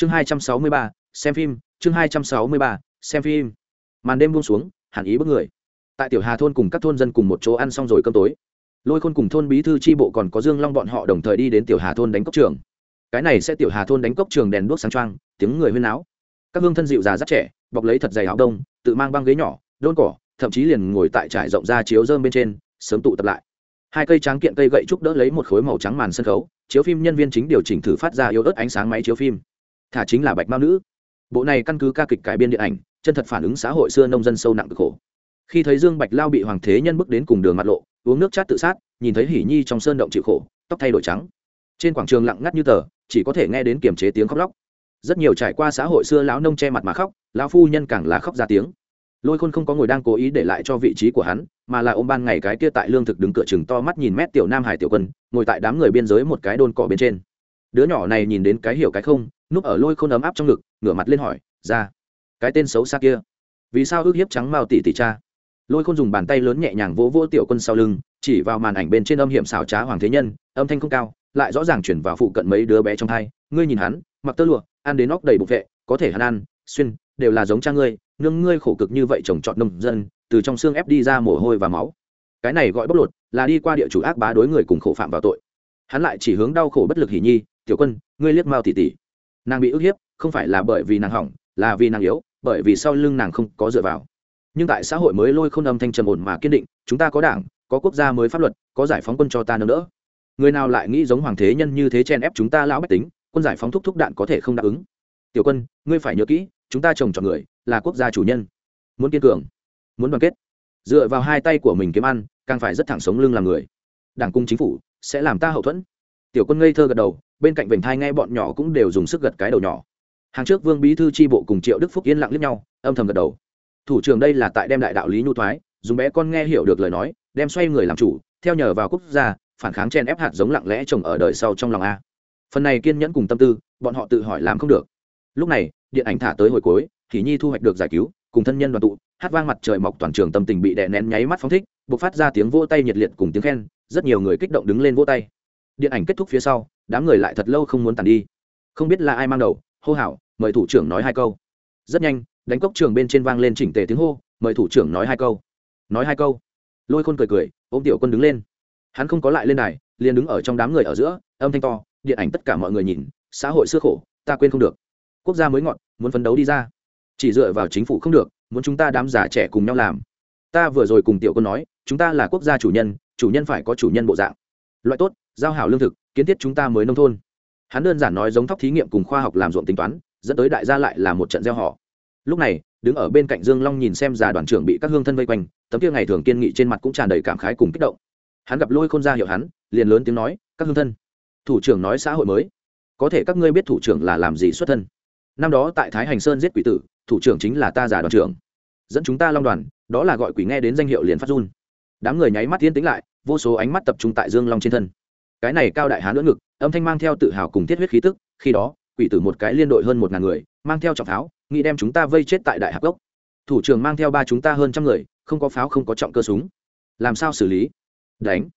chương hai trăm sáu mươi ba, xem phim. Chương hai trăm sáu mươi ba, xem phim. Màn đêm buông xuống, hàn ý bức người. Tại tiểu hà thôn cùng các thôn dân cùng một chỗ ăn xong rồi cơm tối, lôi khôn cùng thôn bí thư tri bộ còn có dương long bọn họ đồng thời đi đến tiểu hà thôn đánh cốc trường. Cái này sẽ tiểu hà thôn đánh cốc trường đèn đuốc sáng trăng tiếng người huyên áo các hương thân dịu già rất trẻ, bọc lấy thật dày áo đông, tự mang băng ghế nhỏ, đôn cỏ, thậm chí liền ngồi tại trải rộng ra chiếu dơm bên trên, sớm tụ tập lại. Hai cây tráng kiện cây gậy trúc đỡ lấy một khối màu trắng màn sân khấu, chiếu phim nhân viên chính điều chỉnh thử phát ra yếu ớt ánh sáng máy chiếu phim thả chính là bạch mao nữ. Bộ này căn cứ ca kịch cải biên điện ảnh, chân thật phản ứng xã hội xưa nông dân sâu nặng cực khổ. Khi thấy dương bạch lao bị hoàng thế nhân bước đến cùng đường mặt lộ, uống nước chát tự sát, nhìn thấy hỉ nhi trong sơn động chịu khổ, tóc thay đổi trắng. Trên quảng trường lặng ngắt như tờ, chỉ có thể nghe đến kiềm chế tiếng khóc lóc. Rất nhiều trải qua xã hội xưa lão nông che mặt mà khóc, lão phu nhân càng là khóc ra tiếng. Lôi khôn không có ngồi đang cố ý để lại cho vị trí của hắn, mà là ôm ban ngày cái kia tại lương thực đứng cửa chừng to mắt nhìn mét tiểu nam hải tiểu quân, ngồi tại đám người biên giới một cái đôn cỏ bên trên đứa nhỏ này nhìn đến cái hiểu cái không, núp ở lôi khôn ấm áp trong ngực, ngửa mặt lên hỏi, ra, cái tên xấu xa kia, vì sao ước hiếp trắng mao tỷ tỷ cha lôi khôn dùng bàn tay lớn nhẹ nhàng vỗ vỗ tiểu quân sau lưng, chỉ vào màn ảnh bên trên âm hiểm xảo trá hoàng thế nhân, âm thanh không cao, lại rõ ràng chuyển vào phụ cận mấy đứa bé trong thai. ngươi nhìn hắn, mặc tơ lụa, ăn đến óc đầy bụng vệ, có thể hắn ăn, xuyên, đều là giống cha ngươi, nương ngươi khổ cực như vậy trồng trọt nông dân, từ trong xương ép đi ra mồ hôi và máu cái này gọi bóc lột, là đi qua địa chủ ác bá đối người cùng khổ phạm vào tội hắn lại chỉ hướng đau khổ bất lực hỉ nhi tiểu quân, ngươi liếc mao tỉ tỉ nàng bị ức hiếp, không phải là bởi vì nàng hỏng, là vì nàng yếu, bởi vì sau lưng nàng không có dựa vào. Nhưng tại xã hội mới lôi không âm thanh trầm ổn mà kiên định, chúng ta có đảng, có quốc gia mới pháp luật, có giải phóng quân cho ta nâng đỡ. Người nào lại nghĩ giống hoàng thế nhân như thế chen ép chúng ta lão bách tính, quân giải phóng thúc thúc đạn có thể không đáp ứng. Tiểu quân, ngươi phải nhớ kỹ, chúng ta trồng trọt người, là quốc gia chủ nhân. Muốn kiên cường, muốn đoàn kết. Dựa vào hai tay của mình kiếm ăn, càng phải rất thẳng sống lưng làm người. Đảng cung chính phủ sẽ làm ta hậu thuẫn. Tiểu quân ngây thơ gật đầu bên cạnh vành thai nghe bọn nhỏ cũng đều dùng sức gật cái đầu nhỏ. Hàng trước vương bí thư tri bộ cùng triệu đức phúc yên lặng liếc nhau, âm thầm gật đầu. Thủ trưởng đây là tại đem đại đạo lý nhu thoái, dùng bé con nghe hiểu được lời nói, đem xoay người làm chủ, theo nhờ vào quốc gia, phản kháng chen ép hạt giống lặng lẽ trồng ở đời sau trong lòng a. Phần này kiên nhẫn cùng tâm tư, bọn họ tự hỏi làm không được. Lúc này, điện ảnh thả tới hồi cuối thì nhi thu hoạch được giải cứu, cùng thân nhân đoàn tụ, hát vang mặt trời mọc toàn trường tâm tình bị đè nén nháy mắt phóng thích, bộc phát ra tiếng vỗ tay nhiệt liệt cùng tiếng khen, rất nhiều người kích động đứng lên vỗ tay. Điện ảnh kết thúc phía sau đám người lại thật lâu không muốn tàn đi. Không biết là ai mang đầu, hô hào, mời thủ trưởng nói hai câu. Rất nhanh, đánh cốc trường bên trên vang lên chỉnh tề tiếng hô, mời thủ trưởng nói hai câu. Nói hai câu. Lôi khôn cười cười, ôm tiểu quân đứng lên. Hắn không có lại lên đài, liền đứng ở trong đám người ở giữa, âm thanh to, điện ảnh tất cả mọi người nhìn, xã hội xưa khổ, ta quên không được. Quốc gia mới ngọn, muốn phấn đấu đi ra. Chỉ dựa vào chính phủ không được, muốn chúng ta đám già trẻ cùng nhau làm. Ta vừa rồi cùng tiểu quân nói, chúng ta là quốc gia chủ nhân chủ nhân phải có chủ nhân bộ dạng. Loại tốt giao hảo lương thực, kiến thiết chúng ta mới nông thôn. Hắn đơn giản nói giống thóc thí nghiệm cùng khoa học làm ruộng tính toán, dẫn tới đại gia lại là một trận gieo họ. Lúc này, đứng ở bên cạnh dương long nhìn xem già đoàn trưởng bị các hương thân vây quanh, tấm kia ngày thường kiên nghị trên mặt cũng tràn đầy cảm khái cùng kích động. Hắn gặp lôi khôn ra hiệu hắn, liền lớn tiếng nói, các hương thân, thủ trưởng nói xã hội mới. Có thể các ngươi biết thủ trưởng là làm gì xuất thân. Năm đó tại thái hành sơn giết quỷ tử, thủ trưởng chính là ta già đoàn trưởng. Dẫn chúng ta long đoàn, đó là gọi quỷ nghe đến danh hiệu liền phát run. Đám người nháy mắt tiến tính lại, vô số ánh mắt tập trung tại dương long trên thân cái này cao đại hán lưỡng ngực, âm thanh mang theo tự hào cùng thiết huyết khí tức, khi đó, quỷ tử một cái liên đội hơn một ngàn người, mang theo trọng pháo, nghĩ đem chúng ta vây chết tại đại hạc gốc thủ trưởng mang theo ba chúng ta hơn trăm người, không có pháo không có trọng cơ súng. Làm sao xử lý? Đánh.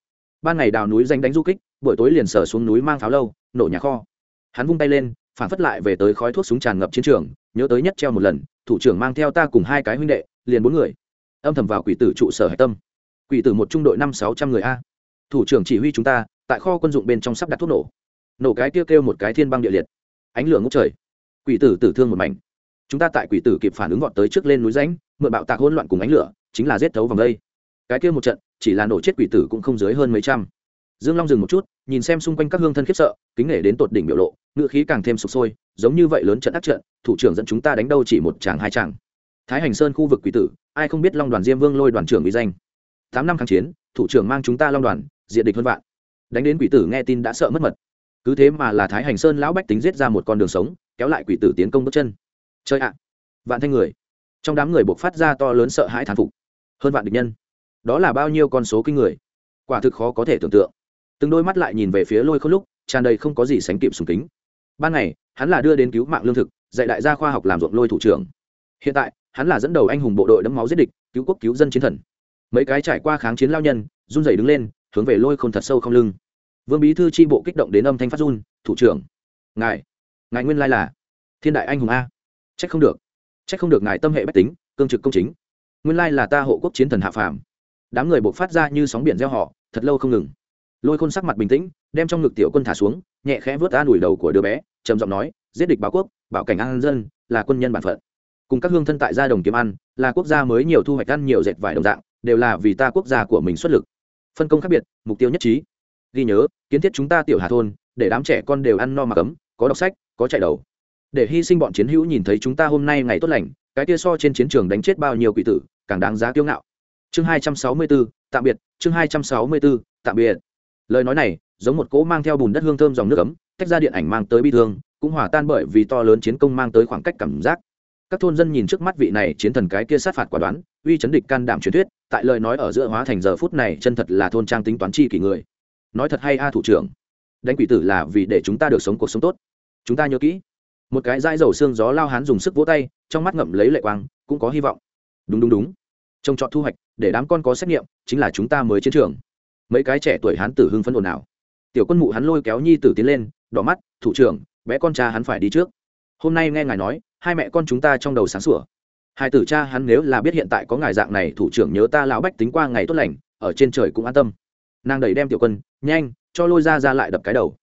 Ban ngày đào núi danh đánh du kích, buổi tối liền sở xuống núi mang pháo lâu, nổ nhà kho. Hắn vung tay lên, phản phất lại về tới khói thuốc súng tràn ngập chiến trường, nhớ tới nhất treo một lần, thủ trưởng mang theo ta cùng hai cái huynh đệ, liền bốn người. Âm thầm vào quỷ tử trụ sở hạch tâm. Quỷ tử một trung đội năm sáu trăm người a. Thủ trưởng chỉ huy chúng ta tại kho quân dụng bên trong sắp đặt thuốc nổ. Nổ cái tiêu kêu một cái thiên băng địa liệt. Ánh lửa ngốc trời. Quỷ tử tử thương một mảnh. Chúng ta tại quỷ tử kịp phản ứng gọn tới trước lên núi ránh mượn bạo tạc hỗn loạn cùng ánh lửa, chính là giết thấu vòng đây. Cái kia một trận, chỉ là nổ chết quỷ tử cũng không dưới hơn mấy trăm. Dương long dừng một chút, nhìn xem xung quanh các hương thân khiếp sợ, kính nể đến tột đỉnh biểu lộ ngựa khí càng thêm sụp sôi, giống như vậy lớn trận ác trận, thủ trưởng dẫn chúng ta đánh đâu chỉ một chàng hai chàng. Thái hành sơn khu vực quỷ tử, ai không biết long đoàn diêm vương lôi đoàn trưởng bị danh. Tám năm kháng chiến, thủ trưởng mang chúng ta long đoàn, diện địch hơn vạn đánh đến quỷ tử nghe tin đã sợ mất mật. Cứ thế mà là thái hành sơn lão bách tính giết ra một con đường sống, kéo lại quỷ tử tiến công bước chân. Chơi ạ! Vạn thanh người. Trong đám người buộc phát ra to lớn sợ hãi thán phục. Hơn vạn địch nhân. Đó là bao nhiêu con số kinh người? Quả thực khó có thể tưởng tượng. Từng đôi mắt lại nhìn về phía lôi khôn lúc, tràn đầy không có gì sánh kịp sùng kính. Ban ngày, hắn là đưa đến cứu mạng lương thực, dạy đại gia khoa học làm ruộng lôi thủ trưởng. Hiện tại, hắn là dẫn đầu anh hùng bộ đội đấm máu giết địch, cứu quốc cứu dân chiến thần. Mấy cái trải qua kháng chiến lao nhân, run rẩy đứng lên hướng về lôi khôn thật sâu không lưng. Vương bí thư tri bộ kích động đến âm thanh phát run, thủ trưởng, ngài ngài nguyên lai là thiên đại anh hùng a. Trách không được trách không được ngài tâm hệ bách tính, cương trực công chính. Nguyên lai là ta hộ quốc chiến thần hạ phàm. Đám người buộc phát ra như sóng biển gieo họ, thật lâu không ngừng. Lôi khôn sắc mặt bình tĩnh, đem trong ngực tiểu quân thả xuống, nhẹ khẽ vớt an ủi đầu của đứa bé, trầm giọng nói, giết địch báo quốc, bảo cảnh an dân, là quân nhân bản phận. Cùng các hương thân tại gia đồng kiếm ăn, là quốc gia mới nhiều thu hoạch ăn nhiều dệt vải đồng dạng, đều là vì ta quốc gia của mình xuất lực phân công khác biệt, mục tiêu nhất trí. Ghi nhớ, kiến thiết chúng ta tiểu hà thôn, để đám trẻ con đều ăn no mà cấm, có đọc sách, có chạy đầu. Để hy sinh bọn chiến hữu nhìn thấy chúng ta hôm nay ngày tốt lành, cái kia so trên chiến trường đánh chết bao nhiêu quỷ tử, càng đáng giá kiêu ngạo. Chương hai trăm sáu mươi bốn tạm biệt, chương hai trăm sáu mươi bốn tạm biệt. Lời nói này, giống một cỗ mang theo bùn đất hương thơm dòng nước ấm, tách ra điện ảnh mang tới bi thương, cũng hòa tan bởi vì to lớn chiến công mang tới khoảng cách cảm giác các thôn dân nhìn trước mắt vị này chiến thần cái kia sát phạt quả đoán, uy chấn địch can đảm truyền thuyết, tại lời nói ở giữa hóa thành giờ phút này chân thật là thôn trang tính toán chi kỷ người. Nói thật hay a thủ trưởng, đánh quỷ tử là vì để chúng ta được sống cuộc sống tốt. Chúng ta nhớ kỹ, một cái dai dầu xương gió lao hán dùng sức vỗ tay, trong mắt ngậm lấy lệ quang, cũng có hy vọng. Đúng đúng đúng. Trông trọt thu hoạch, để đám con có xét nghiệm, chính là chúng ta mới chiến trường. Mấy cái trẻ tuổi hán tử hưng phấn ồn ào. Tiểu quân mụ hắn lôi kéo nhi tử tiến lên, đỏ mắt, thủ trưởng, bé con cha hắn phải đi trước. Hôm nay nghe ngài nói hai mẹ con chúng ta trong đầu sáng sủa. Hai tử cha hắn nếu là biết hiện tại có ngài dạng này, thủ trưởng nhớ ta lão bách tính qua ngày tốt lành, ở trên trời cũng an tâm. Nàng đẩy đem tiểu quân, nhanh, cho lôi ra ra lại đập cái đầu.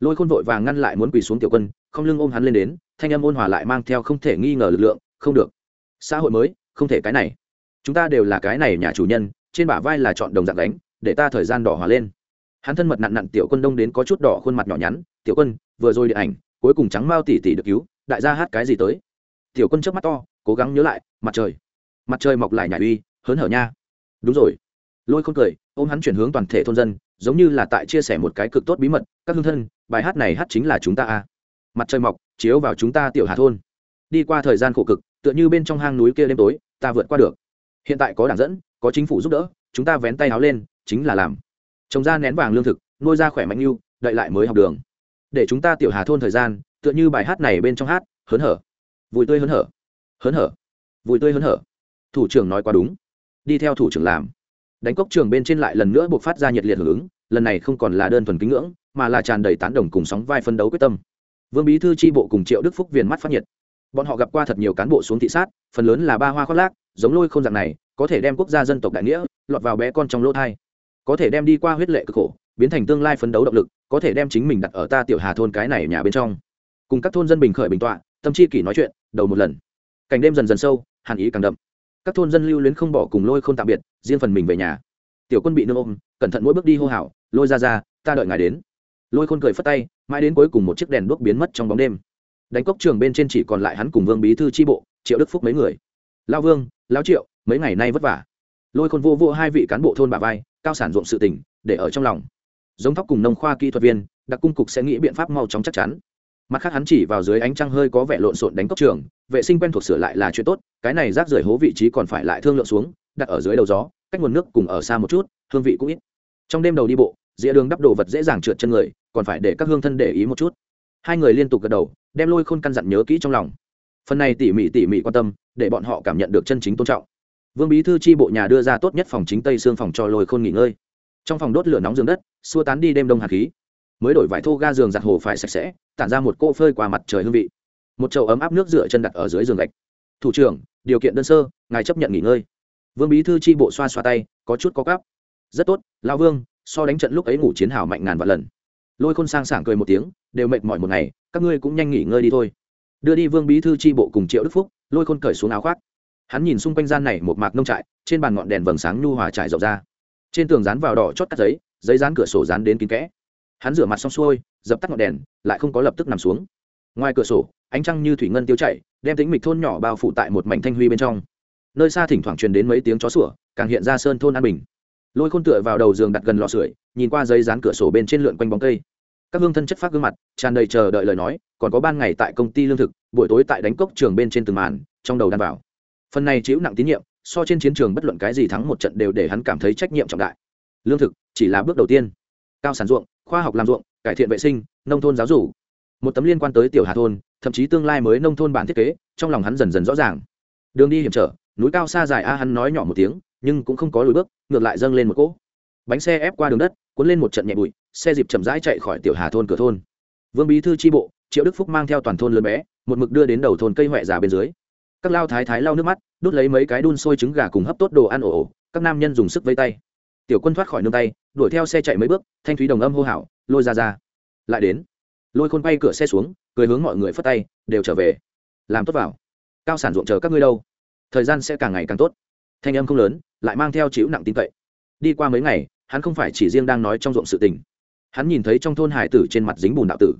Lôi khôn vội vàng ngăn lại muốn quỳ xuống tiểu quân, không lưng ôm hắn lên đến, thanh âm ôn hòa lại mang theo không thể nghi ngờ lực lượng, không được. Xã hội mới, không thể cái này. Chúng ta đều là cái này nhà chủ nhân, trên bả vai là chọn đồng dạng đánh để ta thời gian đỏ hòa lên. Hắn thân mật nặn nặn tiểu quân đông đến có chút đỏ khuôn mặt nhỏ nhắn, tiểu quân, vừa rồi điện ảnh, cuối cùng trắng mao tỉ tỉ được cứu đại gia hát cái gì tới? Tiểu quân trước mắt to, cố gắng nhớ lại, mặt trời. Mặt trời mọc lại nhảy uy, hớn hở nha. Đúng rồi. Lôi không cười, ôm hắn chuyển hướng toàn thể thôn dân, giống như là tại chia sẻ một cái cực tốt bí mật, các hương thân, bài hát này hát chính là chúng ta a. Mặt trời mọc, chiếu vào chúng ta tiểu hà thôn. Đi qua thời gian khổ cực, tựa như bên trong hang núi kia đêm tối, ta vượt qua được. Hiện tại có đảng dẫn, có chính phủ giúp đỡ, chúng ta vén tay áo lên, chính là làm. Trồng ra nén vàng lương thực, nuôi ra khỏe mạnh yêu đợi lại mới học đường. Để chúng ta tiểu hà thôn thời gian tựa như bài hát này bên trong hát, hớn hở. Vui tươi hớn hở. Hớn hở. Vui tươi hớn hở. Thủ trưởng nói quá đúng. Đi theo thủ trưởng làm. Đánh cốc trường bên trên lại lần nữa buộc phát ra nhiệt liệt hưởng ứng, lần này không còn là đơn thuần kính ngưỡng, mà là tràn đầy tán đồng cùng sóng vai phân đấu quyết tâm. Vương bí thư tri bộ cùng triệu đức phúc viền mắt phát nhiệt. Bọn họ gặp qua thật nhiều cán bộ xuống thị sát, phần lớn là ba hoa khoác lác, giống lôi không dạng này, có thể đem quốc gia dân tộc đại nghĩa lọt vào bé con trong lỗ thai. Có thể đem đi qua huyết lệ cực khổ, biến thành tương lai phấn đấu động lực, có thể đem chính mình đặt ở ta tiểu hà thôn cái này nhà bên trong cùng các thôn dân bình khởi bình tọa, tâm chi kỷ nói chuyện, đầu một lần. Cảnh đêm dần dần sâu, hàn ý càng đậm. Các thôn dân lưu luyến không bỏ cùng lôi không tạm biệt, riêng phần mình về nhà. Tiểu quân bị nương ôm, cẩn thận mỗi bước đi hô hào, lôi ra ra, ta đợi ngài đến. Lôi khôn cười phất tay, mãi đến cuối cùng một chiếc đèn đuốc biến mất trong bóng đêm. Đánh cốc trường bên trên chỉ còn lại hắn cùng vương bí thư tri bộ, triệu đức phúc mấy người. Lao vương lao triệu, mấy ngày nay vất vả. Lôi khôn vô vô hai vị cán bộ thôn bà vai, cao sản ruộng sự tỉnh để ở trong lòng. Giống thóc cùng nông khoa kỹ thuật viên, đặc cung cục sẽ nghĩ biện pháp mau chóng chắc chắn mặt khác hắn chỉ vào dưới ánh trăng hơi có vẻ lộn xộn đánh cốc trường, vệ sinh quen thuộc sửa lại là chuyện tốt, cái này rác rưởi hố vị trí còn phải lại thương lượng xuống, đặt ở dưới đầu gió, cách nguồn nước cùng ở xa một chút, hương vị cũng ít. Trong đêm đầu đi bộ dĩa đường đắp đồ vật dễ dàng trượt chân người, còn phải để các hương thân để ý một chút. Hai người liên tục gật đầu, đem lôi khôn căn dặn nhớ kỹ trong lòng. Phần này tỉ mỉ tỉ mỉ quan tâm, để bọn họ cảm nhận được chân chính tôn trọng. Vương bí thư tri bộ nhà đưa ra tốt nhất phòng chính tây xương phòng cho lôi khôn nghỉ ngơi. Trong phòng đốt lửa nóng giường đất, xua tán đi đêm đông hạt khí. Mới đổi vải thô ga giường giặt hồ phải sạch sẽ tản ra một cô phơi qua mặt trời hương vị. Một chậu ấm áp nước dựa chân đặt ở dưới giường gạch. Thủ trưởng, điều kiện đơn sơ, ngài chấp nhận nghỉ ngơi. Vương bí thư tri bộ xoa xoa tay, có chút có gắp. Rất tốt lao vương, so đánh trận lúc ấy ngủ chiến hào mạnh ngàn vạn lần. Lôi khôn sang sảng cười một tiếng, đều mệt mỏi một ngày, các ngươi cũng nhanh nghỉ ngơi đi thôi. Đưa đi vương bí thư tri bộ cùng triệu đức phúc, lôi khôn cởi xuống áo khoác. Hắn nhìn xung quanh gian này một mạc nông trại, trên bàn ngọn đèn vầng sáng nhu hòa trải rộng ra. Trên tường dán vào đỏ chót cắt giấy giấy dán cửa sổ dán đến kín kẽ. Hắn rửa mặt xong xuôi dập tắt ngọn đèn, lại không có lập tức nằm xuống. Ngoài cửa sổ, ánh trăng như thủy ngân tiêu chảy, đem tính mịch thôn nhỏ bao phủ tại một mảnh thanh huy bên trong. Nơi xa thỉnh thoảng truyền đến mấy tiếng chó sủa, càng hiện ra sơn thôn an bình. Lôi khôn tựa vào đầu giường đặt gần lò sưởi, nhìn qua giấy dán cửa sổ bên trên lượn quanh bóng cây. Các hương thân chất phát gương mặt, tràn đầy chờ đợi lời nói, còn có ban ngày tại công ty lương thực, buổi tối tại đánh cốc trường bên trên từng màn, trong đầu đan vào. Phần này chịu nặng tín nhiệm, so trên chiến trường bất luận cái gì thắng một trận đều để hắn cảm thấy trách nhiệm trọng đại. Lương thực chỉ là bước đầu tiên. Cao sản ruộng khoa học làm ruộng, cải thiện vệ sinh, nông thôn giáo dục. Một tấm liên quan tới tiểu hà thôn, thậm chí tương lai mới nông thôn bản thiết kế, trong lòng hắn dần dần rõ ràng. Đường đi hiểm trở, núi cao xa dài a, hắn nói nhỏ một tiếng, nhưng cũng không có lùi bước, ngược lại dâng lên một cỗ. Bánh xe ép qua đường đất, cuốn lên một trận nhẹ bụi, xe dịp chậm rãi chạy khỏi tiểu hà thôn cửa thôn. Vương bí thư tri bộ, triệu đức phúc mang theo toàn thôn lớn bé, một mực đưa đến đầu thôn cây huệ già bên dưới. Các lao thái thái lau nước mắt, đút lấy mấy cái đun sôi trứng gà cùng hấp tốt đồ ăn ổ ổ, các nam nhân dùng sức vây tay tiểu quân thoát khỏi nương tay, đuổi theo xe chạy mấy bước, thanh thúy đồng âm hô hào, lôi ra ra. Lại đến, lôi khôn bay cửa xe xuống, cười hướng mọi người phất tay, đều trở về, làm tốt vào. Cao sản ruộng chờ các ngươi đâu. Thời gian sẽ càng ngày càng tốt. Thanh âm không lớn, lại mang theo chịu nặng tin cậy. Đi qua mấy ngày, hắn không phải chỉ riêng đang nói trong ruộng sự tình. Hắn nhìn thấy trong thôn hải tử trên mặt dính bùn đạo tử.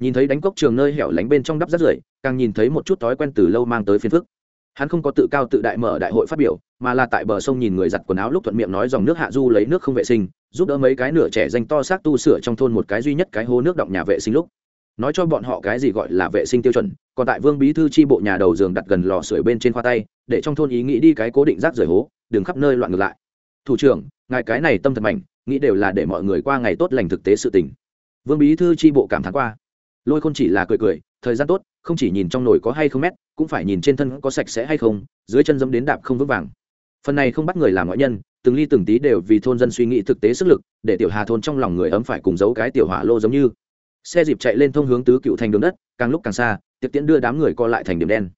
Nhìn thấy đánh cốc trường nơi hẻo lánh bên trong đắp rắt rưởi, càng nhìn thấy một chút thói quen từ lâu mang tới phiền phức hắn không có tự cao tự đại mở đại hội phát biểu, mà là tại bờ sông nhìn người giặt quần áo lúc thuận miệng nói dòng nước hạ du lấy nước không vệ sinh, giúp đỡ mấy cái nửa trẻ danh to xác tu sửa trong thôn một cái duy nhất cái hố nước động nhà vệ sinh lúc. Nói cho bọn họ cái gì gọi là vệ sinh tiêu chuẩn, còn tại vương bí thư tri bộ nhà đầu giường đặt gần lò sưởi bên trên khoa tay, để trong thôn ý nghĩ đi cái cố định rác rời hố, đừng khắp nơi loạn ngược lại. Thủ trưởng, ngài cái này tâm thật mạnh nghĩ đều là để mọi người qua ngày tốt lành thực tế sự tình. Vương bí thư tri bộ cảm thán qua. Lôi khôn chỉ là cười cười, thời gian tốt, không chỉ nhìn trong nồi có hay không mét cũng phải nhìn trên thân có sạch sẽ hay không, dưới chân dẫm đến đạp không vững vàng. Phần này không bắt người làm ngoại nhân, từng ly từng tí đều vì thôn dân suy nghĩ thực tế sức lực, để tiểu hà thôn trong lòng người ấm phải cùng giấu cái tiểu hỏa lô giống như. Xe dịp chạy lên thông hướng tứ cựu thành đường đất, càng lúc càng xa tiệc tiễn đưa đám người co lại thành điểm đen.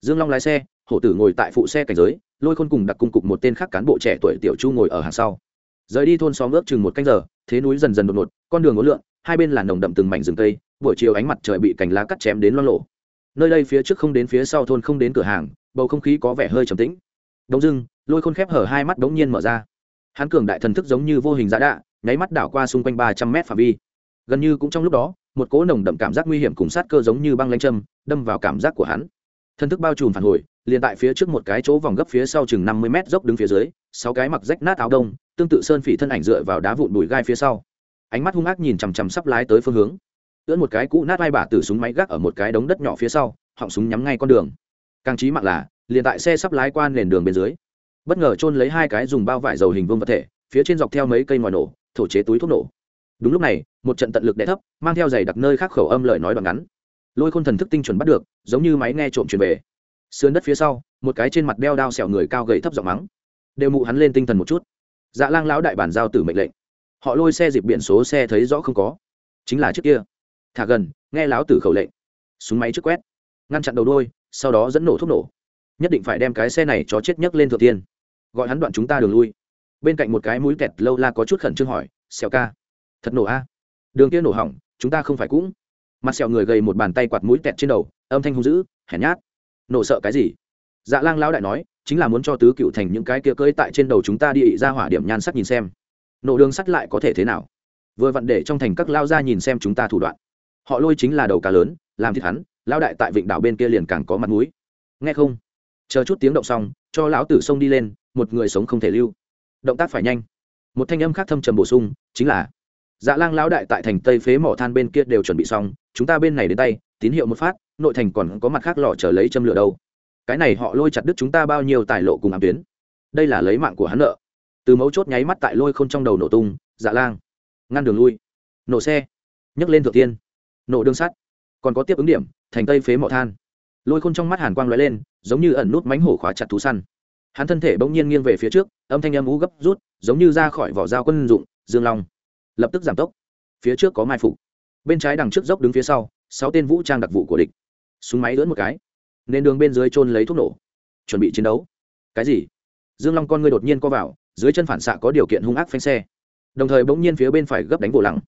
Dương long lái xe, hổ tử ngồi tại phụ xe cảnh giới, lôi khôn cùng đặc cung cục một tên khác cán bộ trẻ tuổi tiểu chu ngồi ở hàng sau. Rời đi thôn xóm ước chừng một canh giờ, thế núi dần dần đột ngột, con đường ngốn lượn, hai bên là nồng đậm từng mảnh rừng cây, buổi chiều ánh mặt trời bị cành lá cắt chém đến loang lộ nơi đây phía trước không đến phía sau thôn không đến cửa hàng, bầu không khí có vẻ hơi trầm tĩnh. Đông dưng, lôi khôn khép hở hai mắt đống nhiên mở ra. Hắn cường đại thần thức giống như vô hình giã đạ, nháy mắt đảo qua xung quanh ba trăm mét phạm vi. Gần như cũng trong lúc đó, một cỗ nồng đậm cảm giác nguy hiểm cùng sát cơ giống như băng lanh châm, đâm vào cảm giác của hắn. Thân thức bao trùm phản hồi, liền tại phía trước một cái chỗ vòng gấp phía sau chừng năm mươi mét dốc đứng phía dưới, sáu cái mặc rách nát áo đông, tương tự sơn phỉ thân ảnh dựa vào đá vụn bùi gai phía sau. Ánh mắt hung ác nhìn chằm chằm sắp lái tới phương hướng ưỡn một cái cũ nát vai bả từ súng máy gác ở một cái đống đất nhỏ phía sau, họng súng nhắm ngay con đường. Càng trí mạng là, liền tại xe sắp lái qua nền đường bên dưới. Bất ngờ trôn lấy hai cái dùng bao vải dầu hình vương vật thể, phía trên dọc theo mấy cây ngoài nổ, thổ chế túi thuốc nổ. Đúng lúc này, một trận tận lực đẻ thấp, mang theo giày đặc nơi khác khẩu âm lời nói đoạn ngắn. Lôi khôn thần thức tinh chuẩn bắt được, giống như máy nghe trộm truyền về. Sườn đất phía sau, một cái trên mặt đeo đao xẻo người cao gầy thấp giọng mắng. Đều mụ hắn lên tinh thần một chút. Dạ lang lão đại bản giao tử mệnh lệnh. Họ lôi xe dịp biển số xe thấy rõ không có. Chính là trước kia thả gần, nghe láo tử khẩu lệnh. Súng máy trước quét. Ngăn chặn đầu đôi sau đó dẫn nổ thuốc nổ. Nhất định phải đem cái xe này cho chết nhấc lên thượng tiên. Gọi hắn đoạn chúng ta đường lui. Bên cạnh một cái mũi kẹt lâu la có chút khẩn trương hỏi xèo ca, thật nổ a? Đường kia nổ hỏng, chúng ta không phải cũng. Mặt sẹo người gầy một bàn tay quạt mũi kẹt trên đầu, âm thanh hung dữ, hèn nhát. Nổ sợ cái gì? Dạ lang lão đại nói, chính là muốn cho tứ cựu thành những cái kia cơi tại trên đầu chúng ta đi ra hỏa điểm nhan sắc nhìn xem. Nổ đường sắt lại có thể thế nào? Vừa vặn để trong thành các lao ra nhìn xem chúng ta thủ đoạn họ lôi chính là đầu cá lớn, làm thịt hắn lao đại tại vịnh đảo bên kia liền càng có mặt mũi. Nghe không? Chờ chút tiếng động xong, cho lão tử sông đi lên, một người sống không thể lưu. Động tác phải nhanh. Một thanh âm khác thâm trầm bổ sung, chính là dạ lang lão đại tại thành tây phế mỏ than bên kia đều chuẩn bị xong, chúng ta bên này đến tay, tín hiệu một phát, nội thành còn có mặt khác lò chờ lấy châm lửa đâu. Cái này họ lôi chặt đứt chúng ta bao nhiêu tài lộ cùng ám tuyến. Đây là lấy mạng của hắn nợ. Từ mấu chốt nháy mắt tại lôi không trong đầu nổ tung dạ lang, ngăn đường lui. Nổ xe. Nhấc lên thượng tiên nổ đường sắt. Còn có tiếp ứng điểm, thành tây phế mỏ than. Lôi khôn trong mắt hàn quang l ó e lên, giống như ẩn nút mánh hổ khóa chặt thú săn. Hắn thân thể bỗng nhiên nghiêng về phía trước, âm thanh âm ú gấp rút, giống như ra khỏi vỏ dao quân dụng, dương long. Lập tức giảm tốc. Phía trước có mai phục. Bên trái đằng trước dốc đứng phía sau, sáu tên vũ trang đặc vụ của địch. Súng máy lưỡn một cái. Nên đường bên dưới trôn lấy thuốc nổ. Chuẩn bị chiến đấu. Cái gì? Dương long con ngươi đột nhiên co vào, dưới chân phản xạ có điều kiện hung ác phanh xe. Đồng thời bỗng nhiên phía bên phải gấp đánh vỗ lăng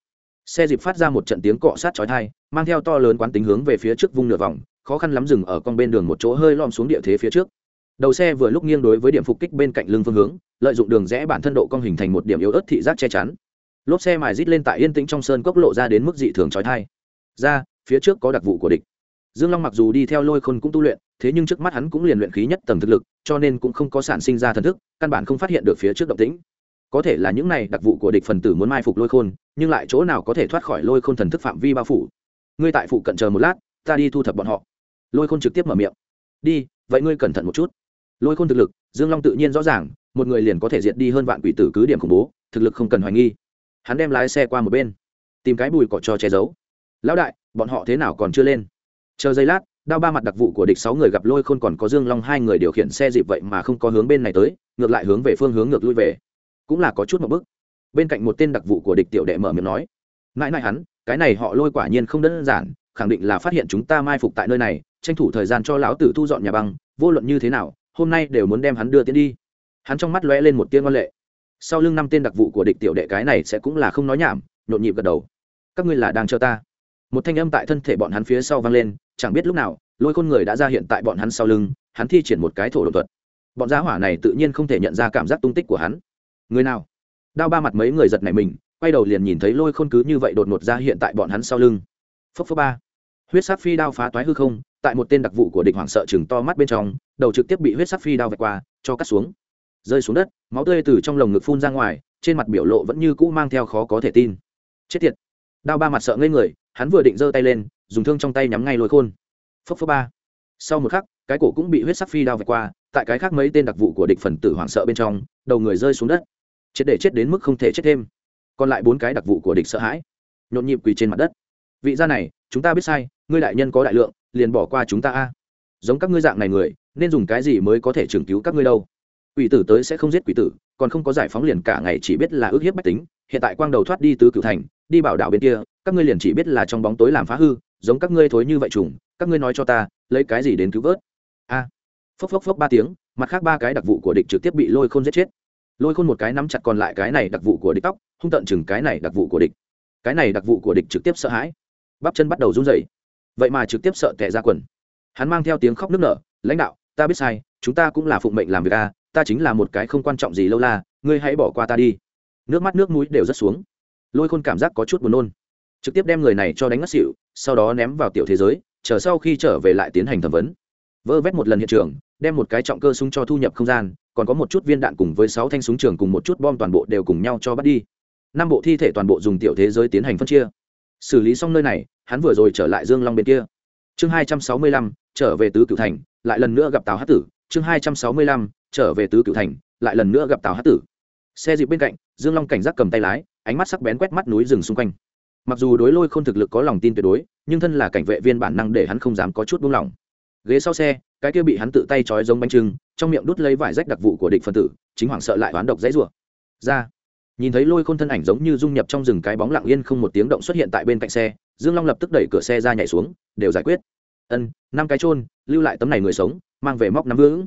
xe dịp phát ra một trận tiếng cọ sát chói thai mang theo to lớn quán tính hướng về phía trước vung nửa vòng, khó khăn lắm dừng ở con bên đường một chỗ hơi lom xuống địa thế phía trước. Đầu xe vừa lúc nghiêng đối với điểm phục kích bên cạnh lưng phương hướng, lợi dụng đường rẽ bản thân độ cong hình thành một điểm yếu ớt thị giác che chắn. Lốp xe mài rít lên tại yên tĩnh trong sơn cốc lộ ra đến mức dị thường chói thai ra, phía trước có đặc vụ của địch. Dương long mặc dù đi theo lôi khôn cũng tu luyện, thế nhưng trước mắt hắn cũng liền luyện khí nhất tầng thực lực, cho nên cũng không có sản sinh ra thần thức, căn bản không phát hiện được phía trước động tĩnh có thể là những này đặc vụ của địch phần tử muốn mai phục lôi khôn, nhưng lại chỗ nào có thể thoát khỏi lôi khôn thần thức phạm vi bao phủ. Ngươi tại phụ cận chờ một lát, ta đi thu thập bọn họ. Lôi khôn trực tiếp mở miệng. Đi, vậy ngươi cẩn thận một chút. Lôi khôn thực lực, dương long tự nhiên rõ ràng, một người liền có thể diệt đi hơn vạn quỷ tử cứ điểm khủng bố, thực lực không cần hoài nghi. Hắn đem lái xe qua một bên, tìm cái bùi cỏ cho che giấu. Lão đại, bọn họ thế nào còn chưa lên? Chờ giây lát, đao ba mặt đặc vụ của địch sáu người gặp lôi khôn còn có dương long hai người điều khiển xe dịp vậy mà không có hướng bên này tới, ngược lại hướng về phương hướng ngược lui về cũng là có chút một bức. Bên cạnh một tên đặc vụ của địch tiểu đệ mở miệng nói, mãi mãi hắn, cái này họ lôi quả nhiên không đơn giản, khẳng định là phát hiện chúng ta mai phục tại nơi này, tranh thủ thời gian cho lão tử thu dọn nhà băng, vô luận như thế nào, hôm nay đều muốn đem hắn đưa tiến đi. Hắn trong mắt lóe lên một tia ngoan lệ. Sau lưng năm tên đặc vụ của địch tiểu đệ cái này sẽ cũng là không nói nhảm, nhộn nhịp gật đầu. Các ngươi là đang chờ ta. Một thanh âm tại thân thể bọn hắn phía sau vang lên, chẳng biết lúc nào, lôi khôn người đã ra hiện tại bọn hắn sau lưng, hắn thi triển một cái thổ đột thuật. Bọn giá hỏa này tự nhiên không thể nhận ra cảm giác tung tích của hắn người nào? Đao ba mặt mấy người giật này mình, quay đầu liền nhìn thấy lôi khôn cứ như vậy đột ngột ra hiện tại bọn hắn sau lưng. Phốc phốc ba. Huyết sắc phi đao phá toái hư không, tại một tên đặc vụ của địch hoảng sợ chừng to mắt bên trong, đầu trực tiếp bị huyết sắc phi đao vạch qua, cho cắt xuống. Rơi xuống đất, máu tươi từ trong lồng ngực phun ra ngoài, trên mặt biểu lộ vẫn như cũ mang theo khó có thể tin. Chết tiệt. Đao ba mặt sợ ngây người, hắn vừa định giơ tay lên, dùng thương trong tay nhắm ngay lôi khôn. Phốc phốc ba. Sau một khắc, cái cổ cũng bị huyết sắc phi đao vạch qua, tại cái khác mấy tên đặc vụ của địch phần tử hoảng sợ bên trong, đầu người rơi xuống đất chết để chết đến mức không thể chết thêm. Còn lại bốn cái đặc vụ của địch sợ hãi, nhộn nhịp quỳ trên mặt đất. Vị gia này, chúng ta biết sai, ngươi đại nhân có đại lượng, liền bỏ qua chúng ta a. Giống các ngươi dạng này người, nên dùng cái gì mới có thể trường cứu các ngươi đâu? Quỷ tử tới sẽ không giết quỷ tử, còn không có giải phóng liền cả ngày chỉ biết là ước hiếp bách tính. Hiện tại quang đầu thoát đi tứ cửu thành, đi bảo đảo bên kia, các ngươi liền chỉ biết là trong bóng tối làm phá hư, giống các ngươi thối như vậy trùng, các ngươi nói cho ta, lấy cái gì đến cứu vớt? A. Phốc phốc phốc ba tiếng, mặt khác ba cái đặc vụ của địch trực tiếp bị lôi khôn giết chết lôi khôn một cái nắm chặt còn lại cái này đặc vụ của địch tóc, hung tận chừng cái này đặc vụ của địch. Cái này đặc vụ của địch trực tiếp sợ hãi. Bắp chân bắt đầu run rẩy. Vậy mà trực tiếp sợ tệ ra quần. Hắn mang theo tiếng khóc nức nở, lãnh đạo, ta biết sai, chúng ta cũng là phụng mệnh làm việc a, ta chính là một cái không quan trọng gì lâu la, ngươi hãy bỏ qua ta đi. Nước mắt nước mũi đều rất xuống. Lôi khôn cảm giác có chút buồn nôn. Trực tiếp đem người này cho đánh ngất xỉu, sau đó ném vào tiểu thế giới, chờ sau khi trở về lại tiến hành thẩm vấn. Vơ vét một lần hiện trường, đem một cái trọng cơ súng cho thu nhập không gian còn có một chút viên đạn cùng với sáu thanh súng trường cùng một chút bom toàn bộ đều cùng nhau cho bắt đi. Năm bộ thi thể toàn bộ dùng tiểu thế giới tiến hành phân chia. Xử lý xong nơi này, hắn vừa rồi trở lại dương long bên kia. Chương hai trăm sáu mươi lăm, trở về tứ cửu thành, lại lần nữa gặp tào hát tử. Chương hai trăm sáu mươi lăm, trở về tứ cửu thành, lại lần nữa gặp tào hát tử. Xe dịp bên cạnh, dương long cảnh giác cầm tay lái, ánh mắt sắc bén quét mắt núi rừng xung quanh. Mặc dù đối lôi không thực lực có lòng tin tuyệt đối, nhưng thân là cảnh vệ viên bản năng để hắn không dám có chút buông lỏng ghế sau xe, cái kia bị hắn tự tay trói giống bánh trưng, trong miệng đút lấy vải rách đặc vụ của địch phân tử, chính hoảng sợ lại oán độc dãy rủa. Ra. Nhìn thấy lôi khôn thân ảnh giống như dung nhập trong rừng cái bóng lặng yên không một tiếng động xuất hiện tại bên cạnh xe, dương long lập tức đẩy cửa xe ra nhảy xuống, đều giải quyết. Ân, năm cái trôn lưu lại tấm này người sống, mang về móc nắm vững.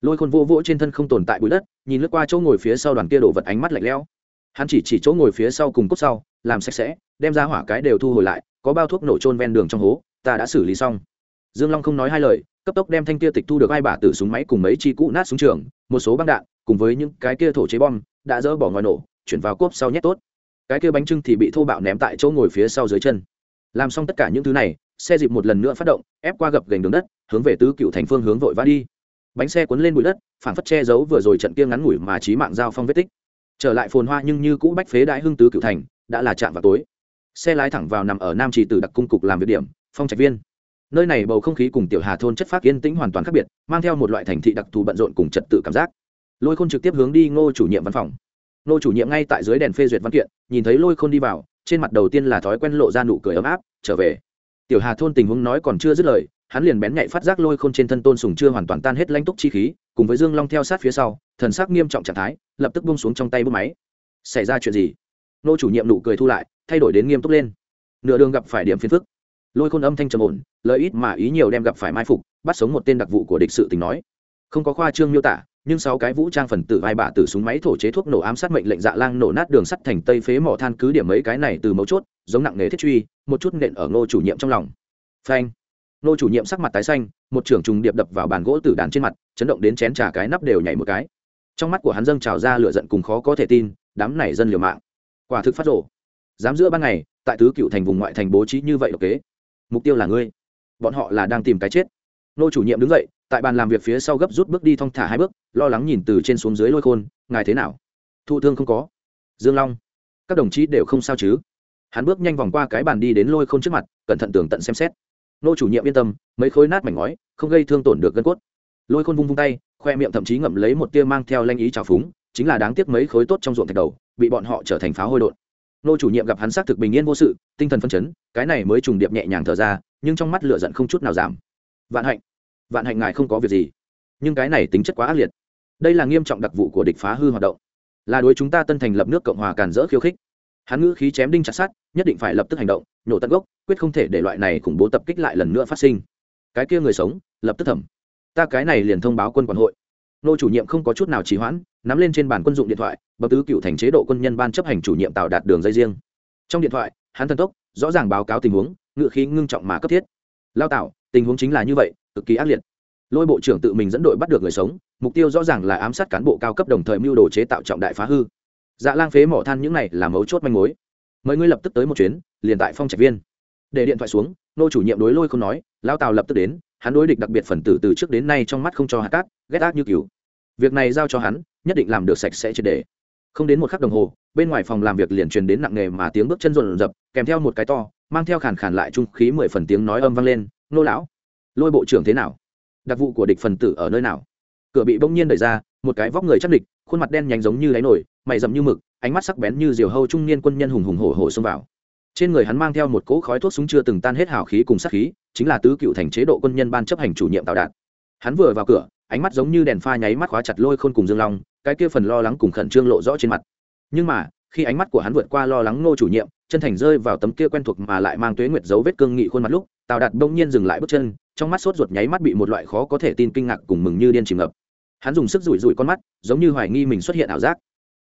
Lôi khôn vô vỗ trên thân không tồn tại bụi đất, nhìn lướt qua chỗ ngồi phía sau đoàn kia đổ vật ánh mắt lạnh lẽo. Hắn chỉ chỉ chỗ ngồi phía sau cùng cốt sau, làm sạch sẽ, đem ra hỏa cái đều thu hồi lại, có bao thuốc nổ trôn ven đường trong hố, ta đã xử lý xong dương long không nói hai lời, cấp tốc đem thanh kia tịch thu được hai bả từ súng máy cùng mấy chi cũ nát súng trường, một số băng đạn, cùng với những cái kia thổ chế bom, đã dỡ bỏ ngoài nổ, chuyển vào cốp sau nhét tốt. Cái kia bánh trưng thì bị thô bạo ném tại chỗ ngồi phía sau dưới chân. Làm xong tất cả những thứ này, xe dịp một lần nữa phát động, ép qua gập gành đường đất, hướng về tứ cựu thành phương hướng vội vã đi. Bánh xe cuốn lên bụi đất, phản phất che giấu vừa rồi trận kia ngắn ngủi mà trí mạng giao phong vết tích. Trở lại phồn hoa nhưng như cũ bách phế đại hưng tứ cựu thành, đã là chạm vào tối. Xe lái thẳng vào nằm ở nam trì từ đặc cung cục làm việc điểm, phong trạch viên nơi này bầu không khí cùng tiểu hà thôn chất phát yên tĩnh hoàn toàn khác biệt, mang theo một loại thành thị đặc thù bận rộn cùng trật tự cảm giác. Lôi khôn trực tiếp hướng đi ngô chủ nhiệm văn phòng. Ngô chủ nhiệm ngay tại dưới đèn phê duyệt văn kiện, nhìn thấy lôi khôn đi vào, trên mặt đầu tiên là thói quen lộ ra nụ cười ấm áp, trở về. Tiểu hà thôn tình huống nói còn chưa dứt lời, hắn liền bén nhạy phát giác lôi khôn trên thân tôn sùng chưa hoàn toàn tan hết lãnh túc chi khí, cùng với dương long theo sát phía sau, thần sắc nghiêm trọng trạng thái, lập tức bung xuống trong tay bút máy. Xảy ra chuyện gì? Nô chủ nhiệm nụ cười thu lại, thay đổi đến nghiêm túc lên. Nửa đường gặp phải điểm phiền phức lôi khôn âm thanh trầm ổn lợi ít mà ý nhiều đem gặp phải mai phục, bắt sống một tên đặc vụ của địch sự tình nói. Không có khoa trương miêu tả, nhưng sáu cái vũ trang phần tử vai bả từ súng máy thổ chế thuốc nổ ám sát mệnh lệnh dạ lang nổ nát đường sắt thành tây phế mỏ than cứ điểm mấy cái này từ mấu chốt, giống nặng nghề thiết truy, một chút nện ở ngô chủ nhiệm trong lòng. Phanh. Ngô chủ nhiệm sắc mặt tái xanh, một trưởng trùng điệp đập vào bàn gỗ tử đàn trên mặt, chấn động đến chén trà cái nắp đều nhảy một cái. Trong mắt của hắn dâng trào ra lửa giận cùng khó có thể tin, đám này dân liều mạng. Quả thực phát rổ dám giữa ban ngày, tại tứ cựu thành vùng ngoại thành bố trí như vậy độc kế mục tiêu là ngươi. Bọn họ là đang tìm cái chết. Nô chủ nhiệm đứng dậy, tại bàn làm việc phía sau gấp rút bước đi thong thả hai bước, lo lắng nhìn từ trên xuống dưới lôi khôn, ngài thế nào? Thụ thương không có. Dương long, các đồng chí đều không sao chứ? Hắn bước nhanh vòng qua cái bàn đi đến lôi khôn trước mặt, cẩn thận tường tận xem xét. Nô chủ nhiệm yên tâm, mấy khối nát mảnh ngói, không gây thương tổn được gân cốt. Lôi khôn vung vung tay, khoe miệng thậm chí ngậm lấy một tia mang theo lanh ý trào phúng, chính là đáng tiếc mấy khối tốt trong ruộng thạch đầu, bị bọn họ trở thành pháo hôi đột nô chủ nhiệm gặp hắn xác thực bình yên vô sự, tinh thần phân chấn, cái này mới trùng điệp nhẹ nhàng thở ra, nhưng trong mắt lửa giận không chút nào giảm. Vạn hạnh vạn hạnh ngài không có việc gì. Nhưng cái này tính chất quá ác liệt. Đây là nghiêm trọng đặc vụ của địch phá hư hoạt động. Là đối chúng ta tân thành lập nước cộng hòa càn rỡ khiêu khích. Hắn ngữ khí chém đinh chặt sát nhất định phải lập tức hành động, nhổ tận gốc, quyết không thể để loại này khủng bố tập kích lại lần nữa phát sinh. Cái kia người sống, lập tức thẩm. Ta cái này liền thông báo quân quản hội. Nô chủ nhiệm không có chút nào trì hoãn nắm lên trên bàn quân dụng điện thoại bậc tứ cựu thành chế độ quân nhân ban chấp hành chủ nhiệm tạo đạt đường dây riêng. Trong điện thoại, hắn thần tốc, rõ ràng báo cáo tình huống, ngự khí ngưng trọng mà cấp thiết. Lao tạo tình huống chính là như vậy, cực kỳ ác liệt. Lôi bộ trưởng tự mình dẫn đội bắt được người sống, mục tiêu rõ ràng là ám sát cán bộ cao cấp đồng thời mưu đồ chế tạo trọng đại phá hư. Dạ lang phế mỏ than những này là mấu chốt manh mối. Mời ngươi lập tức tới một chuyến, liền tại phong trạch viên. Để điện thoại xuống, nô chủ nhiệm đối lôi không nói, lao tào lập tức đến, hắn đối địch đặc biệt phần tử từ trước đến nay trong mắt không cho hạt cát, ghét ác như cứu việc này giao cho hắn, nhất định làm được sạch sẽ triệt đề. Không đến một khắc đồng hồ, bên ngoài phòng làm việc liền truyền đến nặng nề mà tiếng bước chân rộn rập, kèm theo một cái to, mang theo khàn khàn lại trung khí mười phần tiếng nói âm vang lên, nô lão, lôi bộ trưởng thế nào? Đặc vụ của địch phần tử ở nơi nào? Cửa bị bỗng nhiên đẩy ra, một cái vóc người chắc địch, khuôn mặt đen nhánh giống như đáy nổi, mày dầm như mực, ánh mắt sắc bén như diều hâu trung niên quân nhân hùng hùng hổ hổ xông vào. Trên người hắn mang theo một cỗ khói thuốc súng chưa từng tan hết hào khí cùng sát khí, chính là tứ cựu thành chế độ quân nhân ban chấp hành chủ nhiệm tạo đạt hắn vừa vào cửa ánh mắt giống như đèn pha nháy mắt khóa chặt lôi khôn cùng dương long, cái kia phần lo lắng cùng khẩn trương lộ rõ trên mặt. Nhưng mà, khi ánh mắt của hắn vượt qua lo lắng nô chủ nhiệm, chân thành rơi vào tấm kia quen thuộc mà lại mang tuế nguyệt dấu vết cương nghị khuôn mặt lúc, tào đạt bỗng nhiên dừng lại bước chân, trong mắt sốt ruột nháy mắt bị một loại khó có thể tin kinh ngạc cùng mừng như điên chìm ngập. Hắn dùng sức rủi rủi con mắt, giống như hoài nghi mình xuất hiện ảo giác.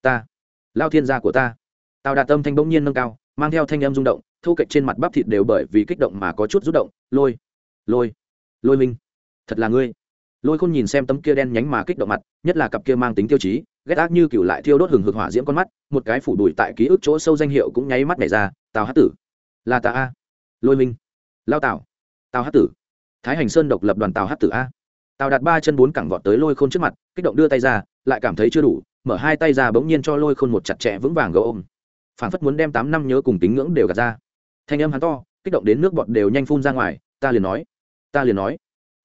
Ta, lao thiên gia của ta. Tào đạt tâm thanh bỗng nhiên nâng cao, mang theo thanh âm rung động, thu kệch trên mặt bắp thịt đều bởi vì kích động mà có chút rút động. Lôi lôi lôi minh, thật là ngươi lôi khôn nhìn xem tấm kia đen nhánh mà kích động mặt, nhất là cặp kia mang tính tiêu chí, ghét ác như cựu lại thiêu đốt hừng hực hỏa diễm con mắt, một cái phủ đùi tại ký ức chỗ sâu danh hiệu cũng nháy mắt nhảy ra, tào hát tử. Là ta a. Lôi minh. Lao tào. Tào hát tử. Thái hành sơn độc lập đoàn tào hát tử a. Tào đặt ba chân bốn cẳng vọt tới lôi khôn trước mặt, kích động đưa tay ra, lại cảm thấy chưa đủ, mở hai tay ra bỗng nhiên cho lôi khôn một chặt chẽ vững vàng gấu ôm. Phản phất muốn đem tám năm nhớ cùng tính ngưỡng đều gạt ra. Thanh âm hắn to, kích động đến nước bọt đều nhanh phun ra ngoài, ta liền nói, ta liền nói,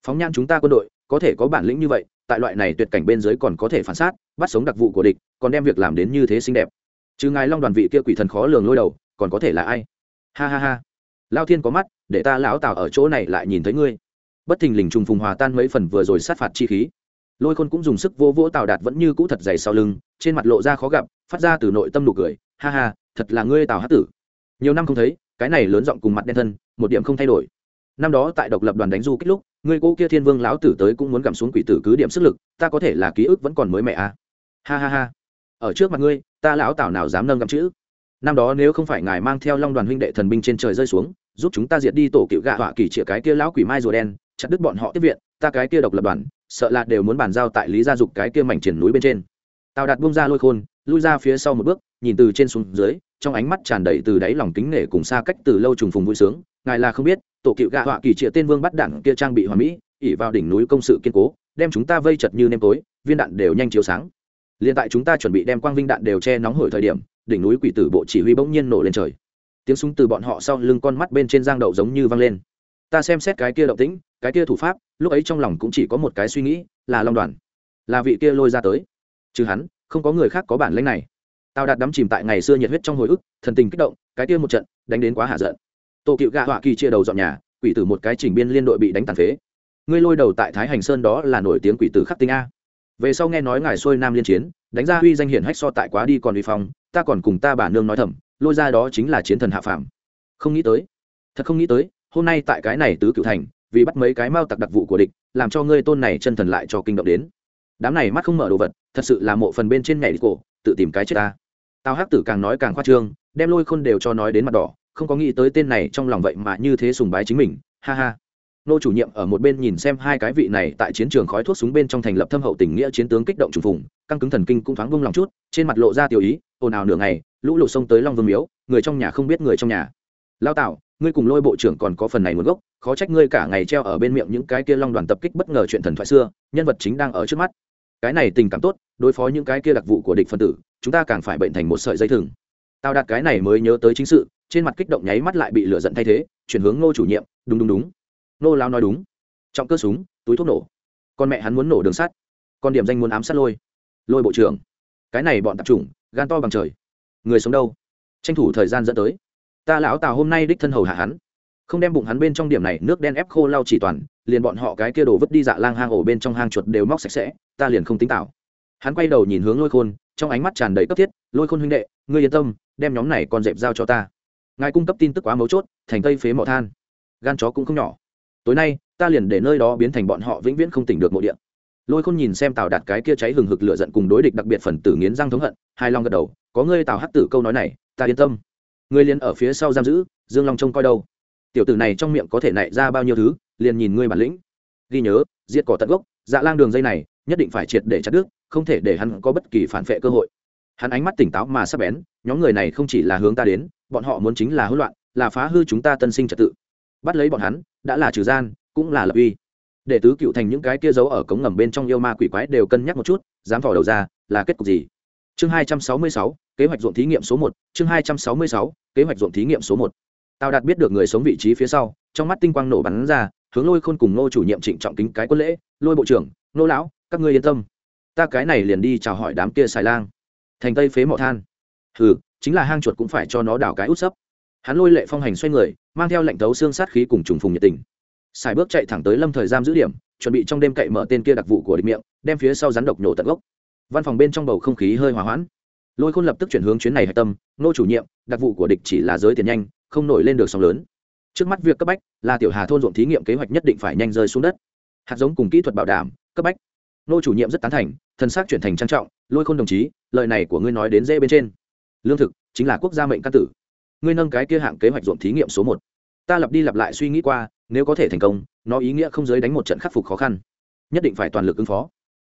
phóng nhan chúng ta quân đội có thể có bản lĩnh như vậy, tại loại này tuyệt cảnh bên dưới còn có thể phản sát bắt sống đặc vụ của địch, còn đem việc làm đến như thế xinh đẹp. Chứ ngài long đoàn vị kia quỷ thần khó lường lôi đầu, còn có thể là ai? Ha ha ha. Lao thiên có mắt, để ta lão tào ở chỗ này lại nhìn thấy ngươi. Bất thình lình trùng phùng hòa tan mấy phần vừa rồi sát phạt chi khí. Lôi khôn cũng dùng sức vô vỗ tào đạt vẫn như cũ thật dày sau lưng, trên mặt lộ ra khó gặp, phát ra từ nội tâm nụ cười. Ha ha, thật là ngươi tào hát tử. Nhiều năm không thấy, cái này lớn giọng cùng mặt đen thân, một điểm không thay đổi. Năm đó tại độc lập đoàn đánh du kích lúc ngươi cô kia thiên vương lão tử tới cũng muốn gặm xuống quỷ tử cứ điểm sức lực, ta có thể là ký ức vẫn còn mới mẹ à. ha ha ha. Ở trước mặt ngươi, ta lão tảo nào dám nâng gặm chữ? Năm đó nếu không phải ngài mang theo long đoàn huynh đệ thần binh trên trời rơi xuống, giúp chúng ta diệt đi tổ cựu gạ họa kỳ chĩa cái kia lão quỷ mai rùa đen, chặt đứt bọn họ tiếp viện, ta cái kia độc lập đoàn, sợ là đều muốn bàn giao tại lý gia dục cái kia mảnh triển núi bên trên. Tào đạt bung ra lôi khôn, lui ra phía sau một bước, nhìn từ trên xuống dưới, trong ánh mắt tràn đầy từ đáy lòng kính nể cùng xa cách từ lâu trùng phùng vui sướng ngài là không biết, tổ cựu gạ họa kỳ trịa tên vương bắt đạn kia trang bị hòa mỹ, ỉ vào đỉnh núi công sự kiên cố, đem chúng ta vây chật như nêm tối, viên đạn đều nhanh chiếu sáng. Liền tại chúng ta chuẩn bị đem quang vinh đạn đều che nóng hổi thời điểm, đỉnh núi quỷ tử bộ chỉ huy bỗng nhiên nổ lên trời. Tiếng súng từ bọn họ sau lưng con mắt bên trên giang đậu giống như văng lên. Ta xem xét cái kia động tĩnh, cái kia thủ pháp, lúc ấy trong lòng cũng chỉ có một cái suy nghĩ, là long đoàn. Là vị kia lôi ra tới. Chứ hắn, không có người khác có bản lĩnh này. Tao đạt đắm chìm tại ngày xưa nhiệt huyết trong hồi ức, thần tình kích động, cái kia một trận, đánh đến quá hạ giận tổ cựu gạ họa kỳ chia đầu dọn nhà, quỷ tử một cái chỉnh biên liên đội bị đánh tàn phế. Ngươi lôi đầu tại thái hành sơn đó là nổi tiếng quỷ tử khắc tinh a. Về sau nghe nói ngài xuôi nam liên chiến, đánh ra huy danh hiển hách so tại quá đi còn uy phong, ta còn cùng ta bà nương nói thầm, lôi ra đó chính là chiến thần hạ phàm. Không nghĩ tới, thật không nghĩ tới, hôm nay tại cái này tứ cựu thành, vì bắt mấy cái mao tặc đặc vụ của địch, làm cho ngươi tôn này chân thần lại cho kinh động đến. Đám này mắt không mở đồ vật, thật sự là mộ phần bên trên nhảy đi cổ, tự tìm cái chết ta. Tao hắc tử càng nói càng khoa trương, đem lôi khôn đều cho nói đến mặt đỏ không có nghĩ tới tên này trong lòng vậy mà như thế sùng bái chính mình, ha ha. Nô chủ nhiệm ở một bên nhìn xem hai cái vị này tại chiến trường khói thuốc súng bên trong thành lập thâm hậu tình nghĩa chiến tướng kích động trùng phùng, căng cứng thần kinh cũng thoáng vung lòng chút, trên mặt lộ ra tiểu ý, ồn ào nửa ngày, lũ lụt sông tới long vương miếu, người trong nhà không biết người trong nhà. Lao tạo ngươi cùng lôi bộ trưởng còn có phần này nguồn gốc, khó trách ngươi cả ngày treo ở bên miệng những cái kia long đoàn tập kích bất ngờ chuyện thần thoại xưa, nhân vật chính đang ở trước mắt. Cái này tình cảm tốt, đối phó những cái kia đặc vụ của địch phân tử, chúng ta càng phải bệnh thành một sợi dây thừng. Tao đặt cái này mới nhớ tới chính sự trên mặt kích động nháy mắt lại bị lửa giận thay thế, chuyển hướng ngô chủ nhiệm, đúng đúng đúng. Nô lao nói đúng. Trọng cơ súng, túi thuốc nổ. Con mẹ hắn muốn nổ đường sắt. Con điểm danh muốn ám sát lôi. Lôi bộ trưởng. Cái này bọn tạp chủng, gan to bằng trời. Người sống đâu? Tranh thủ thời gian dẫn tới. Ta lão tào hôm nay đích thân hầu hạ hắn. Không đem bụng hắn bên trong điểm này, nước đen ép khô lau chỉ toàn, liền bọn họ cái kia đổ vứt đi dạ lang hang ổ bên trong hang chuột đều móc sạch sẽ, ta liền không tính tạo hắn quay đầu nhìn hướng lôi khôn, trong ánh mắt tràn đầy cấp thiết, lôi khôn huynh đệ, ngươi yên tâm, đem nhóm này còn dẹp giao cho ta ngài cung cấp tin tức quá mấu chốt, thành tây phế mỏ than. Gan chó cũng không nhỏ. Tối nay, ta liền để nơi đó biến thành bọn họ vĩnh viễn không tỉnh được mộ điện lôi khôn nhìn xem tào đạt cái kia cháy hừng hực lửa giận cùng đối địch đặc biệt phần tử nghiến răng thống hận hai long gật đầu, có ngươi tào hắc tử câu nói này, ta yên tâm. Ngươi liền ở phía sau giam giữ, dương long trông coi đâu. Tiểu tử này trong miệng có thể nảy ra bao nhiêu thứ, liền nhìn ngươi bản lĩnh. Ghi nhớ, diệt cỏ tận gốc dạ lang đường dây này, nhất định phải triệt để chặt đứt, không thể để hắn có bất kỳ phản vệ cơ hội. Hắn ánh mắt tỉnh táo mà sắp bén, nhóm người này không chỉ là hướng ta đến bọn họ muốn chính là hỗn loạn, là phá hư chúng ta tân sinh trật tự. Bắt lấy bọn hắn, đã là trừ gian, cũng là lập uy. Để tứ cựu thành những cái kia giấu ở cống ngầm bên trong yêu ma quỷ quái đều cân nhắc một chút, dám vỏ đầu ra, là kết cục gì? Chương hai trăm sáu mươi sáu, kế hoạch ruộng thí nghiệm số một, chương hai trăm sáu mươi sáu, kế hoạch ruộng thí nghiệm số một. Tào đạt biết được người sống vị trí phía sau, trong mắt tinh quang nổ bắn ra, hướng lôi khôn cùng nô chủ nhiệm trịnh trọng kính cái quân lễ, lôi bộ trưởng nô lão, các ngươi yên tâm. Ta cái này liền đi chào hỏi đám kia xài lang. Thành tây phế mỏ than. Hừ chính là hang chuột cũng phải cho nó đảo cái út sấp. Hắn lôi lệ phong hành xoay người, mang theo lệnh thấu xương sát khí cùng trùng phùng nhiệt tình. Xài bước chạy thẳng tới lâm thời giam giữ điểm, chuẩn bị trong đêm cậy mở tên kia đặc vụ của địch miệng, đem phía sau rắn độc nhổ tận gốc. Văn phòng bên trong bầu không khí hơi hòa hoãn. Lôi khôn lập tức chuyển hướng chuyến này hạch tâm, nô chủ nhiệm, đặc vụ của địch chỉ là giới tiền nhanh, không nổi lên được sóng lớn. Trước mắt việc cấp bách là tiểu hà thôn ruộng thí nghiệm kế hoạch nhất định phải nhanh rơi xuống đất. Hạt giống cùng kỹ thuật bảo đảm, cấp bách. Nô chủ nhiệm rất tán thành, thân xác chuyển thành trang trọng, lôi khôn đồng chí, lời này của ngươi nói đến dễ bên trên lương thực chính là quốc gia mệnh căn tử. Ngươi nâng cái kia hạng kế hoạch ruộng thí nghiệm số một. Ta lặp đi lặp lại suy nghĩ qua, nếu có thể thành công, nó ý nghĩa không giới đánh một trận khắc phục khó khăn. Nhất định phải toàn lực ứng phó.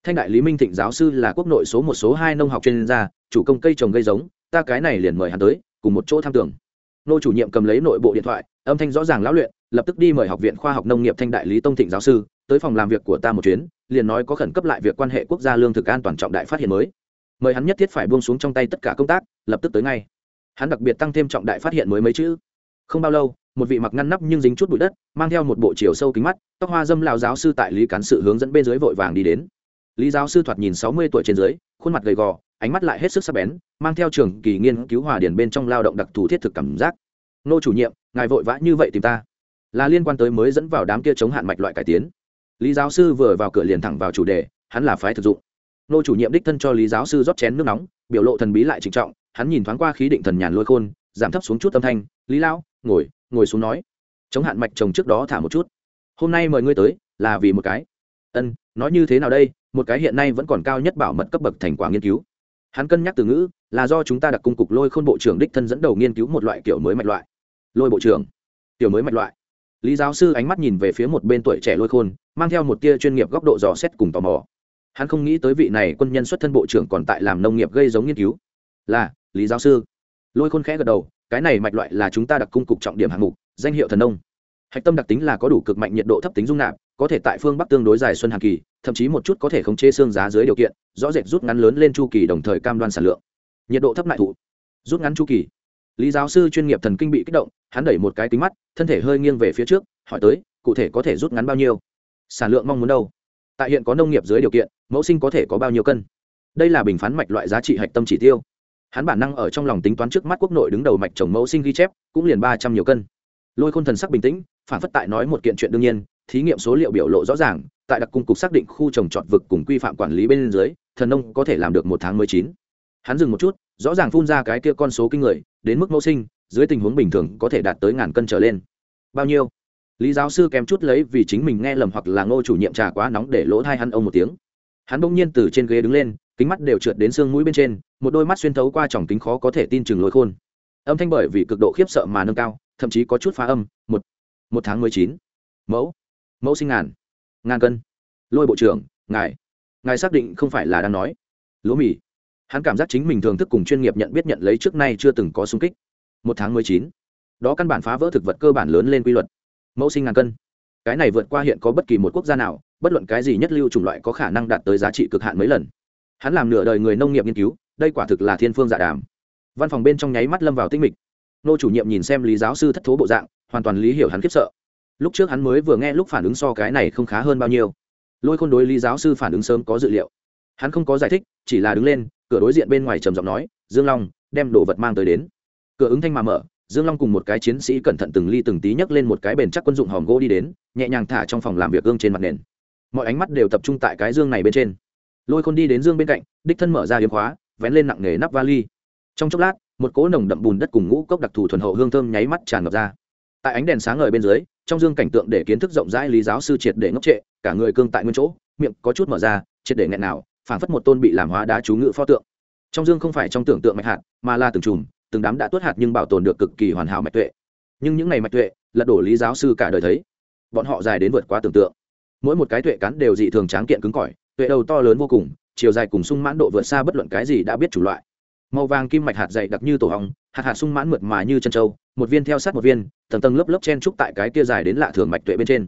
Thanh đại lý minh thịnh giáo sư là quốc nội số một số hai nông học chuyên gia, chủ công cây trồng gây giống, ta cái này liền mời hắn tới, cùng một chỗ tham tưởng. Nô chủ nhiệm cầm lấy nội bộ điện thoại, âm thanh rõ ràng lão luyện, lập tức đi mời học viện khoa học nông nghiệp thanh đại lý tông thịnh giáo sư, tới phòng làm việc của ta một chuyến, liền nói có khẩn cấp lại việc quan hệ quốc gia lương thực an toàn trọng đại phát hiện mới mời hắn nhất thiết phải buông xuống trong tay tất cả công tác, lập tức tới ngay. Hắn đặc biệt tăng thêm trọng đại phát hiện mới mấy chữ. Không bao lâu, một vị mặc ngăn nắp nhưng dính chút bụi đất, mang theo một bộ chiều sâu kính mắt, tóc hoa dâm lao giáo sư tại lý cán sự hướng dẫn bên dưới vội vàng đi đến. Lý giáo sư thoạt nhìn sáu mươi tuổi trên dưới, khuôn mặt gầy gò, ánh mắt lại hết sức sắc bén, mang theo trường kỳ nghiên cứu hòa điển bên trong lao động đặc thù thiết thực cảm giác. Nô chủ nhiệm, ngài vội vã như vậy tìm ta? Là liên quan tới mới dẫn vào đám kia chống hạn mạch loại cải tiến. Lý giáo sư vừa vào cửa liền thẳng vào chủ đề, hắn là phái thực dụng nô chủ nhiệm đích thân cho lý giáo sư rót chén nước nóng, biểu lộ thần bí lại trịnh trọng, hắn nhìn thoáng qua khí định thần nhàn lôi khôn, giảm thấp xuống chút âm thanh, lý lão, ngồi ngồi xuống nói. Chống hạn mạch trồng trước đó thả một chút. Hôm nay mời ngươi tới, là vì một cái. Ân, nói như thế nào đây? Một cái hiện nay vẫn còn cao nhất bảo mật cấp bậc thành quả nghiên cứu. Hắn cân nhắc từ ngữ, là do chúng ta đặt cung cục lôi khôn bộ trưởng đích thân dẫn đầu nghiên cứu một loại kiểu mới mạch loại. Lôi bộ trưởng, kiểu mới mạch loại. Lý giáo sư ánh mắt nhìn về phía một bên tuổi trẻ lôi khôn, mang theo một tia chuyên nghiệp góc độ dò xét cùng tò mò hắn không nghĩ tới vị này quân nhân xuất thân bộ trưởng còn tại làm nông nghiệp gây giống nghiên cứu. Là, lý giáo sư. Lôi khôn khẽ gật đầu, cái này mạch loại là chúng ta đặc cung cục trọng điểm hạng mục, danh hiệu thần nông. Hạch tâm đặc tính là có đủ cực mạnh nhiệt độ thấp tính dung nạp, có thể tại phương bắc tương đối dài xuân hàng kỳ, thậm chí một chút có thể khống chế xương giá dưới điều kiện, rõ rệt rút ngắn lớn lên chu kỳ đồng thời cam đoan sản lượng. Nhiệt độ thấp lại thụ. Rút ngắn chu kỳ. Lý giáo sư chuyên nghiệp thần kinh bị kích động, hắn đẩy một cái kính mắt, thân thể hơi nghiêng về phía trước, hỏi tới, cụ thể có thể rút ngắn bao nhiêu? Sản lượng mong muốn đâu? Tại hiện có nông nghiệp dưới điều kiện, mẫu sinh có thể có bao nhiêu cân? Đây là bình phán mạch loại giá trị hạch tâm chỉ tiêu. Hắn bản năng ở trong lòng tính toán trước mắt quốc nội đứng đầu mạch trồng mẫu sinh ghi chép, cũng liền ba trăm nhiều cân. Lôi khôn thần sắc bình tĩnh, phản phất tại nói một kiện chuyện đương nhiên, thí nghiệm số liệu biểu lộ rõ ràng, tại đặc cung cục xác định khu trồng trọt vực cùng quy phạm quản lý bên dưới, thần nông có thể làm được một tháng mười chín. Hắn dừng một chút, rõ ràng phun ra cái kia con số kinh người, đến mức mẫu sinh, dưới tình huống bình thường có thể đạt tới ngàn cân trở lên. Bao nhiêu? Lý giáo sư kém chút lấy vì chính mình nghe lầm hoặc là ngô chủ nhiệm trà quá nóng để lỗ thai hắn ông một tiếng. Hắn bỗng nhiên từ trên ghế đứng lên, kính mắt đều trượt đến xương mũi bên trên, một đôi mắt xuyên thấu qua tròng kính khó có thể tin chừng lôi khôn. Âm thanh bởi vì cực độ khiếp sợ mà nâng cao, thậm chí có chút phá âm, một một tháng mười chín. Mẫu mẫu sinh ngàn ngàn cân. Lôi bộ trưởng, ngài ngài xác định không phải là đang nói. Lúa mì. Hắn cảm giác chính mình thường thức cùng chuyên nghiệp nhận biết nhận lấy trước nay chưa từng có sung kích. Một tháng mười chín. Đó căn bản phá vỡ thực vật cơ bản lớn lên quy luật mẫu sinh ngàn cân. Cái này vượt qua hiện có bất kỳ một quốc gia nào, bất luận cái gì nhất lưu chủng loại có khả năng đạt tới giá trị cực hạn mấy lần. Hắn làm nửa đời người nông nghiệp nghiên cứu, đây quả thực là thiên phương dạ đàm. Văn phòng bên trong nháy mắt lâm vào tinh mịch. Nô chủ nhiệm nhìn xem lý giáo sư thất thố bộ dạng, hoàn toàn lý hiểu hắn khiếp sợ. Lúc trước hắn mới vừa nghe lúc phản ứng so cái này không khá hơn bao nhiêu. Lôi khôn đối lý giáo sư phản ứng sớm có dự liệu. Hắn không có giải thích, chỉ là đứng lên, cửa đối diện bên ngoài trầm giọng nói, dương long, đem đồ vật mang tới đến. Cửa ứng thanh mà mở dương long cùng một cái chiến sĩ cẩn thận từng ly từng tí nhấc lên một cái bền chắc quân dụng hòm gỗ đi đến, nhẹ nhàng thả trong phòng làm việc gương trên mặt nền. Mọi ánh mắt đều tập trung tại cái dương này bên trên. Lôi khôn đi đến dương bên cạnh, đích thân mở ra hiếm khóa, vén lên nặng nghề nắp vali. Trong chốc lát, một cỗ nồng đậm bùn đất cùng ngũ cốc đặc thù thuần hậu hương thơm nháy mắt tràn ngập ra. Tại ánh đèn sáng ngời bên dưới, trong dương cảnh tượng để kiến thức rộng rãi lý giáo sư triệt để ngốc trệ, cả người cương tại nguyên chỗ, miệng có chút mở ra, triệt để nghẹn nào, phảng phất một tôn bị làm hóa đá chú ngự pho tượng. Trong dương không phải trong tưởng tượng mạch hạt, mà là từng chùm từng đám đã tuốt hạt nhưng bảo tồn được cực kỳ hoàn hảo mạch tuệ. Nhưng những ngày mạch tuệ, lật đổ lý giáo sư cả đời thấy, bọn họ dài đến vượt quá tưởng tượng. Mỗi một cái tuệ cắn đều dị thường tráng kiện cứng cỏi, tuệ đầu to lớn vô cùng, chiều dài cùng sung mãn độ vượt xa bất luận cái gì đã biết chủ loại. Màu vàng kim mạch hạt dày đặc như tổ hóng hạt hạt sung mãn mượt mà như chân trâu, một viên theo sát một viên, tầng tầng lớp lớp chen trúc tại cái kia dài đến lạ thường mạch tuệ bên trên.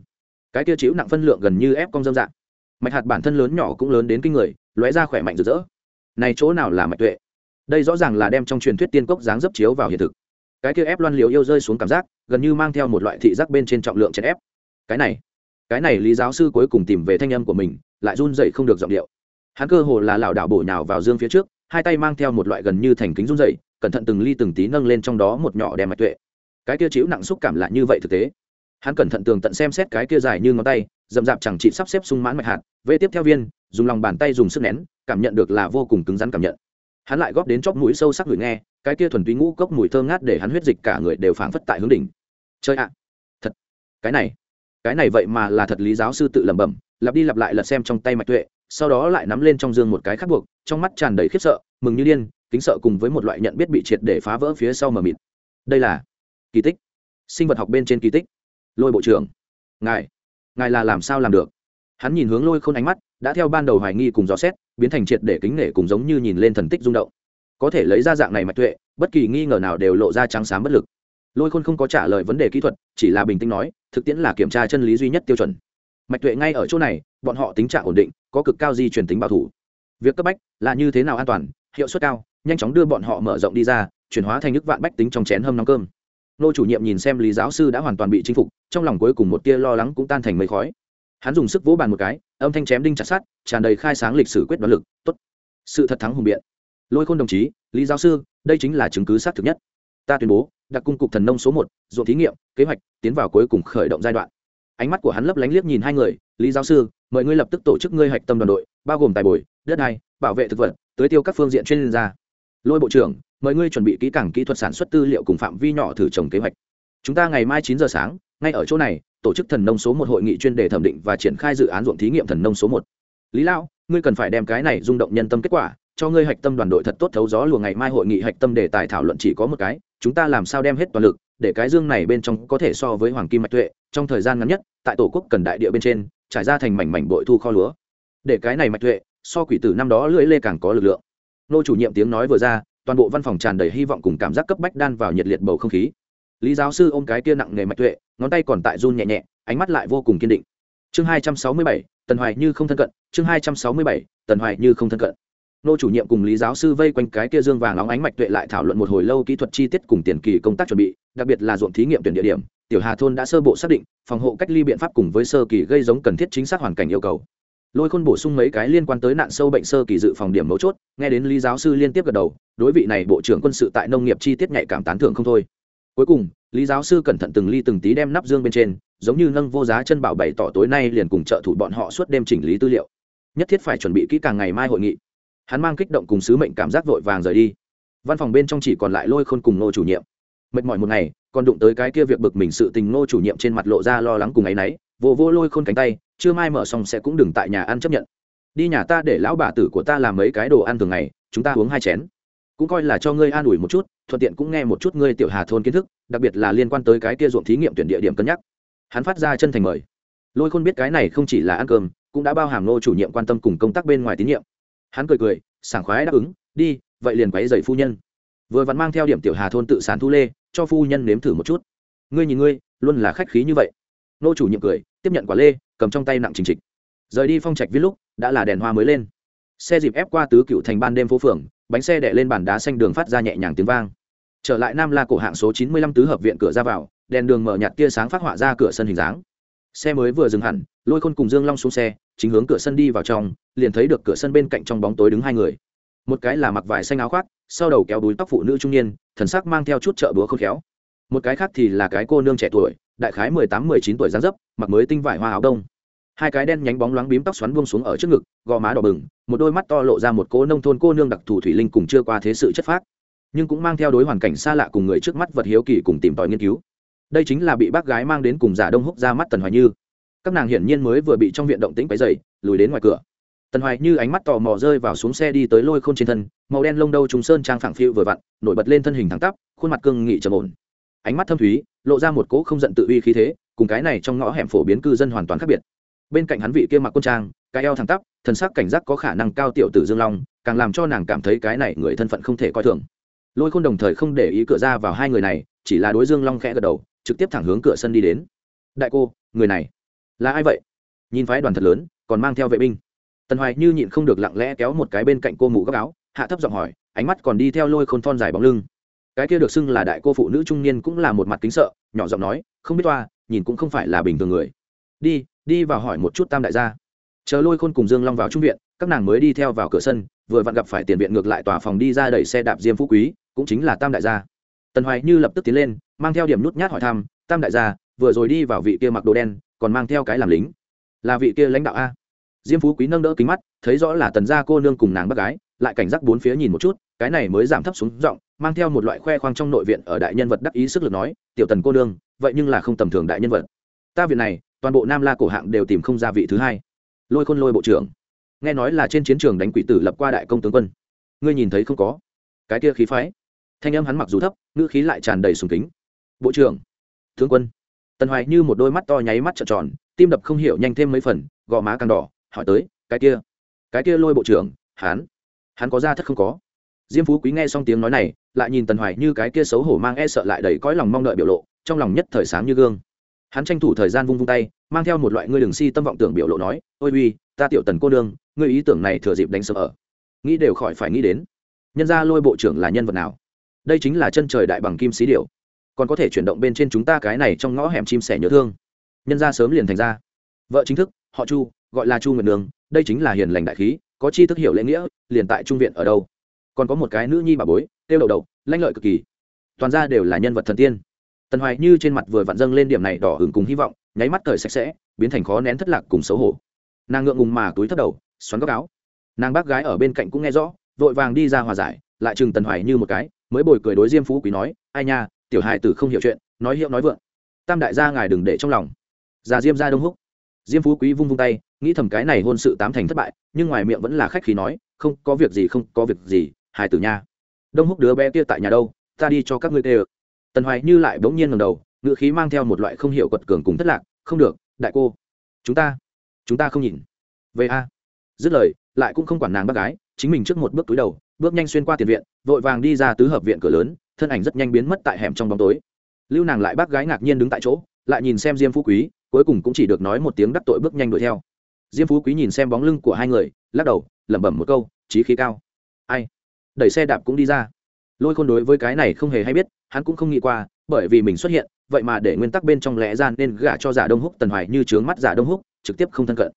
Cái kia chịu nặng phân lượng gần như ép cong dâm dạng. Mạch hạt bản thân lớn nhỏ cũng lớn đến kinh người, lóe ra khỏe mạnh rực rỡ. Này chỗ nào là mạch tuệ? Đây rõ ràng là đem trong truyền thuyết tiên cốc dáng dấp chiếu vào hiện thực. Cái kia ép loan liều yêu rơi xuống cảm giác, gần như mang theo một loại thị giác bên trên trọng lượng chèn ép. Cái này cái này lý giáo sư cuối cùng tìm về thanh âm của mình, lại run dậy không được giọng điệu. Hắn cơ hồ là lảo đảo bổ nhào vào dương phía trước, hai tay mang theo một loại gần như thành kính run dậy cẩn thận từng ly từng tí nâng lên trong đó một nhỏ đèn mạch tuệ. Cái kia chịu nặng xúc cảm lại như vậy thực tế. Hắn cẩn thận tường tận xem xét cái kia dài như ngón tay, dậm dạp chẳng chị sắp xếp sung mãn mạch hạt, vê tiếp theo viên, dùng lòng bàn tay dùng sức nén, cảm nhận được là vô cùng cứng rắn cảm nhận hắn lại góp đến chóp mũi sâu sắc người nghe, cái kia thuần túy ngũ cốc mùi thơ ngát để hắn huyết dịch cả người đều phảng phất tại hướng đỉnh. Chơi ạ! Thật! Cái này! Cái này vậy mà là thật lý giáo sư tự lẩm bẩm, lặp đi lặp lại lật xem trong tay mạch tuệ, sau đó lại nắm lên trong dương một cái khắc buộc, trong mắt tràn đầy khiếp sợ, mừng như điên, kính sợ cùng với một loại nhận biết bị triệt để phá vỡ phía sau mờ mịt. Đây là kỳ tích. Sinh vật học bên trên kỳ tích. Lôi bộ trưởng. Ngài. Ngài là làm sao làm được? Hắn nhìn hướng lôi khôn ánh mắt đã theo ban đầu hoài nghi cùng dò xét, biến thành triệt để kính nể cùng giống như nhìn lên thần tích rung động. Có thể lấy ra dạng này mạch tuệ, bất kỳ nghi ngờ nào đều lộ ra trắng sáng bất lực. Lôi khôn không có trả lời vấn đề kỹ thuật, chỉ là bình tĩnh nói, thực tiễn là kiểm tra chân lý duy nhất tiêu chuẩn. Mạch tuệ ngay ở chỗ này, bọn họ tính trạng ổn định, có cực cao di truyền tính bảo thủ. Việc cấp bách là như thế nào an toàn, hiệu suất cao, nhanh chóng đưa bọn họ mở rộng đi ra, chuyển hóa thành nước vạn bách tính trong chén hâm nóng cơm. Nô chủ nhiệm nhìn xem lý giáo sư đã hoàn toàn bị chinh phục, trong lòng cuối cùng một tia lo lắng cũng tan thành mây khói. Hắn dùng sức vỗ bàn một cái âm thanh chém đinh chặt sát tràn đầy khai sáng lịch sử quyết đoán lực. Tốt. Sự thật thắng hùng biện. Lôi khôn đồng chí, lý giáo sư, đây chính là chứng cứ xác thực nhất. Ta tuyên bố, đặc cung cục thần nông số một, ruộng thí nghiệm, kế hoạch, tiến vào cuối cùng khởi động giai đoạn. Ánh mắt của hắn lấp lánh liếc nhìn hai người, lý giáo sư, mời ngươi lập tức tổ chức ngươi hạch tâm đoàn đội, bao gồm tài bồi, đất đai, bảo vệ thực vật tới tiêu các phương diện chuyên gia. Lôi bộ trưởng, mời ngươi chuẩn bị kỹ càng kỹ thuật sản xuất tư liệu cùng phạm vi nhỏ thử trồng kế hoạch. Chúng ta ngày mai chín giờ sáng, ngay ở chỗ này tổ chức thần nông số một hội nghị chuyên đề thẩm định và triển khai dự án ruộng thí nghiệm thần nông số một. Lý lão, ngươi cần phải đem cái này rung động nhân tâm kết quả, cho ngươi hạch tâm đoàn đội thật tốt thấu gió lùa ngày mai hội nghị hạch tâm đề tài thảo luận chỉ có một cái, chúng ta làm sao đem hết toàn lực, để cái dương này bên trong có thể so với hoàng kim mạch tuệ, trong thời gian ngắn nhất, tại tổ quốc cần đại địa bên trên, trải ra thành mảnh mảnh bội thu kho lúa. Để cái này mạch tuệ, so quỷ tử năm đó lưỡi lê càng có lực lượng. Nô chủ nhiệm tiếng nói vừa ra, toàn bộ văn phòng tràn đầy hy vọng cùng cảm giác cấp bách đan vào nhiệt liệt bầu không khí lý giáo sư ôm cái kia nặng nghề mạch tuệ, ngón tay còn tại run nhẹ nhẹ, ánh mắt lại vô cùng kiên định. Chương hai trăm sáu mươi bảy, tần hoài như không thân cận, chương hai trăm sáu mươi bảy, tần hoài như không thân cận. Nô chủ nhiệm cùng lý giáo sư vây quanh cái kia dương vàng óng ánh mạch tuệ lại thảo luận một hồi lâu kỹ thuật chi tiết cùng tiền kỳ công tác chuẩn bị, đặc biệt là ruộng thí nghiệm tuyển địa điểm, tiểu hà thôn đã sơ bộ xác định, phòng hộ cách ly biện pháp cùng với sơ kỳ gây giống cần thiết chính xác hoàn cảnh yêu cầu. Lôi khôn bổ sung mấy cái liên quan tới nạn sâu bệnh sơ kỳ dự phòng điểm mấu chốt, nghe đến lý giáo sư liên tiếp gật đầu, đối vị này bộ trưởng quân sự tại nông nghiệp chi tiết nhạy cảm tán thưởng không thôi cuối cùng, lý giáo sư cẩn thận từng ly từng tí đem nắp dương bên trên, giống như nâng vô giá chân bảo bày tỏ tối nay liền cùng trợ thủ bọn họ suốt đêm chỉnh lý tư liệu. Nhất thiết phải chuẩn bị kỹ càng ngày mai hội nghị. Hắn mang kích động cùng sứ mệnh cảm giác vội vàng rời đi. Văn phòng bên trong chỉ còn lại lôi khôn cùng nô chủ nhiệm. Mệt mỏi một ngày, còn đụng tới cái kia việc bực mình sự tình nô chủ nhiệm trên mặt lộ ra lo lắng cùng ấ y n ấ y vô vô lôi khôn cánh tay, chưa mai mở xong sẽ cũng đừng tại nhà ăn chấp nhận. Đi nhà ta để lão bà tử của ta làm mấy cái đồ ăn thường ngày, chúng ta uống hai chén cũng coi là cho ngươi an ủi một chút, thuận tiện cũng nghe một chút ngươi tiểu hà thôn kiến thức, đặc biệt là liên quan tới cái kia ruộng thí nghiệm tuyển địa điểm cân nhắc. Hắn phát ra chân thành mời. Lôi khôn biết cái này không chỉ là ăn cơm, cũng đã bao hàm nô chủ nhiệm quan tâm cùng công tác bên ngoài tín nhiệm. Hắn cười cười, sảng khoái đáp ứng, đi, vậy liền quấy dậy phu nhân. Vừa vặn mang theo điểm tiểu hà thôn tự sản thu lê, cho phu nhân nếm thử một chút. Ngươi nhìn ngươi, luôn là khách khí như vậy. Nô chủ nhiệm cười, tiếp nhận quả lê, cầm trong tay nặng trình trịch. Rời đi phong trạch viết lúc, đã là đèn hoa mới lên. Xe dịp ép qua tứ cựu thành ban đêm phố phường bánh xe đẻ lên bàn đá xanh đường phát ra nhẹ nhàng tiếng vang. Trở lại nam la cổ hạng số chín mươi lăm tứ hợp viện cửa ra vào, đèn đường mở nhạt tia sáng phát họa ra cửa sân hình dáng. Xe mới vừa dừng hẳn, lôi khôn cùng dương long xuống xe, chính hướng cửa sân đi vào trong, liền thấy được cửa sân bên cạnh trong bóng tối đứng hai người. Một cái là mặc vải xanh áo khoác, sau đầu kéo đuôi tóc phụ nữ trung niên, thần sắc mang theo chút chợ búa khôn khéo. Một cái khác thì là cái cô nương trẻ tuổi, đại khái mười tám, mười chín tuổi dáng dấp, mặc mới tinh vải hoa áo đông hai cái đen nhánh bóng loáng bím tóc xoắn buông xuống ở trước ngực, gò má đỏ bừng, một đôi mắt to lộ ra một cô nông thôn cô nương đặc thù thủy linh cùng chưa qua thế sự chất phác. Nhưng cũng mang theo đối hoàn cảnh xa lạ cùng người trước mắt vật hiếu kỳ cùng tìm tòi nghiên cứu. Đây chính là bị bác gái mang đến cùng giả đông húc ra mắt tần hoài như. Các nàng hiển nhiên mới vừa bị trong viện động tĩnh cái dày lùi đến ngoài cửa. Tần hoài như ánh mắt tò mò rơi vào xuống xe đi tới lôi khôn trên thân, màu đen lông đâu trùng sơn trang phẳng phiu vừa vặn, nổi bật lên thân hình thẳng tắp, khuôn mặt cương nghị trầm ổn. Ánh mắt thâm thúy, lộ ra một cỗ không giận tự uy khí thế, cùng cái này trong ngõ hẻm phổ biến cư dân hoàn toàn khác biệt bên cạnh hắn vị kia mặc quân trang, cái eo thẳng tắp, thần sắc cảnh giác có khả năng cao tiểu tử dương long, càng làm cho nàng cảm thấy cái này người thân phận không thể coi thường. Lôi khôn đồng thời không để ý cửa ra vào hai người này, chỉ là đối dương long khẽ gật đầu, trực tiếp thẳng hướng cửa sân đi đến. Đại cô, người này là ai vậy? Nhìn phái đoàn thật lớn, còn mang theo vệ binh. Tần hoài như nhịn không được lặng lẽ kéo một cái bên cạnh cô mụ góc áo, hạ thấp giọng hỏi, ánh mắt còn đi theo lôi khôn thon dài bóng lưng. Cái kia được xưng là đại cô phụ nữ trung niên cũng là một mặt kính sợ, nhỏ giọng nói, không biết toa, nhìn cũng không phải là bình thường người. Đi đi vào hỏi một chút tam đại gia. Chờ lôi khôn cùng dương long vào trung viện, các nàng mới đi theo vào cửa sân, vừa vặn gặp phải tiền viện ngược lại tòa phòng đi ra đẩy xe đạp diêm phú quý, cũng chính là tam đại gia. Tần hoài như lập tức tiến lên, mang theo điểm nút nhát hỏi thăm, tam đại gia, vừa rồi đi vào vị kia mặc đồ đen, còn mang theo cái làm lính? Là vị kia lãnh đạo a. Diêm phú quý nâng đỡ kính mắt, thấy rõ là tần gia cô nương cùng nàng bác gái, lại cảnh giác bốn phía nhìn một chút, cái này mới giảm thấp xuống giọng, mang theo một loại khoe khoang trong nội viện ở đại nhân vật đắc ý sức lực nói, tiểu tần cô nương, vậy nhưng là không tầm thường đại nhân vật. Ta viện này toàn bộ nam la cổ hạng đều tìm không ra vị thứ hai. Lôi khôn lôi bộ trưởng, nghe nói là trên chiến trường đánh quỷ tử lập qua đại công tướng quân. Ngươi nhìn thấy không có? Cái kia khí phái. Thanh âm hắn mặc dù thấp, ngữ khí lại tràn đầy sùng kính. Bộ trưởng, tướng quân. Tần hoài như một đôi mắt to nháy mắt trợn tròn, tim đập không hiểu nhanh thêm mấy phần, gò má càng đỏ, hỏi tới, cái kia cái kia lôi bộ trưởng, hắn hắn có ra thất không có? Diêm phú quý nghe xong tiếng nói này, lại nhìn tần hoài như cái kia xấu hổ mang e sợ lại đầy cõi lòng mong đợi biểu lộ, trong lòng nhất thời sáng như gương hắn tranh thủ thời gian vung vung tay, mang theo một loại ngươi đừng si tâm vọng tưởng biểu lộ nói, ôi uy, ta tiểu tần cô đương ngươi ý tưởng này thừa dịp đánh sập ở. Nghĩ đều khỏi phải nghĩ đến, nhân ra lôi bộ trưởng là nhân vật nào? Đây chính là chân trời đại bằng kim xí điệu còn có thể chuyển động bên trên chúng ta cái này trong ngõ hẻm chim sẻ nhớ thương. Nhân ra sớm liền thành ra. Vợ chính thức, họ chu, gọi là chu nguyệt nương, đây chính là hiền lành đại khí, có chi thức hiểu lễ nghĩa, liền tại trung viện ở đâu. Còn có một cái nữ nhi bà bối, tiêu đầu đầu, lanh lợi cực kỳ. Toàn ra đều là nhân vật thần tiên tần hoài như trên mặt vừa vặn dâng lên điểm này đỏ hừng cùng hy vọng, nháy mắt thời sạch sẽ, biến thành khó nén thất lạc cùng xấu hổ. Nàng ngượng ngùng mà túi thất đầu, xoắn góc áo. Nàng bác gái ở bên cạnh cũng nghe rõ, vội vàng đi ra hòa giải, lại chừng tần hoài như một cái, mới bồi cười đối diêm phú quý nói, ai nha, tiểu hài tử không hiểu chuyện, nói hiệu nói vượng. Tam đại gia ngài đừng để trong lòng. Già diêm ra đông húc. Diêm phú quý vung vung tay, nghĩ thầm cái này hôn sự tám thành thất bại, nhưng ngoài miệng vẫn là khách khí nói, không, có việc gì, không có việc gì, hài tử nha. Đông húc đứa bé kia tại nhà đâu, ta đi cho các ngươi tê ực tần hoài như lại bỗng nhiên ngầm đầu ngự khí mang theo một loại không hiểu quật cường cùng thất lạc, không được, đại cô, chúng ta chúng ta không nhìn. Về a. Dứt lời, lại cũng không quản nàng bác gái, chính mình trước một bước túi đầu, bước nhanh xuyên qua tiền viện, vội vàng đi ra tứ hợp viện cửa lớn, thân ảnh rất nhanh biến mất tại hẻm trong bóng tối. Lưu nàng lại bác gái ngạc nhiên đứng tại chỗ, lại nhìn xem diêm phú quý, cuối cùng cũng chỉ được nói một tiếng đắc tội bước nhanh đuổi theo. Diêm phú quý nhìn xem bóng lưng của hai người, lắc đầu, lẩm bẩm một câu trí khí cao. Ai? Đẩy xe đạp cũng đi ra lôi khôn đối với cái này không hề hay biết, hắn cũng không nghĩ qua, bởi vì mình xuất hiện, vậy mà để nguyên tắc bên trong lẽ ra nên gả cho giả đông húc tần hoài như trướng mắt giả đông húc, trực tiếp không thân cận.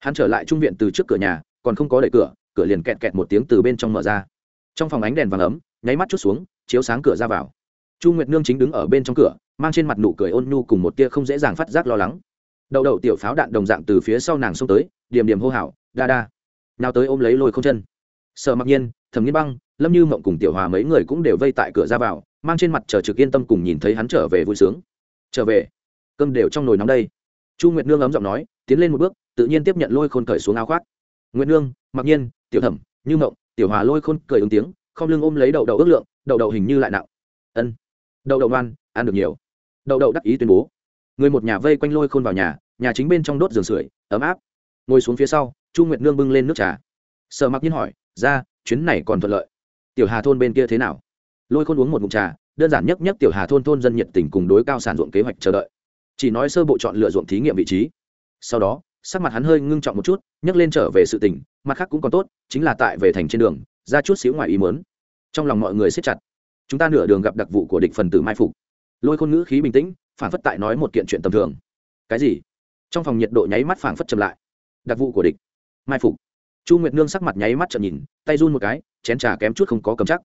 Hắn trở lại trung viện từ trước cửa nhà, còn không có đẩy cửa cửa liền kẹt kẹt một tiếng từ bên trong mở ra. Trong phòng ánh đèn vàng ấm, nháy mắt chút xuống, chiếu sáng cửa ra vào. Chu nguyệt nương chính đứng ở bên trong cửa, mang trên mặt nụ cười ôn nhu cùng một tia không dễ dàng phát giác lo lắng. Đậu đậu tiểu pháo đạn đồng dạng từ phía sau nàng xông tới điểm điểm hô hào, đa đa, nào tới ôm lấy lôi không chân. Sợ mặc nhiên thầm nghiên băng lâm như mộng cùng tiểu hòa mấy người cũng đều vây tại cửa ra vào, mang trên mặt chờ trực yên tâm cùng nhìn thấy hắn trở về vui sướng. Trở về? Cơm đều trong nồi nóng đây. Chu nguyệt nương ấm giọng nói, tiến lên một bước, tự nhiên tiếp nhận lôi khôn cởi xuống áo khoác. Nguyệt nương, mặc nhiên, tiểu thẩm, như mộng. Tiểu hòa lôi khôn cười ứng tiếng không lưng ôm lấy đậu đậu ước lượng, đậu đậu hình như lại nặng. Ân, đậu đậu ngoan, ăn được nhiều. Đậu đậu đắc ý tuyên bố. Người một nhà vây quanh lôi khôn vào nhà nhà chính bên trong đốt giường sưởi, ấm áp. Ngồi xuống phía sau, chu nguyệt nương bưng lên nước trà. Sợ mặc nhiên hỏi, ra, chuyến này còn thuận lợi? Tiểu hà thôn bên kia thế nào? Lôi khôn uống một mụn trà, đơn giản nhất nhất tiểu hà thôn thôn dân nhiệt tình cùng đối cao sản ruộng kế hoạch chờ đợi. Chỉ nói sơ bộ chọn lựa ruộng thí nghiệm vị trí. Sau đó, sắc mặt hắn hơi ngưng trọng một chút, nhấc lên trở về sự tỉnh mặt khác cũng còn tốt, chính là tại về thành trên đường, ra chút xíu ngoài ý mớn trong lòng mọi người siết chặt. Chúng ta nửa đường gặp đặc vụ của địch phần tử mai phục. Lôi khôn ngữ khí bình tĩnh, phản phất tại nói một kiện chuyện tầm thường. Cái gì? Trong phòng nhiệt độ nháy mắt phản phất chậm lại. Đặc vụ của địch. Mai phục chu nguyệt nương sắc mặt nháy mắt chậm nhìn, tay run một cái, chén trà kém chút không có cầm chắc.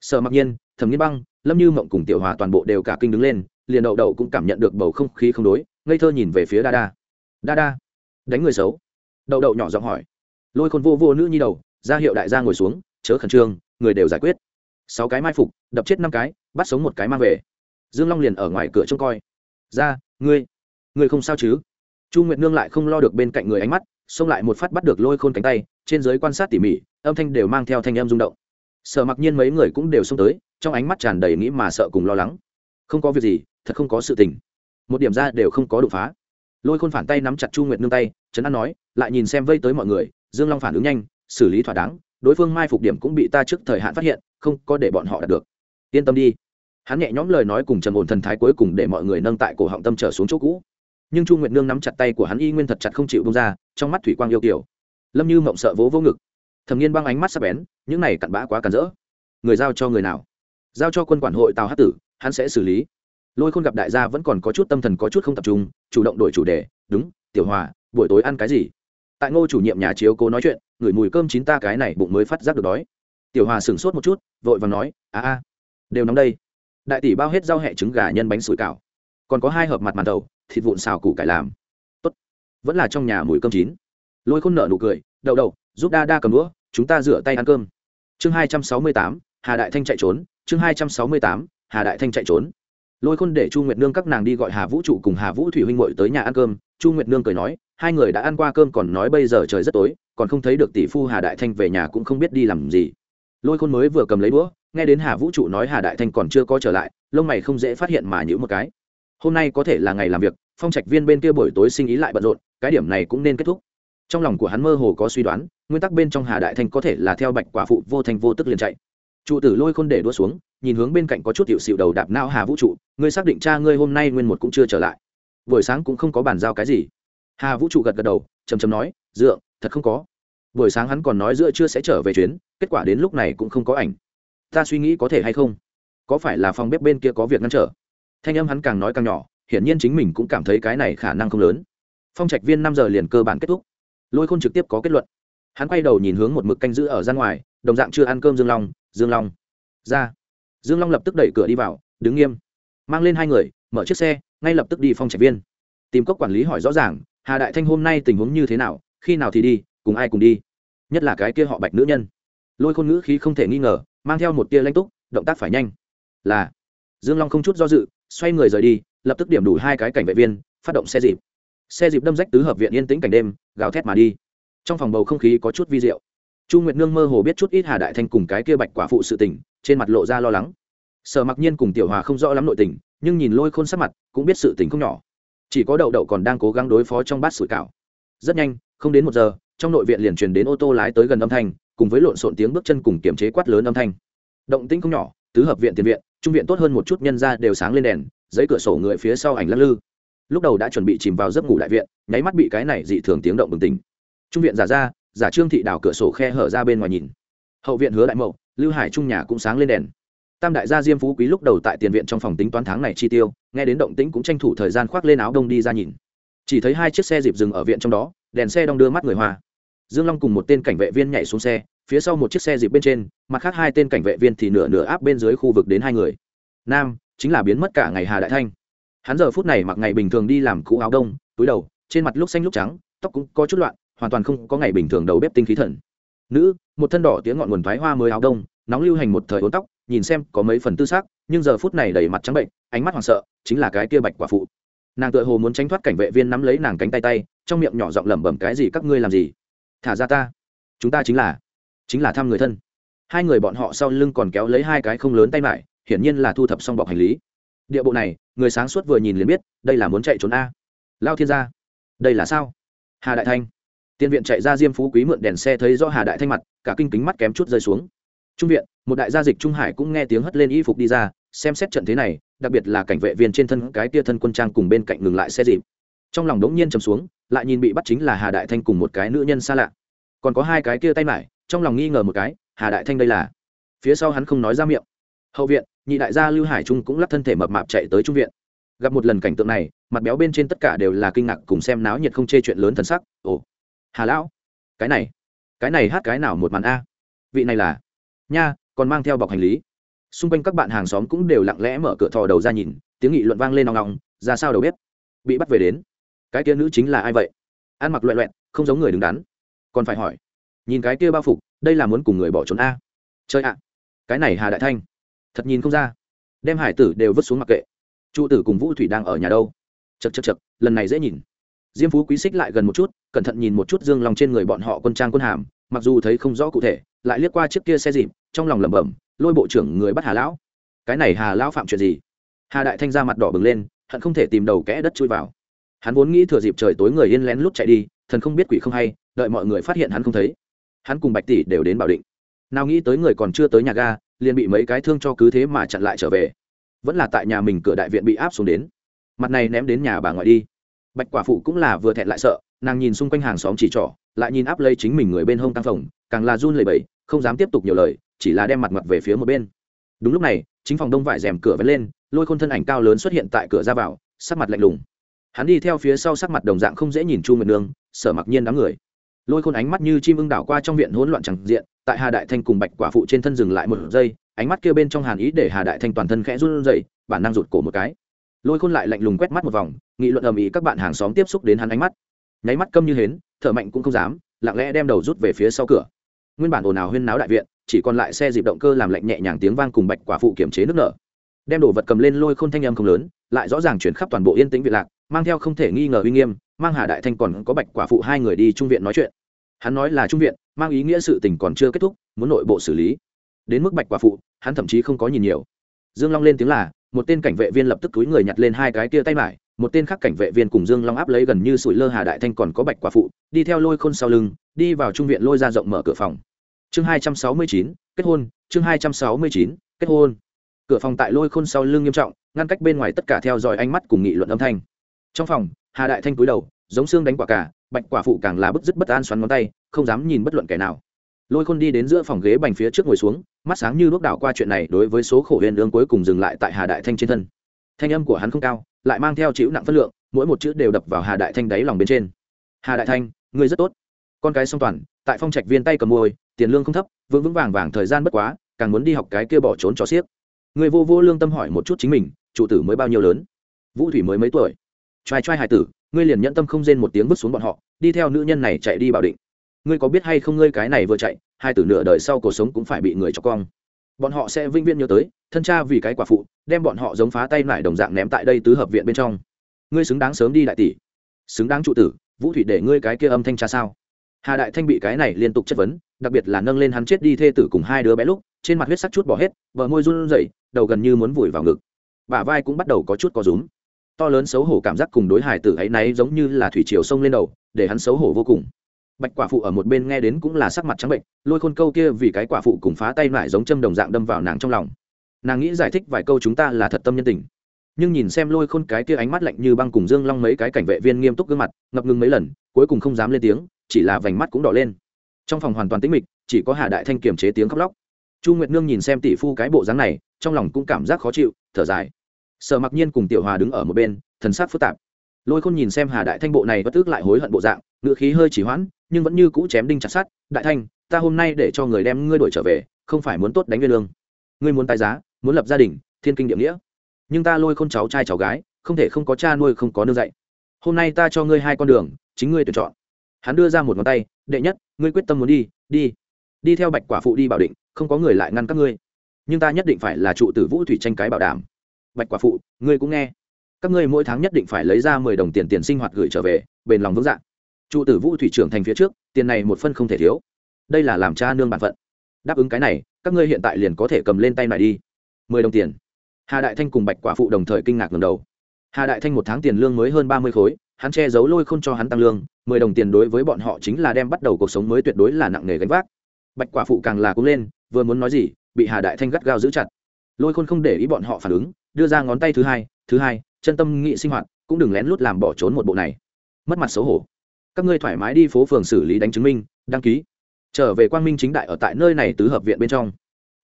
Sợ mặc nhiên, thẩm nghiên băng, lâm như mộng cùng tiểu hòa toàn bộ đều cả kinh đứng lên, liền đậu đậu cũng cảm nhận được bầu không khí không đối, ngây thơ nhìn về phía đa đa. Đa đa, đánh người xấu. Đậu đậu nhỏ giọng hỏi. Lôi khôn vô vô nữ nhi đầu, ra hiệu đại gia ngồi xuống, chớ khẩn trương, người đều giải quyết. Sáu cái mai phục, đập chết năm cái, bắt sống một cái mang về. Dương long liền ở ngoài cửa trông coi. Ra, ngươi ngươi không sao chứ? Chu nguyệt nương lại không lo được bên cạnh người ánh mắt, xông lại một phát bắt được lôi khôn cánh tay, trên giới quan sát tỉ mỉ, âm thanh đều mang theo thanh âm rung động. Sợ mặc nhiên mấy người cũng đều xông tới, trong ánh mắt tràn đầy nghĩ mà sợ cùng lo lắng. Không có việc gì, thật không có sự tình. Một điểm ra đều không có đột phá. Lôi khôn phản tay nắm chặt chu nguyệt nương tay, trấn an nói, lại nhìn xem vây tới mọi người, dương long phản ứng nhanh, xử lý thỏa đáng, đối phương mai phục điểm cũng bị ta trước thời hạn phát hiện, không có để bọn họ đạt được. Yên tâm đi. Hắn nhẹ nhõm lời nói cùng trầm ổn thần thái cuối cùng để mọi người nâng tại cổ họng tâm trở xuống chỗ cũ nhưng chu nguyệt nương nắm chặt tay của hắn y nguyên thật chặt không chịu bông ra, trong mắt thủy quang yêu kiểu lâm như mộng sợ vỗ vô ngực. Thầm nghiên băng ánh mắt sắp bén, những này cặn bã quá cản rỡ. Người giao cho người nào? Giao cho quân quản hội tào hát tử, hắn sẽ xử lý. Lôi khôn gặp đại gia vẫn còn có chút tâm thần có chút không tập trung, chủ động đổi chủ đề, đúng, tiểu hòa, buổi tối ăn cái gì? Tại ngô chủ nhiệm nhà chiếu cố nói chuyện ngửi mùi cơm chín ta cái này bụng mới phát giác được đói. Tiểu hòa sửng sốt một chút, vội và nói, a a, đều nóng đây. Đại tỷ bao hết rau hẹ trứng gà nhân bánh sủi cảo. Còn có hai hộp mặt màn tàu thịt vụn xào củ cải làm. Tốt. Vẫn là trong nhà mùi cơm chín. Lôi khôn nợ nụ cười, đậu đậu, giúp đa đa cầm đũa, chúng ta rửa tay ăn cơm. Chương hai trăm sáu mươi tám, hà đại thanh chạy trốn. Chương hai trăm sáu mươi tám, hà đại thanh chạy trốn. Lôi khôn để chu nguyệt nương các nàng đi gọi hà vũ trụ cùng hà vũ thủy huynh ngội tới nhà ăn cơm. Chu nguyệt nương cười nói, hai người đã ăn qua cơm còn nói bây giờ trời rất tối, còn không thấy được tỷ phu hà đại thanh về nhà cũng không biết đi làm gì. Lôi khôn mới vừa cầm lấy đũa, nghe đến hà vũ trụ nói hà đại thanh còn chưa có trở lại, lông mày không dễ phát hiện mà nhữ một cái hôm nay có thể là ngày làm việc, phong trạch viên bên kia buổi tối sinh ý lại bận rộn, cái điểm này cũng nên kết thúc. Trong lòng của hắn mơ hồ có suy đoán, nguyên tắc bên trong hà đại thanh có thể là theo bạch quả phụ vô thành vô tức liền chạy. Trụ tử lôi khôn để đua xuống, nhìn hướng bên cạnh có chút hiệu xịu đầu đạp não hà vũ trụ, ngươi xác định cha ngươi hôm nay nguyên một cũng chưa trở lại. Buổi sáng cũng không có bàn giao cái gì. Hà vũ trụ gật gật đầu chầm chầm nói dựa thật không có. Buổi sáng hắn còn nói giữa chưa sẽ trở về chuyến, kết quả đến lúc này cũng không có ảnh. Ta suy nghĩ có thể hay không? Có phải là phòng bếp bên kia có việc ngăn trở? Thanh âm hắn càng nói càng nhỏ, hiển nhiên chính mình cũng cảm thấy cái này khả năng không lớn. Phong trạch viên năm giờ liền cơ bản kết thúc. Lôi khôn trực tiếp có kết luận. Hắn quay đầu nhìn hướng một mực canh giữ ở gian ngoài, đồng dạng chưa ăn cơm dương long dương long. Ra. Dương long lập tức đẩy cửa đi vào, đứng nghiêm. Mang lên hai người, mở chiếc xe, ngay lập tức đi phong trạch viên. Tìm cốc quản lý hỏi rõ ràng, hà đại thanh hôm nay tình huống như thế nào? Khi nào thì đi? Cùng ai cùng đi? Nhất là cái kia họ bạch nữ nhân. Lôi khôn ngữ khí không thể nghi ngờ, mang theo một tia lanh túc, động tác phải nhanh. Là. Dương long không chút do dự xoay người rời đi, lập tức điểm đủ hai cái cảnh vệ viên, phát động xe dịp. Xe dịp đâm rách tứ hợp viện yên tĩnh cảnh đêm, gào thét mà đi. Trong phòng bầu không khí có chút vi diệu. Chu nguyệt nương mơ hồ biết chút ít hà đại thanh cùng cái kia bạch quả phụ sự tình, trên mặt lộ ra lo lắng. Sở mặc nhiên cùng tiểu hòa không rõ lắm nội tình, nhưng nhìn lôi khôn sắc mặt, cũng biết sự tình không nhỏ. Chỉ có đậu đậu còn đang cố gắng đối phó trong bát sủi cảo. Rất nhanh, không đến một giờ, trong nội viện liền truyền đến ô tô lái tới gần âm thanh, cùng với lộn xộn tiếng bước chân cùng kiểm chế quát lớn âm thanh. Động tĩnh không nhỏ, tứ hợp viện tiền viện trung viện tốt hơn một chút nhân ra đều sáng lên đèn, giấy cửa sổ người phía sau ảnh lắc lư. Lúc đầu đã chuẩn bị chìm vào giấc ngủ đại viện, nháy mắt bị cái này dị thường tiếng động bừng tỉnh. Trung viện giả ra, giả trương thị đào cửa sổ khe hở ra bên ngoài nhìn. Hậu viện hứa đại mậu, lưu hải trung nhà cũng sáng lên đèn. Tam đại gia diêm phú quý lúc đầu tại tiền viện trong phòng tính toán tháng này chi tiêu, nghe đến động tĩnh cũng tranh thủ thời gian khoác lên áo đông đi ra nhìn. Chỉ thấy hai chiếc xe dịp dừng ở viện trong đó, đèn xe đong đưa mắt người hoa dương long cùng một tên cảnh vệ viên nhảy xuống xe phía sau một chiếc xe dịp bên trên, mặt khác hai tên cảnh vệ viên thì nửa nửa áp bên dưới khu vực đến hai người. Nam, chính là biến mất cả ngày hà đại thanh. Hắn giờ phút này mặc ngày bình thường đi làm cũ áo đông, túi đầu, trên mặt lúc xanh lúc trắng, tóc cũng có chút loạn, hoàn toàn không có ngày bình thường đầu bếp tinh khí thần. Nữ, một thân đỏ tiếng ngọn nguồn thoái hoa mới áo đông, nóng lưu hành một thời ốn tóc, nhìn xem có mấy phần tư xác nhưng giờ phút này đầy mặt trắng bệnh, ánh mắt hoảng sợ, chính là cái kia bạch quả phụ. Nàng tựa hồ muốn tránh thoát cảnh vệ viên nắm lấy nàng cánh tay tay, trong miệng nhỏ giọng lẩm bẩm, cái gì các ngươi làm gì? Thả ra ta. Chúng ta chính là chính là thăm người thân. Hai người bọn họ sau lưng còn kéo lấy hai cái không lớn tay mại, hiển nhiên là thu thập xong bọc hành lý. Địa bộ này người sáng suốt vừa nhìn liền biết đây là muốn chạy trốn a. Lao thiên gia đây là sao? Hà đại thanh. Tiên viện chạy ra diêm phú quý mượn đèn xe thấy do hà đại thanh mặt cả kinh kính mắt kém chút rơi xuống. Trung viện một đại gia dịch trung hải cũng nghe tiếng hất lên y phục đi ra xem xét trận thế này đặc biệt là cảnh vệ viên trên thân cái tia thân quân trang cùng bên cạnh ngừng lại xe dịp. Trong lòng đống nhiên trầm xuống lại nhìn bị bắt chính là hà đại thanh cùng một cái nữ nhân xa lạ. Còn có hai cái kia tay mải trong lòng nghi ngờ một cái, hà đại thanh đây là? Phía sau hắn không nói ra miệng. Hậu viện, nhị đại gia lưu hải trung cũng lắp thân thể mập mạp chạy tới trung viện. Gặp một lần cảnh tượng này, mặt béo bên trên tất cả đều là kinh ngạc cùng xem náo nhiệt không chê chuyện lớn thần sắc. Ồ, hà lão, cái này cái này hát cái nào một màn a? Vị này là? Nha, còn mang theo bọc hành lý. Xung quanh các bạn hàng xóm cũng đều lặng lẽ mở cửa thò đầu ra nhìn, tiếng nghị luận vang lên nòng nòng ra sao đầu bếp? Bị bắt về đến. Cái kia nữ chính là ai vậy? Ăn mặc loẹ loẹt, không giống người đứng đắn. Còn phải hỏi nhìn cái kia bao phục, đây là muốn cùng người bỏ trốn a. Chơi ạ, cái này hà đại thanh, thật nhìn không ra. Đem hải tử đều vứt xuống mặc kệ. Trụ tử cùng vũ thủy đang ở nhà đâu? Chật chật chật lần này dễ nhìn. Diêm phú quý xích lại gần một chút, cẩn thận nhìn một chút dương lòng trên người bọn họ quân trang quân hàm, mặc dù thấy không rõ cụ thể, lại liếc qua chiếc kia xe dịp, trong lòng lẩm bẩm, lôi bộ trưởng người bắt hà lão? Cái này hà lão phạm chuyện gì? Hà đại thanh ra mặt đỏ bừng lên, hận không thể tìm đầu kẽ đất chui vào. Hắn vốn nghĩ thừa dịp trời tối người yên lén lút chạy đi, thần không biết quỷ không hay, đợi mọi người phát hiện hắn không thấy hắn cùng bạch tỷ đều đến bảo định. Nào nghĩ tới người còn chưa tới nhà ga, liền bị mấy cái thương cho cứ thế mà chặn lại trở về. Vẫn là tại nhà mình cửa đại viện bị áp xuống đến. Mặt này ném đến nhà bà ngoại đi. Bạch quả phụ cũng là vừa thẹn lại sợ, nàng nhìn xung quanh hàng xóm chỉ trỏ, lại nhìn áp lấy chính mình người bên hông tăng phòng càng là run lầy bẫy không dám tiếp tục nhiều lời, chỉ là đem mặt mặt về phía một bên. Đúng lúc này, chính phòng đông vải rèm cửa vẫn lên, lôi khôn thân ảnh cao lớn xuất hiện tại cửa ra vào, sắc mặt lạnh lùng. Hắn đi theo phía sau sắc mặt đồng dạng không dễ nhìn chu nguyệt nương, sở mặc nhiên đám người lôi khôn ánh mắt như chim ưng đảo qua trong viện hỗn loạn chẳng diện, tại hà đại thanh cùng bạch quả phụ trên thân dừng lại một giây, ánh mắt kia bên trong hàn ý để hà đại thanh toàn thân khẽ run rẩy, bản năng rụt cổ một cái. Lôi khôn lại lạnh lùng quét mắt một vòng, nghị luận ầm ĩ các bạn hàng xóm tiếp xúc đến hắn ánh mắt. Nháy mắt câm như hến, thở mạnh cũng không dám, lặng lẽ đem đầu rút về phía sau cửa. Nguyên bản ồn ào huyên náo đại viện, chỉ còn lại xe dịp động cơ làm lạnh nhẹ nhàng tiếng vang cùng bạch quả phụ kiểm chế nước nở. Đem đồ vật cầm lên, lôi khôn thanh âm không lớn, lại rõ ràng chuyển khắp toàn bộ yên tĩnh viện lạc mang theo không thể nghi ngờ uy nghiêm, mang hà đại thanh còn có bạch quả phụ hai người đi trung viện nói chuyện. Hắn nói là trung viện, mang ý nghĩa sự tình còn chưa kết thúc, muốn nội bộ xử lý. Đến mức bạch quả phụ, hắn thậm chí không có nhìn nhiều. Dương long lên tiếng là, một tên cảnh vệ viên lập tức túi người nhặt lên hai cái tia tay mải, một tên khác cảnh vệ viên cùng dương long áp lấy gần như sủi lơ hà đại thanh còn có bạch quả phụ, đi theo lôi khôn sau lưng, đi vào trung viện lôi ra rộng mở cửa phòng. Chương hai trăm sáu mươi chín, kết hôn, chương hai trăm sáu mươi chín, kết hôn. Cửa phòng tại lôi khôn sau lưng nghiêm trọng, ngăn cách bên ngoài tất cả theo dõi ánh mắt cùng nghị luận âm thanh trong phòng, hà đại thanh cúi đầu, giống xương đánh quả cả, bạch quả phụ càng là bức dứt bất an xoắn ngón tay, không dám nhìn bất luận kẻ nào. Lôi khôn đi đến giữa phòng ghế bành phía trước ngồi xuống, mắt sáng như bước đảo qua chuyện này đối với số khổ huyền lương cuối cùng dừng lại tại hà đại thanh trên thân. Thanh âm của hắn không cao, lại mang theo chịu nặng phân lượng, mỗi một chữ đều đập vào hà đại thanh đáy lòng bên trên. Hà đại thanh, ngươi rất tốt. Con cái song toàn, tại phong trạch viên tay cầm môi, tiền lương không thấp, vững vững vàng vàng thời gian bất quá, càng muốn đi học cái kia bỏ trốn cho xiếc. Người vô vô lương tâm hỏi một chút chính mình trụ tử mới bao nhiêu lớn? Vũ thủy mới mấy tuổi? Trai trai hài tử, ngươi liền nhẫn tâm không rên một tiếng vứt xuống bọn họ, đi theo nữ nhân này chạy đi bảo định. Ngươi có biết hay không ngươi cái này vừa chạy, hai tử nửa đời sau cuộc sống cũng phải bị người cho cong. Bọn họ sẽ vĩnh viễn nhớ tới, thân cha vì cái quả phụ, đem bọn họ giống phá tay lại đồng dạng ném tại đây tứ hợp viện bên trong. Ngươi xứng đáng sớm đi đại tỷ. Xứng đáng trụ tử, vũ thủy để ngươi cái kia âm thanh cha sao? Hà đại thanh bị cái này liên tục chất vấn, đặc biệt là nâng lên hắn chết đi thê tử cùng hai đứa bé lúc, trên mặt huyết sắc chút bỏ hết vợ môi run rẩy, đầu gần như muốn vùi vào ngực. Bả vai cũng bắt đầu có chút có rúm to lớn xấu hổ cảm giác cùng đối hải tử ấy náy giống như là thủy triều sông lên đầu, để hắn xấu hổ vô cùng. Bạch quả phụ ở một bên nghe đến cũng là sắc mặt trắng bệnh, lôi khôn câu kia vì cái quả phụ cùng phá tay lại giống châm đồng dạng đâm vào nàng trong lòng. Nàng nghĩ giải thích vài câu chúng ta là thật tâm nhân tình. Nhưng nhìn xem lôi khôn cái kia ánh mắt lạnh như băng cùng dương long mấy cái cảnh vệ viên nghiêm túc gương mặt, ngập ngừng mấy lần, cuối cùng không dám lên tiếng, chỉ là vành mắt cũng đỏ lên. Trong phòng hoàn toàn tĩnh mịch, chỉ có hà đại thanh kiềm chế tiếng khóc lóc. Chu nguyệt nương nhìn xem tỷ phu cái bộ dáng này, trong lòng cũng cảm giác khó chịu, thở dài sở mặc nhiên cùng tiểu hòa đứng ở một bên, thần sắc phức tạp. Lôi khôn nhìn xem hà đại thanh bộ này bất tức lại hối hận bộ dạng ngựa khí hơi chỉ hoãn, nhưng vẫn như cũ chém đinh chặt sát đại thanh, ta hôm nay để cho người đem ngươi đổi trở về, không phải muốn tốt đánh nguyên lương. Ngươi muốn tài giá, muốn lập gia đình, thiên kinh địa nghĩa. Nhưng ta lôi khôn cháu trai cháu gái, không thể không có cha nuôi không có nương dạy. Hôm nay ta cho ngươi hai con đường, chính ngươi tuyển chọn. Hắn đưa ra một ngón tay, đệ nhất, ngươi quyết tâm muốn đi đi. Đi theo bạch quả phụ đi bảo định, không có người lại ngăn các ngươi. Nhưng ta nhất định phải là trụ tử vũ thủy tranh cái bảo đảm bạch quả phụ, ngươi cũng nghe. Các ngươi mỗi tháng nhất định phải lấy ra mười đồng tiền tiền sinh hoạt gửi trở về, bền lòng vững dạng trụ tử vũ thủy trưởng thành phía trước, tiền này một phân không thể thiếu. Đây là làm cha nương bản phận. Đáp ứng cái này, các ngươi hiện tại liền có thể cầm lên tay này đi. Mười đồng tiền. Hà đại thanh cùng bạch quả phụ đồng thời kinh ngạc ngầm đầu. Hà đại thanh một tháng tiền lương mới hơn ba mươi khối, hắn che giấu lôi không cho hắn tăng lương, mười đồng tiền đối với bọn họ chính là đem bắt đầu cuộc sống mới tuyệt đối là nặng nề gánh vác. Bạch quả phụ càng là cũng lên, vừa muốn nói gì, bị hà đại thanh gắt gao giữ chặt. Lôi khôn không để ý bọn họ phản ứng đưa ra ngón tay thứ hai thứ hai, chân tâm nghị sinh hoạt, cũng đừng lén lút làm bỏ trốn một bộ này. Mất mặt xấu hổ. Các ngươi thoải mái đi phố phường xử lý đánh chứng minh, đăng ký. Trở về quang minh chính đại ở tại nơi này tứ hợp viện bên trong.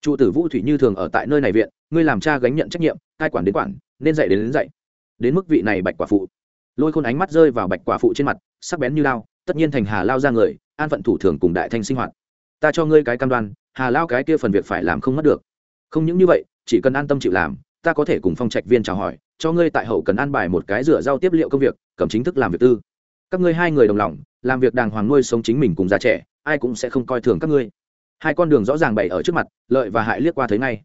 Trụ tử vũ thủy như thường ở tại nơi này viện, ngươi làm cha gánh nhận trách nhiệm, cai quản đến quản, nên dạy đến đến dạy. Đến mức vị này bạch quả phụ. Lôi khôn ánh mắt rơi vào bạch quả phụ trên mặt, sắc bén như lao, tất nhiên thành hà lao ra người, an phận thủ thường cùng đại thanh sinh hoạt. Ta cho ngươi cái cam đoan, hà lao cái kia phần việc phải làm không mất được. Không những như vậy, chỉ cần an tâm chịu làm ta có thể cùng phong trạch viên chào hỏi, cho ngươi tại hậu cần an bài một cái rửa rau tiếp liệu công việc, cầm chính thức làm việc tư. Các ngươi hai người đồng lòng, làm việc đàng hoàng nuôi sống chính mình cùng già trẻ, ai cũng sẽ không coi thường các ngươi. Hai con đường rõ ràng bày ở trước mặt, lợi và hại liếc qua thấy ngay.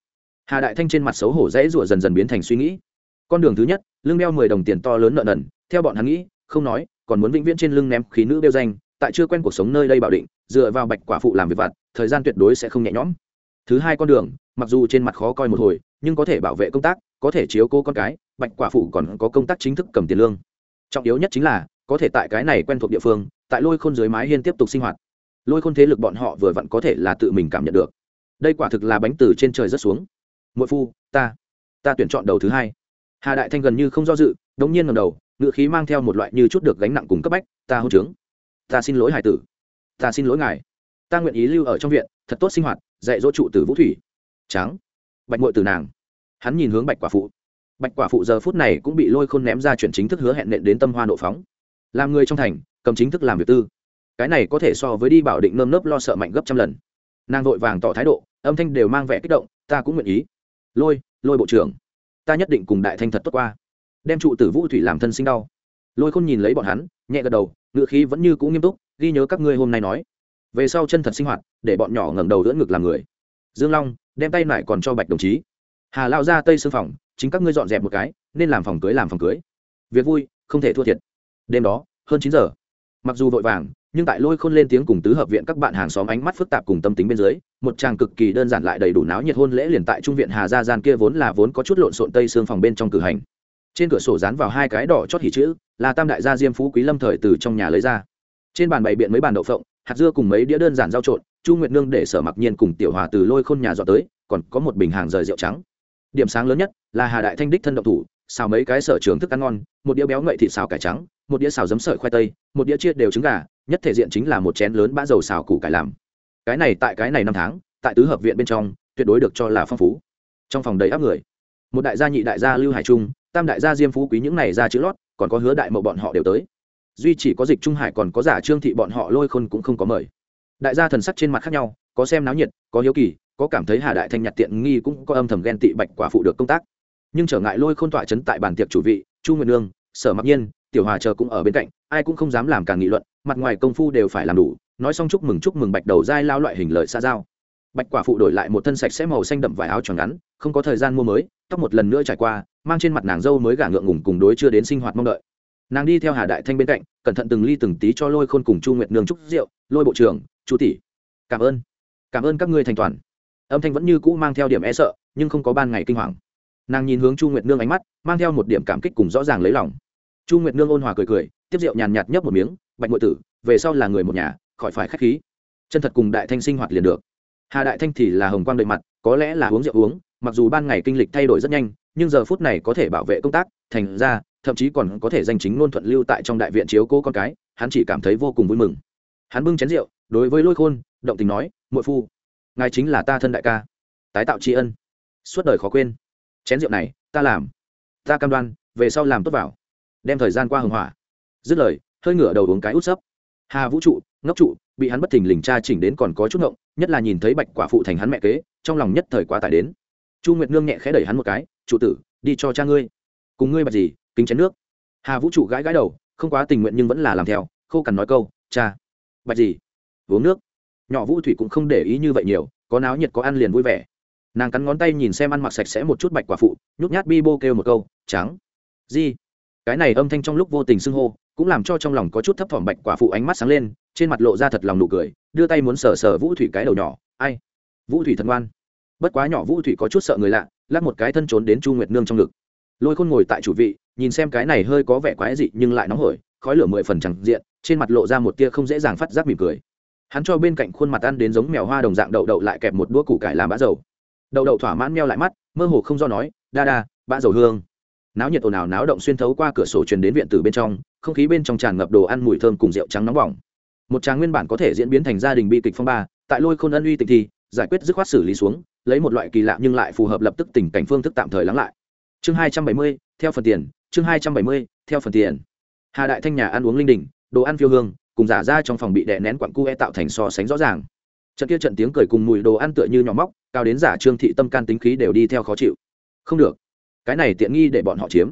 Hà đại thanh trên mặt xấu hổ dãy rủa dần dần biến thành suy nghĩ. Con đường thứ nhất, lưng đeo mười đồng tiền to lớn nợ nần, theo bọn hắn nghĩ, không nói, còn muốn vĩnh viễn trên lưng ném khí nữ đeo danh, tại chưa quen cuộc sống nơi đây bảo định, dựa vào bạch quả phụ làm việc vặt, thời gian tuyệt đối sẽ không nhẹ nhõm. Thứ hai con đường mặc dù trên mặt khó coi một hồi, nhưng có thể bảo vệ công tác, có thể chiếu cô con cái, bạch quả phụ còn có công tác chính thức cầm tiền lương. Trọng yếu nhất chính là, có thể tại cái này quen thuộc địa phương, tại lôi khôn dưới mái hiên tiếp tục sinh hoạt. Lôi khôn thế lực bọn họ vừa vặn có thể là tự mình cảm nhận được. Đây quả thực là bánh từ trên trời rất xuống. Mỗi phu, ta ta tuyển chọn đầu thứ hai. Hà đại thanh gần như không do dự, đống nhiên ngầm đầu, ngựa khí mang theo một loại như chút được gánh nặng cùng cấp bách, ta hôn trướng. Ta xin lỗi hải tử. Ta xin lỗi ngài. Ta nguyện ý lưu ở trong viện, thật tốt sinh hoạt, dạy dỗ trụ tử vũ thủy tráng bạch ngội từ nàng. Hắn nhìn hướng bạch quả phụ. Bạch quả phụ giờ phút này cũng bị lôi khôn ném ra chuyển chính thức hứa hẹn nện đến tâm hoa nộ phóng. Làm người trong thành, cầm chính thức làm việc tư. Cái này có thể so với đi bảo định nơm nớp lo sợ mạnh gấp trăm lần. Nàng vội vàng tỏ thái độ, âm thanh đều mang vẻ kích động, ta cũng nguyện ý. Lôi lôi bộ trưởng. Ta nhất định cùng đại thanh thật tốt qua. Đem trụ tử vũ thủy làm thân sinh đau. Lôi khôn nhìn lấy bọn hắn, nhẹ gật đầu ngựa khí vẫn như c ũ nghiêm túc, ghi nhớ các ngươi hôm nay nói. Về sau chân thật sinh hoạt, để bọn nhỏ ngẩng đầu đỡ ngực làm người. Dương long đem tay lại còn cho bạch đồng chí. Hà lao ra tây sư phòng, chính các ngươi dọn dẹp một cái, nên làm phòng cưới làm phòng cưới. Việc vui, không thể thua thiệt. Đêm đó, hơn chín giờ. Mặc dù vội vàng, nhưng tại lôi khôn lên tiếng cùng tứ hợp viện các bạn hàng xóm ánh mắt phức tạp cùng tâm tính bên dưới, một chàng cực kỳ đơn giản lại đầy đủ náo nhiệt hôn lễ liền tại trung viện hà gia gian kia vốn là vốn có chút lộn xộn tây xương phòng bên trong cử hành. Trên cửa sổ dán vào hai cái đỏ chót hỉ chữ, là tam đại gia diêm phú quý lâm thời từ trong nhà lấy ra. Trên bàn bày biện mấy bàn đậu phộng, hạt dưa cùng mấy đĩa đơn giản rau trộn chu nguyệt nương để sở mặc nhiên cùng tiểu hòa từ lôi khôn nhà dọn tới, còn có một bình hàng rời rượu trắng. Điểm sáng lớn nhất là hà đại thanh đích thân động thủ, xào mấy cái sở trường thức ăn ngon, một đĩa béo ngậy thịt xào cải trắng, một đĩa xào giấm sợi khoai tây, một đĩa chia đều trứng gà, nhất thể diện chính là một chén lớn bã dầu xào củ cải làm. Cái này tại cái này năm tháng, tại tứ hợp viện bên trong, tuyệt đối được cho là phong phú. Trong phòng đầy áp người, một đại gia nhị đại gia lưu hải trung, tam đại gia diêm phú quý những này ra chữ lót, còn có hứa đại mậu bọn họ đều tới. Duy chỉ có dịch trung hải còn có giả trương thị bọn họ lôi khôn cũng không có mời đại gia thần sắc trên mặt khác nhau, có xem náo nhiệt, có hiếu kỳ, có cảm thấy hà đại thanh nhặt tiện nghi cũng có âm thầm ghen tị bạch quả phụ được công tác. Nhưng trở ngại lôi khôn tọa chấn tại bàn tiệc chủ vị, chu nguyệt nương, sở mặc nhiên, tiểu hòa chờ cũng ở bên cạnh, ai cũng không dám làm càng nghị luận, mặt ngoài công phu đều phải làm đủ, nói xong chúc mừng chúc mừng bạch đầu dai lao loại hình lợi xa giao. Bạch quả phụ đổi lại một thân sạch sẽ màu xanh đậm vải áo tròn ngắn, không có thời gian mua mới, tóc một lần nữa trải qua, mang trên mặt nàng dâu mới gả ngượng ngùng cùng đối chưa đến sinh hoạt mong đợi. Nàng đi theo hà đại thanh bên cạnh, cẩn thận từng ly từng tí cho lôi khôn cùng chu nguyệt nương trúc rượu, lôi bộ trưởng chu tỷ, cảm ơn cảm ơn các ngươi thành toàn. Âm thanh vẫn như cũ mang theo điểm e sợ, nhưng không có ban ngày kinh hoàng. Nàng nhìn hướng chu nguyệt nương ánh mắt, mang theo một điểm cảm kích cùng rõ ràng lấy lòng. Chu nguyệt nương ôn hòa cười cười, tiếp rượu nhàn nhạt nhấp một miếng, bạch ngội tử, về sau là người một nhà, khỏi phải k h á c h khí. Chân thật cùng đại thanh sinh hoạt liền được. Hà đại thanh thì là hồng quang đợi mặt, có lẽ là uống rượu uống, mặc dù ban ngày kinh lịch thay đổi rất nhanh, nhưng giờ phút này có thể bảo vệ công tác, thành ra, thậm chí còn có thể danh chính ngôn thuận lưu tại trong đại viện chiếu cố con cái, hắn chỉ cảm thấy vô cùng vui mừng. Hắn bưng chén rượu đối với lôi khôn, động tình nói, muội phu, ngài chính là ta thân đại ca, tái tạo tri ân, suốt đời khó quên. Chén rượu này, ta làm, ta cam đoan, về sau làm tốt vào, đem thời gian qua hưng hỏa. Dứt lời, hơi ngửa đầu uống cái út sấp. Hà vũ trụ, ngốc trụ, bị hắn bất thình lình tra chỉnh đến còn có chút ngộng, nhất là nhìn thấy bạch quả phụ thành hắn mẹ kế, trong lòng nhất thời quá tải đến. Chu nguyệt nương nhẹ khẽ đẩy hắn một cái trụ tử, đi cho cha ngươi, cùng ngươi bạch gì, kính chén nước. Hà vũ trụ gãi gãi đầu, không quá tình nguyện nhưng vẫn là làm theo, khô cằn nói câu, cha, bạch gì? Uống nước. Nhỏ vũ thủy cũng không để ý như vậy nhiều, có náo nhiệt có ăn liền vui vẻ. Nàng cắn ngón tay nhìn xem ăn mặc sạch sẽ một chút bạch quả phụ, nhút nhát bi bô kêu một câu, trắng. Di cái này âm thanh trong lúc vô tình xưng hô, cũng làm cho trong lòng có chút thấp thỏm bạch quả phụ ánh mắt sáng lên, trên mặt lộ ra thật lòng nụ cười, đưa tay muốn sờ sờ vũ thủy cái đầu nhỏ, ai? Vũ thủy thần ngoan. Bất quá nhỏ vũ thủy có chút sợ người lạ, lắc một cái thân trốn đến chu nguyệt nương trong ngực. Lôi khôn ngồi tại chủ vị, nhìn xem cái này hơi có vẻ quái dị nhưng lại nóng hổi, khói lửa mười phần chẳng diện, trên mặt lộ ra một tia không dễ dàng phát giác mỉm cười hắn cho bên cạnh khuôn mặt ăn đến giống mèo hoa đồng dạng đậu đậu lại kẹp một đũa củ cải làm bã dầu. Đậu đậu thỏa mãn meo lại mắt, mơ hồ không do nói đa đa bã dầu hương. Náo nhiệt ồn ào náo động xuyên thấu qua cửa sổ truyền đến viện từ bên trong, không khí bên trong tràn ngập đồ ăn mùi thơm cùng rượu trắng nóng bỏng. Một tràng nguyên bản có thể diễn biến thành gia đình bi kịch phong ba, tại lôi khôn ân uy tịch thì, giải quyết dứt khoát xử lý xuống, lấy một loại kỳ lạ nhưng lại phù hợp lập tức tình cảnh phương thức tạm thời lắng lại. Chương hai trăm bảy mươi, theo phần tiền, chương hai trăm bảy mươi, theo phần tiền. Hà đại thanh nhà ăn uống linh đình, đồ ăn phiêu hương cùng giả ra trong phòng bị đè nén quặng cu e tạo thành so sánh rõ ràng. Trận kia trận tiếng cười cùng mùi đồ ăn tựa như nhỏ móc, cao đến giả trương thị tâm can tính khí đều đi theo khó chịu. Không được. Cái này tiện nghi để bọn họ chiếm.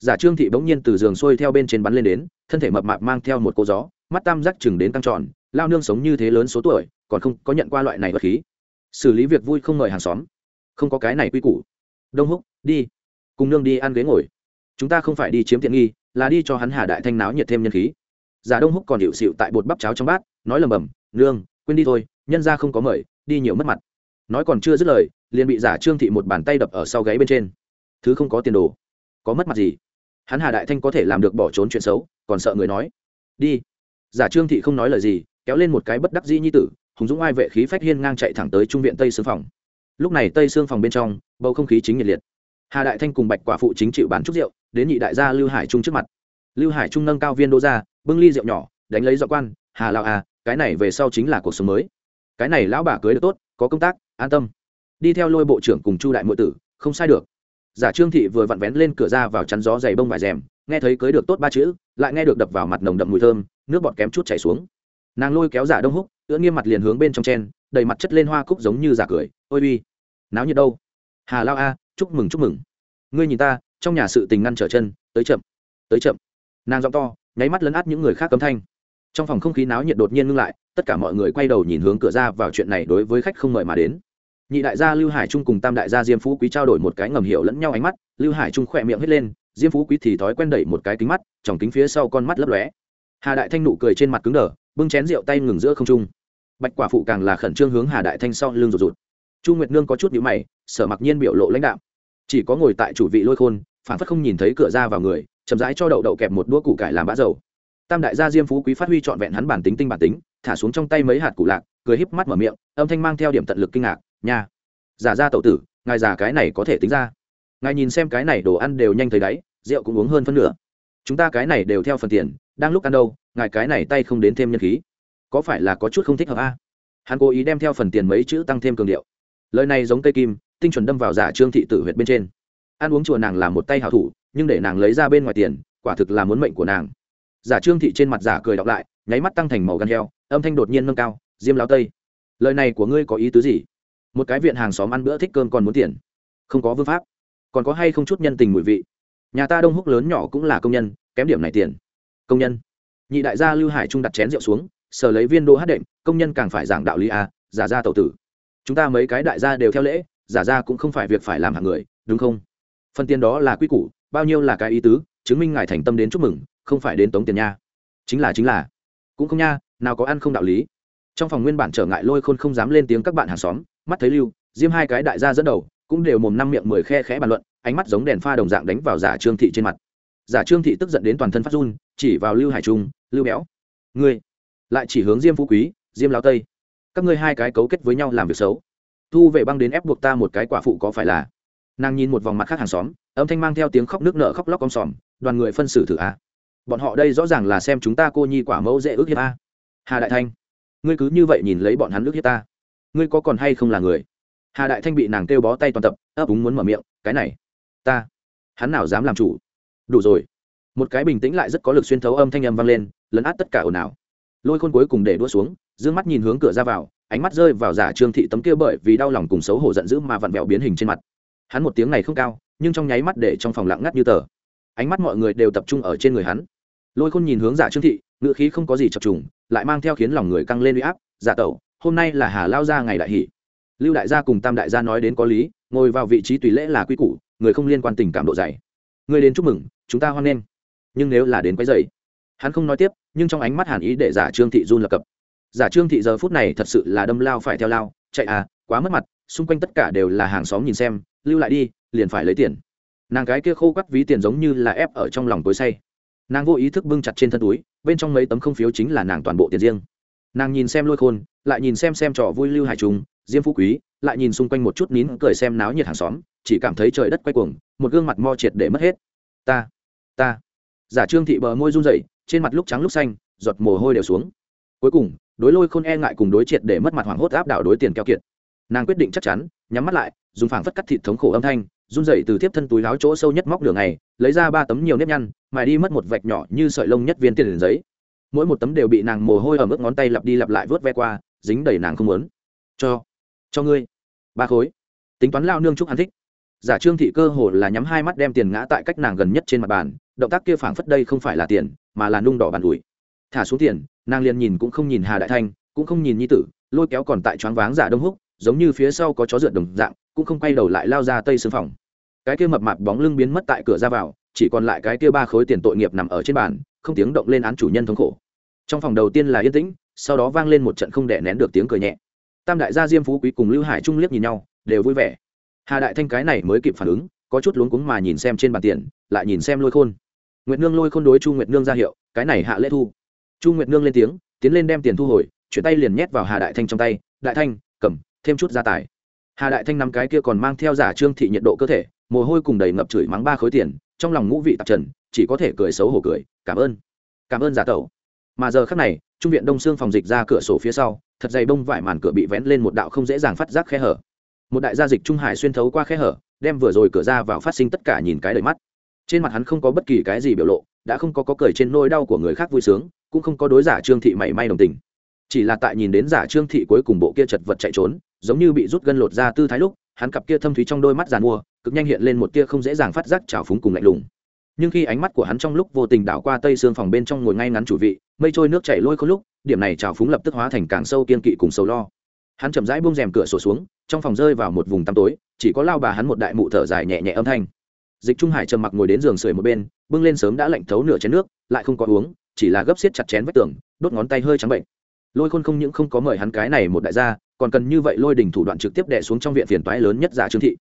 Giả trương thị bỗng nhiên từ giường xuôi theo bên trên bắn lên đến, thân thể mập mạp mang theo một cô gió, mắt tam giác chừng đến căng tròn, lao nương sống như thế lớn số tuổi, còn không có nhận qua loại này vật khí. Xử lý việc vui không mời hàng xóm. Không có cái này quy củ. Đông húc, đi. Cùng nương đi ăn ghế ngồi. Chúng ta không phải đi chiếm tiện nghi, là đi cho hắn hà đại thanh náo nhiệt thêm nhân khí giả đông húc còn hiệu xịu tại bột bắp cháo trong bát, nói lầm bầm, nương, quên đi thôi, nhân ra không có mời, đi nhiều mất mặt. Nói còn chưa dứt lời, liền bị giả trương thị một bàn tay đập ở sau gáy bên trên. Thứ không có tiền đồ, có mất mặt gì? Hắn hà đại thanh có thể làm được bỏ trốn chuyện xấu, còn sợ người nói, đi. Giả trương thị không nói lời gì, kéo lên một cái bất đắc dĩ như tử, hùng dũng ai vệ khí phách hiên ngang chạy thẳng tới trung viện tây xương phòng. Lúc này tây xương phòng bên trong, bầu không khí chính nhiệt liệt. Hà đại thanh cùng bạch quả phụ chính chịu bán chút rượu, đến nhị đại gia lưu hải trung trước mặt lưu hải trung nâng cao viên đô ra, bưng ly rượu nhỏ, đánh lấy dọ quan, hà lao à cái này về sau chính là cuộc sống mới. Cái này lão bà cưới được tốt, có công tác, an tâm. Đi theo lôi bộ trưởng cùng chu đại mượn tử, không sai được. Giả trương thị vừa vặn vén lên cửa ra vào chắn gió dày bông vải rèm, nghe thấy cưới được tốt ba chữ, lại nghe được đập vào mặt nồng đậm mùi thơm, nước bọt kém chút chảy xuống. Nàng lôi kéo giả đông húc, ưỡn nghiêm mặt liền hướng bên trong chen, đầy mặt chất lên hoa cúc giống như giả cười, ôi uy, náo nhiệt đâu. Hà lao a à, chúc mừng chúc mừng. Ngươi nhìn ta, trong nhà sự tình ngăn trở chân, tới chậm tới chậm nàng giọng to, nháy mắt lấn át những người khác cấm thanh. Trong phòng không khí náo nhiệt đột nhiên ngưng lại, tất cả mọi người quay đầu nhìn hướng cửa ra vào chuyện này đối với khách không mời mà đến. Nhị đại gia lưu hải trung cùng tam đại gia diêm phú quý trao đổi một cái ngầm hiểu lẫn nhau ánh mắt, lưu hải trung khỏe miệng hết lên, diêm phú quý thì thói quen đẩy một cái kính mắt tròng kính phía sau con mắt lấp lóe. Hà đại thanh nụ cười trên mặt cứng đờ, bưng chén rượu tay ngừng giữa không trung. Bạch quả phụ càng là khẩn trương hướng hà đại thanh sau lưng rụt rụt. Chu nguyệt nương có chút nhíu mày, sở mặc nhiên biểu lộ lãnh đạo chỉ có ngồi tại chủ vị lôi khôn phản phất không nhìn thấy cửa ra vào người chậm rãi cho đậu đậu kẹp một đũa củ cải làm bã dầu. Tam đại gia diêm phú quý phát huy trọn vẹn hắn bản tính tinh bản tính, thả xuống trong tay mấy hạt củ lạc, cười híp mắt mở miệng, âm thanh mang theo điểm tận lực kinh ngạc, nha, giả ra tẩu tử, ngài già cái này có thể tính ra. Ngài nhìn xem cái này đồ ăn đều nhanh thấy đáy, rượu cũng uống hơn phân nửa. Chúng ta cái này đều theo phần tiền, đang lúc ăn đâu, ngài cái này tay không đến thêm nhân khí. Có phải là có chút không thích hợp a? Hắn cố ý đem theo phần tiền mấy chữ tăng thêm cường điệu. Lời này giống cây kim, tinh chuẩn đâm vào giả trương thị tử huyệt bên trên. Ăn uống chùa nàng là một tay hảo thủ nhưng để nàng lấy ra bên ngoài tiền, quả thực là muốn mệnh của nàng. Giả trương thị trên mặt giả cười đọc lại, nháy mắt tăng thành màu gan heo, âm thanh đột nhiên nâng cao, diêm láo tây, lời này của ngươi có ý tứ gì? Một cái viện hàng xóm ăn bữa thích cơm còn muốn tiền, không có vương pháp, còn có hay không chút nhân tình mùi vị? Nhà ta đông húc lớn nhỏ cũng là công nhân, kém điểm này tiền. Công nhân? Nhị đại gia lưu hải trung đặt chén rượu xuống, sờ lấy viên đô hát đệm, công nhân càng phải giảng đạo lý a giả ra tẩu tử. Chúng ta mấy cái đại gia đều theo lễ, giả ra cũng không phải việc phải làm hàng người, đúng không? Phần tiền đó là quy củ bao nhiêu là cái ý tứ, chứng minh ngài thành tâm đến chúc mừng, không phải đến tống tiền nha. Chính là chính là. Cũng không nha, nào có ăn không đạo lý. Trong phòng nguyên bản trở ngại lôi khôn không dám lên tiếng các bạn hàng xóm, mắt thấy lưu, diêm hai cái đại gia dẫn đầu, cũng đều mồm năm miệng mười khe khẽ bàn luận, ánh mắt giống đèn pha đồng dạng đánh vào giả trương thị trên mặt. Giả trương thị tức giận đến toàn thân phát run, chỉ vào lưu hải trung, lưu béo, ngươi lại chỉ hướng diêm phú quý, diêm lao tây. Các ngươi hai cái cấu kết với nhau làm việc xấu. Thu về băng đến ép buộc ta một cái quả phụ có phải là nàng nhìn một vòng mặt khác hàng xóm, âm thanh mang theo tiếng khóc nước nợ khóc lóc om sòm, đoàn người phân xử thử a. Bọn họ đây rõ ràng là xem chúng ta cô nhi quả mẫu dễ ước hiếp a. Hà đại thanh, ngươi cứ như vậy nhìn lấy bọn hắn ước hiếp ta. Ngươi có còn hay không là người? Hà đại thanh bị nàng kêu bó tay toàn tập, ấp úng muốn mở miệng, cái này, ta, hắn nào dám làm chủ? Đủ rồi. Một cái bình tĩnh lại rất có lực xuyên thấu âm thanh âm vang lên, lấn át tất cả ồn ào. Lôi khôn cuối cùng để đua xuống d ư ơ n g mắt nhìn hướng cửa ra vào, ánh mắt rơi vào giả trương thị tấm kia bởi vì đau lòng cùng xấu hổ giận dữ mà vặn vẹo biến hình trên mặt hắn một tiếng này không cao, nhưng trong nháy mắt để trong phòng lặng ngắt như tờ. Ánh mắt mọi người đều tập trung ở trên người hắn. Lôi khôn nhìn hướng giả trương thị ngựa khí không có gì chập trùng, lại mang theo khiến lòng người căng lên u y áp giả tẩu, hôm nay là hà lao gia ngày đại hỷ. Lưu đại gia cùng tam đại gia nói đến có lý, ngồi vào vị trí tùy lễ là quy củ, người không liên quan tình cảm độ dày. Người đến chúc mừng, chúng ta hoan nghênh. Nhưng nếu là đến quấy dày hắn không nói tiếp, nhưng trong ánh mắt hàn ý để giả trương thị run lập cập. Giả trương thị giờ phút này thật sự là đâm lao phải theo lao, chạy à quá mất mặt, xung quanh tất cả đều là hàng xóm nhìn xem lưu lại đi, liền phải lấy tiền. Nàng cái kia khô quắt ví tiền giống như là ép ở trong lòng tối say. Nàng vô ý thức bưng chặt trên thân túi, bên trong mấy tấm không phiếu chính là nàng toàn bộ tiền riêng. Nàng nhìn xem lôi khôn, lại nhìn xem xem trò vui lưu hải trùng diêm phú quý, lại nhìn xung quanh một chút nín cười xem náo nhiệt hàng xóm, chỉ cảm thấy trời đất quay cuồng, một gương mặt mo triệt để mất hết. Ta ta. Giả trương thị bờ môi run rẩy, trên mặt lúc trắng lúc xanh, giọt mồ hôi đều xuống. Cuối cùng, đối lôi khôn e ngại cùng đối triệt để mất mặt hoảng hốt áp đảo đối tiền keo kiệt. Nàng quyết định chắc chắn, nhắm mắt lại dùng phảng phất cắt thịt thống khổ âm thanh, run rẩy từ tiếp thân túi láo chỗ sâu nhất móc đường này lấy ra ba tấm nhiều nếp nhăn, mài đi mất một vạch nhỏ như sợi lông nhất viên tiền giấy. Mỗi một tấm đều bị nàng mồ hôi ở mức ngón tay lặp đi lặp lại vớt ve qua, dính đầy nàng không muốn. Cho cho ngươi. Ba khối. Tính toán lao nương chúc hắn thích. Giả trương thị cơ hồ là nhắm hai mắt đem tiền ngã tại cách nàng gần nhất trên mặt bàn, động tác kia phảng phất đây không phải là tiền, mà là nung đỏ bàn ủi. Thả xuống tiền, nàng liền nhìn cũng không nhìn hà đại thanh, cũng không nhìn nhi tử, lôi kéo còn tại choáng váng giả đông húc giống như phía sau có chó rượt đồng dạng, cũng không quay đầu lại lao ra tây xương phòng. Cái kia mập mạp bóng lưng biến mất tại cửa ra vào, chỉ còn lại cái kia ba khối tiền tội nghiệp nằm ở trên bàn, không tiếng động lên án chủ nhân thống khổ. Trong phòng đầu tiên là yên tĩnh, sau đó vang lên một trận không đẻ nén được tiếng cười nhẹ. Tam đại gia diêm phú quý cùng lưu hải trung liếc nhìn nhau, đều vui vẻ. Hà đại thanh cái này mới kịp phản ứng, có chút luống cuống mà nhìn xem trên bàn tiền, lại nhìn xem lôi khôn. Nguyệt nương lôi khôn đối chu nguyệt nương ra hiệu, cái này hạ lễ thu. Chu nguyệt nương lên tiếng, tiến lên đem tiền thu hồi, chuyển tay liền nhét vào hà đại thanh trong tay. Đại thanh, cầm thêm chút gia tài. Hà đại thanh nắm cái kia còn mang theo giả trương thị nhiệt độ cơ thể, mồ hôi cùng đầy ngập chửi mắng ba khối tiền, trong lòng ngũ vị tạp trần, chỉ có thể cười xấu hổ cười, cảm ơn cảm ơn giả tẩu. Mà giờ khắc này, trung viện đông xương phòng dịch ra cửa sổ phía sau, thật dày bông vải màn cửa bị vén lên một đạo không dễ dàng phát giác khe hở. Một đại gia dịch trung hải xuyên thấu qua khe hở, đem vừa rồi cửa ra vào phát sinh tất cả nhìn cái đầy mắt. Trên mặt hắn không có bất kỳ cái gì biểu lộ, đã không có có cười trên nỗi đau của người khác vui sướng, cũng không có đối giả trương thị mảy may đồng tình. Chỉ là tại nhìn đến giả trương thị cuối cùng bộ kia chật vật chạy trốn giống như bị rút gân lột ra tư thái lúc, hắn cặp kia thâm thúy trong đôi mắt giàn mua, cực nhanh hiện lên một tia không dễ dàng phát giác trào phúng cùng lạnh lùng. Nhưng khi ánh mắt của hắn trong lúc vô tình đảo qua tây xương phòng bên trong ngồi ngay ngắn chủ vị, mây trôi nước chảy lôi khô lúc, điểm này trào phúng lập tức hóa thành càng sâu kiên kỵ cùng sâu lo. Hắn chậm rãi buông rèm cửa sổ xuống, trong phòng rơi vào một vùng tăm tối, chỉ có lao bà hắn một đại mụ thở dài nhẹ nhẹ âm thanh. Dịch trung hải trầm mặc ngồi đến giường sưởi một bên, bưng lên sớm đã lạnh thấu nửa chén nước, lại không có uống, chỉ là gấp xiết chặt chén vách tường, đốt ngón tay hơi trắng bệnh lôi khôn không những không có mời hắn cái này một đại gia, còn cần như vậy lôi đình thủ đoạn trực tiếp đẻ xuống trong viện phiền toái lớn nhất giả trương thị.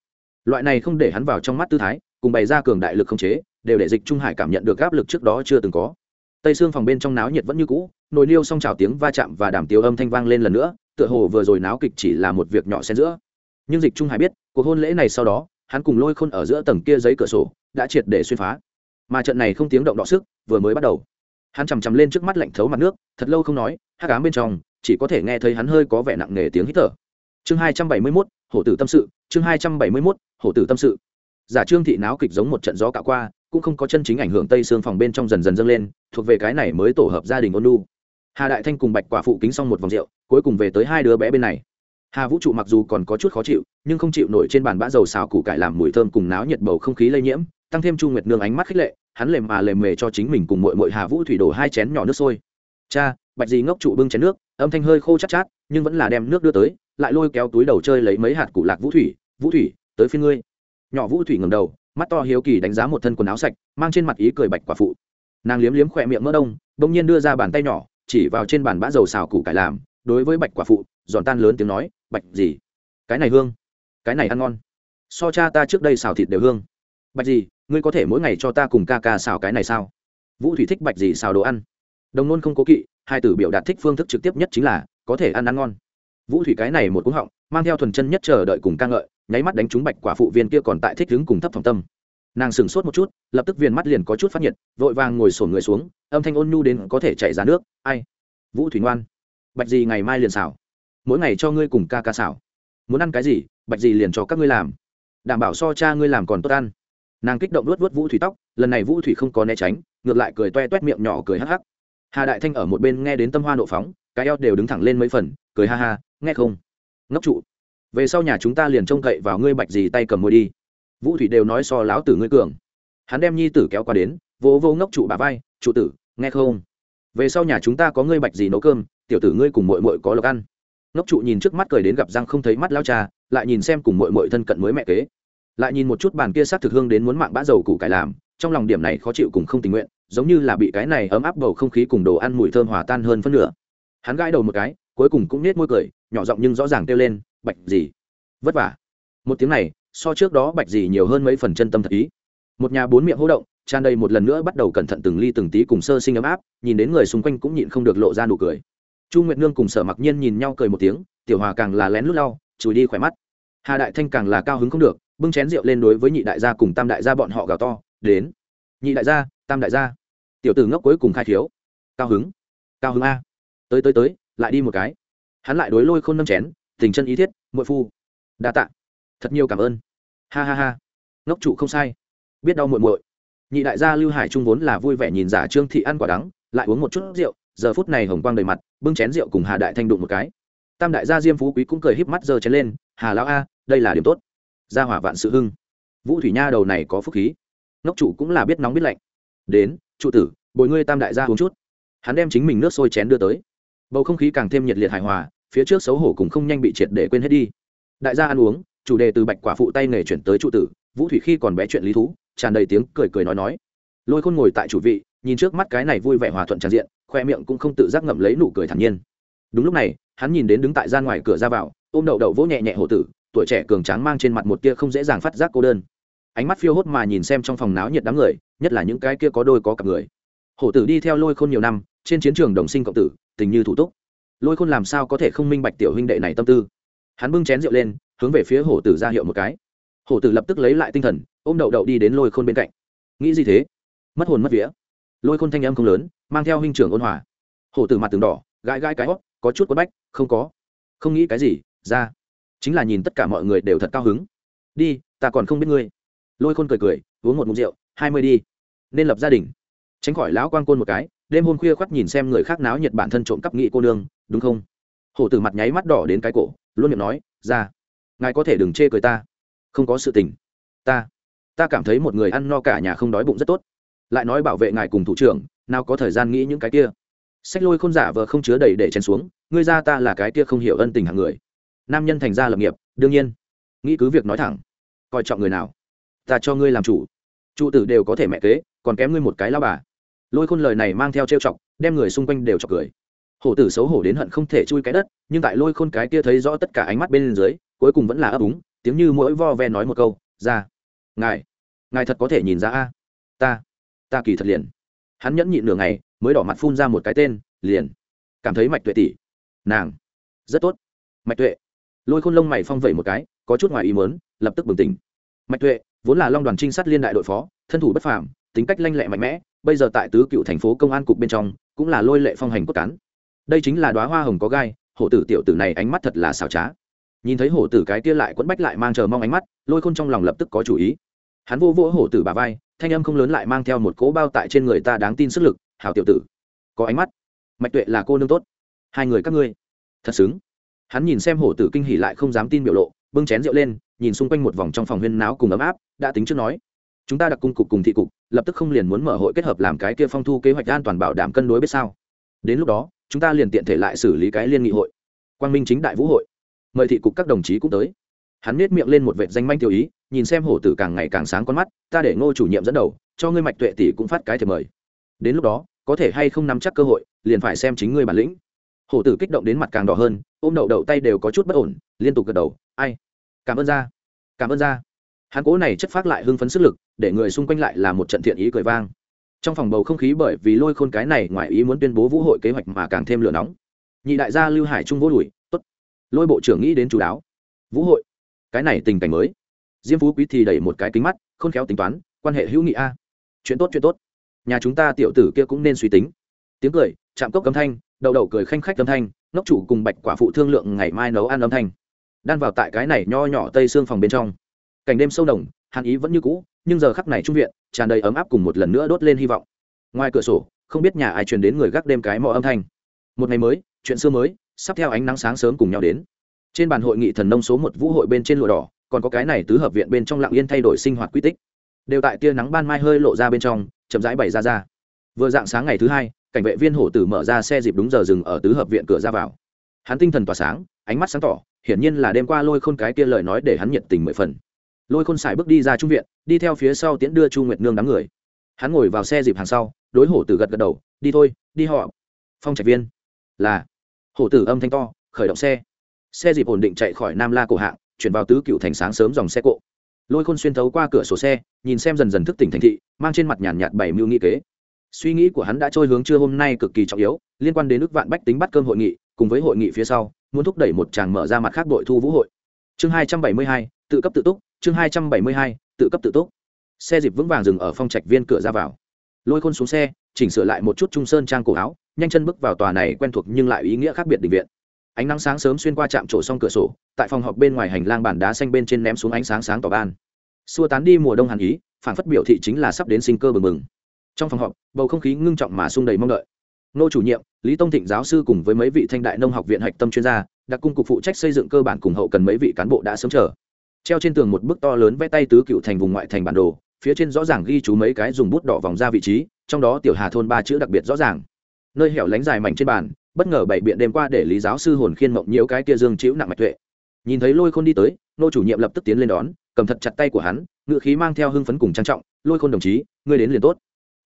Loại này không để hắn vào trong mắt tư thái, cùng bày ra cường đại lực không chế, đều để dịch trung hải cảm nhận được áp lực trước đó chưa từng có. Tây xương phòng bên trong náo nhiệt vẫn như cũ, nồi liêu xong trào tiếng va chạm và đàm tiếu âm thanh vang lên lần nữa, tựa hồ vừa rồi náo kịch chỉ là một việc nhỏ xen giữa. Nhưng dịch trung hải biết, cuộc hôn lễ này sau đó, hắn cùng lôi khôn ở giữa tầng kia giấy cửa sổ, đã triệt để xuyên phá. Mà trận này không tiếng động đọ sức, vừa mới bắt đầu hắn chằm chằm lên trước mắt lạnh thấu mặt nước, thật lâu không nói hát cám bên trong, chỉ có thể nghe thấy hắn hơi có vẻ nặng nề tiếng hít thở. Chương hai trăm bảy mươi mốt, hổ tử tâm sự, chương hai trăm bảy mươi mốt, hổ tử tâm sự. Giả trương thị náo kịch giống một trận gió cạo qua, cũng không có chân chính ảnh hưởng tây xương phòng bên trong dần dần dâng lên, thuộc về cái này mới tổ hợp gia đình ôn lu hà đại thanh cùng bạch quả phụ kính xong một vòng rượu, cuối cùng về tới hai đứa bé bên này. Hà vũ trụ mặc dù còn có chút khó chịu, nhưng không chịu nổi trên bàn bã dầu xào củ cải làm mùi thơm cùng náo nhiệt bầu không khí lây nhiễm tăng thêm chu nguyệt nương ánh mắt khích lệ, hắn lềm mà lềm mề cho chính mình cùng mội mội hà vũ thủy đổ hai chén nhỏ nước sôi. Cha, bạch dì ngốc trụ bưng chén nước, âm thanh hơi khô chát chát, nhưng vẫn là đem nước đưa tới, lại lôi kéo túi đầu chơi lấy mấy hạt củ lạc vũ thủy vũ thủy, tới phía ngươi. Nhỏ vũ thủy ngầm đầu, mắt to hiếu kỳ đánh giá một thân quần áo sạch, mang trên mặt ý cười bạch quả phụ. Nàng liếm liếm khỏe miệng mỡ đông, bỗng nhiên đưa ra bàn tay nhỏ, chỉ vào trên bàn bã dầu xào củ cải làm, đối với bạch quả phụ, giòn tan lớn tiếng nói, bạch gì cái này hương, cái này ăn ngon. So cha ta trước đây xào thịt đều hương. Bạch gì ngươi có thể mỗi ngày cho ta cùng ca ca xào cái này sao? Vũ thủy thích bạch gì xào đồ ăn? Đồng nôn không cố kỵ, hai tử biểu đạt thích phương thức trực tiếp nhất chính là, có thể ăn ăn ngon. Vũ thủy cái này một cú họng, mang theo thuần chân nhất chờ đợi cùng ca ngợi, nháy mắt đánh trúng bạch quả phụ viên kia còn tại thích đứng cùng thấp phòng tâm. Nàng sửng sốt một chút, lập tức viên mắt liền có chút phát nhiệt, vội vàng ngồi sổn người xuống, âm thanh ôn nhu đến có thể chạy ra nước. Ai? Vũ thủy ngoan. Bạch gì ngày mai liền xảo mỗi ngày cho ngươi cùng ca ca xảo muốn ăn cái gì, bạch gì liền cho các ngươi làm. Đảm bảo so cha ngươi làm còn tốt ăn nàng kích động luốt vớt vũ thủy tóc, lần này vũ thủy không có né tránh, ngược lại cười toe toét miệng nhỏ cười hắc hắc. Hà đại thanh ở một bên nghe đến tâm hoa nộ phóng, cái eo đều đứng thẳng lên mấy phần, cười ha ha, nghe không? Ngốc trụ. Về sau nhà chúng ta liền trông cậy vào ngươi bạch gì tay cầm môi đi. Vũ thủy đều nói so lão tử ngươi cường. Hắn đem nhi tử kéo qua đến, vỗ vô ngốc trụ bà vai, trụ tử, nghe không? Về sau nhà chúng ta có ngươi bạch gì nấu cơm, tiểu tử ngươi cùng mội mội có lộc ăn. Ngốc trụ nhìn trước mắt cười đến gặp răng không thấy mắt lao cha, lại nhìn xem cùng mội mội thân cận mới mẹ kế lại nhìn một chút bàn kia sát thực hương đến muốn mạng bã dầu củ cải làm, trong lòng điểm này khó chịu cùng không tình nguyện, giống như là bị cái này ấm áp bầu không khí cùng đồ ăn mùi thơm hòa tan hơn phân nửa. Hắn gãi đầu một cái, cuối cùng cũng nết môi cười, nhỏ giọng nhưng rõ ràng kêu lên, bạch gì? Vất vả. Một tiếng này, so trước đó bạch gì nhiều hơn mấy phần chân tâm thật ý. Một nhà bốn miệng hô động, tràn đầy một lần nữa bắt đầu cẩn thận từng ly từng tí cùng sơ sinh ấm áp, nhìn đến người xung quanh cũng nhịn không được lộ ra nụ cười. Chu nguyệt nương cùng sở mặc nhiên nhìn nhau cười một tiếng, tiểu hòa càng là lén lút lau, chùi đi khỏe mắt. Hà đại thanh càng là cao hứng không được bưng chén rượu lên đối với nhị đại gia cùng tam đại gia bọn họ gào to, đến. Nhị đại gia, tam đại gia. Tiểu tử ngốc cuối cùng khai thiếu cao hứng. Cao hứng a. Tới tới tới, lại đi một cái. Hắn lại đối lôi khôn nâm chén, tình chân ý thiết, muội phu. Đa tạ. Thật nhiều cảm ơn. Ha ha ha. Ngốc trụ không sai. Biết đau muội muội. Nhị đại gia lưu hải trung vốn là vui vẻ nhìn giả trương thị ăn quả đắng, lại uống một chút rượu, giờ phút này hồng quang đầy mặt, bưng chén rượu cùng hà đại thanh đụng một cái. Tam đại gia diêm phú quý cũng cười híp mắt giơ chén lên, hà lão a, đây là điểm tốt gia hỏa vạn sự hưng. Vũ thủy nha đầu này có phúc khí. Ngốc chủ cũng là biết nóng biết lạnh. Đến trụ tử, bồi ngươi tam đại gia uống chút. Hắn đem chính mình nước sôi chén đưa tới. Bầu không khí càng thêm nhiệt liệt hài hòa, phía trước xấu hổ cũng không nhanh bị triệt để quên hết đi. Đại gia ăn uống, chủ đề từ bạch quả phụ tay nghề chuyển tới trụ tử, vũ thủy khi còn bé chuyện lý thú, tràn đầy tiếng cười cười nói nói. Lôi khôn ngồi tại chủ vị, nhìn trước mắt cái này vui vẻ hòa thuận tràn diện, khoe miệng cũng không tự giác ngậm lấy nụ cười thản nhiên. Đúng lúc này, hắn nhìn đến đứng tại gian ngoài cửa ra vào, ôm đậu đậu vỗ nhẹ nhẹ hổ tử tuổi trẻ cường tráng mang trên mặt một tia không dễ dàng phát giác cô đơn. Ánh mắt phiêu hốt mà nhìn xem trong phòng náo nhiệt đám người, nhất là những cái kia có đôi có cặp người. Hổ tử đi theo lôi khôn nhiều năm, trên chiến trường đồng sinh cộng tử, tình như thủ túc. Lôi khôn làm sao có thể không minh bạch tiểu huynh đệ này tâm tư? Hắn bưng chén rượu lên, hướng về phía hổ tử ra hiệu một cái. Hổ tử lập tức lấy lại tinh thần, ôm đậu đậu đi đến lôi khôn bên cạnh. Nghĩ gì thế? Mất hồn mất vía. Lôi khôn thanh âm không lớn, mang theo huynh trưởng ôn hòa. Hổ tử mặt tường đỏ, gãi gãi cái hót, có chút quất bách, không có. Không nghĩ cái gì, ra chính là nhìn tất cả mọi người đều thật cao hứng. Đi, ta còn không biết ngươi. Lôi khôn cười cười, uống một mục rượu, hai mươi đi. Nên lập gia đình. Tránh khỏi lão quan côn một cái, đêm hôm khuya khoắt nhìn xem người khác náo nhiệt bản thân trộm cắp nghị cô nương, đúng không? Hổ tử mặt nháy mắt đỏ đến cái cổ, luôn miệng nói, ra, ngài có thể đừng chê cười ta. Không có sự tình. Ta ta cảm thấy một người ăn no cả nhà không đói bụng rất tốt. Lại nói bảo vệ ngài cùng thủ trưởng, nào có thời gian nghĩ những cái kia. Sách lôi khôn giả vờ không chứa đầy để chén xuống, ngươi ra ta là cái kia không hiểu ân tình hàng người nam nhân thành ra lập nghiệp, đương nhiên. Nghĩ cứ việc nói thẳng. Coi trọng người nào, ta cho ngươi làm chủ. Trụ tử đều có thể mẹ kế, còn kém ngươi một cái lao bà. Lôi khôn lời này mang theo trêu chọc, đem người xung quanh đều chọc cười. Hổ tử xấu hổ đến hận không thể chui cái đất, nhưng tại lôi khôn cái kia thấy rõ tất cả ánh mắt bên dưới, cuối cùng vẫn là ấp úng, tiếng như mỗi vo ve nói một câu, ra, ngài ngài thật có thể nhìn ra a, ta ta kỳ thật liền. Hắn nhẫn nhịn nửa ngày, mới đỏ mặt phun ra một cái tên, liền. Cảm thấy mạch tuệ tỷ, nàng, rất tốt. Mạch tuệ lôi khôn lông mày phong vẩy một cái, có chút ngoài ý mớn lập tức bừng tỉnh. Mạch tuệ, vốn là long đoàn trinh sát liên đại đội phó, thân thủ bất phàm, tính cách lanh lẹ mạnh mẽ, bây giờ tại tứ cựu thành phố công an cục bên trong, cũng là lôi lệ phong hành cốt cán. Đây chính là đoá hoa hồng có gai, hổ tử tiểu tử này ánh mắt thật là xảo trá. Nhìn thấy hổ tử cái kia lại quẫn bách lại mang chờ mong ánh mắt, lôi khôn trong lòng lập tức có chủ ý. Hắn vô vỗ hổ tử bà vai, thanh âm không lớn lại mang theo một cỗ bao tại trên người ta đáng tin sức lực, hảo tiểu tử, có ánh mắt. Mạch tuệ là cô nương tốt. Hai người các ngươi. Thật xứng hắn nhìn xem hổ tử kinh hỉ lại không dám tin biểu lộ, bưng chén rượu lên, nhìn xung quanh một vòng trong phòng huyên náo cùng ấm áp, đã tính trước nói, chúng ta đặt cung cục cùng thị cục, lập tức không liền muốn mở hội kết hợp làm cái kia phong thu kế hoạch an toàn bảo đảm cân đối biết sao? Đến lúc đó, chúng ta liền tiện thể lại xử lý cái liên nghị hội, quang minh chính đại vũ hội. Mời thị cục các đồng chí cũng tới. Hắn nết miệng lên một vệ danh manh tiểu ý, nhìn xem hổ tử càng ngày càng sáng con mắt, ta để ngô chủ nhiệm dẫn đầu, cho ngươi mạch tuệ tỷ cũng phát cái thiệp mời. Đến lúc đó, có thể hay không nắm chắc cơ hội, liền phải xem chính ngươi bản lĩnh hổ tử kích động đến mặt càng đỏ hơn, ôm đậu đậu tay đều có chút bất ổn, liên tục gật đầu, ai? Cảm ơn ra cảm ơn ra hắn cố này chất phát lại hưng phấn sức lực, để người xung quanh lại là một trận thiện ý cười vang. Trong phòng bầu không khí bởi vì lôi khôn cái này ngoài ý muốn tuyên bố vũ hội kế hoạch mà càng thêm lửa nóng. Nhị đại gia lưu hải trung vô đùi tốt. Lôi bộ trưởng nghĩ đến chú đáo. Vũ hội? Cái này tình cảnh mới. Diêm phú quý thì đẩy một cái kính mắt không khéo tính toán, quan hệ hữu nghị a. Chuyện tốt chuyện tốt. Nhà chúng ta tiểu tử kia cũng nên suy tính. Tiếng cười, chạm cốc cấm thanh đầu đầu cười khanh khách âm thanh nóc chủ cùng bạch quả phụ thương lượng ngày mai nấu ăn âm thanh. Đan vào tại cái này nho nhỏ tây xương phòng bên trong. Cảnh đêm sâu đồng hàn ý vẫn như cũ, nhưng giờ khắc này trung viện, tràn đầy ấm áp cùng một lần nữa đốt lên hy vọng. Ngoài cửa sổ, không biết nhà ai truyền đến người gác đêm cái mò âm thanh. Một ngày mới, chuyện xưa mới, sắp theo ánh nắng sáng sớm cùng nhau đến. Trên bàn hội nghị thần nông số một vũ hội bên trên lụa đỏ, còn có cái này tứ hợp viện bên trong lặng yên thay đổi sinh hoạt quy tích. Đều tại tia nắng ban mai hơi lộ ra bên trong, chậm rãi bày ra ra. Vừa dạng sáng ngày thứ hai cảnh vệ viên hổ tử mở ra xe dịp đúng giờ dừng ở tứ hợp viện cửa ra vào. Hắn tinh thần tỏa sáng, ánh mắt sáng tỏ, hiển nhiên là đêm qua lôi khôn cái kia lời nói để hắn nhiệt tình mười phần. Lôi khôn xài bước đi ra trung viện, đi theo phía sau tiễn đưa chu nguyệt nương đám người. Hắn ngồi vào xe dịp hàng sau, đối hổ tử gật gật đầu, đi thôi, đi họ. Phong trạch viên, là. Hổ tử âm thanh to, khởi động xe. Xe dịp ổn định chạy khỏi nam la cổ hạng, chuyển vào tứ cựu thành sáng sớm dòng xe cộ. Lôi khôn xuyên thấu qua cửa sổ xe, nhìn xem dần dần thức tỉnh thành thị, mang trên mặt nhàn nhạt bảy mưu nghị kế suy nghĩ của hắn đã trôi hướng trưa hôm nay cực kỳ trọng yếu, liên quan đến nước vạn bách tính bắt cơm hội nghị, cùng với hội nghị phía sau, muốn thúc đẩy một chàng mở ra mặt khác đội thu vũ hội. Chương hai trăm bảy mươi hai, tự cấp tự túc, chương hai trăm bảy mươi hai, tự cấp tự túc. Xe dịp vững vàng dừng ở phong trạch viên cửa ra vào. Lôi khôn xuống xe, chỉnh sửa lại một chút trung sơn trang cổ áo, nhanh chân bước vào tòa này quen thuộc nhưng lại ý nghĩa khác biệt định viện. Ánh nắng sáng sớm xuyên qua trạm trổ xong cửa sổ, tại phòng họp bên ngoài hành lang bàn đá xanh bên trên ném xuống ánh sáng sáng tỏ ban. Xua tán đi mùa đông hàn ý phản phất biểu thị chính là sắp đến sinh cơ bừng bừng trong phòng họp, bầu không khí ngưng trọng mà sung đầy mong đợi. Nô chủ nhiệm, lý tông thịnh giáo sư cùng với mấy vị thanh đại nông học viện hạch tâm chuyên gia, đặc cung cục phụ trách xây dựng cơ bản cùng hậu cần mấy vị cán bộ đã sớm chờ. Treo trên tường một bức to lớn vẽ tay tứ cựu thành vùng ngoại thành bản đồ, phía trên rõ ràng ghi chú mấy cái dùng bút đỏ vòng ra vị trí, trong đó tiểu hà thôn ba chữ đặc biệt rõ ràng. Nơi hẻo lánh dài mảnh trên bàn, bất ngờ bảy biện đêm qua để lý giáo sư hồn khiên mộng nhiễu cái kia dương chịu nặng mạch tuệ. Nhìn thấy lôi khôn đi tới, nô chủ nhiệm lập tức tiến lên đón, cầm thật chặt tay của hắn ngự khí mang theo hưng phấn cùng trang trọng, lôi khôn đồng chí, ngươi đến liền tốt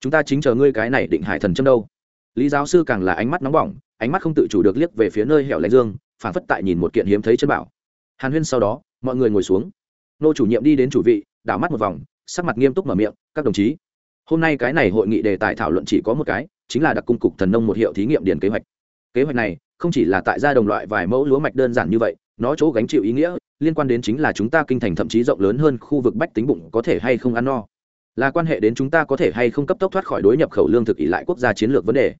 chúng ta chính chờ ngươi cái này định hải thần châm đâu. Lý giáo sư càng là ánh mắt nóng bỏng, ánh mắt không tự chủ được liếc về phía nơi hẻo lánh dương, phản phất tại nhìn một kiện hiếm thấy chân bảo. Hàn huyên sau đó, mọi người ngồi xuống. Nô chủ nhiệm đi đến chủ vị, đảo mắt một vòng, sắc mặt nghiêm túc mở miệng, các đồng chí, hôm nay cái này hội nghị đề tài thảo luận chỉ có một cái, chính là đặc cung cục thần nông một hiệu thí nghiệm điền kế hoạch. Kế hoạch này, không chỉ là tại gia đồng loại vài mẫu lúa mạch đơn giản như vậy, nó chỗ gánh chịu ý nghĩa, liên quan đến chính là chúng ta kinh thành thậm chí rộng lớn hơn khu vực bách tính bụng có thể hay không ăn no là quan hệ đến chúng ta có thể hay không cấp tốc thoát khỏi đối nhập khẩu lương thực ỉ lại quốc gia chiến lược vấn đề.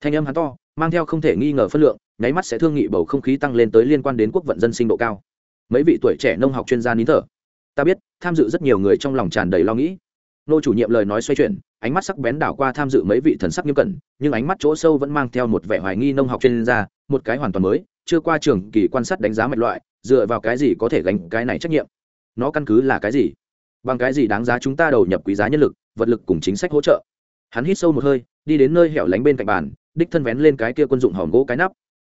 Thanh âm hắn to, mang theo không thể nghi ngờ phân lượng, nháy mắt sẽ thương nghị bầu không khí tăng lên tới liên quan đến quốc vận dân sinh độ cao. Mấy vị tuổi trẻ nông học chuyên gia nín thở. Ta biết, tham dự rất nhiều người trong lòng tràn đầy lo nghĩ. Nô chủ nhiệm lời nói xoay chuyển, ánh mắt sắc bén đảo qua tham dự mấy vị thần sắc nghiêm cẩn, nhưng ánh mắt chỗ sâu vẫn mang theo một vẻ hoài nghi nông học chuyên gia, một cái hoàn toàn mới, chưa qua trường kỳ quan sát đánh giá mạch loại, dựa vào cái gì có thể gánh cái này trách nhiệm? Nó căn cứ là cái gì? Bằng cái gì đáng giá chúng ta đầu nhập quý giá nhân lực, vật lực cùng chính sách hỗ trợ? Hắn hít sâu một hơi, đi đến nơi hẻo lánh bên cạnh bàn, đích thân vén lên cái kia quân dụng hòm gỗ cái nắp.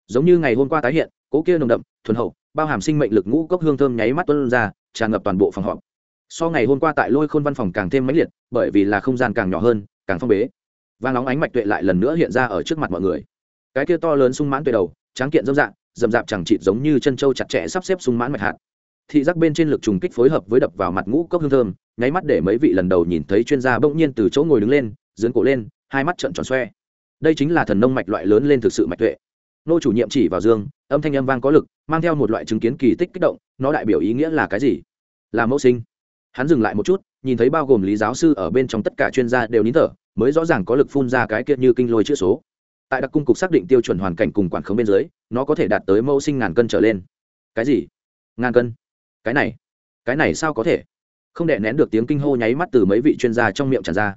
Giống như ngày hôm qua tái hiện, cố kia nồng đậm, thuần hậu, bao hàm sinh mệnh lực ngũ cốc hương thơm nháy mắt tuân ra, tràn ngập toàn bộ phòng họp. So ngày hôm qua tại lôi khôn văn phòng càng thêm mãnh liệt, bởi vì là không gian càng nhỏ hơn, càng phong bế. Và nóng ánh mạch tuệ lại lần nữa hiện ra ở trước mặt mọi người. Cái kia to lớn sung mãn tuệ đầu, tráng kiện dâm dạng dầm dạp chẳng chịt giống như chân trâu chặt chẽ sắp xếp sung mãn mạch hạt thị giác bên trên lực trùng kích phối hợp với đập vào mặt ngũ cốc hương thơm, nháy mắt để mấy vị lần đầu nhìn thấy chuyên gia bỗng nhiên từ chỗ ngồi đứng lên dưỡng cổ lên, hai mắt trợn tròn xoe. Đây chính là thần nông mạch loại lớn lên thực sự mạch tuệ. Nô chủ nhiệm chỉ vào dương, âm thanh âm vang có lực, mang theo một loại chứng kiến kỳ tích kích động, nó đại biểu ý nghĩa là cái gì? Là mẫu sinh. Hắn dừng lại một chút, nhìn thấy bao gồm lý giáo sư ở bên trong tất cả chuyên gia đều nín thở, mới rõ ràng có lực phun ra cái kia như kinh lôi chữ số. Tại đặc cung cục xác định tiêu chuẩn hoàn cảnh cùng quản khống bên dưới, nó có thể đạt tới mẫu sinh ngàn cân trở lên. Cái gì? Ngàn cân cái này cái này sao có thể? Không đè nén được tiếng kinh hô nháy mắt từ mấy vị chuyên gia trong miệng tràn ra.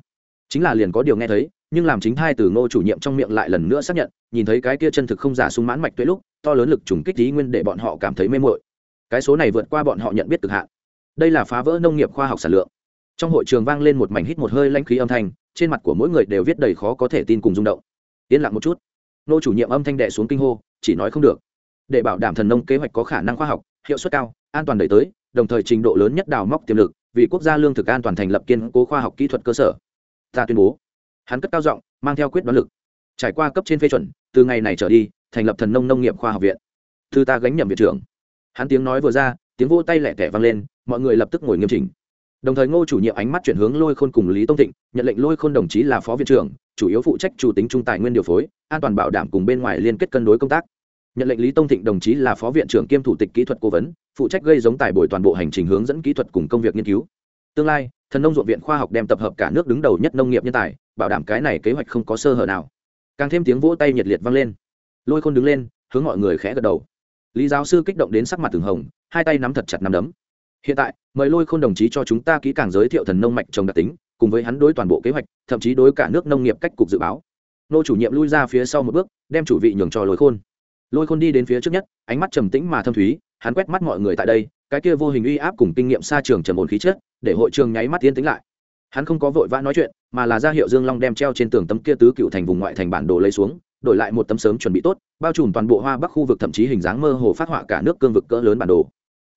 Chính là liền có điều nghe thấy, nhưng làm chính hai từ ngô chủ nhiệm trong miệng lại lần nữa xác nhận, nhìn thấy cái kia chân thực không giả sung mãn mạch tuế lúc, to lớn lực trùng kích lý nguyên để bọn họ cảm thấy mê mội cái số này vượt qua bọn họ nhận biết cực hạn. Đây là phá vỡ nông nghiệp khoa học sản lượng. Trong hội trường vang lên một mảnh hít một hơi lãnh khí âm thanh, trên mặt của mỗi người đều viết đầy khó có thể tin cùng rung động. Yên lặng một chút. Nô chủ nhiệm âm thanh đệ xuống kinh hô, chỉ nói không được. Để bảo đảm thần nông kế hoạch có khả năng khoa học, hiệu suất cao an toàn đẩy tới, đồng thời trình độ lớn nhất đào móc tiềm lực, vì quốc gia lương thực an toàn thành lập kiên cố khoa học kỹ thuật cơ sở. Ta tuyên bố, hắn cất cao giọng, mang theo quyết đoán lực. Trải qua cấp trên phê chuẩn, từ ngày này trở đi, thành lập thần nông nông nghiệp khoa học viện. Thư ta gánh nhậm viện trưởng. Hắn tiếng nói vừa ra, tiếng vô tay lẹ tẻ vang lên, mọi người lập tức ngồi nghiêm chỉnh. Đồng thời ngô chủ nhiệm ánh mắt chuyển hướng lôi khôn cùng lý tông thịnh, nhận lệnh lôi khôn đồng chí là phó viện trưởng, chủ yếu phụ trách chủ tính trung tài nguyên điều phối, an toàn bảo đảm cùng bên ngoài liên kết cân đối công tác nhận lệnh lý tông thịnh đồng chí là phó viện trưởng kiêm thủ tịch kỹ thuật cố vấn, phụ trách gây giống tài bồi toàn bộ hành trình hướng dẫn kỹ thuật cùng công việc nghiên cứu. Tương lai, thần nông ruộng viện khoa học đem tập hợp cả nước đứng đầu nhất nông nghiệp nhân tài, bảo đảm cái này kế hoạch không có sơ hở nào. Càng thêm tiếng vỗ tay nhiệt liệt vang lên. Lôi khôn đứng lên, hướng mọi người khẽ gật đầu. Lý giáo sư kích động đến sắc mặt từng hồng, hai tay nắm thật chặt nắm đấm. Hiện tại, mời lôi khôn đồng chí cho chúng ta kỹ càng giới thiệu thần nông mạch trồng đặc tính, cùng với hắn đối toàn bộ kế hoạch, thậm chí đối cả nước nông nghiệp cách cục dự báo. Nô chủ nhiệm lui ra phía sau một bước, đem chủ vị nhường cho lôi khôn lôi khôn đi đến phía trước nhất, ánh mắt trầm tĩnh mà thâm thúy, hắn quét mắt mọi người tại đây, cái kia vô hình uy áp cùng kinh nghiệm xa trường trầm ổn khí chất, để hội trường nháy mắt tiến tĩnh lại. Hắn không có vội vã nói chuyện, mà là ra hiệu dương long đem treo trên tường tấm kia tứ cựu thành vùng ngoại thành bản đồ lấy xuống, đổi lại một tấm sớm chuẩn bị tốt, bao trùm toàn bộ hoa bắc khu vực thậm chí hình dáng mơ hồ phát họa cả nước cương vực cỡ lớn bản đồ.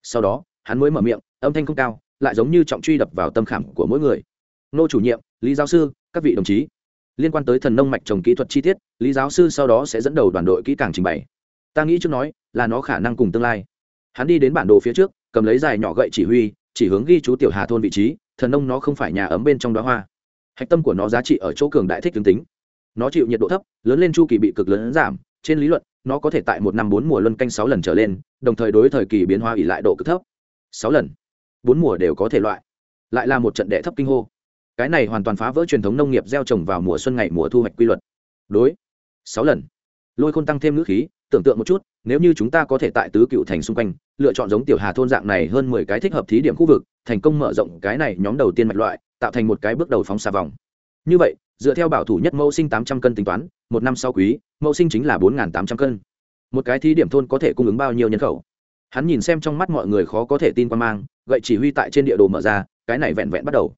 Sau đó, hắn mới mở miệng, âm thanh không cao, lại giống như trọng truy đập vào tâm khảm của mỗi người. Nô chủ nhiệm, lý giáo sư, các vị đồng chí. Liên quan tới thần nông mạch trồng kỹ thuật chi tiết, lý giáo sư sau đó sẽ dẫn đầu đoàn đội kỹ càng trình bày ta nghĩ trước nói là nó khả năng cùng tương lai. Hắn đi đến bản đồ phía trước, cầm lấy dài nhỏ gậy chỉ huy, chỉ hướng ghi chú tiểu hà thôn vị trí, thần nông nó không phải nhà ấm bên trong đó hoa. Hạch tâm của nó giá trị ở chỗ cường đại thích tương tính. Nó chịu nhiệt độ thấp, lớn lên chu kỳ bị cực lớn giảm. Trên lý luận, nó có thể tại một năm bốn mùa luân canh sáu lần trở lên, đồng thời đối thời kỳ biến hoa ỉ lại độ cực thấp. Sáu lần. Bốn mùa đều có thể loại. Lại là một trận đệ thấp kinh hô. Cái này hoàn toàn phá vỡ truyền thống nông nghiệp gieo trồng vào mùa xuân ngày mùa thu hoạch quy luật. Đối. Sáu lần. Lôi khôn tăng thêm ngữ khí tưởng tượng một chút, nếu như chúng ta có thể tại tứ cựu thành xung quanh, lựa chọn giống tiểu hà thôn dạng này hơn mười cái thích hợp thí điểm khu vực, thành công mở rộng cái này nhóm đầu tiên mạch loại, tạo thành một cái bước đầu phóng xà vòng. Như vậy, dựa theo bảo thủ nhất mẫu sinh tám trăm cân tính toán, một năm sau quý, mẫu sinh chính là bốn tám trăm cân. Một cái thí điểm thôn có thể cung ứng bao nhiêu nhân khẩu? Hắn nhìn xem trong mắt mọi người khó có thể tin qua mang, gậy chỉ huy tại trên địa đồ mở ra, cái này vẹn vẹn bắt đầu.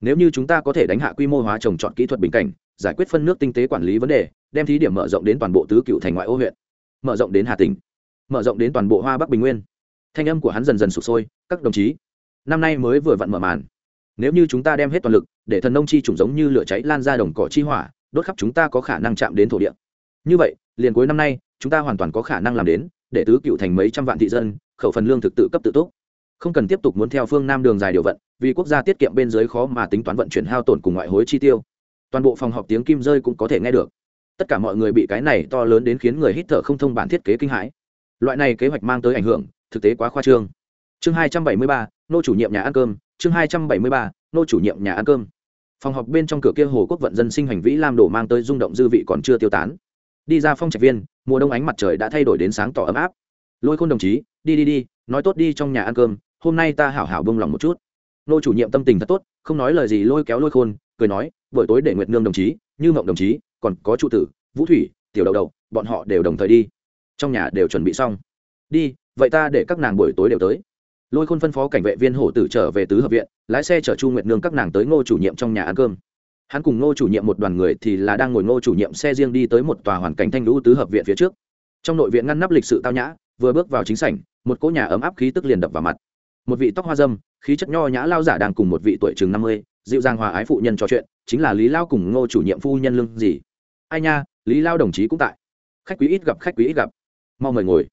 Nếu như chúng ta có thể đánh hạ quy mô hóa trồng trọt kỹ thuật bình cảnh, giải quyết phân nước tinh tế quản lý vấn đề, đem thí điểm mở rộng đến toàn bộ tứ cựu thành ngoại ô huyện mở rộng đến hà tỉnh mở rộng đến toàn bộ hoa bắc bình nguyên. Thanh âm của hắn dần dần sụp sôi, các đồng chí, năm nay mới vừa vặn mở màn. Nếu như chúng ta đem hết toàn lực, để thần nông chi trùng giống như lửa cháy lan ra đồng cỏ chi hỏa, đốt khắp chúng ta có khả năng chạm đến thổ địa. Như vậy, liền cuối năm nay, chúng ta hoàn toàn có khả năng làm đến, để tứ cựu thành mấy trăm vạn thị dân, khẩu phần lương thực tự cấp tự túc. Không cần tiếp tục muốn theo phương nam đường dài điều vận, vì quốc gia tiết kiệm bên dưới khó mà tính toán vận chuyển hao tổn cùng ngoại hối chi tiêu. Toàn bộ phòng họp tiếng kim rơi cũng có thể nghe được tất cả mọi người bị cái này to lớn đến khiến người hít thở không thông bản thiết kế kinh hãi. Loại này kế hoạch mang tới ảnh hưởng, thực tế quá khoa trương. Chương hai trăm bảy mươi ba, nô chủ nhiệm nhà ăn cơm. Chương hai trăm bảy mươi ba, nô chủ nhiệm nhà ăn cơm. Phòng họp bên trong cửa kia hồ quốc vận dân sinh hành vĩ lam đổ mang tới rung động dư vị còn chưa tiêu tán. Đi ra phong trạch viên, mùa đông ánh mặt trời đã thay đổi đến sáng tỏ ấm áp. Lôi khôn đồng chí, đi đi đi, nói tốt đi trong nhà ăn cơm, hôm nay ta hảo hảo bông lòng một chút. Nô chủ nhiệm tâm tình thật tốt, không nói lời gì lôi kéo lôi khôn, cười nói, buổi tối để nguyệt nương đồng chí, như mộng đồng chí còn có trụ tử, vũ thủy, tiểu đầu đầu, bọn họ đều đồng thời đi. Trong nhà đều chuẩn bị xong. Đi, vậy ta để các nàng buổi tối đều tới. Lôi khôn phân phó cảnh vệ viên hổ tử trở về tứ hợp viện, lái xe chở chu nguyệt nương các nàng tới ngô chủ nhiệm trong nhà ăn cơm. Hắn cùng ngô chủ nhiệm một đoàn người thì là đang ngồi ngô chủ nhiệm xe riêng đi tới một tòa hoàn cảnh thanh lũ tứ hợp viện phía trước. Trong nội viện ngăn nắp lịch sự tao nhã, vừa bước vào chính sảnh, một cỗ nhà ấm áp khí tức liền đập vào mặt. Một vị tóc hoa dâm, khí chất nho nhã lao giả đang cùng một vị tuổi chừng năm mươi, dịu dàng hòa ái phụ nhân trò chuyện, chính là lý lao cùng ngô chủ nhiệm phu nhân lương gì ai nha, lý lao đồng chí cũng tại. Khách quý ít gặp, khách quý ít gặp. Mau mời ngồi.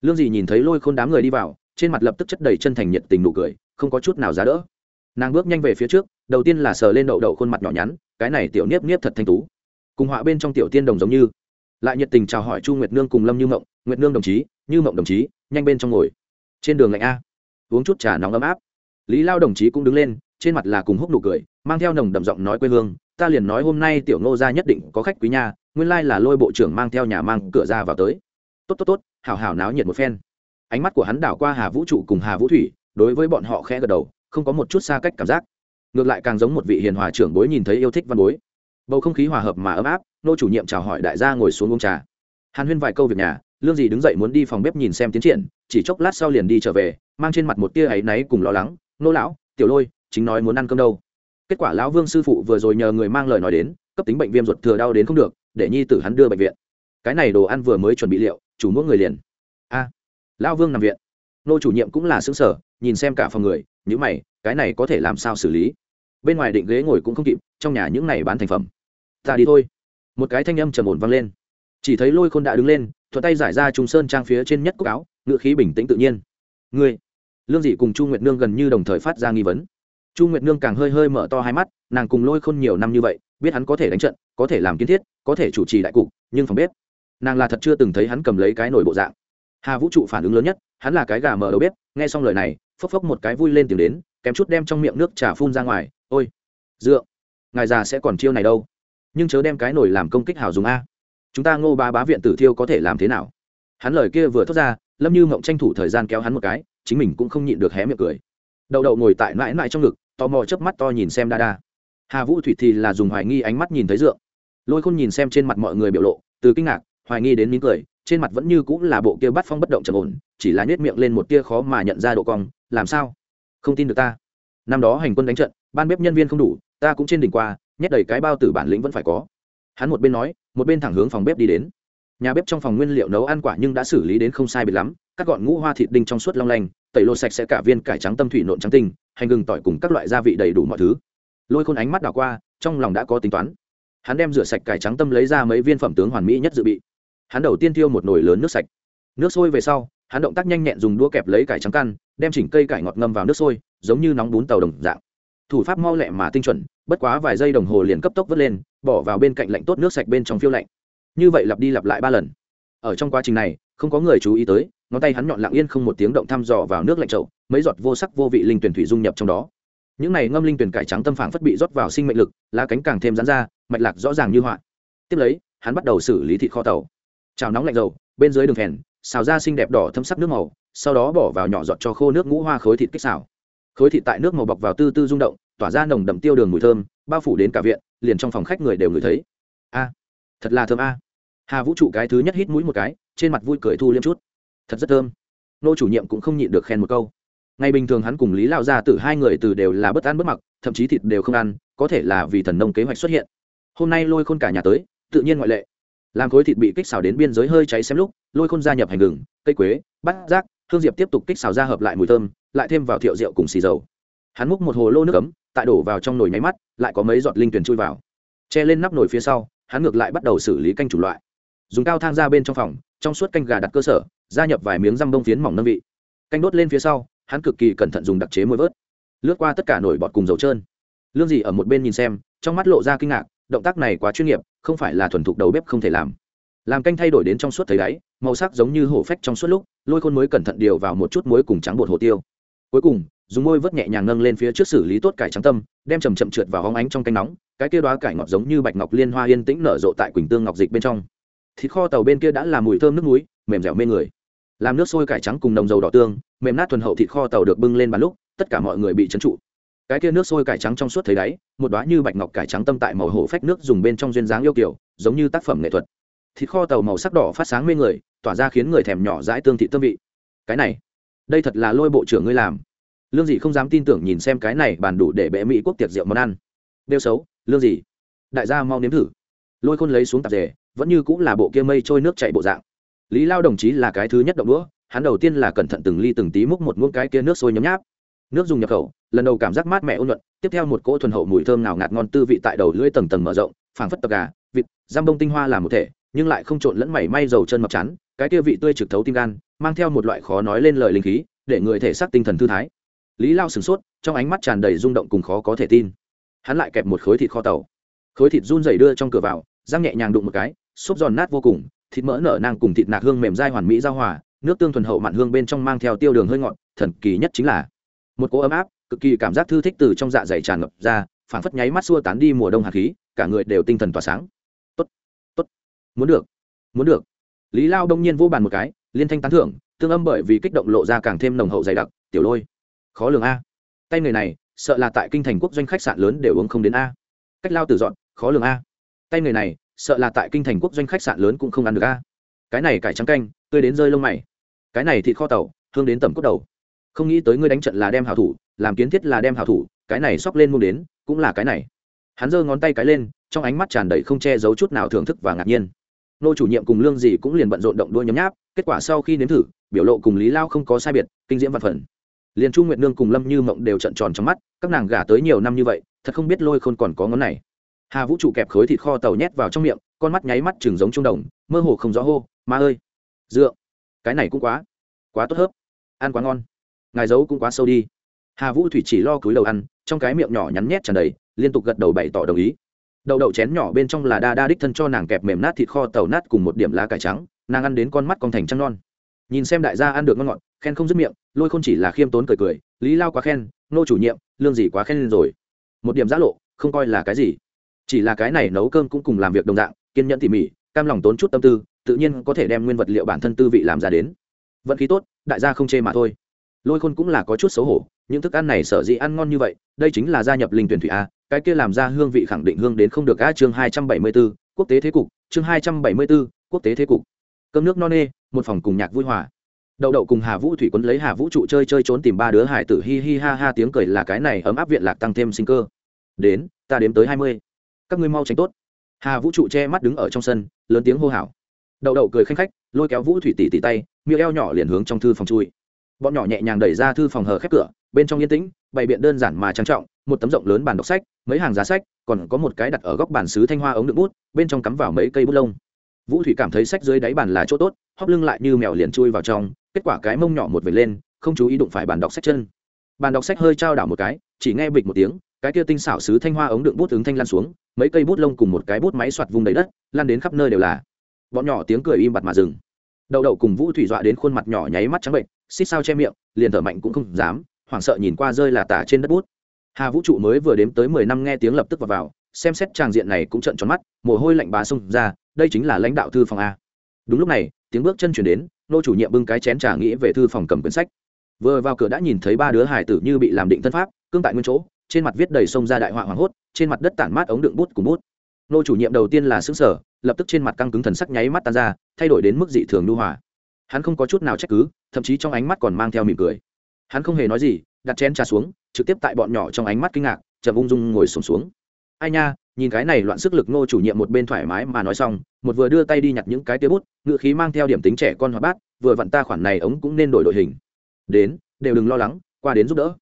Lương dì nhìn thấy lôi khôn đám người đi vào, trên mặt lập tức chất đầy chân thành nhiệt tình nụ cười, không có chút nào giá đỡ. Nàng bước nhanh về phía trước, đầu tiên là sờ lên đậu đậu khuôn mặt nhỏ nhắn, cái này tiểu niếp niếp thật thanh tú. Cùng họa bên trong tiểu tiên đồng giống như. Lại nhiệt tình chào hỏi chu nguyệt nương cùng lâm như mộng, nguyệt nương đồng chí, như mộng đồng chí, nhanh bên trong ngồi. Trên đường lạnh a. Uống chút trà nóng ấm áp. Lý lao đồng chí cũng đứng lên, trên mặt là cùng húc nụ cười, mang theo nồng đậm giọng nói quê hương ta liền nói hôm nay tiểu ngô gia nhất định có khách quý nhà nguyên lai là lôi bộ trưởng mang theo nhà mang cửa ra vào tới. Tốt tốt tốt hào hào náo nhiệt một phen. Ánh mắt của hắn đảo qua hà vũ trụ cùng hà vũ thủy, đối với bọn họ khẽ gật đầu, không có một chút xa cách cảm giác. Ngược lại càng giống một vị hiền hòa trưởng bối nhìn thấy yêu thích văn bối. Bầu không khí hòa hợp mà ấm áp, nô chủ nhiệm chào hỏi đại gia ngồi xuống uống trà. Hàn huyên vài câu việc nhà, lương dì đứng dậy muốn đi phòng bếp nhìn xem tiến triển, chỉ chốc lát sau liền đi trở về, mang trên mặt một tia áy náy cùng lo lắng. Nô lão, tiểu lôi, chính nói muốn ăn cơm đâu? Kết quả lão vương sư phụ vừa rồi nhờ người mang lời nói đến, cấp tính bệnh viêm ruột thừa đau đến không được, để nhi tử hắn đưa bệnh viện. Cái này đồ ăn vừa mới chuẩn bị liệu, chủ mỗi người liền. A, lão vương nằm viện. Nô chủ nhiệm cũng là xứng sở nhìn xem cả phòng người những mày, cái này có thể làm sao xử lý? Bên ngoài định ghế ngồi cũng không kịp, trong nhà những này bán thành phẩm. Ta đi thôi. Một cái thanh âm trầm ổn vang lên. Chỉ thấy lôi khôn đã đứng lên, thuận tay giải ra trung sơn trang phía trên nhất cúc áo ngựa khí bình tĩnh tự nhiên. Ngươi, lương dị cùng chu nguyệt nương gần như đồng thời phát ra nghi vấn chu nguyệt nương càng hơi hơi mở to hai mắt, nàng cùng lôi khôn nhiều năm như vậy, biết hắn có thể đánh trận, có thể làm kiến thiết, có thể chủ trì đại cục, nhưng phòng bếp, nàng là thật chưa từng thấy hắn cầm lấy cái nổi bộ dạng. Hà vũ trụ phản ứng lớn nhất, hắn là cái gà mở đầu bếp, nghe xong lời này, phốc phốc một cái vui lên tiếng đến, kém chút đem trong miệng nước trà phun ra ngoài, ôi, dựa, ngài già sẽ còn chiêu này đâu. Nhưng chớ đem cái nổi làm công kích hào dùng a. Chúng ta ngô ba bá viện tử thiêu có thể làm thế nào? Hắn lời kia vừa thốt ra, lâm như mộng tranh thủ thời gian kéo hắn một cái, chính mình cũng không nhịn được hé miệng cười. Đậu đậu ngồi tại mãi mãi trong ngực tò mò chớp mắt to nhìn xem đa đa hà vũ thủy thì là dùng hoài nghi ánh mắt nhìn thấy dượng. Lôi khôn nhìn xem trên mặt mọi người biểu lộ, từ kinh ngạc, hoài nghi đến nín cười, trên mặt vẫn như cũng là bộ kia bắt phong bất động trầm ổn, chỉ là nhét miệng lên một tia khó mà nhận ra độ cong, làm sao? Không tin được ta. Năm đó hành quân đánh trận, ban bếp nhân viên không đủ, ta cũng trên đỉnh qua, nhét đầy cái bao tử bản lĩnh vẫn phải có. Hắn một bên nói, một bên thẳng hướng phòng bếp đi đến. Nhà bếp trong phòng nguyên liệu nấu ăn quả nhưng đã xử lý đến không sai biệt lắm các gọn ngũ hoa thịt đinh trong suốt long lanh, tẩy lô sạch sẽ cả viên cải trắng tâm thủy nộn trắng tinh, hành gừng tỏi cùng các loại gia vị đầy đủ mọi thứ. Lôi khôn ánh mắt đảo qua, trong lòng đã có tính toán. Hắn đem rửa sạch cải trắng tâm lấy ra mấy viên phẩm tướng hoàn mỹ nhất dự bị. Hắn đầu tiên thiêu một nồi lớn nước sạch. Nước sôi về sau, hắn động tác nhanh nhẹn dùng đũa kẹp lấy cải trắng căn, đem chỉnh cây cải ngọt ngâm vào nước sôi, giống như nóng bún tàu đồng dạng. Thủ pháp mau lẹ mà tinh chuẩn, bất quá vài giây đồng hồ liền cấp tốc vớt lên, bỏ vào bên cạnh lạnh tốt nước sạch bên trong phiêu lạnh. Như vậy lặp đi lặp lại ba lần. Ở trong quá trình này, không có người chú ý tới ngón tay hắn nhọn lặng yên không một tiếng động thăm dò vào nước lạnh chậu, mấy giọt vô sắc vô vị linh tuyển thủy dung nhập trong đó. Những này ngâm linh tuyển cải trắng tâm phản phất bị rót vào sinh mệnh lực lá cánh càng thêm rán ra mạch lạc rõ ràng như họa. Tiếp lấy hắn bắt đầu xử lý thịt kho tàu. Trào nóng lạnh dầu bên dưới đường phèn xào ra xinh đẹp đỏ thâm sắc nước màu sau đó bỏ vào nhỏ giọt cho khô nước ngũ hoa khối thịt kích xào. Khối thịt tại nước màu bọc vào tư tư rung động tỏa ra nồng đậm tiêu đường mùi thơm bao phủ đến cả viện liền trong phòng khách người đều ngửi thấy. A thật là thơm a. Hà vũ trụ cái thứ nhất hít mũi một cái trên mặt vui cười thu liêm chút thật rất thơm. Nô chủ nhiệm cũng không nhịn được khen một câu. Ngày bình thường hắn cùng lý lao ra từ hai người từ đều là bất ăn bất mặc, thậm chí thịt đều không ăn, có thể là vì thần nông kế hoạch xuất hiện. Hôm nay lôi khôn cả nhà tới, tự nhiên ngoại lệ. Làm khối thịt bị kích xào đến biên giới hơi cháy xem lúc, lôi khôn gia nhập hành gừng, cây quế, bát rác hương diệp tiếp tục kích xào ra hợp lại mùi thơm, lại thêm vào thiệu rượu cùng xì dầu. Hắn múc một hồ lô nước ấm, tại đổ vào trong nồi nháy mắt, lại có mấy giọt linh tuyển chui vào. Che lên nắp nồi phía sau, hắn ngược lại bắt đầu xử lý canh chủ loại. Dùng cao thang ra bên trong phòng, trong suốt canh gà đặt cơ sở gia nhập vài miếng răm bông phiến mỏng nâng vị. Canh đốt lên phía sau, hắn cực kỳ cẩn thận dùng đặc chế môi vớt. Lướt qua tất cả nổi bọt cùng dầu trơn. Lương dì ở một bên nhìn xem, trong mắt lộ ra kinh ngạc, động tác này quá chuyên nghiệp, không phải là thuần thục đầu bếp không thể làm. Làm canh thay đổi đến trong suốt thấy đáy, màu sắc giống như hổ phách trong suốt lúc, lôi khôn mới cẩn thận điều vào một chút muối cùng trắng bột hồ tiêu. Cuối cùng, dùng môi vớt nhẹ nhàng nâng lên phía trước xử lý tốt cải trắng tâm, đem chầm chậm trượt vào hóng ánh trong canh nóng, cái kia đoá cải ngọt giống như bạch ngọc liên hoa yên tĩnh nở rộ tại quỳnh tương ngọc dịch bên trong. Thịt kho tàu bên kia đã làm mùi thơm nước núi mềm dẻo mê người làm nước sôi cải trắng cùng nồng dầu đỏ tương, mềm nát thuần hậu thịt kho tàu được bưng lên bàn lúc, tất cả mọi người bị trấn trụ. Cái kia nước sôi cải trắng trong suốt thấy đáy, một đoá như bạch ngọc cải trắng tâm tại màu hổ phách nước dùng bên trong duyên dáng yêu kiểu giống như tác phẩm nghệ thuật. Thịt kho tàu màu sắc đỏ phát sáng mê người, tỏa ra khiến người thèm nhỏ dãi tương thị tâm vị. Cái này, đây thật là lôi bộ trưởng ngươi làm. Lương dị không dám tin tưởng nhìn xem cái này bàn đủ để bệ mỹ quốc tiệc rượu món ăn. Đeo xấu, lương dị. Đại gia mau nếm thử. Lôi khôn lấy xuống tạp rể vẫn như cũng là bộ kia mây trôi nước chạy bộ dạng lý lao đồng chí là cái thứ nhất động đũa, hắn đầu tiên là cẩn thận từng ly từng tí múc một muỗng cái kia nước sôi nhấm nháp. Nước dùng nhập khẩu, lần đầu cảm giác mát mẻ ôn nhuận, tiếp theo một cỗ thuần hậu mùi thơm nào ngạt ngon tư vị tại đầu lưỡi tầng tầng mở rộng, phảng phất tập gà, vịt, giam bông tinh hoa làm một thể, nhưng lại không trộn lẫn mảy may dầu chân mập chán, cái kia vị tươi trực thấu tim gan, mang theo một loại khó nói lên lời linh khí, để người thể xác tinh thần thư thái. Lý lao sửng sốt, trong ánh mắt tràn đầy rung động cùng khó có thể tin. Hắn lại kẹp một khối thịt kho tàu. Khối thịt run dày đưa trong cửa vào, răng nhẹ nhàng đụng một cái, xốp giòn nát vô cùng thịt mỡ nở nang cùng thịt nạc hương mềm dai hoàn mỹ giao hòa, nước tương thuần hậu mặn hương bên trong mang theo tiêu đường hơi ngọt, thần kỳ nhất chính là một cỗ ấm áp, cực kỳ cảm giác thư thích từ trong dạ dày tràn ngập ra, phảng phất nháy mắt xua tán đi mùa đông hạt khí, cả người đều tinh thần tỏa sáng. Tốt tốt, muốn được muốn được. Lý lao đông nhiên vô bàn một cái, liên thanh tán thưởng, tương âm bởi vì kích động lộ ra càng thêm nồng hậu dày đặc, tiểu lôi, khó lường a. Tay người này, sợ là tại kinh thành quốc doanh khách sạn lớn đều uống không đến a. Cách lao tử dọn, khó lường a. Tay người này sợ là tại kinh thành quốc doanh khách sạn lớn cũng không ăn được a. Cái này cải trắng canh, tươi đến rơi lông mày. Cái này thịt kho tàu, hương đến tầm cốt đầu. Không nghĩ tới ngươi đánh trận là đem hảo thủ, làm kiến thiết là đem hảo thủ, cái này xóc lên mông đến, cũng là cái này. Hắn giơ ngón tay cái lên, trong ánh mắt tràn đầy không che giấu chút nào thưởng thức và ngạc nhiên. Nô chủ nhiệm cùng lương gì cũng liền bận rộn động đôi nhấm nháp, kết quả sau khi nếm thử, biểu lộ cùng lý lao không có sai biệt, kinh diễm văn phần. Liền chu nguyệt nương cùng lâm như mộng đều trận tròn trong mắt, các nàng gả tới nhiều năm như vậy, thật không biết lôi khôn còn có ngón này hà vũ trụ kẹp khối thịt kho tàu nhét vào trong miệng, con mắt nháy mắt chừng giống trung đồng, mơ hồ không rõ hô, ma ơi, dựa, cái này cũng quá quá tốt hớp, ăn quá ngon, ngài giấu cũng quá sâu đi. Hà vũ thủy chỉ lo cúi đầu ăn, trong cái miệng nhỏ nhắn nhét tràn đầy, liên tục gật đầu bày tỏ đồng ý. Đậu đậu chén nhỏ bên trong là đa đa đích thân cho nàng kẹp mềm nát thịt kho tàu nát cùng một điểm lá cải trắng, nàng ăn đến con mắt con thành trăng non. Nhìn xem đại gia ăn được ngon ngọt, khen không dứt miệng, lôi không chỉ là khiêm tốn cười cười, lý lao quá khen, nô chủ nhiệm, lương gì quá khen lên rồi. Một điểm giã lộ, không coi là cái gì chỉ là cái này nấu cơm cũng cùng làm việc đồng dạng kiên nhẫn tỉ mỉ cam lòng tốn chút tâm tư tự nhiên có thể đem nguyên vật liệu bản thân tư vị làm ra đến. Vận khí tốt đại gia không chê mà thôi. Lôi khôn cũng là có chút xấu hổ những thức ăn này sở dĩ ăn ngon như vậy đây chính là gia nhập linh tuyển thủy a cái kia làm ra hương vị khẳng định hương đến không được a chương hai trăm bảy mươi 274, quốc tế thế cục chương hai trăm bảy mươi 274, quốc tế thế cục. Cơm nước no nê một phòng cùng nhạc vui hòa. Đậu đậu cùng hà vũ thủy quấn lấy hà vũ trụ chơi chơi trốn tìm ba đứa hải tử hi hi ha ha tiếng cười là cái này ấm áp viện lạc tăng thêm sinh cơ. Đến ta đếm tới hai mươi các ngươi mau tránh tốt. Hà vũ trụ che mắt đứng ở trong sân, lớn tiếng hô hào. Đậu đậu cười khanh khách, lôi kéo vũ thủy tỉ tỉ tay, miêu eo nhỏ liền hướng trong thư phòng chui. Bọn nhỏ nhẹ nhàng đẩy ra thư phòng hờ khép cửa, bên trong yên tĩnh, bày biện đơn giản mà trang trọng, một tấm rộng lớn bàn đọc sách, mấy hàng giá sách, còn có một cái đặt ở góc bàn xứ thanh hoa ống đựng bút, bên trong cắm vào mấy cây bút lông. Vũ thủy cảm thấy sách dưới đáy bàn là chỗ tốt, hóp lưng lại như mèo liền chui vào trong, kết quả cái mông nhỏ một vệt lên, không chú ý đụng phải bàn đọc sách chân. Bàn đọc sách hơi trao đảo một cái, chỉ nghe bịch một tiếng cái kia tinh xảo sứ thanh hoa ống đựng bút ứng thanh lan xuống, mấy cây bút lông cùng một cái bút máy soạt vùng đầy đất, lan đến khắp nơi đều là. Bọn nhỏ tiếng cười im bặt mà dừng. Đậu đậu cùng vũ thủy dọa đến khuôn mặt nhỏ nháy mắt trắng bệnh, xít sao che miệng, liền thở mạnh cũng không dám, hoảng sợ nhìn qua rơi là tả trên đất bút. Hà vũ trụ mới vừa đếm tới mười năm nghe tiếng lập tức vào vào, xem xét tràng diện này cũng trận tròn mắt, mồ hôi lạnh bá xông ra, đây chính là lãnh đạo thư phòng a. Đúng lúc này, tiếng bước chân chuyển đến, nô chủ nhiệm bưng cái chén trà nghĩ về thư phòng cầm quyển sách. Vừa vào cửa đã nhìn thấy ba đứa hải tử như bị làm định thân pháp, cương tại nguyên chỗ trên mặt viết đầy sông ra đại họa hoảng hốt trên mặt đất tản mát ống đựng bút cùng bút. Nô chủ nhiệm đầu tiên là xứng sở lập tức trên mặt căng cứng thần sắc nháy mắt tan ra thay đổi đến mức dị thường nhu hòa. Hắn không có chút nào trách cứ thậm chí trong ánh mắt còn mang theo mỉm cười. Hắn không hề nói gì đặt chén trà xuống trực tiếp tại bọn nhỏ trong ánh mắt kinh ngạc chậm ung dung ngồi sùng xuống, xuống ai nha nhìn cái này loạn sức lực ngô chủ nhiệm một bên thoải mái mà nói xong một vừa đưa tay đi nhặt những cái tia bút ngự khí mang theo điểm tính trẻ con hoạt bát vừa vặn ta khoản này ống cũng nên đổi đội hình. Đến đều đừng lo lắng qua đến giúp đỡ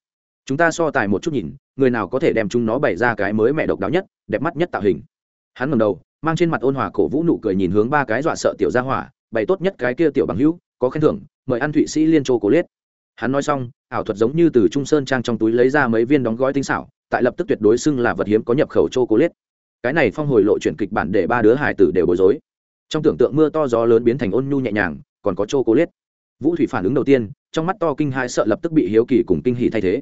chúng ta so tài một chút nhìn, người nào có thể đem chúng nó bày ra cái mới mẹ độc đáo nhất, đẹp mắt nhất tạo hình. Hắn ngầm đầu, mang trên mặt ôn hòa cổ vũ nụ cười nhìn hướng ba cái dọa sợ tiểu gia hỏa, bày tốt nhất cái kia tiểu bằng hữu, có khen thưởng, mời ăn thụy sĩ liên châu cố liết. Hắn nói xong, ảo thuật giống như từ trung sơn trang trong túi lấy ra mấy viên đóng gói tinh xảo, tại lập tức tuyệt đối xưng là vật hiếm có nhập khẩu châu cố liết. Cái này phong hồi lộ chuyển kịch bản để ba đứa hải tử đều bối rối. Trong tưởng tượng mưa to gió lớn biến thành ôn nhu nhẹ nhàng, còn có châu cố liết. Vũ thủy phản ứng đầu tiên, trong mắt to kinh hai sợ lập tức bị hiếu kỳ cùng kinh hỉ thay thế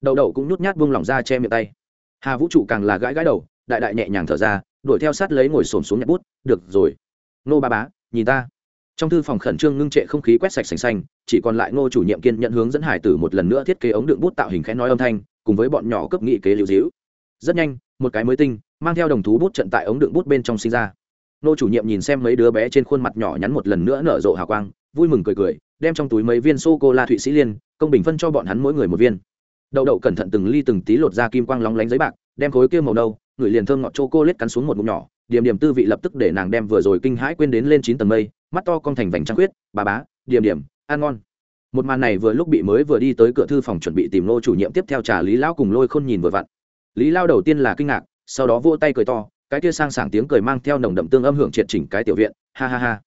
đậu đậu cũng nhút nhát buông lỏng ra che miệng tay. Hà vũ trụ càng là gãi gãi đầu, đại đại nhẹ nhàng thở ra, đuổi theo sát lấy ngồi xổm xuống nhặt bút, được rồi. Nô ba bá, nhìn ta. Trong thư phòng khẩn trương ngưng trệ không khí quét sạch sành xanh, chỉ còn lại ngô chủ nhiệm kiên nhận hướng dẫn hải tử một lần nữa thiết kế ống đựng bút tạo hình khẽ nói âm thanh, cùng với bọn nhỏ cấp nghị kế liệu dĩu rất nhanh, một cái mới tinh, mang theo đồng thú bút trận tại ống đựng bút bên trong sinh ra. Nô chủ nhiệm nhìn xem mấy đứa bé trên khuôn mặt nhỏ nhắn một lần nữa nở rộ hào quang, vui mừng cười cười, đem trong túi mấy viên sô cô la thụy sĩ liên, công bình phân cho bọn hắn mỗi người một viên đậu đậu cẩn thận từng ly từng tí lột ra kim quang lóng lánh giấy bạc, đem khối kia màu nâu, người liền thơm ngọt chô cô lết cắn xuống một ngụm nhỏ, điểm điểm tư vị lập tức để nàng đem vừa rồi kinh hãi quên đến lên chín tầng mây, mắt to con thành vành trăng khuyết bà bá, điểm điểm, ăn ngon. Một màn này vừa lúc bị mới vừa đi tới cửa thư phòng chuẩn bị tìm lô chủ nhiệm tiếp theo trà lý lão cùng lôi khôn nhìn vừa vặn. Lý lao đầu tiên là kinh ngạc, sau đó vỗ tay cười to, cái kia sang sảng tiếng cười mang theo nồng đậm tương âm hưởng triệt chỉnh cái tiểu viện, ha ha ha.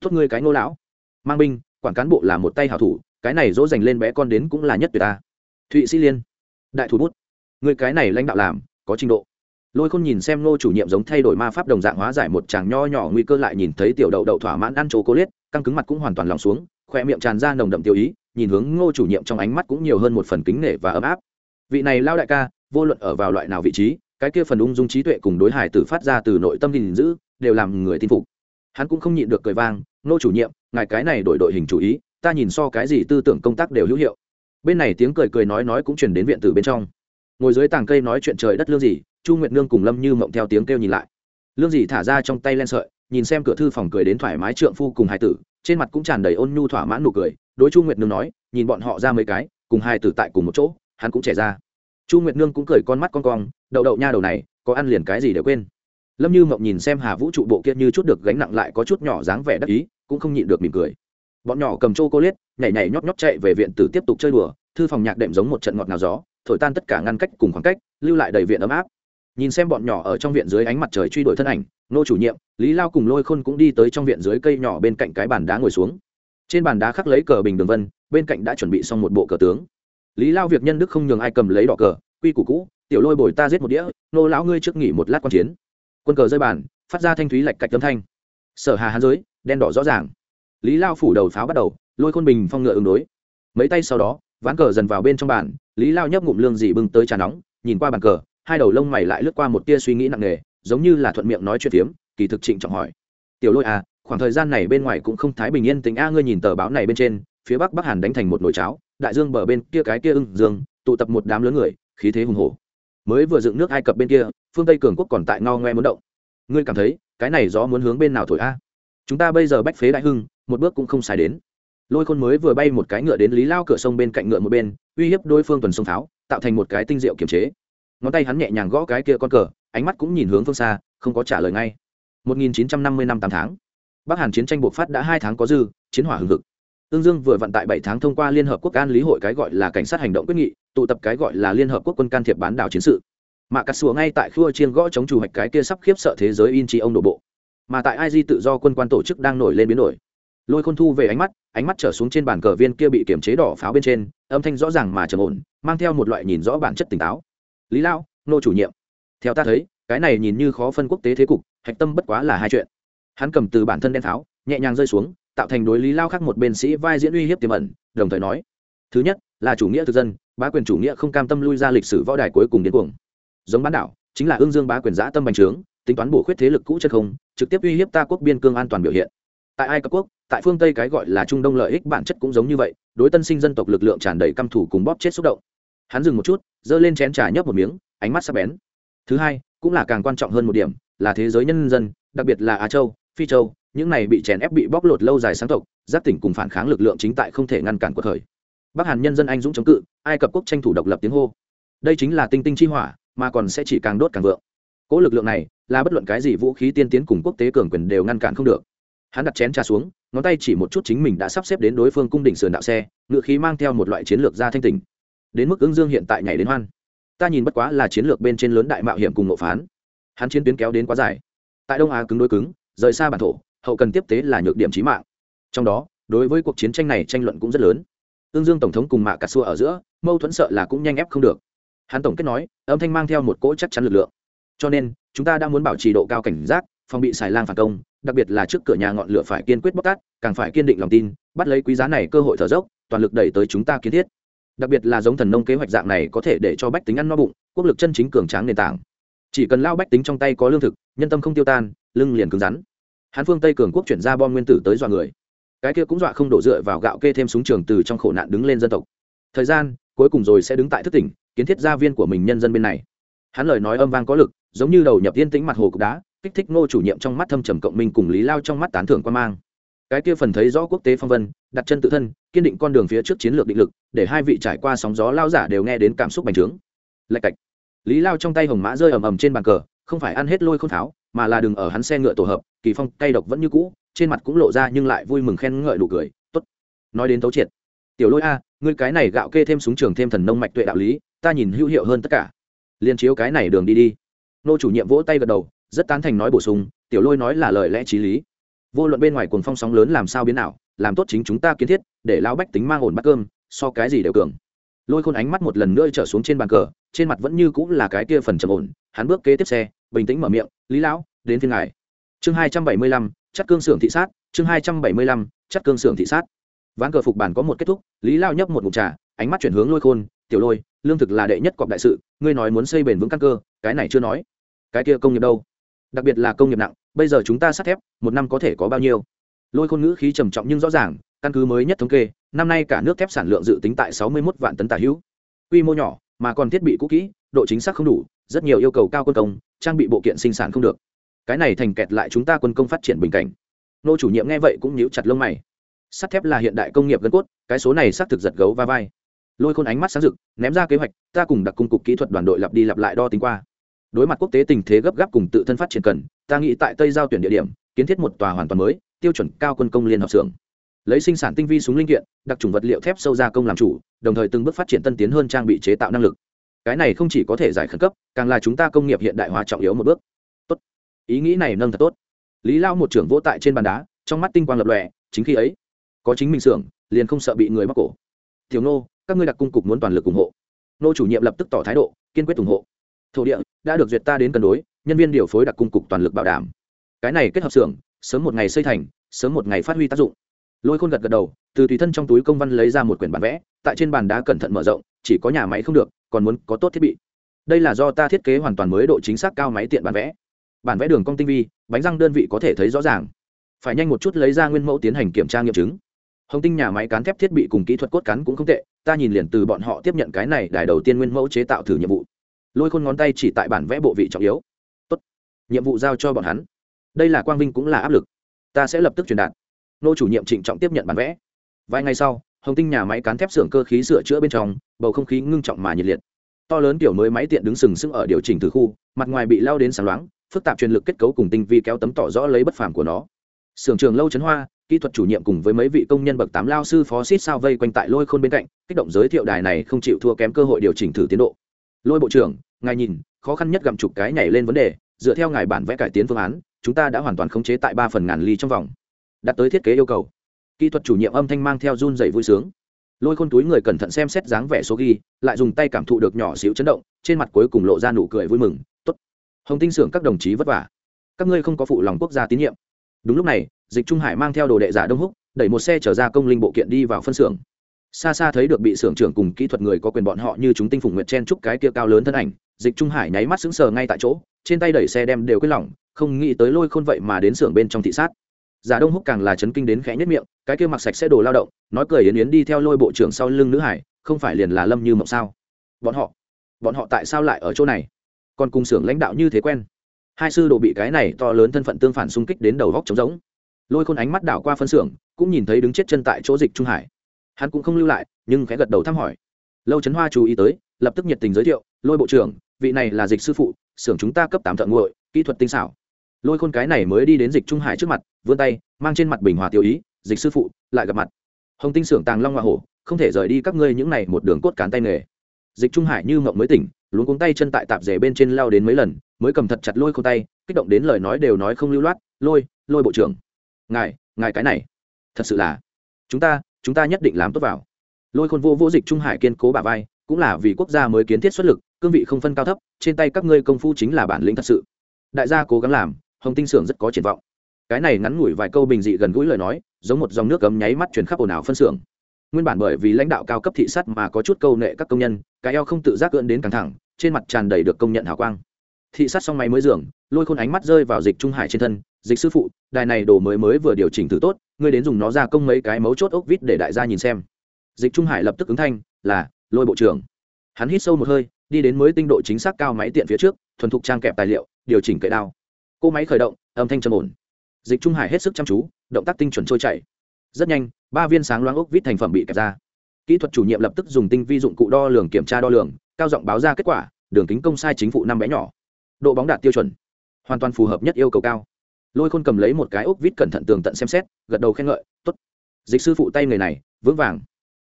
Tốt ngươi cái ngô lão. Mang binh, quản cán bộ là một tay hảo thủ, cái này dỗ dành lên bé con đến cũng là nhất tuyệt ta thụy sĩ liên đại thủ bút người cái này lãnh đạo làm có trình độ lôi khôn nhìn xem nô chủ nhiệm giống thay đổi ma pháp đồng dạng hóa giải một chàng nho nhỏ nguy cơ lại nhìn thấy tiểu đậu đậu thỏa mãn ăn chỗ cố liết căng cứng mặt cũng hoàn toàn lòng xuống, khoe miệng tràn ra nồng đậm tiêu ý, nhìn hướng ngô chủ nhiệm trong ánh mắt cũng nhiều hơn một phần kính nể và ấm áp. Vị này lao đại ca, vô luận ở vào loại nào vị trí, cái kia phần ung dung trí tuệ cùng đối hải tử phát ra từ nội tâm gìn giữ, đều làm người tin phục. Hắn cũng không nhịn được cười vang, ngô chủ nhiệm, ngài cái này đổi đội hình chủ ý, ta nhìn so cái gì tư tưởng công tác đều hữu hiệu bên này tiếng cười cười nói nói cũng truyền đến viện tử bên trong. Ngồi dưới tàng cây nói chuyện trời đất lương gì chu nguyệt nương cùng lâm như mộng theo tiếng kêu nhìn lại. Lương gì thả ra trong tay len sợi, nhìn xem cửa thư phòng cười đến thoải mái trượng phu cùng hai tử, trên mặt cũng tràn đầy ôn nhu thỏa mãn nụ cười. Đối chu nguyệt nương nói, nhìn bọn họ ra mấy cái, cùng hai tử tại cùng một chỗ, hắn cũng trẻ ra. Chu nguyệt nương cũng cười con mắt con cong, đậu đậu nha đầu này, có ăn liền cái gì để quên. Lâm như mộng nhìn xem hà vũ trụ bộ kia như chút được gánh nặng lại có chút nhỏ dáng vẻ đắc ý, cũng không nhịn được mỉm cười bọn nhỏ cầm chô cô liết nhảy nhảy nhóp nhóp chạy về viện tử tiếp tục chơi đùa, thư phòng nhạc đệm giống một trận ngọt nào gió, thổi tan tất cả ngăn cách cùng khoảng cách, lưu lại đầy viện ấm áp. Nhìn xem bọn nhỏ ở trong viện dưới ánh mặt trời truy đuổi thân ảnh, nô chủ nhiệm, lý lao cùng lôi khôn cũng đi tới trong viện dưới cây nhỏ bên cạnh cái bàn đá ngồi xuống. Trên bàn đá khắc lấy cờ bình đường vân, bên cạnh đã chuẩn bị xong một bộ cờ tướng. Lý lao việc nhân đức không nhường ai cầm lấy đỏ cờ, quy củ cũ, tiểu lôi bồi ta giết một đĩa, nô lão ngươi trước nghỉ một lát quan chiến. Quân cờ rơi bàn, phát ra thanh thúy lạch cạch âm thanh. Sở hà hán giới, đen đỏ rõ ràng lý lao phủ đầu pháo bắt đầu, lôi khôn bình phong ngựa ứng đối. Mấy tay sau đó, ván cờ dần vào bên trong bàn, lý lao nhấp ngụm lương dị bưng tới trà nóng, nhìn qua bàn cờ, hai đầu lông mày lại lướt qua một tia suy nghĩ nặng nề, giống như là thuận miệng nói chuyện phiếm, kỳ thực trịnh trọng hỏi. Tiểu lôi à khoảng thời gian này bên ngoài cũng không thái bình yên tính a, ngươi nhìn tờ báo này bên trên, phía bắc bắc hàn đánh thành một nồi cháo, đại dương bờ bên kia cái kia ưng dương, tụ tập một đám lớn người, khí thế hùng hổ. Mới vừa dựng nước ai cập bên kia, phương tây cường quốc còn tại ngao ngoe muốn động. Ngươi cảm thấy, cái này gió muốn hướng bên nào thổi a? Chúng ta bây giờ bách phế đại hưng một bước cũng không xài đến. Lôi khôn mới vừa bay một cái ngựa đến lý lao cửa sông bên cạnh ngựa một bên uy hiếp đối phương tuần sông pháo tạo thành một cái tinh diệu kiềm chế. Ngón tay hắn nhẹ nhàng gõ cái kia con cờ ánh mắt cũng nhìn hướng phương xa không có trả lời ngay. 1950 năm tám tháng. Bắc hàn chiến tranh buộc phát đã hai tháng có dư chiến hỏa hừng hực. Tương Dương vừa vận tại bảy tháng thông qua Liên hợp quốc an lý hội cái gọi là cảnh sát hành động quyết nghị, tụ tập cái gọi là Liên hợp quốc quân can thiệp bán đảo chiến sự. Mạ cà Sùa ngay tại khua chiên gõ chống chủ hoạch cái kia sắp khiếp sợ thế giới in chi ông đổ bộ. Mà tại IG tự do quân quan tổ chức đang nổi lên biến đổi. Lôi Khôn thu về ánh mắt, ánh mắt trở xuống trên bàn cờ viên kia bị kiểm chế đỏ pháo bên trên, âm thanh rõ ràng mà trầm ổn, mang theo một loại nhìn rõ bản chất tỉnh táo. Lý lão, nô chủ nhiệm. Theo ta thấy, cái này nhìn như khó phân quốc tế thế cục, hạch tâm bất quá là hai chuyện. Hắn cầm từ bản thân đen tháo, nhẹ nhàng rơi xuống, tạo thành đối lý lao khác một bên sĩ vai diễn uy hiếp tiềm ẩn đồng thời nói thứ nhất là chủ nghĩa thực dân bá quyền chủ nghĩa không cam tâm lui ra lịch sử võ đài cuối cùng đến cuồng giống bán đảo chính là ương dương bá quyền giã tâm bành trướng tính toán bổ khuyết thế lực cũ chân không, trực tiếp uy hiếp ta quốc biên cương an toàn biểu hiện. Tại ai Cập quốc, tại phương tây cái gọi là trung đông lợi ích bản chất cũng giống như vậy, đối tân sinh dân tộc lực lượng tràn đầy căm thủ cùng bóp chết xúc động. Hắn dừng một chút, giơ lên chén trà nhấp một miếng, ánh mắt sắc bén. Thứ hai, cũng là càng quan trọng hơn một điểm, là thế giới nhân dân, đặc biệt là á châu, phi châu, những này bị chèn ép bị bóc lột lâu dài sáng tộc, giáp tỉnh cùng phản kháng lực lượng chính tại không thể ngăn cản cuộc thời bắc hàn nhân dân anh dũng chống cự, ai cập quốc tranh thủ độc lập tiếng hô. Đây chính là tinh tinh chi hỏa, mà còn sẽ chỉ càng đốt càng vượng cỗ lực lượng này là bất luận cái gì vũ khí tiên tiến cùng quốc tế cường quyền đều ngăn cản không được. Hắn đặt chén trà xuống, ngón tay chỉ một chút chính mình đã sắp xếp đến đối phương cung đỉnh sườn đạo xe ngự khí mang theo một loại chiến lược ra thanh tình. Đến mức ứng dương hiện tại nhảy đến hoan. Ta nhìn bất quá là chiến lược bên trên lớn đại mạo hiểm cùng ngộ phán. Hắn chiến tuyến kéo đến quá dài. Tại đông á cứng đối cứng, rời xa bản thổ, hậu cần tiếp tế là nhược điểm trí mạng. Trong đó, đối với cuộc chiến tranh này tranh luận cũng rất lớn. Ương dương tổng thống cùng mạ cà xua ở giữa, mâu thuẫn sợ là cũng nhanh ép không được. Hắn tổng kết nói, âm thanh mang theo một cỗ chắc chắn lực lượng cho nên, chúng ta đang muốn bảo trì độ cao cảnh giác, phòng bị xài lang phản công, đặc biệt là trước cửa nhà ngọn lửa phải kiên quyết bóc tát, càng phải kiên định lòng tin, bắt lấy quý giá này cơ hội thở dốc, toàn lực đẩy tới chúng ta kiến thiết. Đặc biệt là giống thần nông kế hoạch dạng này có thể để cho bách tính ăn no bụng, quốc lực chân chính cường tráng nền tảng. Chỉ cần lao bách tính trong tay có lương thực, nhân tâm không tiêu tan, lưng liền cứng rắn. Hán phương tây cường quốc chuyển ra bom nguyên tử tới dọa người. Cái kia cũng dọa không đổ dựa vào gạo kê thêm súng trường từ trong khổ nạn đứng lên dân tộc. Thời gian, cuối cùng rồi sẽ đứng tại thức tỉnh, kiến thiết gia viên của mình nhân dân bên này hắn lời nói âm vang có lực, giống như đầu nhập yên tĩnh mặt hồ cục đá, kích thích ngô chủ nhiệm trong mắt thâm trầm cộng minh cùng lý lao trong mắt tán thưởng quan mang. Cái kia phần thấy rõ quốc tế phong vân, đặt chân tự thân, kiên định con đường phía trước chiến lược định lực, để hai vị trải qua sóng gió lao giả đều nghe đến cảm xúc bành trướng. Lạch cạch. Lý lao trong tay hồng mã rơi ầm ầm trên bàn cờ, không phải ăn hết lôi khôn tháo, mà là đừng ở hắn xe ngựa tổ hợp, kỳ phong cay độc vẫn như cũ, trên mặt cũng lộ ra nhưng lại vui mừng khen ngợi đủ cười, tốt. Nói đến tấu triệt. Tiểu lôi a, ngươi cái này gạo kê thêm súng trường thêm thần nông mạch tuệ đạo lý, ta nhìn hữu hiệu hơn tất cả liên chiếu cái này đường đi đi. Nô chủ nhiệm vỗ tay gật đầu, rất tán thành nói bổ sung, tiểu lôi nói là lời lẽ t r í lý. Vô luận bên ngoài cuồng phong sóng lớn làm sao biến nào làm tốt chính chúng ta kiến thiết, để lao bách tính mang ổn bắt cơm, so cái gì đều cường. Lôi khôn ánh mắt một lần nữa trở xuống trên bàn cờ, trên mặt vẫn như cũng là cái kia phần trầm ổn, hắn bước kế tiếp xe, bình tĩnh mở miệng, lý lão, đến thiên ngài. Chương hai trăm bảy mươi lăm, chắc cương xưởng thị sát, chương hai trăm bảy mươi lăm, chắc cương xưởng thị sát. Ván cờ phục bản có một kết thúc, lý lao nhấp một mục trà, ánh mắt chuyển hướng lôi khôn tiểu lôi, lương thực là đệ nhất cọp đại sự, ngươi nói muốn xây bền vững căn cơ, cái này chưa nói. Cái kia công nghiệp đâu? Đặc biệt là công nghiệp nặng, bây giờ chúng ta sắt thép, một năm có thể có bao nhiêu? Lôi khôn ngữ khí trầm trọng nhưng rõ ràng, căn cứ mới nhất thống kê, năm nay cả nước thép sản lượng dự tính tại sáu mươi một vạn tấn tả hữu. Quy mô nhỏ, mà còn thiết bị cũ kỹ, độ chính xác không đủ, rất nhiều yêu cầu cao quân công, trang bị bộ kiện sinh sản không được. Cái này thành kẹt lại chúng ta quân công phát triển bình cảnh. Nô chủ nhiệm nghe vậy cũng nhíu chặt lông mày. Sắt thép là hiện đại công nghiệp gân cốt, cái số này xác thực giật gấu va vai lôi khôn ánh mắt sáng rực, ném ra kế hoạch, ta cùng đặc cung cục kỹ thuật đoàn đội lặp đi lặp lại đo tính qua. Đối mặt quốc tế tình thế gấp gáp cùng tự thân phát triển cần, ta nghĩ tại tây giao tuyển địa điểm, kiến thiết một tòa hoàn toàn mới, tiêu chuẩn cao quân công liên hợp xưởng. Lấy sinh sản tinh vi súng linh kiện, đặc trùng vật liệu thép sâu gia công làm chủ, đồng thời từng bước phát triển tân tiến hơn trang bị chế tạo năng lực. Cái này không chỉ có thể giải khẩn cấp, càng là chúng ta công nghiệp hiện đại hóa trọng yếu một bước. Tốt. Ý nghĩ này nâng thật tốt. Lý lao một trưởng vỗ tại trên bàn đá, trong mắt tinh quang lập lòe, chính khi ấy, có chính mình xưởng, liền không sợ bị người mắc cổ. Tiểu nô các ngươi đặc cung cục muốn toàn lực ủng hộ. Nô chủ nhiệm lập tức tỏ thái độ, kiên quyết ủng hộ. Thổ địa, đã được duyệt ta đến cân đối, nhân viên điều phối đặc cung cục toàn lực bảo đảm. Cái này kết hợp xưởng, sớm một ngày xây thành, sớm một ngày phát huy tác dụng. Lôi khôn gật gật đầu, từ tùy thân trong túi công văn lấy ra một quyển bản vẽ, tại trên bàn đá cẩn thận mở rộng, chỉ có nhà máy không được, còn muốn có tốt thiết bị. Đây là do ta thiết kế hoàn toàn mới độ chính xác cao máy tiện bản vẽ. Bản vẽ đường cong tinh vi, bánh răng đơn vị có thể thấy rõ ràng. Phải nhanh một chút lấy ra nguyên mẫu tiến hành kiểm tra nghiệm chứng. Hồng tinh nhà máy cán thép thiết bị cùng kỹ thuật cốt cán cũng không tệ ta nhìn liền từ bọn họ tiếp nhận cái này đài đầu tiên nguyên mẫu chế tạo thử nhiệm vụ. Lôi khôn ngón tay chỉ tại bản vẽ bộ vị trọng yếu. Tốt, nhiệm vụ giao cho bọn hắn. Đây là quang vinh cũng là áp lực. Ta sẽ lập tức truyền đạt. Nô chủ nhiệm trịnh trọng tiếp nhận bản vẽ. Vài ngày sau, hồng tinh nhà máy cán thép xưởng cơ khí sửa chữa bên trong, bầu không khí ngưng trọng mà nhiệt liệt. To lớn kiểu mới máy tiện đứng sừng sững ở điều chỉnh từ khu, mặt ngoài bị lao đến sáng loáng, phức tạp truyền lực kết cấu cùng tinh vi kéo tấm tỏ rõ lấy bất phàm của nó. Sưởng trường lâu Chấn hoa kỹ thuật chủ nhiệm cùng với mấy vị công nhân bậc tám lao sư phó xít sao vây quanh tại lôi khôn bên cạnh, kích động giới thiệu đài này không chịu thua kém cơ hội điều chỉnh thử tiến độ. Lôi bộ trưởng, ngài nhìn, khó khăn nhất gặm chục cái nhảy lên vấn đề, dựa theo ngài bản vẽ cải tiến phương án, chúng ta đã hoàn toàn khống chế tại ba phần ngàn ly trong vòng. Đặt tới thiết kế yêu cầu. Kỹ thuật chủ nhiệm âm thanh mang theo run dày vui sướng. Lôi khôn túi người cẩn thận xem xét dáng vẻ số ghi, lại dùng tay cảm thụ được nhỏ xíu chấn động, trên mặt cuối cùng lộ ra nụ cười vui mừng, tốt. Hồng tinh xưởng các đồng chí vất vả. Các ngươi không có phụ lòng quốc gia tín nhiệm. Đúng lúc này dịch trung hải mang theo đồ đệ giả đông húc, đẩy một xe chở ra công linh bộ kiện đi vào phân xưởng. Xa xa thấy được bị xưởng trưởng cùng kỹ thuật người có quyền bọn họ như chúng tinh phùng nguyệt chen chúc cái kia cao lớn thân ảnh, dịch trung hải nháy mắt sững sờ ngay tại chỗ, trên tay đẩy xe đem đều quyết lỏng, không nghĩ tới lôi khôn vậy mà đến xưởng bên trong thị sát. Giả đông húc càng là chấn kinh đến khẽ nhất miệng, cái kia mặc sạch sẽ đồ lao động, nói cười yến yến đi theo lôi bộ trưởng sau lưng nữ hải, không phải liền là lâm như mộng sao? Bọn họ bọn họ tại sao lại ở chỗ này? Còn cùng xưởng lãnh đạo như thế quen. Hai sư đồ bị cái này to lớn thân phận tương phản xung kích đến đầu góc trống rỗng lôi khôn ánh mắt đảo qua phân xưởng, cũng nhìn thấy đứng chết chân tại chỗ dịch trung hải. Hắn cũng không lưu lại, nhưng khẽ gật đầu thăm hỏi. Lâu trấn hoa chú ý tới, lập tức nhiệt tình giới thiệu, lôi bộ trưởng, vị này là dịch sư phụ, xưởng chúng ta cấp tám thợ nguội kỹ thuật tinh xảo. Lôi khôn cái này mới đi đến dịch trung hải trước mặt, vươn tay, mang trên mặt bình hòa tiêu ý, dịch sư phụ, lại gặp mặt. Hồng tinh xưởng tàng long hoa hổ, không thể rời đi các ngươi những này một đường cốt cán tay nghề. Dịch trung hải như mộng mới tỉnh, luống cuống tay chân tại tạp rể bên trên lao đến mấy lần, mới cầm thật chặt lôi khôn tay, kích động đến lời nói đều nói không lưu loát, lôi lôi bộ trưởng ngài ngài cái này. Thật sự là, chúng ta chúng ta nhất định làm tốt vào. Lôi khôn vô vô dịch trung hải kiên cố bà vai, cũng là vì quốc gia mới kiến thiết xuất lực, cương vị không phân cao thấp, trên tay các ngươi công phu chính là bản lĩnh thật sự. Đại gia cố gắng làm, hồng tinh xưởng rất có triển vọng. Cái này ngắn ngủi vài câu bình dị gần gũi lời nói, giống một dòng nước cấm nháy mắt chuyển khắp ồn ào phân xưởng. Nguyên bản bởi vì lãnh đạo cao cấp thị sát mà có chút câu nệ các công nhân, cái eo không tự giác cưỡn đến căng thẳng, trên mặt tràn đầy được công nhận hào quang. Thị sát xong máy mới dường lôi khôn ánh mắt rơi vào dịch trung hải trên thân dịch sư phụ, đài này đồ mới mới vừa điều chỉnh thử tốt, ngươi đến dùng nó ra công mấy cái mấu chốt ốc vít để đại gia nhìn xem. Dịch trung hải lập tức ứng thanh, là, lôi bộ trưởng. Hắn hít sâu một hơi, đi đến mới tinh độ chính xác cao máy tiện phía trước, thuần thục trang kẹp tài liệu, điều chỉnh cậy đao. Cô máy khởi động, âm thanh trầm ổn. Dịch trung hải hết sức chăm chú, động tác tinh chuẩn trôi chảy. Rất nhanh, ba viên sáng loáng ốc vít thành phẩm bị kẹp ra. Kỹ thuật chủ nhiệm lập tức dùng tinh vi dụng cụ đo lường kiểm tra đo lường, cao giọng báo ra kết quả, đường kính công sai chính phụ năm bé nhỏ. Độ bóng đạt tiêu chuẩn. Hoàn toàn phù hợp nhất yêu cầu cao lôi khôn cầm lấy một cái ốc vít cẩn thận tường tận xem xét gật đầu khen ngợi t ố t dịch sư phụ tay người này vững vàng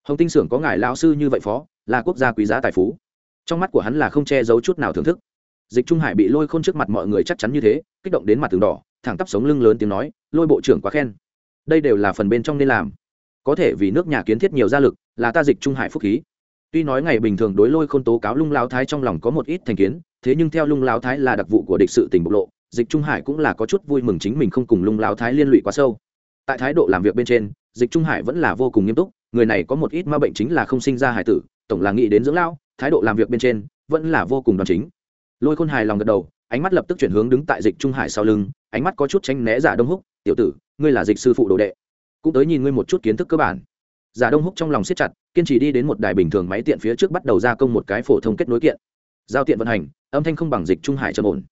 hồng tinh xưởng có ngài lão sư như vậy phó là quốc gia quý giá tài phú trong mắt của hắn là không che giấu chút nào thưởng thức dịch trung hải bị lôi khôn trước mặt mọi người chắc chắn như thế kích động đến mặt tường đỏ thẳng tắp sống lưng lớn tiếng nói lôi bộ trưởng quá khen đây đều là phần bên trong nên làm có thể vì nước nhà kiến thiết nhiều gia lực là ta dịch trung hải phúc khí tuy nói ngày bình thường đối lôi khôn tố cáo lung lao thái trong lòng có một ít thành kiến thế nhưng theo lung lao thái là đặc vụ của địch sự tình bộc lộ dịch trung hải cũng là có chút vui mừng chính mình không cùng lung lao thái liên lụy quá sâu. Tại thái độ làm việc bên trên, dịch trung hải vẫn là vô cùng nghiêm túc, người này có một ít ma bệnh chính là không sinh ra hải tử, tổng là nghĩ đến dưỡng lao thái độ làm việc bên trên vẫn là vô cùng đoàn chính. Lôi khôn hài lòng gật đầu, ánh mắt lập tức chuyển hướng đứng tại dịch trung hải sau lưng, ánh mắt có chút tranh né giả đông húc, tiểu tử, ngươi là dịch sư phụ đồ đệ, cũng tới nhìn ngươi một chút kiến thức cơ bản. Giả đông húc trong lòng siết chặt, kiên trì đi đến một đài bình thường máy tiện phía trước bắt đầu gia công một cái phổ thông kết nối kiện. Giao tiện vận hành, âm thanh không bằng dịch trung hải trầm ổn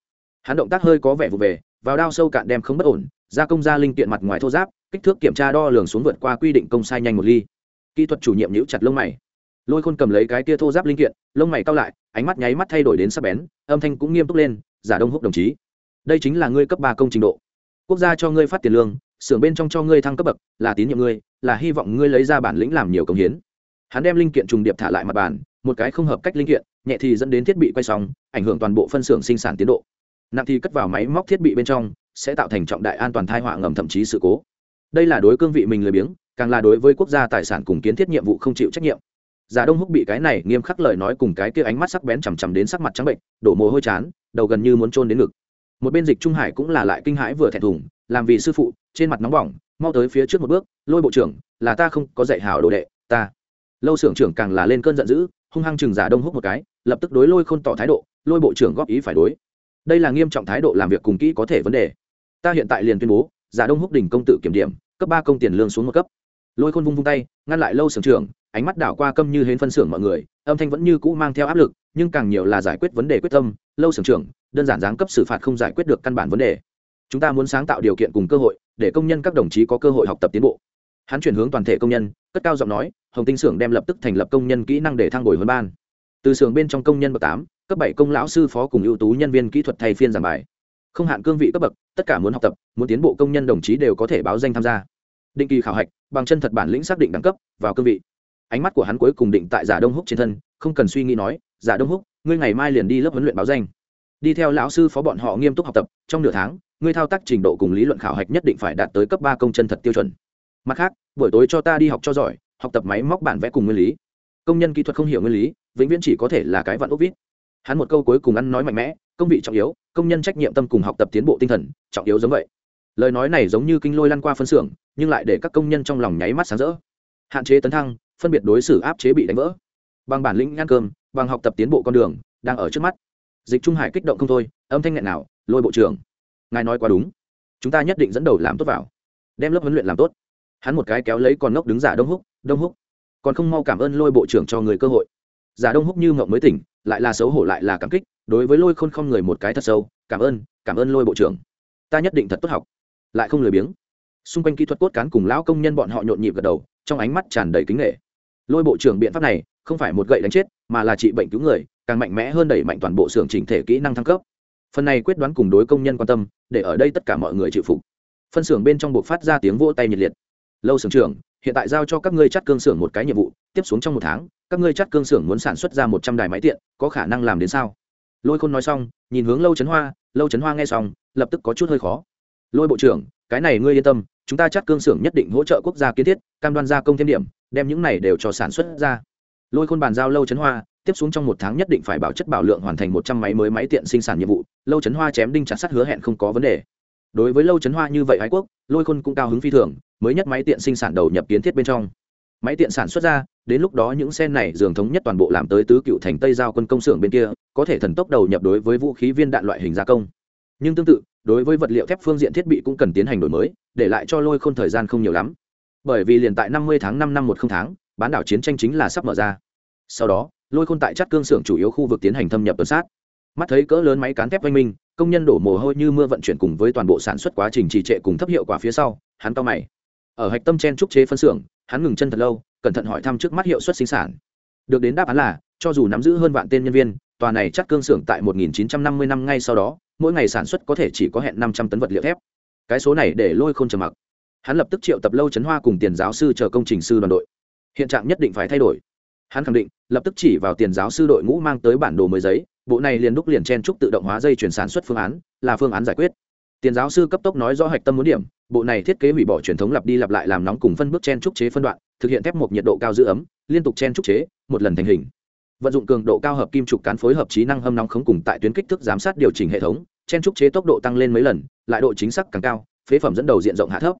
hắn động tác hơi có vẻ vụ về, vào đao sâu cạn đem không bất ổn, gia công gia linh kiện mặt ngoài thô giáp, kích thước kiểm tra đo lường xuống vượt qua quy định công sai nhanh một ly. Kỹ thuật chủ nhiệm nhíu chặt lông mày. Lôi khôn cầm lấy cái kia thô giáp linh kiện, lông mày cao lại, ánh mắt nháy mắt thay đổi đến sắc bén, âm thanh cũng nghiêm túc lên, giả đông húc đồng chí, đây chính là ngươi cấp ba công trình độ. Quốc gia cho ngươi phát tiền lương, xưởng bên trong cho ngươi thăng cấp bậc, là tín nhiệm ngươi, là hy vọng ngươi lấy ra bản lĩnh làm nhiều công hiến. Hắn đem linh kiện trùng điệp thả lại mặt bàn, một cái không hợp cách linh kiện, nhẹ thì dẫn đến thiết bị quay sóng, ảnh hưởng toàn bộ phân xưởng sinh sản tiến độ nặng thì cất vào máy móc thiết bị bên trong, sẽ tạo thành trọng đại an toàn thai họa ngầm thậm chí sự cố. Đây là đối cương vị mình lười biếng, càng là đối với quốc gia tài sản cùng kiến thiết nhiệm vụ không chịu trách nhiệm. Giả đông húc bị cái này nghiêm khắc lời nói cùng cái kia ánh mắt sắc bén chằm chằm đến sắc mặt trắng bệnh, đổ mồ hôi chán, đầu gần như muốn trôn đến ngực. Một bên dịch trung hải cũng là lại kinh hãi vừa thẹn thùng, làm vì sư phụ, trên mặt nóng bỏng, mau tới phía trước một bước, lôi bộ trưởng, là ta không, có dạy hảo đồ đệ, ta. Lâu xưởng trưởng càng là lên cơn giận dữ, hung hăng chừng giả đông húc một cái, lập tức đối lôi khôn tỏ thái độ, lôi bộ trưởng góp ý phải đối đây là nghiêm trọng thái độ làm việc cùng kỹ có thể vấn đề. Ta hiện tại liền tuyên bố, giả đông húc đình công tự kiểm điểm, cấp ba công tiền lương xuống một cấp. Lôi khôn vung vung tay, ngăn lại lâu sưởng trưởng, ánh mắt đảo qua câm như hến phân xưởng mọi người, âm thanh vẫn như cũ mang theo áp lực, nhưng càng nhiều là giải quyết vấn đề quyết tâm, lâu sưởng trưởng, đơn giản giáng cấp xử phạt không giải quyết được căn bản vấn đề. Chúng ta muốn sáng tạo điều kiện cùng cơ hội, để công nhân các đồng chí có cơ hội học tập tiến bộ. Hắn chuyển hướng toàn thể công nhân, cất cao giọng nói, hồng tinh xưởng đem lập tức thành lập công nhân kỹ năng để thang đổi huấn ban từ xưởng bên trong công nhân bậc tám, cấp bảy công lão sư phó cùng ưu tú nhân viên kỹ thuật thay phiên giảng bài. Không hạn cương vị cấp bậc, tất cả muốn học tập, muốn tiến bộ công nhân đồng chí đều có thể báo danh tham gia. Định kỳ khảo hạch, bằng chân thật bản lĩnh xác định đẳng cấp, vào cương vị. Ánh mắt của hắn cuối cùng định tại giả đông húc trên thân, không cần suy nghĩ nói, giả đông húc, ngươi ngày mai liền đi lớp huấn luyện báo danh. Đi theo lão sư phó bọn họ nghiêm túc học tập, trong nửa tháng, ngươi thao tác trình độ cùng lý luận khảo hạch nhất định phải đạt tới cấp ba công chân thật tiêu chuẩn. Mặt khác, buổi tối cho ta đi học cho giỏi, học tập máy móc bản vẽ cùng nguyên lý công nhân kỹ thuật không hiểu nguyên lý, vĩnh viễn chỉ có thể là cái vạn ốc vít. Hắn một câu cuối cùng ăn nói mạnh mẽ, công vị trọng yếu, công nhân trách nhiệm tâm cùng học tập tiến bộ tinh thần, trọng yếu giống vậy. Lời nói này giống như kinh lôi lăn qua phân xưởng, nhưng lại để các công nhân trong lòng nháy mắt sáng rỡ. Hạn chế tấn thăng, phân biệt đối xử áp chế bị đánh vỡ. Bằng bản lĩnh ăn cơm, bằng học tập tiến bộ con đường, đang ở trước mắt. Dịch trung hải kích động không thôi, âm thanh nghẹn nào, lôi bộ trưởng, ngài nói quá đúng. Chúng ta nhất định dẫn đầu làm tốt vào. Đem lớp huấn luyện làm tốt. Hắn một cái kéo lấy con ngốc đứng giả đông húc đông húc còn không mau cảm ơn lôi bộ trưởng cho người cơ hội. Giả đông húc như ngộng mới tỉnh, lại là xấu hổ lại là cảm kích, đối với lôi khôn không người một cái thật sâu, cảm ơn cảm ơn lôi bộ trưởng. Ta nhất định thật tốt học. Lại không lười biếng. Xung quanh kỹ thuật cốt cán cùng lão công nhân bọn họ nhộn nhịp gật đầu, trong ánh mắt tràn đầy kính nghệ. Lôi bộ trưởng biện pháp này, không phải một gậy đánh chết, mà là trị bệnh cứu người, càng mạnh mẽ hơn đẩy mạnh toàn bộ xưởng chỉnh thể kỹ năng thăng cấp. Phần này quyết đoán cùng đối công nhân quan tâm, để ở đây tất cả mọi người chịu phục. Phân xưởng bên trong buộc phát ra tiếng vỗ tay nhiệt liệt. Lâu xưởng trưởng hiện tại giao cho các ngươi chắt cương xưởng một cái nhiệm vụ, tiếp xuống trong một tháng, các ngươi chắt cương xưởng muốn sản xuất ra một trăm đài máy tiện, có khả năng làm đến sao? Lôi khôn nói xong, nhìn hướng lâu trấn hoa, lâu trấn hoa nghe xong, lập tức có chút hơi khó. Lôi bộ trưởng, cái này ngươi yên tâm, chúng ta chắc cương xưởng nhất định hỗ trợ quốc gia kiến thiết, cam đoan gia công thêm điểm, đem những này đều cho sản xuất ra. Lôi khôn bàn giao lâu trấn hoa, tiếp xuống trong một tháng nhất định phải bảo chất bảo lượng hoàn thành một trăm máy mới máy tiện sinh sản nhiệm vụ. Lâu trấn hoa chém đinh chặt sắt hứa hẹn không có vấn đề đối với lâu chấn hoa như vậy ái quốc, lôi khôn cũng cao hứng phi thường, mới nhất máy tiện sinh sản đầu nhập kiến thiết bên trong. Máy tiện sản xuất ra, đến lúc đó những xe này dường thống nhất toàn bộ làm tới tứ cựu thành tây giao quân công xưởng bên kia, có thể thần tốc đầu nhập đối với vũ khí viên đạn loại hình gia công. Nhưng tương tự, đối với vật liệu thép phương diện thiết bị cũng cần tiến hành đổi mới, để lại cho lôi khôn thời gian không nhiều lắm. Bởi vì liền tại năm mươi tháng năm năm một không tháng, bán đảo chiến tranh chính là sắp mở ra. Sau đó, lôi khôn tại chắt cương xưởng chủ yếu khu vực tiến hành thâm nhập tuần sát. Mắt thấy cỡ lớn máy cán thép oanh minh công nhân đổ mồ hôi như mưa vận chuyển cùng với toàn bộ sản xuất quá trình trì trệ cùng thấp hiệu quả phía sau, hắn to mày. Ở hạch tâm chen trúc chế phân xưởng, hắn ngừng chân thật lâu, cẩn thận hỏi thăm trước mắt hiệu suất sinh sản. Được đến đáp án là, cho dù nắm giữ hơn vạn tên nhân viên, tòa này chắc cương xưởng tại 1950 năm ngay sau đó, mỗi ngày sản xuất có thể chỉ có hẹn 500 tấn vật liệu thép. Cái số này để lôi không trầm mặc. Hắn lập tức triệu tập lâu chấn hoa cùng tiền giáo sư chờ công trình sư đoàn đội. Hiện trạng nhất định phải thay đổi. Hắn khẳng định, lập tức chỉ vào tiền giáo sư đội ngũ mang tới bản đồ mới giấy bộ này liền đúc liền chen trúc tự động hóa dây chuyển sản xuất phương án, là phương án giải quyết. Tiền giáo sư cấp tốc nói rõ hạch tâm muốn điểm, bộ này thiết kế hủy bỏ truyền thống lặp đi lặp lại làm nóng cùng phân bước chen trúc chế phân đoạn, thực hiện thép một nhiệt độ cao giữ ấm, liên tục chen trúc chế, một lần thành hình. Vận dụng cường độ cao hợp kim trục cán phối hợp trí năng hâm nóng khống cùng tại tuyến kích thước giám sát điều chỉnh hệ thống, chen trúc chế tốc độ tăng lên mấy lần, lại độ chính xác càng cao, phế phẩm dẫn đầu diện rộng hạ thấp.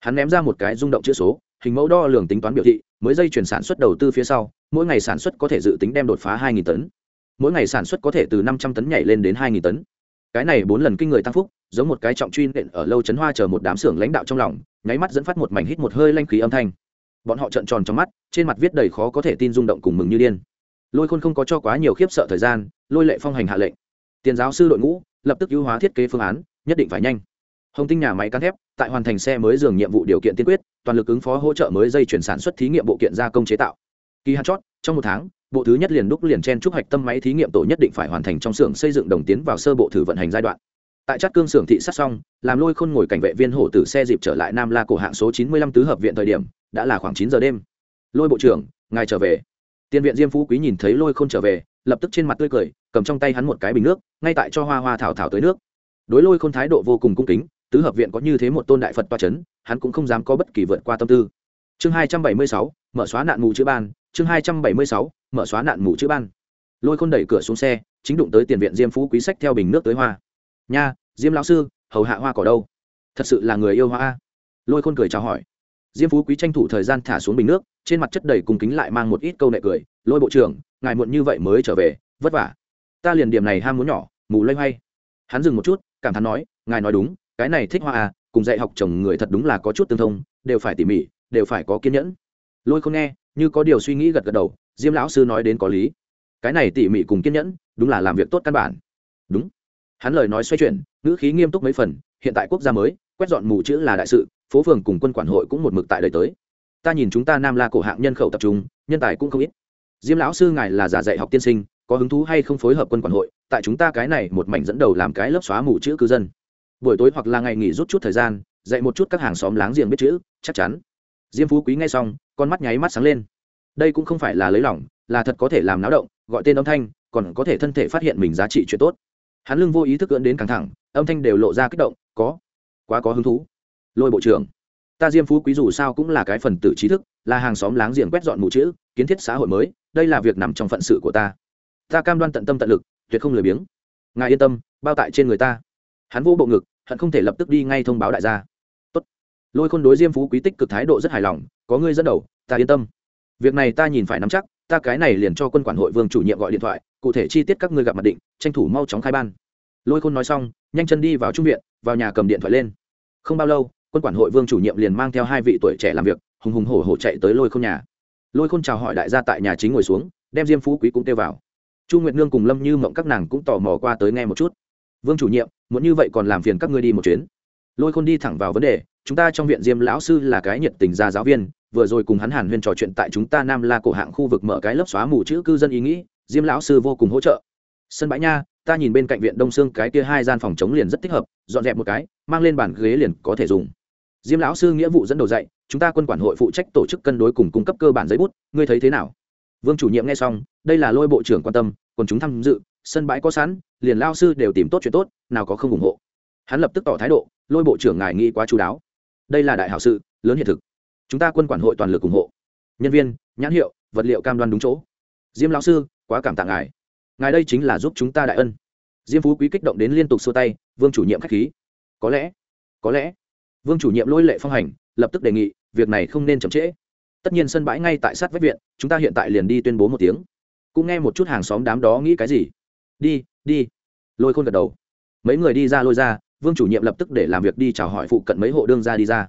Hắn ném ra một cái rung động chữ số, hình mẫu đo lường tính toán biểu thị, mới dây chuyển sản xuất đầu tư phía sau, mỗi ngày sản xuất có thể dự tính đem đột phá 2.000 tấn mỗi ngày sản xuất có thể từ 500 tấn nhảy lên đến 2.000 tấn. Cái này bốn lần kinh người tăng phúc, giống một cái trọng truy nện ở lâu chấn hoa chờ một đám xưởng lãnh đạo trong lòng, nháy mắt dẫn phát một mảnh hít một hơi lanh khí âm thanh. Bọn họ trợn tròn trong mắt, trên mặt viết đầy khó có thể tin rung động cùng mừng như điên. Lôi khôn không có cho quá nhiều khiếp sợ thời gian, lôi lệ phong hành hạ lệnh. Tiền giáo sư đội ngũ, lập tức ưu hóa thiết kế phương án, nhất định phải nhanh. Hồng tinh nhà máy cán thép, tại hoàn thành xe mới dường nhiệm vụ điều kiện tiên quyết, toàn lực ứng phó hỗ trợ mới dây chuyển sản xuất thí nghiệm bộ kiện gia công chế tạo. Kỳ hạn chót, trong một tháng bộ thứ nhất liền đúc liền chen trúc hạch tâm máy thí nghiệm tổ nhất định phải hoàn thành trong xưởng xây dựng đồng tiến vào sơ bộ thử vận hành giai đoạn. Tại chắc cương xưởng thị sát xong, làm lôi khôn ngồi cảnh vệ viên hổ tử xe dịp trở lại nam la cổ hạng số chín mươi lăm tứ hợp viện thời điểm, đã là khoảng chín giờ đêm. Lôi bộ trưởng, ngài trở về. Tiên viện diêm phú quý nhìn thấy lôi khôn trở về, lập tức trên mặt tươi cười, cầm trong tay hắn một cái bình nước, ngay tại cho hoa hoa thảo thảo tới nước. Đối lôi khôn thái độ vô cùng cung kính, tứ hợp viện có như thế một tôn đại phật toa c h ấ n hắn cũng không dám có bất kỳ vượt qua tâm tư. Chương hai trăm bảy mươi sáu, mở xóa nạn mù chữ ban chương hai trăm bảy mươi sáu, mở xóa nạn mù chữ ban. Lôi khôn đẩy cửa xuống xe, chính đụng tới tiền viện diêm phú quý sách theo bình nước tới hoa. Nha, diêm lão sư, hầu hạ hoa cỏ đâu? Thật sự là người yêu hoa lôi khôn cười chào hỏi. Diêm phú quý tranh thủ thời gian thả xuống bình nước, trên mặt chất đầy cùng kính lại mang một ít câu nệ cười. Lôi bộ trưởng, ngài muộn như vậy mới trở về, vất vả. Ta liền điểm này ham muốn nhỏ, mù lây hoay. Hắn dừng một chút, cảm thán nói, ngài nói đúng, cái này thích hoa à cùng dạy học chồng người thật đúng là có chút tương thông, đều phải tỉ mỉ, đều phải có kiên nhẫn lôi không nghe, như có điều suy nghĩ gật gật đầu, diêm lão sư nói đến có lý. Cái này tỉ mỉ cùng kiên nhẫn, đúng là làm việc tốt căn bản. Đúng. Hắn lời nói xoay chuyển, ngữ khí nghiêm túc mấy phần, hiện tại quốc gia mới, quét dọn mù chữ là đại sự, phố phường cùng quân quản hội cũng một mực tại đời tới. Ta nhìn chúng ta nam la cổ hạng nhân khẩu tập trung, nhân tài cũng không ít. Diêm lão sư ngài là giả dạy học tiên sinh, có hứng thú hay không phối hợp quân quản hội, tại chúng ta cái này một mảnh dẫn đầu làm cái lớp xóa mù chữ cư dân. Buổi tối hoặc là ngày nghỉ rút chút thời gian, dạy một chút các hàng xóm láng giềng biết chữ, chắc chắn diêm phú quý nghe xong, con mắt nháy mắt sáng lên. Đây cũng không phải là lấy lỏng là thật có thể làm náo động, gọi tên âm thanh, còn có thể thân thể phát hiện mình giá trị chuyện tốt. Hắn lưng vô ý thức cưỡn đến căng thẳng, âm thanh đều lộ ra kích động, có, quá có hứng thú. Lôi bộ trưởng, ta diêm phú quý dù sao cũng là cái phần tử trí thức, là hàng xóm láng giềng quét dọn mù chữ, kiến thiết xã hội mới, đây là việc nằm trong phận sự của ta. Ta cam đoan tận tâm tận lực, tuyệt không lười biếng. Ngài yên tâm, bao tại trên người ta. Hắn vô bộ ngực, hận không thể lập tức đi ngay thông báo đại gia lôi khôn đối diêm phú quý tích cực thái độ rất hài lòng, có ngươi dẫn đầu, ta yên tâm. Việc này ta nhìn phải nắm chắc, ta cái này liền cho quân quản hội vương chủ nhiệm gọi điện thoại, cụ thể chi tiết các ngươi gặp mặt định, tranh thủ mau chóng khai ban. Lôi khôn nói xong, nhanh chân đi vào trung viện, vào nhà cầm điện thoại lên. Không bao lâu, quân quản hội vương chủ nhiệm liền mang theo hai vị tuổi trẻ làm việc, hùng hùng hổ hổ chạy tới lôi khôn nhà. Lôi khôn chào hỏi đại gia tại nhà chính ngồi xuống, đem diêm phú quý cũng kêu vào. Chu nguyệt nương cùng lâm như mộng các nàng cũng tò mò qua tới nghe một chút. Vương chủ nhiệm, muốn như vậy còn làm phiền các ngươi đi một chuyến lôi khôn đi thẳng vào vấn đề, chúng ta trong viện diêm lão sư là cái nhiệt tình gia giáo viên, vừa rồi cùng hắn hàn huyên trò chuyện tại chúng ta nam la cổ hạng khu vực mở cái lớp xóa mù chữ cư dân ý nghĩ, diêm lão sư vô cùng hỗ trợ. Sân bãi nha, ta nhìn bên cạnh viện đông sương cái kia hai gian phòng chống liền rất thích hợp, dọn dẹp một cái, mang lên bàn ghế liền có thể dùng. Diêm lão sư nghĩa vụ dẫn đầu dạy, chúng ta quân quản hội phụ trách tổ chức cân đối cùng cung cấp cơ bản giấy bút, ngươi thấy thế nào? Vương chủ nhiệm nghe xong, đây là lôi bộ trưởng quan tâm, còn chúng tham dự, sân bãi có sẵn, liền lao sư đều tìm tốt chuyện tốt, nào có không ủng hộ. Hắn lập tức tỏ thái độ lôi bộ trưởng ngài nghĩ quá chú đáo. Đây là đại hảo sự, lớn hiện thực. Chúng ta quân quản hội toàn lực ủng hộ. Nhân viên, nhãn hiệu, vật liệu cam đoan đúng chỗ. Diêm lão sư, quá cảm tạ ngài. Ngài đây chính là giúp chúng ta đại ân. Diêm phú quý kích động đến liên tục xua tay, vương chủ nhiệm k h á c h khí. Có lẽ có lẽ, vương chủ nhiệm lôi lệ phong hành, lập tức đề nghị, việc này không nên chậm trễ. Tất nhiên sân bãi ngay tại sát vách viện, chúng ta hiện tại liền đi tuyên bố một tiếng. Cũng nghe một chút hàng xóm đám đó nghĩ cái gì. Đi đi. Lôi khôn gật đầu. Mấy người đi ra lôi ra vương chủ nhiệm lập tức để làm việc đi chào hỏi phụ cận mấy hộ đương gia đi ra.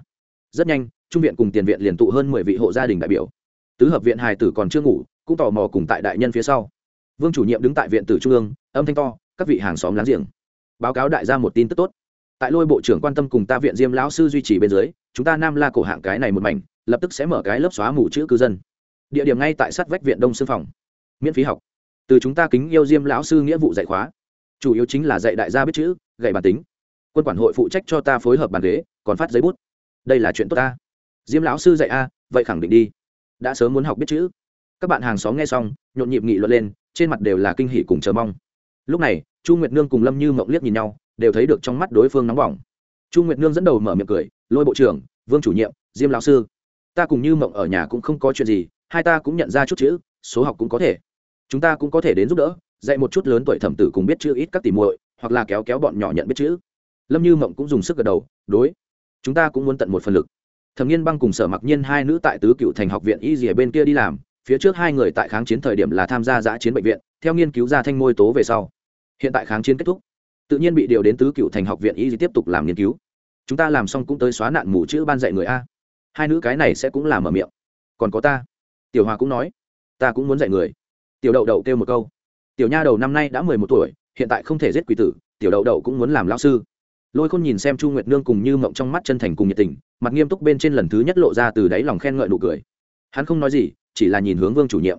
Rất nhanh, trung viện cùng tiền viện liền tụ hơn mười vị hộ gia đình đại biểu. Tứ hợp viện hài tử còn chưa ngủ, cũng tò mò cùng tại đại nhân phía sau. Vương chủ nhiệm đứng tại viện tử trung ương, âm thanh to, các vị hàng xóm láng giềng. Báo cáo đại gia một tin tức tốt. Tại lôi bộ trưởng quan tâm cùng ta viện diêm lão sư duy trì bên dưới, chúng ta nam la cổ hạng cái này một mảnh, lập tức sẽ mở cái lớp xóa mù chữ cư dân. Địa điểm ngay tại sát vách viện đông sư phòng. Miễn phí học. Từ chúng ta kính yêu diêm lão sư nghĩa vụ dạy khóa. Chủ yếu chính là dạy đại gia biết chữ gậy bản tính quân quản hội phụ trách cho ta phối hợp bàn ghế, còn phát giấy bút. Đây là chuyện tốt ta. Diêm lão sư dạy a, vậy khẳng định đi. Đã sớm muốn học biết chữ. Các bạn hàng xóm nghe xong, nhộn nhịp nghị luận lên, trên mặt đều là kinh hỉ cùng chờ mong. Lúc này, chu nguyệt nương cùng lâm như mộng liếc nhìn nhau, đều thấy được trong mắt đối phương nóng bỏng. Chu nguyệt nương dẫn đầu mở miệng cười, lôi bộ trưởng, vương chủ nhiệm, diêm lão sư, ta cùng như mộng ở nhà cũng không có chuyện gì, hai ta cũng nhận ra chút chữ, số học cũng có thể. Chúng ta cũng có thể đến giúp đỡ, dạy một chút lớn tuổi thẩm tử cùng biết chữ ít các tỉ muội, hoặc là kéo kéo bọn nhỏ nhận biết chữ lâm như mộng cũng dùng sức gật đầu, đối, chúng ta cũng muốn tận một phần lực. Thẩm nghiên băng cùng sở mặc nhiên hai nữ tại tứ cựu thành học viện y dìa bên kia đi làm, phía trước hai người tại kháng chiến thời điểm là tham gia giã chiến bệnh viện, theo nghiên cứu gia thanh môi tố về sau. Hiện tại kháng chiến kết thúc, tự nhiên bị điều đến tứ cựu thành học viện y tiếp tục làm nghiên cứu. Chúng ta làm xong cũng tới xóa nạn mù chữ ban dạy người a. Hai nữ cái này sẽ cũng làm ở miệng. Còn có ta. Tiểu hòa cũng nói, ta cũng muốn dạy người. Tiểu đậu đậu kêu một câu, tiểu nha đầu năm nay đã mười một tuổi, hiện tại không thể giết quỷ tử, tiểu đậu đậu cũng muốn làm lao sư lôi khôn nhìn xem chu nguyệt nương cùng như mộng trong mắt chân thành cùng nhiệt tình, mặt nghiêm túc bên trên lần thứ nhất lộ ra từ đáy lòng khen ngợi nụ cười. Hắn không nói gì, chỉ là nhìn hướng vương chủ nhiệm.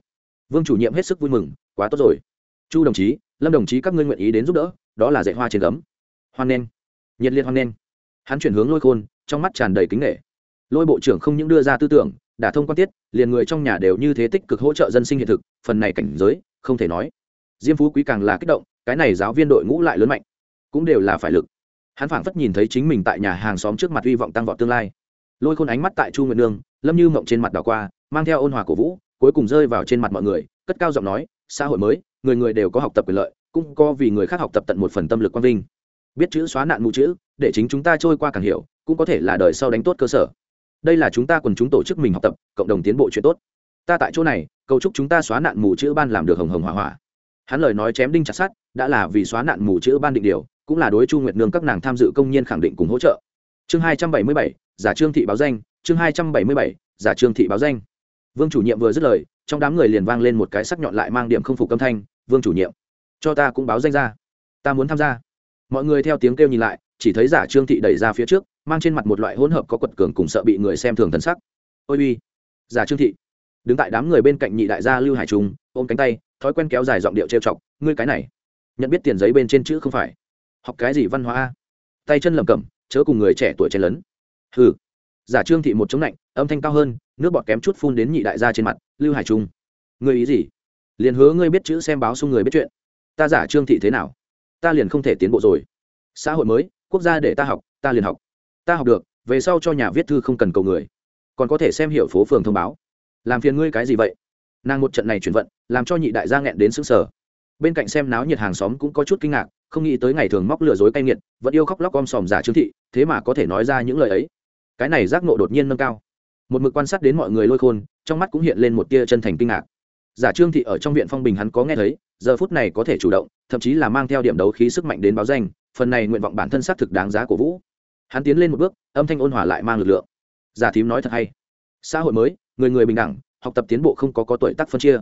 Vương chủ nhiệm hết sức vui mừng, quá tốt rồi. Chu đồng chí, lâm đồng chí các ngươi nguyện ý đến giúp đỡ, đó là dạy hoa trên gấm. Hoan nghênh. Nhiệt liệt hoan nghênh. Hắn chuyển hướng lôi khôn, trong mắt tràn đầy kính nghệ lôi bộ trưởng không những đưa ra tư tưởng, đã thông quan tiết, liền người trong nhà đều như thế tích cực hỗ trợ dân sinh hiện thực, phần này cảnh giới, không thể nói. Diêm phú quý càng là kích động, cái này giáo viên đội ngũ lại lớn mạnh, cũng đều là phải lực hắn phảng phất nhìn thấy chính mình tại nhà hàng xóm trước mặt hy vọng tăng vọt tương lai. Lôi khôn ánh mắt tại chu nguyện nương lâm như mộng trên mặt đảo qua mang theo ôn hòa cổ vũ cuối cùng rơi vào trên mặt mọi người cất cao giọng nói xã hội mới người người đều có học tập quyền lợi cũng có vì người khác học tập tận một phần tâm lực quang vinh. Biết chữ xóa nạn mù chữ để chính chúng ta trôi qua càng hiểu cũng có thể là đời sau đánh tốt cơ sở. Đây là chúng ta quần chúng tổ chức mình học tập cộng đồng tiến bộ chuyện tốt. Ta tại chỗ này cầu chúc chúng ta xóa nạn mù chữ ban làm được hồng hồng hỏa hỏa. Hắn lời nói chém đinh chặt sắt, đã là vì xóa nạn mù chữ ban định điều cũng là đối chu nguyệt nương các nàng tham dự công nhân khẳng định cùng hỗ trợ. Chương hai trăm bảy mươi bảy, giả trương thị báo danh, chương hai trăm bảy mươi bảy, giả trương thị báo danh. Vương chủ nhiệm vừa dứt lời, trong đám người liền vang lên một cái sắc nhọn lại mang điểm không phục âm thanh, vương chủ nhiệm, cho ta cũng báo danh ra. Ta muốn tham gia. Mọi người theo tiếng kêu nhìn lại, chỉ thấy giả trương thị đẩy ra phía trước, mang trên mặt một loại hỗn hợp có quật cường cùng sợ bị người xem thường thần sắc. Ôi uy, giả trương thị. Đứng tại đám người bên cạnh nhị đại gia lưu hải trung, ôm cánh tay, thói quen kéo dài giọng điệu trêu chọc, ngươi cái này, nhận biết tiền giấy bên trên chữ không phải? Học cái gì văn hóa tay chân lầm cẩm, chớ cùng người trẻ tuổi chen lấn. Hừ. Giả trương thị một chống lạnh, âm thanh cao hơn, nước bọt kém chút phun đến nhị đại gia trên mặt, lưu hải trung. Ngươi ý gì? Liền hứa ngươi biết chữ xem báo xung người biết chuyện. Ta giả trương thị thế nào? Ta liền không thể tiến bộ rồi. Xã hội mới, quốc gia để ta học, ta liền học. Ta học được, về sau cho nhà viết thư không cần cầu người. Còn có thể xem hiểu phố phường thông báo. Làm phiền ngươi cái gì vậy? Nàng một trận này chuyển vận, làm cho nhị đại gia nghẹn đến xứng sở bên cạnh xem náo nhiệt hàng xóm cũng có chút kinh ngạc không nghĩ tới ngày thường móc lừa dối cay nghiệt, vẫn yêu khóc lóc om sòm giả trương thị, thế mà có thể nói ra những lời ấy. Cái này giác nộ đột nhiên nâng cao. Một mực quan sát đến mọi người lôi khôn, trong mắt cũng hiện lên một tia chân thành kinh ngạc. Giả trương thị ở trong viện phong bình hắn có nghe thấy, giờ phút này có thể chủ động, thậm chí là mang theo điểm đấu khí sức mạnh đến báo danh, phần này nguyện vọng bản thân xác thực đáng giá của vũ. Hắn tiến lên một bước, âm thanh ôn hòa lại mang lực lượng. Giả thím nói thật hay. Xã hội mới, người người bình đẳng, học tập tiến bộ không có có tuổi tác phân chia.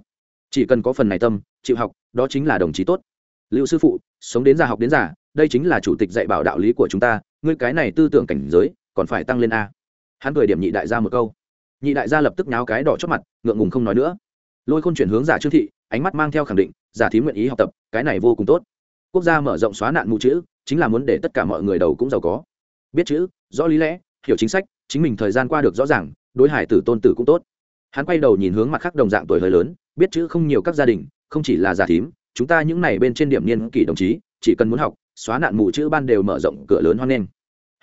Chỉ cần có phần này tâm, chịu học, đó chính là đồng chí tốt lưu sư phụ, sống đến già học đến già, đây chính là chủ tịch dạy bảo đạo lý của chúng ta, ngươi cái này tư tưởng cảnh giới, còn phải tăng lên a. Hắn cười điểm nhị đại gia một câu. Nhị đại gia lập tức nháo cái đỏ chót mặt, ngượng ngùng không nói nữa. Lôi khôn chuyển hướng giả trương thị, ánh mắt mang theo khẳng định, giả thím nguyện ý học tập, cái này vô cùng tốt. Quốc gia mở rộng xóa nạn mù chữ, chính là muốn để tất cả mọi người đầu cũng giàu có. Biết chữ, rõ lý lẽ, hiểu chính sách, chính mình thời gian qua được rõ ràng, đối hải tử tôn tử cũng tốt. Hắn quay đầu nhìn hướng mặt khác đồng dạng tuổi hơi lớn, biết chữ không nhiều các gia đình, không chỉ là giả thím chúng ta những này bên trên điểm niên kỷ đồng chí, chỉ cần muốn học, xóa nạn mù chữ ban đều mở rộng cửa lớn hoan nghênh.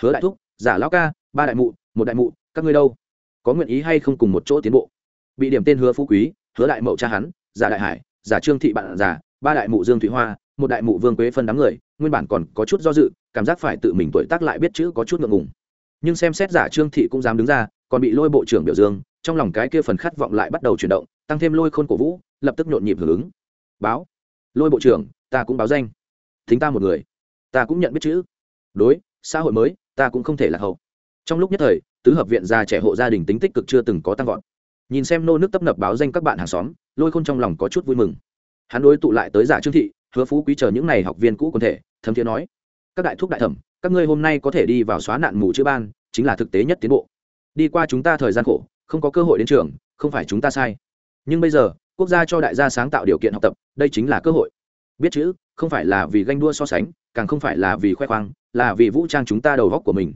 Hứa đại thúc, giả lão ca, ba đại mụ, một đại mụ, các ngươi đâu? Có nguyện ý hay không cùng một chỗ tiến bộ? Bị điểm tên hứa phú quý, hứa đại mậu cha hắn, giả đại hải, giả trương thị bạn, giả, ba đại mụ dương thụy hoa, một đại mụ vương quế phân đám người, nguyên bản còn có chút do dự, cảm giác phải tự mình tuổi tác lại biết chữ có chút ngượng ngùng. Nhưng xem xét giả trương thị cũng dám đứng ra, còn bị lôi bộ trưởng biểu dương, trong lòng cái kia phần khát vọng lại bắt đầu chuyển động, tăng thêm lôi khôn cổ vũ, lập tức nhộn nhịp hưởng ứng. Báo lôi bộ trưởng, ta cũng báo danh. Thính ta một người. Ta cũng nhận biết chữ. Đối, xã hội mới, ta cũng không thể lạc hậu. Trong lúc nhất thời, tứ hợp viện già trẻ hộ gia đình tính tích cực chưa từng có tăng vọt. Nhìn xem nô nước tấp nập báo danh các bạn hàng xóm, lôi khôn trong lòng có chút vui mừng. Hắn đối tụ lại tới giả trương thị, hứa phú quý chờ những n à y học viên cũ quần thể, thấm thiế nói, các đại thúc đại thẩm, các ngươi hôm nay có thể đi vào xóa nạn mù chữ ban, chính là thực tế nhất tiến bộ. Đi qua chúng ta thời gian khổ, không có cơ hội đến trường, không phải chúng ta sai. Nhưng bây giờ quốc gia cho đại gia sáng tạo điều kiện học tập, đây chính là cơ hội. Biết chữ, không phải là vì ganh đua so sánh, càng không phải là vì khoe khoang, là vì vũ trang chúng ta đầu góc của mình.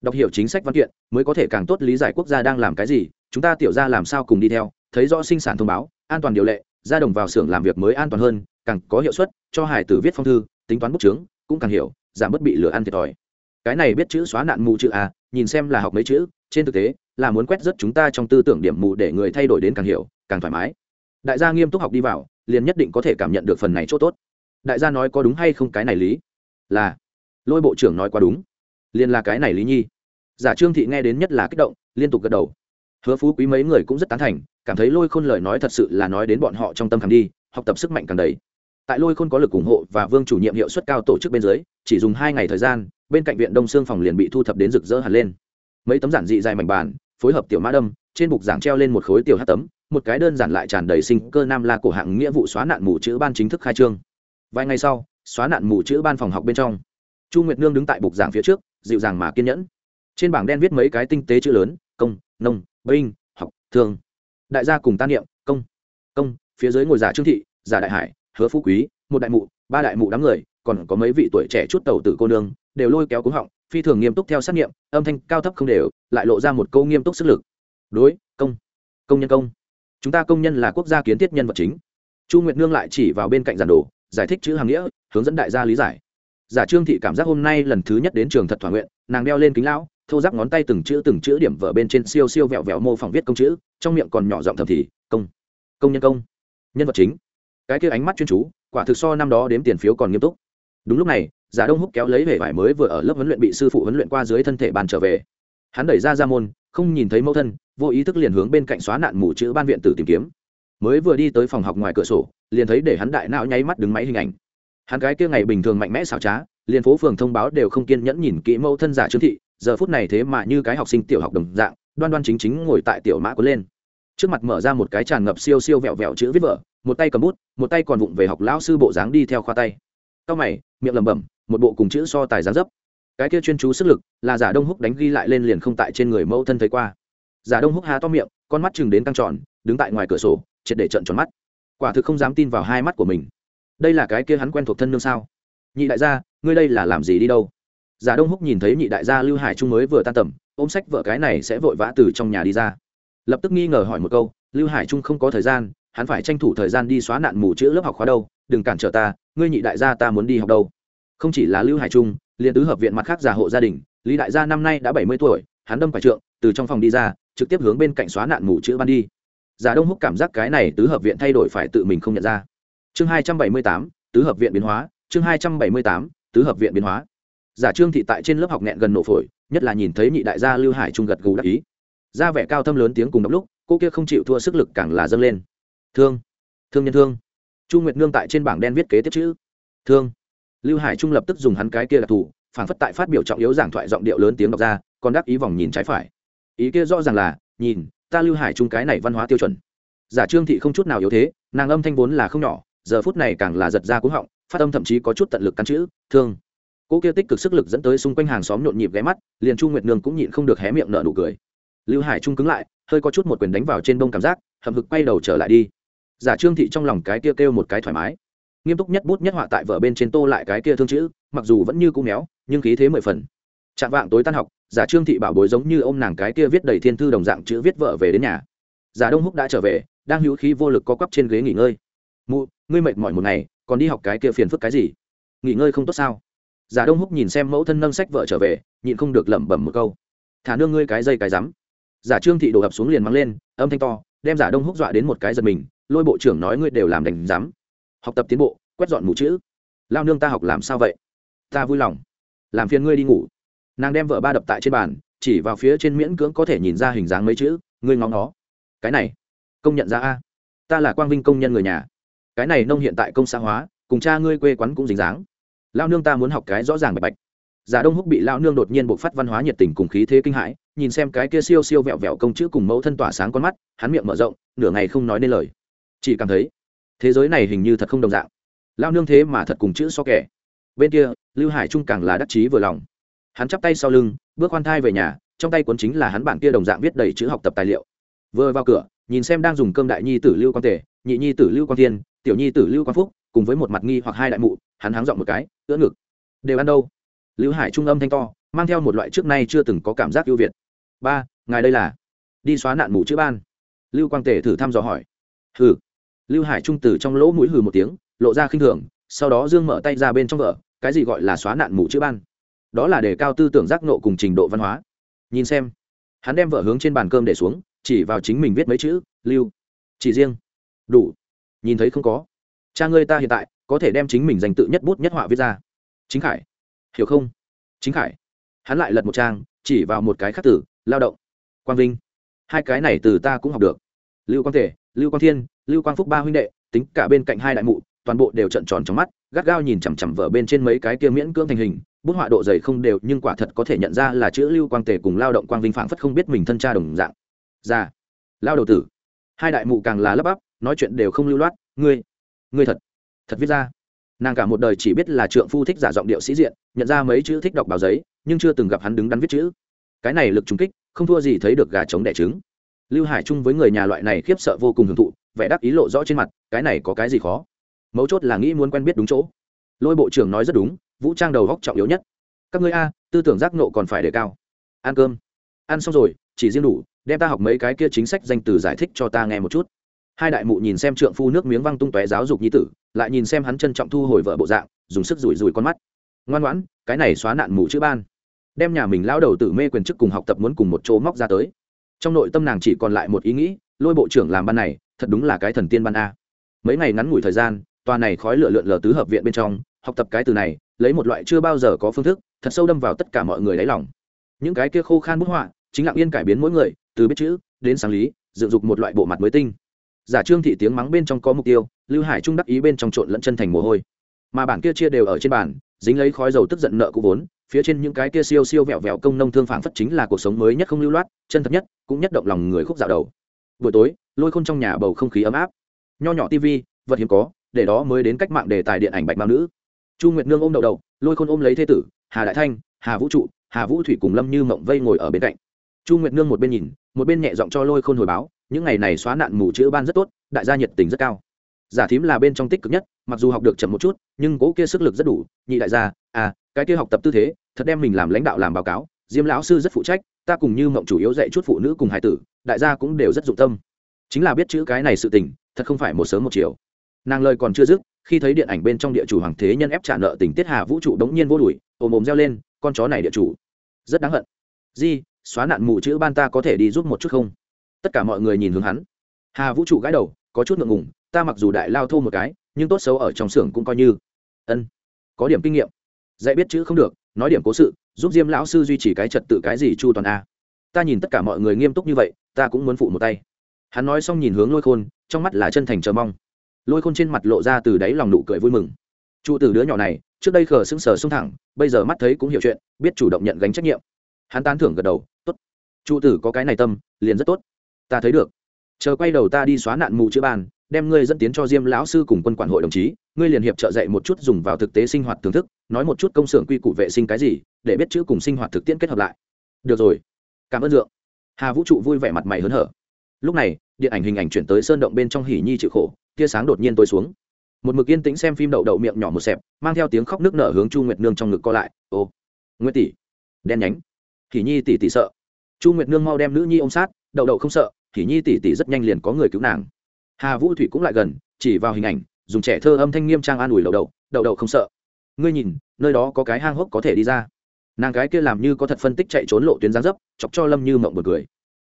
Đọc hiểu chính sách văn kiện mới có thể càng tốt lý giải quốc gia đang làm cái gì, chúng ta tiểu ra làm sao cùng đi theo, thấy rõ sinh sản thông báo, an toàn điều lệ ra đồng vào xưởng làm việc mới an toàn hơn, càng có hiệu suất, cho hải tử viết phong thư, tính toán bút chướng, cũng càng hiểu, giảm bớt bị lửa ăn thiệt thòi. Cái này biết chữ xóa nạn mù chữ à nhìn xem là học mấy chữ, trên thực tế, là muốn quét rất chúng ta trong tư tưởng điểm mù để người thay đổi đến càng hiểu, càng thoải mái đại gia nghiêm túc học đi vào, liền nhất định có thể cảm nhận được phần này chỗ tốt. Đại gia nói có đúng hay không cái này lý? Là, lôi bộ trưởng nói quá đúng. Liền là cái này lý nhi. Giả trương thị nghe đến nhất là kích động, liên tục gật đầu. Hứa phú quý mấy người cũng rất tán thành, cảm thấy lôi khôn lời nói thật sự là nói đến bọn họ trong tâm khảm đi, học tập sức mạnh càng đầy. Tại lôi khôn có lực ủng hộ và vương chủ nhiệm hiệu suất cao tổ chức bên dưới, chỉ dùng hai ngày thời gian, bên cạnh viện đông xương phòng liền bị thu thập đến rực rỡ hẳn lên. Mấy tấm giản dị dài mảnh bàn, phối hợp tiểu mã đâm, trên bục giảng treo lên một khối tiểu hát tấm một cái đơn giản lại tràn đầy sinh cơ nam la cổ hạng nghĩa vụ xóa nạn mù chữ ban chính thức khai trương. Vài ngày sau, xóa nạn mù chữ ban phòng học bên trong, chu nguyệt nương đứng tại bục giảng phía trước, dịu dàng mà kiên nhẫn. Trên bảng đen viết mấy cái tinh tế chữ lớn, công, nông, binh, học, thương. Đại gia cùng tan niệm, công công, phía dưới ngồi giả trương thị, giả đại hải, hứa phú quý, một đại mụ, ba đại mụ đám người, còn có mấy vị tuổi trẻ chút tàu tử cô nương, đều lôi kéo cúng họng, phi thường nghiêm túc theo sát nghiệm âm thanh cao thấp không đều, lại lộ ra một câu nghiêm túc sức lực. Đối, công công nhân công chúng ta công nhân là quốc gia kiến thiết nhân vật chính. Chu nguyệt nương lại chỉ vào bên cạnh giản đồ, giải thích chữ hàng nghĩa, hướng dẫn đại gia lý giải. Giả trương thị cảm giác hôm nay lần thứ nhất đến trường thật thỏa nguyện, nàng đeo lên kính lão thâu giáp ngón tay từng chữ từng chữ điểm vở bên trên siêu siêu vẹo vẹo mô phỏng viết công chữ, trong miệng còn nhỏ giọng thầm thì, công công nhân công, nhân vật chính. Cái kia ánh mắt chuyên chú, quả thực so năm đó đếm tiền phiếu còn nghiêm túc. Đúng lúc này, giả đông húc kéo lấy vẻ vải mới vừa ở lớp huấn luyện bị sư phụ huấn luyện qua dưới thân thể bàn trở về. Hắn đẩy ra ra môn không nhìn thấy mẫu thân, vô ý thức liền hướng bên cạnh xóa nạn mù chữ ban viện tử tìm kiếm. Mới vừa đi tới phòng học ngoài cửa sổ, liền thấy để hắn đại não nháy mắt đứng máy hình ảnh. Hắn cái kia ngày bình thường mạnh mẽ xảo trá, liền phố phường thông báo đều không kiên nhẫn nhìn kỹ mẫu thân giả trương thị, giờ phút này thế mà như cái học sinh tiểu học đồng dạng, đoan đoan chính chính ngồi tại tiểu mã có lên. Trước mặt mở ra một cái tràn ngập siêu siêu vẹo vẹo chữ viết vở, một tay cầm bút, một tay còn vụng về học lão sư bộ dáng đi theo khoa tay. Cao mày, miệng lẩm bẩm, một bộ cùng chữ so tài dáng dấp cái kia chuyên chú sức lực là giả đông húc đánh ghi lại lên liền không tại trên người mẫu thân thấy qua. Giả đông húc há to miệng, con mắt chừng đến căng tròn, đứng tại ngoài cửa sổ, triệt để trận tròn mắt. Quả thực không dám tin vào hai mắt của mình. Đây là cái kia hắn quen thuộc thân nương sao? Nhị đại gia, ngươi đây là làm gì đi đâu? Giả đông húc nhìn thấy nhị đại gia lưu hải trung mới vừa tan tầm, ôm sách vợ cái này sẽ vội vã từ trong nhà đi ra. Lập tức nghi ngờ hỏi một câu, lưu hải trung không có thời gian, hắn phải tranh thủ thời gian đi xóa nạn mù chữ lớp học khóa đâu, đừng cản trở ta, ngươi nhị đại gia ta muốn đi học đâu? Không chỉ là lưu hải trung liền tứ hợp viện mặt khác già hộ gia đình, lý đại gia năm nay đã bảy mươi tuổi, hắn đâm phải trượng, từ trong phòng đi ra, trực tiếp hướng bên cạnh xóa nạn mù chữ ban đi. Giả đông húc cảm giác cái này tứ hợp viện thay đổi phải tự mình không nhận ra. Chương hai trăm bảy mươi tám, tứ hợp viện biến hóa, chương hai trăm bảy mươi tám, tứ hợp viện biến hóa. Giả trương thị tại trên lớp học nghẹn gần nổ phổi, nhất là nhìn thấy nhị đại gia lưu hải trung gật gù đắc ý. Ra vẻ cao thâm lớn tiếng cùng đọc lúc, cô kia không chịu thua sức lực càng là dâng lên. Thương thương nhân thương. Chu nguyệt nương tại trên bảng đen viết kế tiếp chữ. Thương lưu hải trung lập tức dùng hắn cái kia đặc thù phản phất tại phát biểu trọng yếu giảng thoại giọng điệu lớn tiếng đọc ra, còn đắc ý vòng nhìn trái phải. Ý kia rõ ràng là, nhìn, ta lưu hải trung cái này văn hóa tiêu chuẩn. Giả trương thị không chút nào yếu thế, nàng âm thanh vốn là không nhỏ, giờ phút này càng là giật ra cúng họng, phát âm thậm chí có chút tận lực căn chữ, thương. Cô kia tích cực sức lực dẫn tới xung quanh hàng xóm nhộn nhịp ghé mắt, liền chu nguyệt nương cũng nhịn không được hé miệng nở nụ cười. Lưu hải trung cứng lại, hơi có chút một quyền đánh vào trên đông cảm giác, hậm hực quay đầu trở lại đi. Giả trương thị trong lòng cái kia kêu một cái thoải mái nghiêm túc nhất bút nhất họa tại vở bên trên tô lại cái kia thương chữ, mặc dù vẫn như cũ méo, nhưng khí thế mười phần. Chạm vạng tối tan học, giả trương thị bảo bối giống như ô m nàng cái kia viết đầy thiên thư đồng dạng chữ viết vợ về đến nhà. Giả đông húc đã trở về, đang hữu khí vô lực co quắp trên ghế nghỉ ngơi. Mụ, ngươi mệt mỏi một ngày, còn đi học cái kia phiền phức cái gì? Nghỉ ngơi không tốt sao? Giả đông húc nhìn xem mẫu thân nâng sách vợ trở về, nhịn không được lẩm bẩm một câu. Thả nương ngươi cái dây cái rắm. Giả trương thị đổ ập xuống liền mắng lên, âm thanh to, đem giả đông húc dọa đến một cái giật mình, lôi bộ trưởng nói ngươi đều làm đành rắm học tập tiến bộ, quét dọn mũ chữ. Lao nương ta học làm sao vậy? Ta vui lòng. Làm phiền ngươi đi ngủ. Nàng đem vợ ba đập tại trên bàn, chỉ vào phía trên miễn cưỡng có thể nhìn ra hình dáng mấy chữ, ngươi ngóng nó. Cái này, công nhận ra a. Ta là quang vinh công nhân người nhà. Cái này nông hiện tại công xã hóa, cùng cha ngươi quê quán cũng dính dáng. Lao nương ta muốn học cái rõ ràng bạch bạch. Giả đông húc bị lao nương đột nhiên bộc phát văn hóa nhiệt tình cùng khí thế kinh hãi, nhìn xem cái kia siêu siêu vẹo vẹo công chữ cùng mẫu thân tỏa sáng con mắt, hắn miệng mở rộng, nửa ngày không nói nên lời. Chỉ cảm thấy thế giới này hình như thật không đồng dạng. Lao nương thế mà thật cùng chữ so kẻ. Bên kia, lưu hải trung càng là đắc chí vừa lòng. Hắn chắp tay sau lưng, bước khoan thai về nhà, trong tay cuốn chính là hắn bản kia đồng dạng viết đầy chữ học tập tài liệu. Vừa vào cửa, nhìn xem đang dùng cơm đại nhi tử lưu quang tề, nhị nhi tử lưu quang thiên, tiểu nhi tử lưu quang phúc, cùng với một mặt nghi hoặc hai đại mụ, hắn háng dọn một cái, ưỡn ngực. Đều ăn đâu? Lưu hải trung âm thanh to, mang theo một loại trước nay chưa từng có cảm giác ưu việt. Ba, ngài đây là? Đi xóa nạn mù chữ ban. Lưu quang tề thử thăm dò hỏi. Hừ lưu hải trung từ trong lỗ mũi hừ một tiếng, lộ ra khinh thường, sau đó dương mở tay ra bên trong vợ cái gì gọi là xóa nạn mù chữ ban. Đó là đề cao tư tưởng giác nộ cùng trình độ văn hóa. Nhìn xem, hắn đem vợ hướng trên bàn cơm để xuống, chỉ vào chính mình viết mấy chữ, lưu, chỉ riêng. Đủ. Nhìn thấy không có. Cha ngươi ta hiện tại có thể đem chính mình dành tự nhất bút nhất họa viết ra. Chính khải. Hiểu không? Chính khải. Hắn lại lật một trang, chỉ vào một cái khắc tử, lao động. Quang vinh. Hai cái này từ ta cũng học được. Lưu quang thể, lưu quang thiên lưu quang phúc ba huynh đệ, tính cả bên cạnh hai đại mụ, toàn bộ đều trận tròn trong mắt, gắt gao nhìn chằm chằm vở bên trên mấy cái kia miễn cưỡng thành hình, bút họa độ dày không đều, nhưng quả thật có thể nhận ra là chữ lưu quang tề cùng lao động quang vinh phảng phất không biết mình thân cha đồng dạng. Ra lao đầu tử. Hai đại mụ càng là lấp bắp, nói chuyện đều không lưu loát, ngươi ngươi thật thật viết ra. Nàng cả một đời chỉ biết là trượng phu thích giả giọng điệu sĩ diện, nhận ra mấy chữ thích đọc báo giấy, nhưng chưa từng gặp hắn đứng đắn viết chữ. Cái này lực trùng kích, không thua gì thấy được gà trống đẻ trứng lưu hải chung với người nhà loại này khiếp sợ vô cùng hưởng thụ, vẻ đắc ý lộ rõ trên mặt, cái này có cái gì khó? Mấu chốt là nghĩ muốn quen biết đúng chỗ. Lôi bộ trưởng nói rất đúng, vũ trang đầu góc trọng yếu nhất. Các ngươi a, tư tưởng giác nộ còn phải đề cao. Ăn cơm. Ăn xong rồi, chỉ riêng đủ, đem ta học mấy cái kia chính sách danh từ giải thích cho ta nghe một chút. Hai đại mụ nhìn xem trượng phu nước miếng văng tung tóe giáo dục nhi tử, lại nhìn xem hắn trân trọng thu hồi vợ bộ dạng, dùng sức rủi rủi con mắt. Ngoan ngoãn, cái này xóa nạn mụ chữ ban. Đem nhà mình lao đầu tử mê quyền chức cùng học tập muốn cùng một chỗ móc ra tới trong nội tâm nàng chỉ còn lại một ý nghĩ, lôi bộ trưởng làm ban này, thật đúng là cái thần tiên ban a. Mấy ngày ngắn ngủi thời gian, tòa này khói lửa lượn lờ tứ hợp viện bên trong, học tập cái từ này, lấy một loại chưa bao giờ có phương thức, thật sâu đâm vào tất cả mọi người đáy lòng. Những cái kia khô khan bút họa, chính lặng yên cải biến mỗi người, từ biết chữ, đến sáng lý, dựng dục một loại bộ mặt mới tinh. Giả trương thị tiếng mắng bên trong có mục tiêu, lưu hải trung đắc ý bên trong trộn lẫn chân thành mồ hôi. Mà bản kia chia đều ở trên bàn, dính lấy khói dầu tức giận nợ cũ vốn phía trên những cái kia siêu siêu vẹo vẹo công nông thương phản phất chính là cuộc sống mới nhất không lưu loát, chân thật nhất, cũng nhất động lòng người khúc dạo đầu. Buổi tối, lôi khôn trong nhà bầu không khí ấm áp. Nho nhỏ tv vật hiếm có, để đó mới đến cách mạng đề tài điện ảnh bạch mao nữ. Chu nguyệt nương ôm đậu đậu, lôi khôn ôm lấy thế tử, hà đại thanh, hà vũ trụ, hà vũ thủy cùng lâm như mộng vây ngồi ở bên cạnh. Chu nguyệt nương một bên nhìn, một bên nhẹ giọng cho lôi khôn hồi báo, những ngày này xóa nạn mù chữ ban rất tốt, đại gia nhiệt tình rất cao. Giả thím là bên trong tích cực nhất, mặc dù học được chậm một chút, nhưng cố kia sức lực rất đủ, nhị đại gia à cái kia học tập tư thế, thật đem mình làm lãnh đạo làm báo cáo, diêm lão sư rất phụ trách, ta cùng như mộng chủ yếu dạy chút phụ nữ cùng hải tử, đại gia cũng đều rất dụng tâm. Chính là biết chữ cái này sự tình, thật không phải một sớm một chiều. Nàng lời còn chưa dứt, khi thấy điện ảnh bên trong địa chủ hoàng thế nhân ép trả nợ tình tiết hà vũ trụ đống nhiên vô đùi ồm ồm reo lên, con chó này địa chủ. Rất đáng hận. Di, xóa nạn mù chữ ban ta có thể đi giúp một chút không? Tất cả mọi người nhìn hướng hắn. Hà vũ trụ gãi đầu, có chút ngượng ngùng, ta mặc dù đại lao thô một cái, nhưng tốt xấu ở trong xưởng cũng coi như. Ân, có điểm kinh nghiệm dạy biết chữ không được, nói điểm cố sự, giúp diêm lão sư duy trì cái trật tự cái gì chu toàn a. Ta nhìn tất cả mọi người nghiêm túc như vậy, ta cũng muốn phụ một tay. Hắn nói xong nhìn hướng lôi khôn, trong mắt là chân thành chờ mong. Lôi khôn trên mặt lộ ra từ đáy lòng nụ cười vui mừng. Trụ từ đứa nhỏ này, trước đây khờ sững sờ sung thẳng, bây giờ mắt thấy cũng hiểu chuyện, biết chủ động nhận gánh trách nhiệm. Hắn tán thưởng gật đầu, tốt. Trụ tử có cái này tâm, liền rất tốt. Ta thấy được. Chờ quay đầu ta đi xóa nạn mù chữ bàn, đem ngươi dẫn tiến cho diêm lão sư cùng quân quản hội đồng chí ngươi liền hiệp trợ dạy một chút dùng vào thực tế sinh hoạt thưởng thức, nói một chút công xưởng quy củ vệ sinh cái gì, để biết chữ cùng sinh hoạt thực tiễn kết hợp lại. Được rồi. Cảm ơn dượng. Hà vũ trụ vui vẻ mặt mày hớn hở. Lúc này, điện ảnh hình ảnh chuyển tới sơn động bên trong hỉ nhi chịu khổ, tia sáng đột nhiên tối xuống. Một mực yên tĩnh xem phim đậu đậu miệng nhỏ một xẹp, mang theo tiếng khóc nước nở hướng chu nguyệt nương trong ngực co lại. Ô, nguyệt tỷ, đen nhánh. Hỉ nhi tỷ tỷ sợ. Chu nguyệt nương mau đem nữ nhi ôm sát, đậu đậu không sợ, hỉ nhi tỷ tỷ rất nhanh liền có người cứu nàng. Hà vũ thủy cũng lại gần, chỉ vào hình ảnh dùng trẻ thơ âm thanh nghiêm trang an ủi đậu đậu đậu đậu không sợ. Ngươi nhìn, nơi đó có cái hang hốc có thể đi ra. Nàng cái kia làm như có thật phân tích chạy trốn lộ tuyến gián dấp, chọc cho lâm như mộng một cười.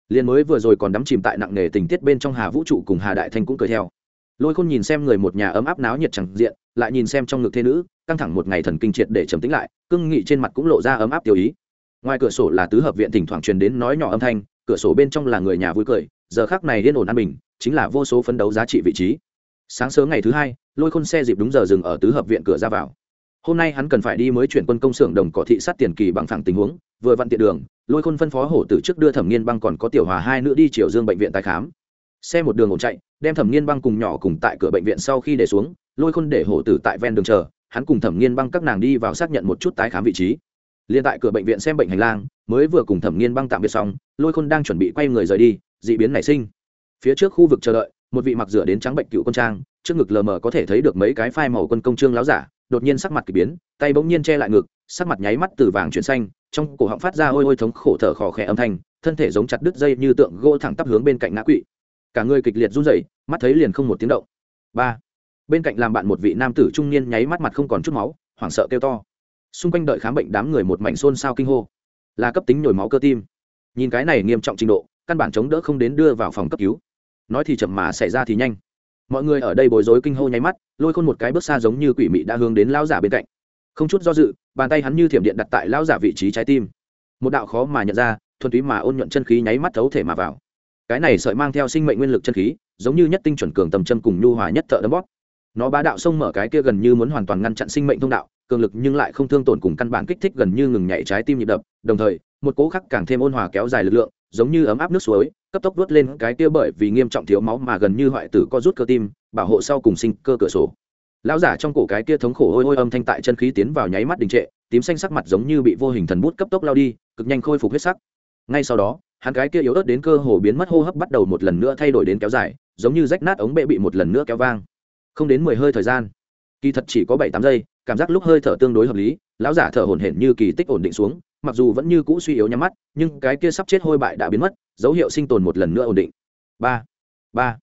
Liền mới vừa rồi còn đắm chìm tại nặng nề tình tiết bên trong hà vũ trụ cùng hà đại thanh cũng cười theo. Lôi khôn nhìn xem người một nhà ấm áp náo nhiệt chẳng diện, lại nhìn xem trong ngực thế nữ, căng thẳng một ngày thần kinh triệt để trầm tính lại cưng nghị trên mặt cũng lộ ra ấm áp tiêu ý. Ngoài cửa sổ là tứ hợp viện thỉnh thoảng truyền đến nói nhỏ âm thanh, cửa sổ bên trong là người nhà vui cười, giờ khác này điên ổn an bình, chính là vô số phấn đấu giá trị vị trí sáng sớm ngày thứ hai, lôi khôn xe dịp đúng giờ dừng ở tứ hợp viện cửa ra vào. Hôm nay hắn cần phải đi mới chuyển quân công xưởng đồng cỏ thị sát tiền kỳ bằng thẳng tình huống, vừa vặn tiện đường, lôi khôn phân phó hổ từ trước đưa thẩm nghiên băng còn có tiểu hòa hai nữ đi triều dương bệnh viện tái khám. Xe một đường ổn chạy, đem thẩm nghiên băng cùng nhỏ cùng tại cửa bệnh viện sau khi để xuống, lôi khôn để hổ tử tại ven đường chờ, hắn cùng thẩm nghiên băng các nàng đi vào xác nhận một chút tái khám vị trí. Liền tại cửa bệnh viện xem bệnh hành lang, mới vừa cùng thẩm nghiên băng tạm biệt xong, lôi khôn đang chuẩn bị quay người rời đi d ị biến nảy sinh. Phía trước khu vực chờ đợi một vị mặc rửa đến trắng bệnh cựu quân trang, trước ngực lờ mờ có thể thấy được mấy cái phai màu quân công trương láo giả, đột nhiên sắc mặt k ỳ biến, tay bỗng nhiên che lại ngực, sắc mặt nháy mắt từ vàng chuyển xanh, trong cổ họng phát ra ôi ôi thống khổ thở khò khẽ âm thanh, thân thể giống chặt đứt dây như tượng gỗ thẳng tắp hướng bên cạnh ngã quỵ. Cả người kịch liệt run rẩy, mắt thấy liền không một tiếng động. Ba. Bên cạnh làm bạn một vị nam tử trung niên nháy mắt mặt không còn chút máu, hoảng sợ kêu to. Xung quanh đợi khám bệnh đám người một mảnh xôn xao kinh hô. Là cấp tính nhồi máu cơ tim. Nhìn cái này nghiêm trọng trình độ, căn bản chống đỡ không đến đưa vào phòng cấp cứu nói thì chậm mà xảy ra thì nhanh. Mọi người ở đây bối rối kinh hô nháy mắt, lôi khôn một cái bước xa giống như quỷ mị đã hướng đến lao giả bên cạnh. Không chút do dự, bàn tay hắn như thiểm điện đặt tại lao giả vị trí trái tim. Một đạo khó mà nhận ra, thuần túy mà ôn nhuận chân khí nháy mắt thấu thể mà vào. Cái này sợi mang theo sinh mệnh nguyên lực chân khí, giống như nhất tinh chuẩn cường tầm chân cùng nhu hòa nhất thợ đấm bóp. Nó bá đạo xông mở cái kia gần như muốn hoàn toàn ngăn chặn sinh mệnh thông đạo, cường lực nhưng lại không thương tổn cùng căn bản kích thích gần như ngừng nhảy trái tim nhịp đập. Đồng thời, một cố khắc càng thêm ôn hòa kéo dài lực lượng, giống như ấm áp nước suối cấp tốc vớt lên cái kia bởi vì nghiêm trọng thiếu máu mà gần như hoại tử co rút cơ tim, bảo hộ sau cùng sinh cơ cửa sổ. Lão giả trong cổ cái kia thống khổ hôi hôi âm thanh tại chân khí tiến vào nháy mắt đình trệ, tím xanh sắc mặt giống như bị vô hình thần bút cấp tốc lao đi, cực nhanh khôi phục huyết sắc. Ngay sau đó, hắn cái kia yếu ớt đến cơ hồ biến mất hô hấp bắt đầu một lần nữa thay đổi đến kéo dài, giống như rách nát ống bệ bị một lần nữa kéo vang. Không đến mười hơi thời gian, kỳ thật chỉ có bảy tám giây, cảm giác lúc hơi thở tương đối hợp lý, lão giả thở hổn hển như kỳ tích ổn định xuống mặc dù vẫn như cũ suy yếu nhắm mắt, nhưng cái kia sắp chết hôi bại đã biến mất, dấu hiệu sinh tồn một lần nữa ổn định. Ba ba,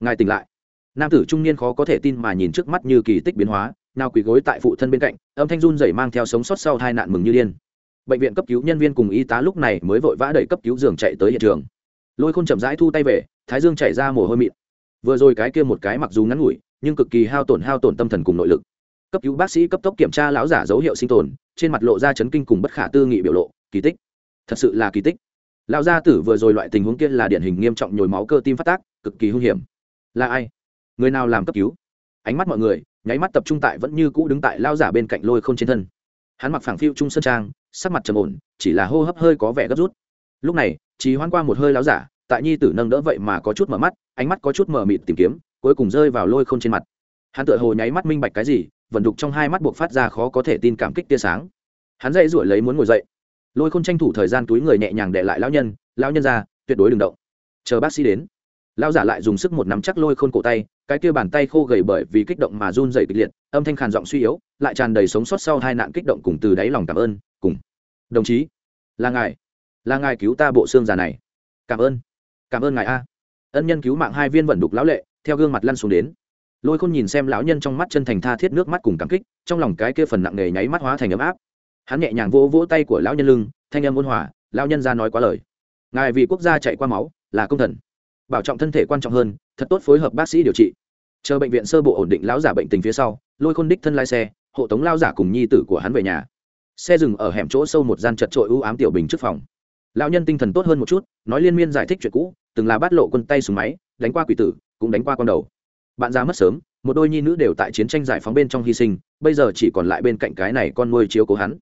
ngài tỉnh lại. Nam tử trung niên khó có thể tin mà nhìn trước mắt như kỳ tích biến hóa, nào quỳ gối tại phụ thân bên cạnh, âm thanh run rẩy mang theo sống sót sau hai nạn mừng như điên. Bệnh viện cấp cứu nhân viên cùng y tá lúc này mới vội vã đẩy cấp cứu giường chạy tới hiện trường. Lôi khôn chậm rãi thu tay về, thái dương chảy ra mồ hôi mịn. Vừa rồi cái kia một cái mặc dù ngắn ngủi, nhưng cực kỳ hao tổn hao tổn tâm thần cùng nội lực cấp cứu bác sĩ cấp tốc kiểm tra lão giả dấu hiệu sinh tồn, trên mặt lộ ra chấn kinh cùng bất khả tư nghị biểu lộ, kỳ tích. Thật sự là kỳ tích. Lão gia tử vừa rồi loại tình huống kia là điển hình nghiêm trọng nhồi máu cơ tim phát tác, cực kỳ hung hiểm. Là ai? Người nào làm cấp cứu? Ánh mắt mọi người, nháy mắt tập trung tại vẫn như cũ đứng tại lao giả bên cạnh lôi k h ô n trên thân. Hắn mặc phẳng phiu trung sơn trang, sắc mặt trầm ổn, chỉ là hô hấp hơi có vẻ gấp rút. Lúc này, chỉ hoan qua một hơi lao giả, tại nhi tử nâng đỡ vậy mà có chút mở mắt, ánh mắt có chút mở mịt tìm kiếm, cuối cùng rơi vào lôi k h ô n trên mặt. Hắn tựa hồ nháy mắt minh bạch cái gì vận đục trong hai mắt buộc phát ra khó có thể tin cảm kích tia sáng. Hắn dậy ruổi lấy muốn ngồi dậy. Lôi k h ô n tranh thủ thời gian túi người nhẹ nhàng để lại lão nhân lão nhân ra, tuyệt đối đừng động. Chờ bác sĩ đến. Lao giả lại dùng sức một nắm chắc lôi khôn cổ tay, cái kia bàn tay khô gầy bởi vì kích động mà run dày kịch liệt, âm thanh khàn giọng suy yếu, lại tràn đầy sống sót sau hai nạn kích động cùng từ đáy lòng cảm ơn, cùng. Đồng chí, là ngài là ngài cứu ta bộ xương già này. Cảm ơn cảm ơn ngài a. Ân nhân cứu mạng hai viên vận đục lão lệ, theo gương mặt lăn xuống đến lôi khôn nhìn xem lão nhân trong mắt chân thành tha thiết nước mắt cùng cảm kích, trong lòng cái kia phần nặng nề nháy mắt hóa thành ấm áp. Hắn nhẹ nhàng vỗ vỗ tay của lão nhân lưng, thanh âm ôn hòa, lão nhân ra nói quá lời. Ngài vì quốc gia chạy qua máu, là công thần. Bảo trọng thân thể quan trọng hơn, thật tốt phối hợp bác sĩ điều trị. Chờ bệnh viện sơ bộ ổn định lão giả bệnh tình phía sau, lôi khôn đích thân lái xe, hộ tống lao giả cùng nhi tử của hắn về nhà. Xe dừng ở hẻm chỗ sâu một gian chật trội ưu ám tiểu bình trước phòng. Lão nhân tinh thần tốt hơn một chút, nói liên miên giải thích chuyện cũ, từng là bát lộ quân tay súng máy, đánh qua quỷ tử, cũng đánh qua con đầu bạn già mất sớm, một đôi nhi nữ đều tại chiến tranh giải phóng bên trong hy sinh, bây giờ chỉ còn lại bên cạnh cái này con nuôi chiếu cố hắn.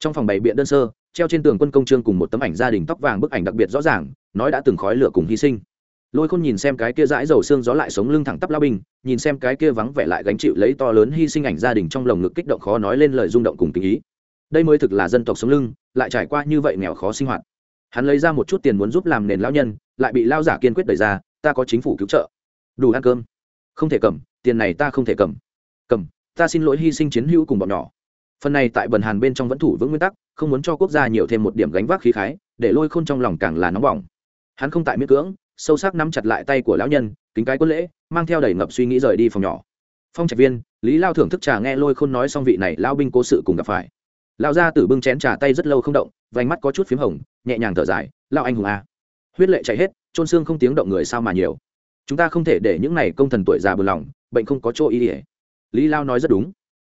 Trong phòng bày biện đơn sơ, treo trên tường quân công trương cùng một tấm ảnh gia đình tóc vàng bức ảnh đặc biệt rõ ràng, nói đã từng khói lửa cùng hy sinh. Lôi khôn nhìn xem cái kia dãi dầu xương gió lại sống lưng thẳng tắp lao binh, nhìn xem cái kia vắng vẻ lại gánh chịu lấy to lớn hy sinh ảnh gia đình trong lồng ngực kích động khó nói lên lời rung động cùng tình ý. Đây mới thực là dân tộc sống lưng, lại trải qua như vậy nghèo khó sinh hoạt. Hắn lấy ra một chút tiền muốn giúp làm nền lao nhân, lại bị lao giả kiên quyết đẩy ra, ta có chính phủ cứu trợ. Đủ ăn cơm không thể cầm, tiền này ta không thể cầm. Cầm, ta xin lỗi hy sinh chiến hữu cùng bọn nhỏ. Phần này tại bần hàn bên trong vẫn thủ vững nguyên tắc, không muốn cho quốc gia nhiều thêm một điểm gánh vác khí khái, để lôi khôn trong lòng càng là nóng bỏng. Hắn không tại miễn cưỡng, sâu sắc nắm chặt lại tay của lão nhân, kính cái quân lễ, mang theo đầy ngập suy nghĩ rời đi phòng nhỏ. Phong trạch viên, lý lao thưởng thức trà nghe lôi khôn nói xong vị này lao binh cố sự cùng gặp phải. Lao ra tử bưng chén trà tay rất lâu không động, vành mắt có chút p h í m hồng, nhẹ nhàng thở dài lao anh hùng a, huyết lệ chạy hết trôn xương không tiếng động người sao mà nhiều chúng ta không thể để những này công thần tuổi già bừa lòng, bệnh không có chỗ ý ỉa lý lao nói rất đúng.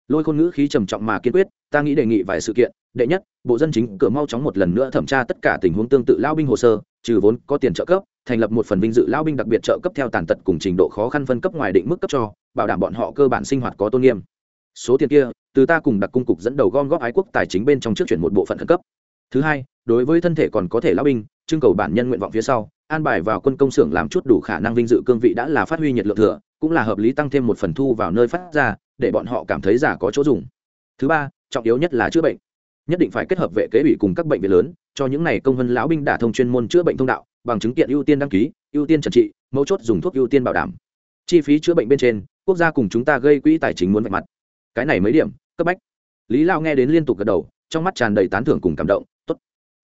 Lôi khôn ngữ khí trầm trọng mà kiên quyết, ta nghĩ đề nghị vài sự kiện. Đệ nhất, bộ dân chính cửa mau chóng một lần nữa thẩm tra tất cả tình huống tương tự lao binh hồ sơ, trừ vốn có tiền trợ cấp, thành lập một phần vinh dự lao binh đặc biệt trợ cấp theo tàn tật cùng trình độ khó khăn phân cấp ngoài định mức cấp cho, bảo đảm bọn họ cơ bản sinh hoạt có tôn nghiêm. Số tiền kia, từ ta cùng đặc cung cục dẫn đầu gom góp ái quốc tài chính bên trong trước chuyển một bộ phận khẩn cấp. Thứ hai, đối với thân thể còn có thể lao binh trưng cầu bản nhân nguyện vọng phía sau, an bài vào quân công xưởng làm chút đủ khả năng vinh dự cương vị đã là phát huy nhiệt lượng thừa, cũng là hợp lý tăng thêm một phần thu vào nơi phát ra, để bọn họ cảm thấy giả có chỗ dùng. Thứ ba, trọng yếu nhất là chữa bệnh. Nhất định phải kết hợp vệ kế ủy cùng các bệnh viện lớn, cho những này công vân lão binh đả thông chuyên môn chữa bệnh thông đạo, bằng chứng kiện ưu tiên đăng ký, ưu tiên trần trị, mấu chốt dùng thuốc ưu tiên bảo đảm. Chi phí chữa bệnh bên trên, quốc gia cùng chúng ta gây quỹ tài chính muốn vạch mặt. Cái này mấy điểm, cấp bách. Lý lao nghe đến liên tục gật đầu, trong mắt tràn đầy tán thưởng cùng cảm động, tốt.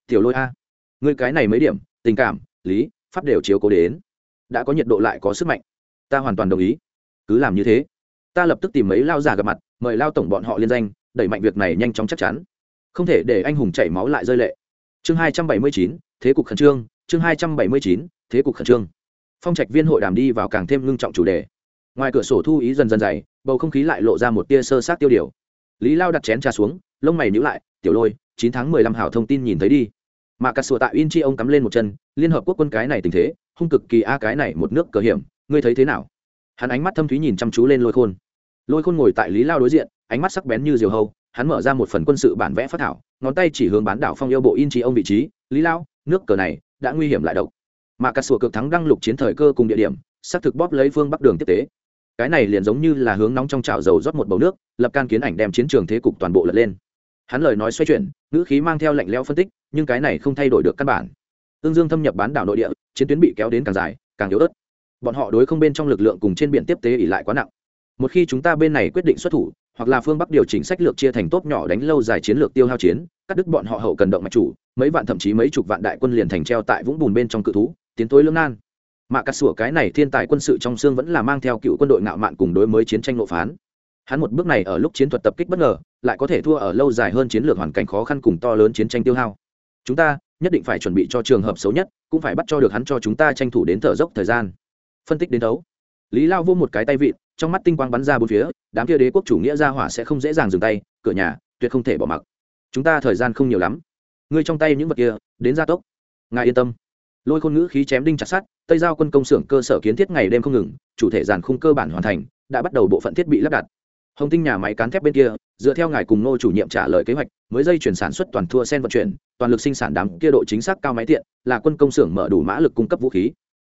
Tiểu lôi a người cái này mấy điểm, tình cảm, lý, pháp đều chiếu cố đến. Đã có nhiệt độ lại có sức mạnh. Ta hoàn toàn đồng ý. Cứ làm như thế. Ta lập tức tìm mấy lao già gặp mặt, mời lao tổng bọn họ liên danh, đẩy mạnh việc này nhanh chóng chắc chắn. Không thể để anh hùng chảy máu lại rơi lệ. Chương hai trăm bảy mươi chín, thế cục khẩn trương. Chương hai trăm bảy mươi chín, thế cục khẩn trương. Phong trạch viên hội đàm đi vào càng thêm ngưng trọng chủ đề. Ngoài cửa sổ thu ý dần dần dày, bầu không khí lại lộ ra một tia sơ sát tiêu điều. Lý lao đặt chén trà xuống, lông mày nhữ lại, tiểu lôi, chín tháng mười lăm hảo thông tin nhìn thấy đi mà cà sùa tại in chi ông cắm lên một chân, liên hợp quốc quân cái này tình thế, hung cực kỳ a cái này một nước cờ hiểm, ngươi thấy thế nào? Hắn ánh mắt thâm thúy nhìn chăm chú lên lôi khôn. Lôi khôn ngồi tại lý lao đối diện, ánh mắt sắc bén như diều hâu, hắn mở ra một phần quân sự bản vẽ phát thảo, ngón tay chỉ hướng bán đảo phong yêu bộ in chi ông vị trí, lý lao, nước cờ này đã nguy hiểm lại độc. Mà cà sùa cực thắng đăng lục chiến thời cơ cùng địa điểm, xác thực bóp lấy phương bắc đường tiếp tế. Cái này liền giống như là hướng nóng trong chảo dầu rót một bầu nước, lập can kiến ảnh đem chiến trường thế cục toàn bộ lật lên hắn lời nói xoay chuyển, ngữ khí mang theo lạnh lẽo phân tích, nhưng cái này không thay đổi được căn bản. Tương dương thâm nhập bán đảo nội địa, chiến tuyến bị kéo đến càng dài, càng yếu ớt. Bọn họ đối không bên trong lực lượng cùng trên biển tiếp tế ỉ lại quá nặng. Một khi chúng ta bên này quyết định xuất thủ, hoặc là phương bắc điều chỉnh sách lược chia thành tốt nhỏ đánh lâu dài chiến lược tiêu hao chiến, cắt đứt bọn họ hậu cần động mạch chủ, mấy vạn thậm chí mấy chục vạn đại quân liền thành treo tại vũng bùn bên trong cự thú, tiến tối lương nan. Mà cắt sủa cái này thiên tài quân sự trong xương vẫn là mang theo cựu quân đội ngạo mạn cùng đối mới chiến tranh nộ phán hắn một bước này ở lúc chiến thuật tập kích bất ngờ lại có thể thua ở lâu dài hơn chiến lược hoàn cảnh khó khăn cùng to lớn chiến tranh tiêu hao. Chúng ta nhất định phải chuẩn bị cho trường hợp xấu nhất cũng phải bắt cho được hắn cho chúng ta tranh thủ đến thở dốc thời gian. Phân tích đến đấu. Lý lao vô một cái tay vịn trong mắt tinh quang bắn ra bốn phía đám kia đế quốc chủ nghĩa ra hỏa sẽ không dễ dàng dừng tay cửa nhà tuyệt không thể bỏ mặc. Chúng ta thời gian không nhiều lắm. Ngươi trong tay những vật kia đến gia tốc. Ngài yên tâm. Lôi khôn ngữ khí chém đinh chặt sắt, tây giao quân công xưởng cơ sở kiến thiết ngày đêm không ngừng chủ thể giàn khung cơ bản hoàn thành đã bắt đầu bộ phận thiết bị lắp đặt hồng tinh nhà máy cán thép bên kia, dựa theo ngài cùng nô chủ nhiệm trả lời kế hoạch, mới dây chuyển sản xuất toàn thua sen vận chuyển, toàn lực sinh sản đám kia độ chính xác cao máy tiện, là quân công xưởng mở đủ mã lực cung cấp vũ khí.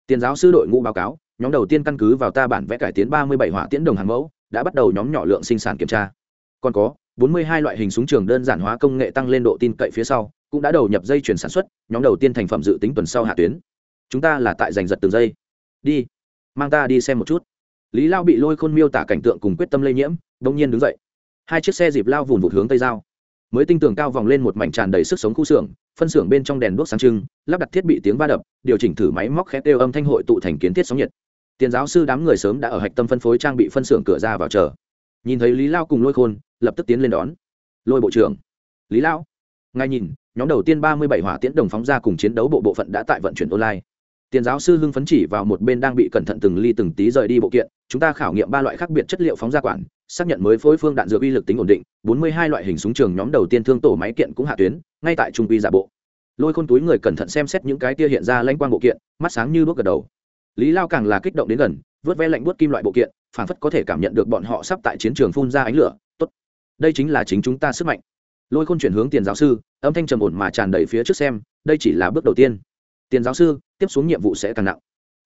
Tiền giáo sư đội ngũ báo cáo, nhóm đầu tiên căn cứ vào ta bản vẽ cải tiến ba mươi bảy hỏa tiễn đồng hàng mẫu, đã bắt đầu nhóm nhỏ lượng sinh sản kiểm tra. Còn có, bốn mươi hai loại hình súng trường đơn giản hóa công nghệ tăng lên độ tin cậy phía sau, cũng đã đầu nhập dây chuyển sản xuất, nhóm đầu tiên thành phẩm dự tính tuần sau hạ tuyến. Chúng ta là tại giành giật từng giây. Đi, mang ta đi xem một chút lý lao bị lôi khôn miêu tả cảnh tượng cùng quyết tâm lây nhiễm đông nhiên đứng dậy. Hai chiếc xe dịp lao vùn vụt hướng tây giao. Mới tinh tường cao vòng lên một mảnh tràn đầy sức sống khu xưởng, phân xưởng bên trong đèn đuốc sáng trưng, lắp đặt thiết bị tiếng va đập, điều chỉnh thử máy móc khét đều âm thanh hội tụ thành kiến thiết sóng nhiệt. Tiền giáo sư đám người sớm đã ở hạch tâm phân phối trang bị phân xưởng cửa ra vào chờ. Nhìn thấy lý lao cùng lôi khôn, lập tức tiến lên đón. Lôi bộ trưởng. Lý lao. Ngay nhìn, nhóm đầu tiên ba mươi bảy hỏa tiễn đồng phóng ra cùng chiến đấu bộ bộ phận đã tại vận chuyển online tiền giáo sư hưng phấn chỉ vào một bên đang bị cẩn thận từng ly từng tí rời đi bộ kiện, chúng ta khảo nghiệm ba loại khác biệt chất liệu phóng ra quản, xác nhận mới phối phương đạn dược uy lực tính ổn định, bốn mươi hai loại hình súng trường nhóm đầu tiên thương tổ máy kiện cũng hạ tuyến, ngay tại trung quy giả bộ. Lôi khôn túi người cẩn thận xem xét những cái tia hiện ra lanh quang bộ kiện, mắt sáng như đuốc gật đầu. Lý lao càng là kích động đến gần, vớt ve lạnh buốt kim loại bộ kiện phản phất có thể cảm nhận được bọn họ sắp tại chiến trường phun ra ánh lửa, tốt, đây chính là chính chúng ta sức mạnh. Lôi khôn chuyển hướng tiền giáo sư, âm thanh trầm ổn mà tràn đầy phía trước xem, đây chỉ là bước đầu tiên tiền giáo sư, tiếp xuống nhiệm vụ sẽ càng nặng.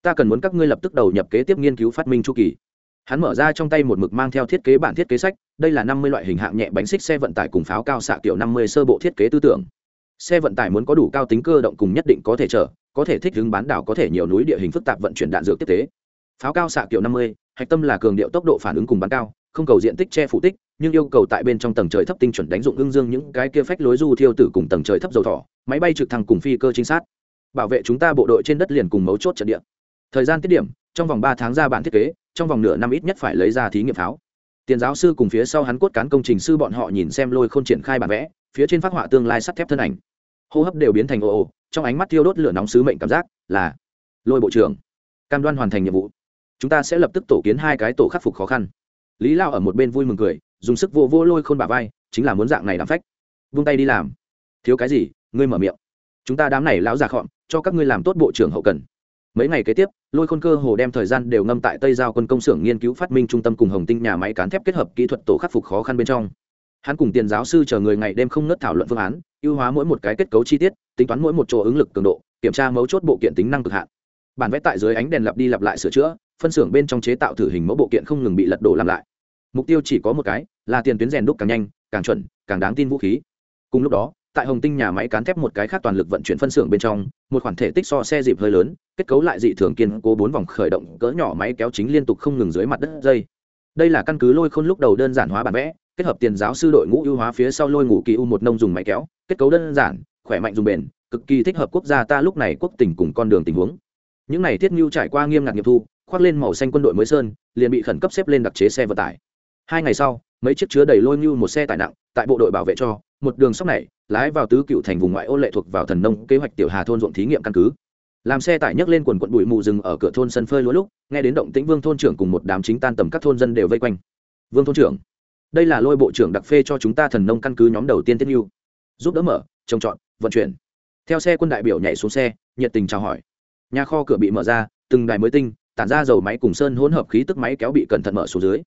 Ta cần muốn các ngươi lập tức đầu nhập kế tiếp nghiên cứu phát minh chu kỳ. Hắn mở ra trong tay một mực mang theo thiết kế bản thiết kế sách, đây là năm mươi loại hình hạng nhẹ bánh xích xe vận tải cùng pháo cao xạ kiểu năm mươi sơ bộ thiết kế tư tưởng. Xe vận tải muốn có đủ cao tính cơ động cùng nhất định có thể chở, có thể thích ứng bán đảo, có thể nhiều núi địa hình phức tạp vận chuyển đạn dược tiếp tế. Pháo cao xạ kiểu năm mươi, hạch tâm là cường điệu tốc độ phản ứng cùng bán cao, không cầu diện tích che phủ tích, nhưng yêu cầu tại bên trong tầng trời thấp tinh chuẩn đánh dụng ưng dương những cái kia phách lối du thiêu tử cùng tầng trời thấp dầu thỏ, máy bay trực thăng cùng phi cơ chính xác bảo vệ chúng ta bộ đội trên đất liền cùng mấu chốt trận địa. Thời gian tiết điểm, trong vòng ba tháng ra bản thiết kế, trong vòng nửa năm ít nhất phải lấy ra thí nghiệm pháo. Tiền giáo sư cùng phía sau hắn cốt cán công trình sư bọn họ nhìn xem lôi k h ô n triển khai bản vẽ, phía trên phát họa tương lai sắt thép thân ảnh. Hô hấp đều biến thành ồ ồ, trong ánh mắt thiêu đốt lửa nóng sứ mệnh cảm giác là lôi bộ trưởng. Cam đoan hoàn thành nhiệm vụ. Chúng ta sẽ lập tức tổ kiến hai cái tổ khắc phục khó khăn. Lý lao ở một bên vui mừng cười, dùng sức vô vô lôi khôn bà vai, chính là muốn dạng này làm phách. Vung tay đi làm. Thiếu cái gì? Ngươi mở miệng. Chúng ta đám này lão già khọm cho các ngươi làm tốt bộ trưởng hậu cần. Mấy ngày kế tiếp, lôi khôn cơ hồ đem thời gian đều ngâm tại tây giao quân công xưởng nghiên cứu phát minh trung tâm cùng hồng tinh nhà máy cán thép kết hợp kỹ thuật tổ khắc phục khó khăn bên trong. Hắn cùng tiền giáo sư chờ người ngày đêm không ngớt thảo luận phương án, ưu hóa mỗi một cái kết cấu chi tiết, tính toán mỗi một chỗ ứng lực cường độ, kiểm tra mấu chốt bộ kiện tính năng cực hạn. Bản vẽ tại dưới ánh đèn lặp đi lặp lại sửa chữa, phân xưởng bên trong chế tạo thử hình mẫu bộ kiện không ngừng bị lật đổ làm lại. Mục tiêu chỉ có một cái, là tiền tuyến rèn đúc càng nhanh, càng chuẩn, càng đáng tin vũ khí. Cùng lúc đó tại hồng tinh nhà máy cán thép một cái khác toàn lực vận chuyển phân xưởng bên trong, một khoản thể tích so xe dịp hơi lớn, kết cấu lại dị thường kiên cố bốn vòng khởi động cỡ nhỏ máy kéo chính liên tục không ngừng dưới mặt đất dây. Đây là căn cứ lôi khôn lúc đầu đơn giản hóa bản vẽ, kết hợp tiền giáo sư đội ngũ ưu hóa phía sau lôi ngủ kỳ u một nông dùng máy kéo, kết cấu đơn giản, khỏe mạnh dùng bền, cực kỳ thích hợp quốc gia ta lúc này quốc tình cùng con đường tình huống. Những này thiết mưu trải qua nghiêm ngặt nghiệp thu, khoác lên màu xanh quân đội mới sơn, liền bị khẩn cấp xếp lên đặc chế xe vận tải. Hai ngày sau, mấy chiếc chứa đầy lôi mưu một xe tải nặng, tại bộ đội bảo vệ cho một đường sóc này, lái vào tứ cựu thành vùng ngoại ô lệ thuộc vào thần nông kế hoạch tiểu hà thôn ruộng thí nghiệm căn cứ. Làm xe tải nhấc lên quần quận bụi mù rừng ở cửa thôn sân phơi lúa lúc, nghe đến động tĩnh vương thôn trưởng cùng một đám chính tan tầm các thôn dân đều vây quanh. Vương thôn trưởng, đây là lôi bộ trưởng đặc phê cho chúng ta thần nông căn cứ nhóm đầu tiên tiết mưu giúp đỡ mở, trồng trọt, vận chuyển. Theo xe quân đại biểu nhảy xuống xe, nhiệt tình chào hỏi. Nhà kho cửa bị mở ra, từng đài mới tinh, tản ra dầu máy cùng sơn hỗn hợp khí tức máy kéo bị cẩn thận mở xuống dưới.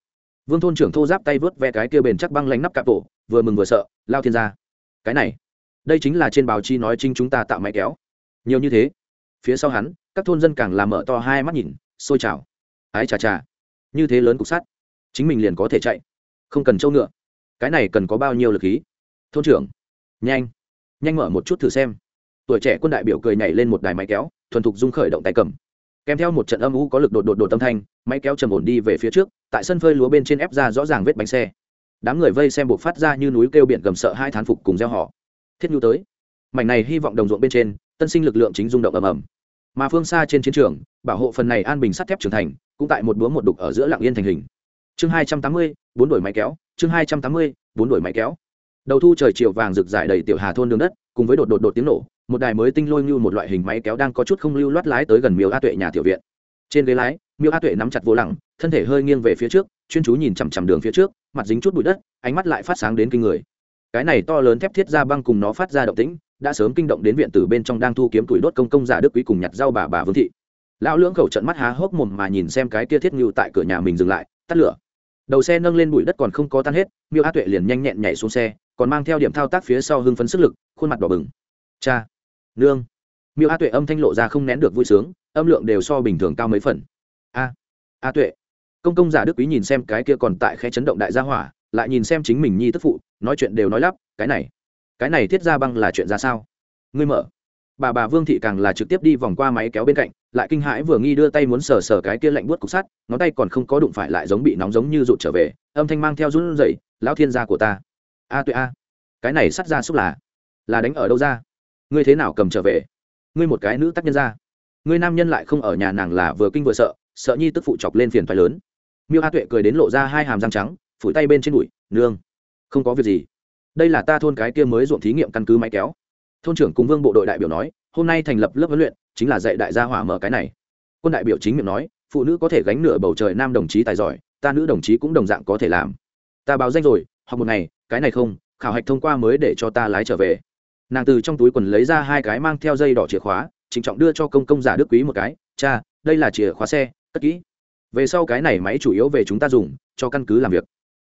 Vương thôn trưởng thô giáp tay vớt ve cái kia bền chắc băng lánh nắp cạp bộ vừa mừng vừa sợ lao thiên gia, cái này đây chính là trên báo chi nói chính chúng ta tạo máy kéo. Nhiều như thế phía sau hắn các thôn dân càng làm mở to hai mắt nhìn sôi trào. Ái chà chà. Như thế lớn cục sắt chính mình liền có thể chạy. Không cần trâu ngựa. Cái này cần có bao nhiêu lực khí? Thôn trưởng nhanh nhanh mở một chút thử xem. Tuổi trẻ quân đại biểu cười nhảy lên một đài máy kéo thuần thục dung khởi động tay cầm. Kèm theo một trận âm u có lực đột đột đột tâm thanh máy kéo trầm ổn đi về phía trước tại sân phơi lúa bên trên ép ra rõ ràng vết bánh xe đám người vây xem buộc phát ra như núi kêu biển gầm sợ hai thán phục cùng gieo họ. Thiết nhu tới. Mảnh này hy vọng đồng ruộng bên trên, tân sinh lực lượng chính rung động ầm ầm. Mà phương xa trên chiến trường, bảo hộ phần này an bình sắt thép trưởng thành, cũng tại một búa một đục ở giữa lạng yên thành hình. Chương hai trăm tám mươi, bốn đổi máy kéo, chương hai trăm tám mươi, bốn đổi máy kéo. Đầu thu trời chiều vàng rực rải đầy tiểu hà thôn đường đất, cùng với đột đột đột tiếng nổ, một đài mới tinh lôi như một loại hình máy kéo đang có chút không lưu loát lái tới gần miếu a tuệ nhà tiểu viện. Trên ghế lái, miêu a tuệ nắm chặt vô lẳng thân thể hơi nghiêng về phía trước chuyên chú nhìn chằm chằm đường phía trước, mặt dính chút bụi đất, ánh mắt lại phát sáng đến kinh người. Cái này to lớn thép thiết ra băng cùng nó phát ra động tĩnh, đã sớm kinh động đến viện tử bên trong đang thu kiếm tuổi đốt công công giả đức quý cùng nhặt rau bà bà vương thị. Lão lưỡng khẩu trận mắt há hốc mồm mà nhìn xem cái kia thiết ngưu tại cửa nhà mình dừng lại, tắt lửa. Đầu xe nâng lên bụi đất còn không có tan hết, miêu a tuệ liền nhanh nhẹn nhảy xuống xe, còn mang theo điểm thao tác phía sau hưng phấn sức lực, khuôn mặt đỏ bừng. Cha, nương. Miêu a tuệ âm thanh lộ ra không nén được vui sướng, âm lượng đều so bình thường cao mấy phần. A a tuệ công công giả đức quý nhìn xem cái kia còn tại khe chấn động đại gia hỏa, lại nhìn xem chính mình nhi tức phụ, nói chuyện đều nói lắp, cái này cái này thiết ra băng là chuyện ra sao? Ngươi mở. Bà bà vương thị càng là trực tiếp đi vòng qua máy kéo bên cạnh, lại kinh hãi vừa nghi đưa tay muốn sờ sờ cái kia lạnh buốt cục sắt, ngón tay còn không có đụng phải lại giống bị nóng giống như rụt trở về, âm thanh mang theo run rẩy, lão thiên gia của ta. A tuệ a, cái này sắt ra xúc là là đánh ở đâu ra? Ngươi thế nào cầm trở về? Ngươi một cái nữ tác nhân ra. Ngươi nam nhân lại không ở nhà nàng là vừa kinh vừa sợ sợ nhi tức phụ chọc lên phiền thoái lớn miêu a tuệ cười đến lộ ra hai hàm răng trắng phủi tay bên trên đùi nương không có việc gì đây là ta thôn cái kia mới ruộng thí nghiệm căn cứ máy kéo thôn trưởng cùng vương bộ đội đại biểu nói hôm nay thành lập lớp huấn luyện chính là dạy đại gia hỏa mở cái này quân đại biểu chính miệng nói phụ nữ có thể gánh nửa bầu trời nam đồng chí tài giỏi ta nữ đồng chí cũng đồng dạng có thể làm ta báo danh rồi học một ngày cái này không khảo hạch thông qua mới để cho ta lái trở về nàng từ trong túi quần lấy ra hai cái mang theo dây đỏ chìa khóa trịnh trọng đưa cho công công giả đức quý một cái cha đây là chìa khóa xe cất kỹ về sau cái này máy chủ yếu về chúng ta dùng, cho căn cứ làm việc.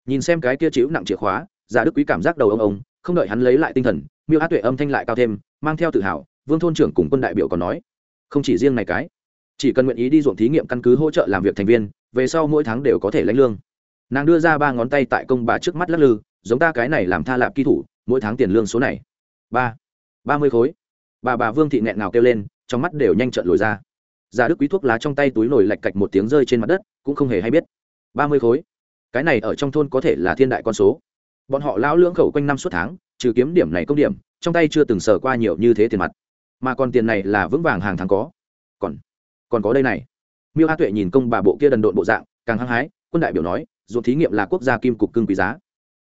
Nhìn xem cái kia chịu nặng chìa khóa giả đức quý cảm giác đầu ông ông, không đợi hắn lấy lại tinh thần, miêu á tuệ âm thanh lại cao thêm, mang theo tự hào, vương thôn trưởng cùng quân đại biểu còn nói, không chỉ riêng này cái, chỉ cần nguyện ý đi ruộng thí nghiệm căn cứ hỗ trợ làm việc thành viên, về sau mỗi tháng đều có thể lãnh lương. Nàng đưa ra ba ngón tay tại công bà trước mắt lắc lư, giống ta cái này làm tha lạp kỹ thủ, mỗi tháng tiền lương số này. Ba ba mươi khối. Bà bà vương thị nghẹn nào kêu lên, trong mắt đều nhanh trợn lồi ra giả đức quý thuốc lá trong tay túi nổi lạch cạch một tiếng rơi trên mặt đất, cũng không hề hay biết. Ba mươi khối. Cái này ở trong thôn có thể là thiên đại con số. Bọn họ lão lưỡng khẩu quanh năm suốt tháng, trừ kiếm điểm này công điểm, trong tay chưa từng sờ qua nhiều như thế tiền mặt. Mà còn tiền này là vững vàng hàng tháng có. Còn còn có đây này. Miêu a tuệ nhìn công bà bộ kia đần độn bộ dạng, càng hăng hái, quân đại biểu nói, ruộng thí nghiệm là quốc gia kim cục cưng quý giá.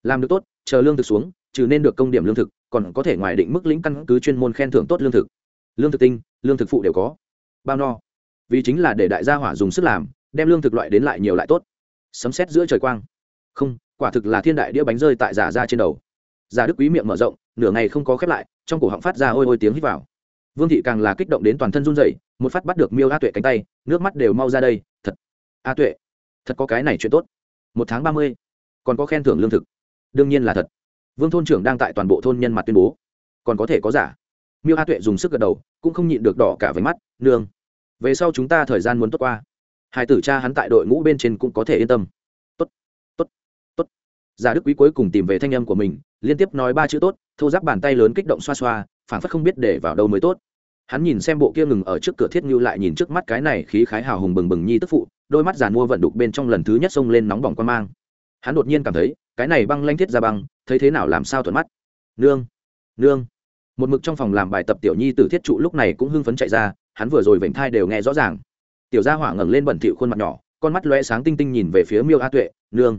Làm được tốt, chờ lương thực xuống, trừ nên được công điểm lương thực, còn có thể ngoài định mức lĩnh căn cứ chuyên môn khen thưởng tốt lương thực. Lương thực tinh, lương thực phụ đều có. Bao no vì chính là để đại gia hỏa dùng sức làm, đem lương thực loại đến lại nhiều lại tốt. Sấm xét giữa trời quang. Không, quả thực là thiên đại đĩa bánh rơi tại giả ra trên đầu. Giả đức quý miệng mở rộng, nửa ngày không có khép lại, trong cổ họng phát ra ôi ôi tiếng hít vào. Vương thị càng là kích động đến toàn thân run rẩy, một phát bắt được miêu a tuệ cánh tay, nước mắt đều mau ra đây, thật, a tuệ, thật có cái này chuyện tốt. Một tháng ba mươi, còn có khen thưởng lương thực. Đương nhiên là thật. Vương thôn trưởng đang tại toàn bộ thôn nhân mặt tuyên bố. Còn có thể có giả. Miêu a tuệ dùng sức gật đầu, cũng không nhịn được đỏ cả váy mắt, nương về sau chúng ta thời gian muốn tốt qua. Hai tử cha hắn tại đội ngũ bên trên cũng có thể yên tâm. Tốt tốt tốt. Giả đức quý cuối cùng tìm về thanh âm của mình, liên tiếp nói ba chữ tốt thâu giáp bàn tay lớn kích động xoa xoa, phảng phất không biết để vào đâu mới tốt. Hắn nhìn xem bộ kia ngừng ở trước cửa thiết như lại nhìn trước mắt cái này khí khái hào hùng bừng bừng nhi tức phụ, đôi mắt giàn mua vận đục bên trong lần thứ nhất xông lên nóng bỏng quan mang. Hắn đột nhiên cảm thấy, cái này băng lanh thiết ra băng, thấy thế nào làm sao thuận mắt. Nương nương. Một mực trong phòng làm bài tập tiểu nhi t thiết trụ lúc này cũng hưng phấn chạy ra hắn vừa rồi vểnh thai đều nghe rõ ràng. Tiểu gia hỏa ngẩng lên bẩn thỉu khuôn mặt nhỏ, con mắt loe sáng tinh tinh nhìn về phía miêu a tuệ, nương,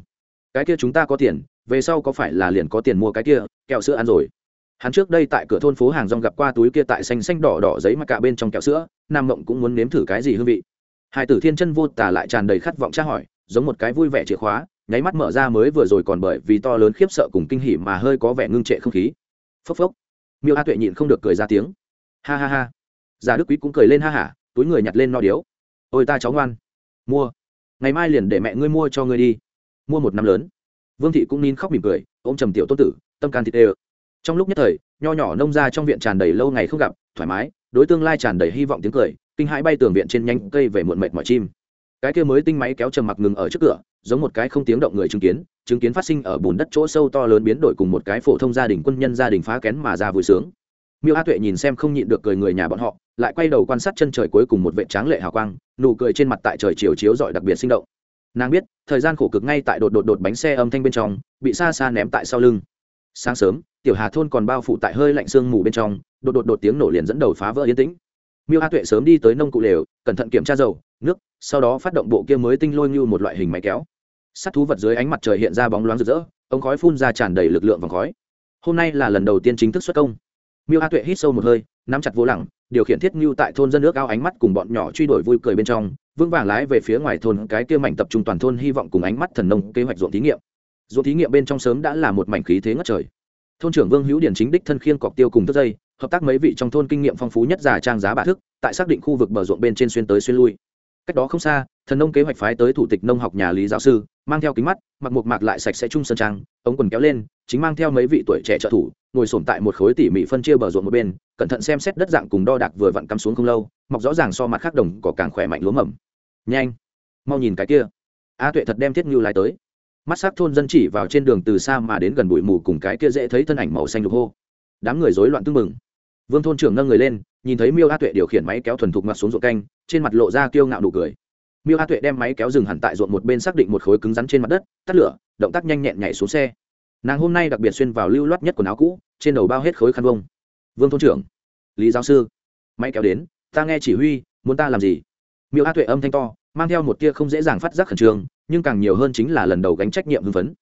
cái kia chúng ta có tiền, về sau có phải là liền có tiền mua cái kia, kẹo sữa ăn rồi? Hắn trước đây tại cửa thôn phố hàng rong gặp qua túi kia tại xanh xanh đỏ đỏ giấy mặc cả bên trong kẹo sữa, nam mộng cũng muốn nếm thử cái gì hương vị. Hai tử thiên chân vô tả lại tràn đầy khát vọng tra hỏi, giống một cái vui vẻ chìa khóa, nháy mắt mở ra mới vừa rồi còn bởi vì to lớn khiếp sợ cùng kinh hỉ mà hơi có vẻ ngưng trệ không khí. Phốc phốc. Miêu a tuệ nhịn không được cười ra tiếng. Ha ha ha giả đức quý cũng cười lên ha hả, túi người nhặt lên no điếu. Ôi ta cháu ngoan. Mua. Ngày mai liền để mẹ ngươi mua cho ngươi đi. Mua một năm lớn. Vương thị cũng nín khóc mỉm cười, ôm trầm tiểu tôn tử, tâm can thịt ê trong lúc nhất thời, nho nhỏ nông ra trong viện tràn đầy lâu ngày không gặp, thoải mái, đối tương lai tràn đầy hy vọng tiếng cười, kinh hãi bay tường viện trên nhanh cây về muộn mệt mỏi chim. Cái kia mới tinh máy kéo trầm mặc ngừng ở trước cửa, giống một cái không tiếng động người chứng kiến chứng kiến phát sinh ở bùn đất chỗ sâu to lớn biến đổi cùng một cái phổ thông gia đình quân nhân gia đình phá kén mà ra vui sướng miêu a tuệ nhìn xem không nhịn được cười người nhà bọn họ, lại quay đầu quan sát chân trời cuối cùng một vệ tráng lệ hào quang, nụ cười trên mặt tại trời chiều chiếu rọi đặc biệt sinh động. Nàng biết, thời gian khổ cực ngay tại đột đột đột bánh xe âm thanh bên trong, bị xa xa ném tại sau lưng. Sáng sớm, tiểu hà thôn còn bao phủ tại hơi lạnh sương mù bên trong, đột đột đột tiếng nổ liền dẫn đầu phá vỡ yên tĩnh. Miêu a tuệ sớm đi tới nông cụ lều, cẩn thận kiểm tra dầu, nước, sau đó phát động bộ kia mới tinh lôi như một loại hình máy kéo. Sắt thú vật dưới ánh mặt trời hiện ra bóng loáng rực rỡ, ống khói phun ra tràn đầy lực lượng vòng khói. Hôm nay là lần đầu tiên chính thức xuất công miêu a tuệ hít sâu một hơi, nắm chặt vô lẳng điều khiển thiết ngưu tại thôn dân nước ao ánh mắt cùng bọn nhỏ truy đuổi vui cười bên trong, vững vàng lái về phía ngoài thôn, cái kia mảnh tập trung toàn thôn hy vọng cùng ánh mắt thần nông kế hoạch ruộng thí nghiệm. Ruộng thí nghiệm bên trong sớm đã là một mảnh khí thế ngất trời. Thôn trưởng vương hữu điển chính đích thân khiên cọc tiêu cùng tức dây, hợp tác mấy vị trong thôn kinh nghiệm phong phú nhất già trang giá bà thức, tại xác định khu vực bờ ruộng bên trên xuyên tới xuyên lui cách đó không xa, thần nông kế hoạch phái tới thủ tịch nông học nhà lý giáo sư, mang theo kính mắt, mặc một mạc lại sạch sẽ chung sơn trang, ống quần kéo lên, chính mang theo mấy vị tuổi trẻ trợ thủ, ngồi sổm tại một khối tỉ mỉ phân chia bờ ruộng một bên, cẩn thận xem xét đất dạng cùng đo đạc vừa vặn cắm xuống không lâu, mọc rõ ràng so mặt khác đồng có càng khỏe mạnh lúa mầm. Nhanh, mau nhìn cái kia. A tuệ thật đem thiết ngưu lại tới. Mắt sắc thôn dân chỉ vào trên đường từ xa mà đến gần bụi mù cùng cái kia dễ thấy thân ảnh màu xanh lục hô. Đám người rối loạn tưng mừng vương thôn trưởng nâng người lên, nhìn thấy miêu a tuệ điều khiển máy kéo thuần thục mặt xuống ruộng canh, trên mặt lộ ra kiêu ngạo đủ cười. Miêu a tuệ đem máy kéo dừng hẳn tại ruộng một bên xác định một khối cứng rắn trên mặt đất, tắt lửa, động tác nhanh nhẹn nhảy xuống xe. Nàng hôm nay đặc biệt xuyên vào lưu loát nhất quần áo cũ, trên đầu bao hết khối khăn vông vương thôn trưởng, lý giáo sư, máy kéo đến, ta nghe chỉ huy, muốn ta làm gì? Miêu a tuệ âm thanh to, mang theo một tia không dễ dàng phát giác khẩn trương, nhưng càng nhiều hơn chính là lần đầu gánh trách nhiệm hưng phấn.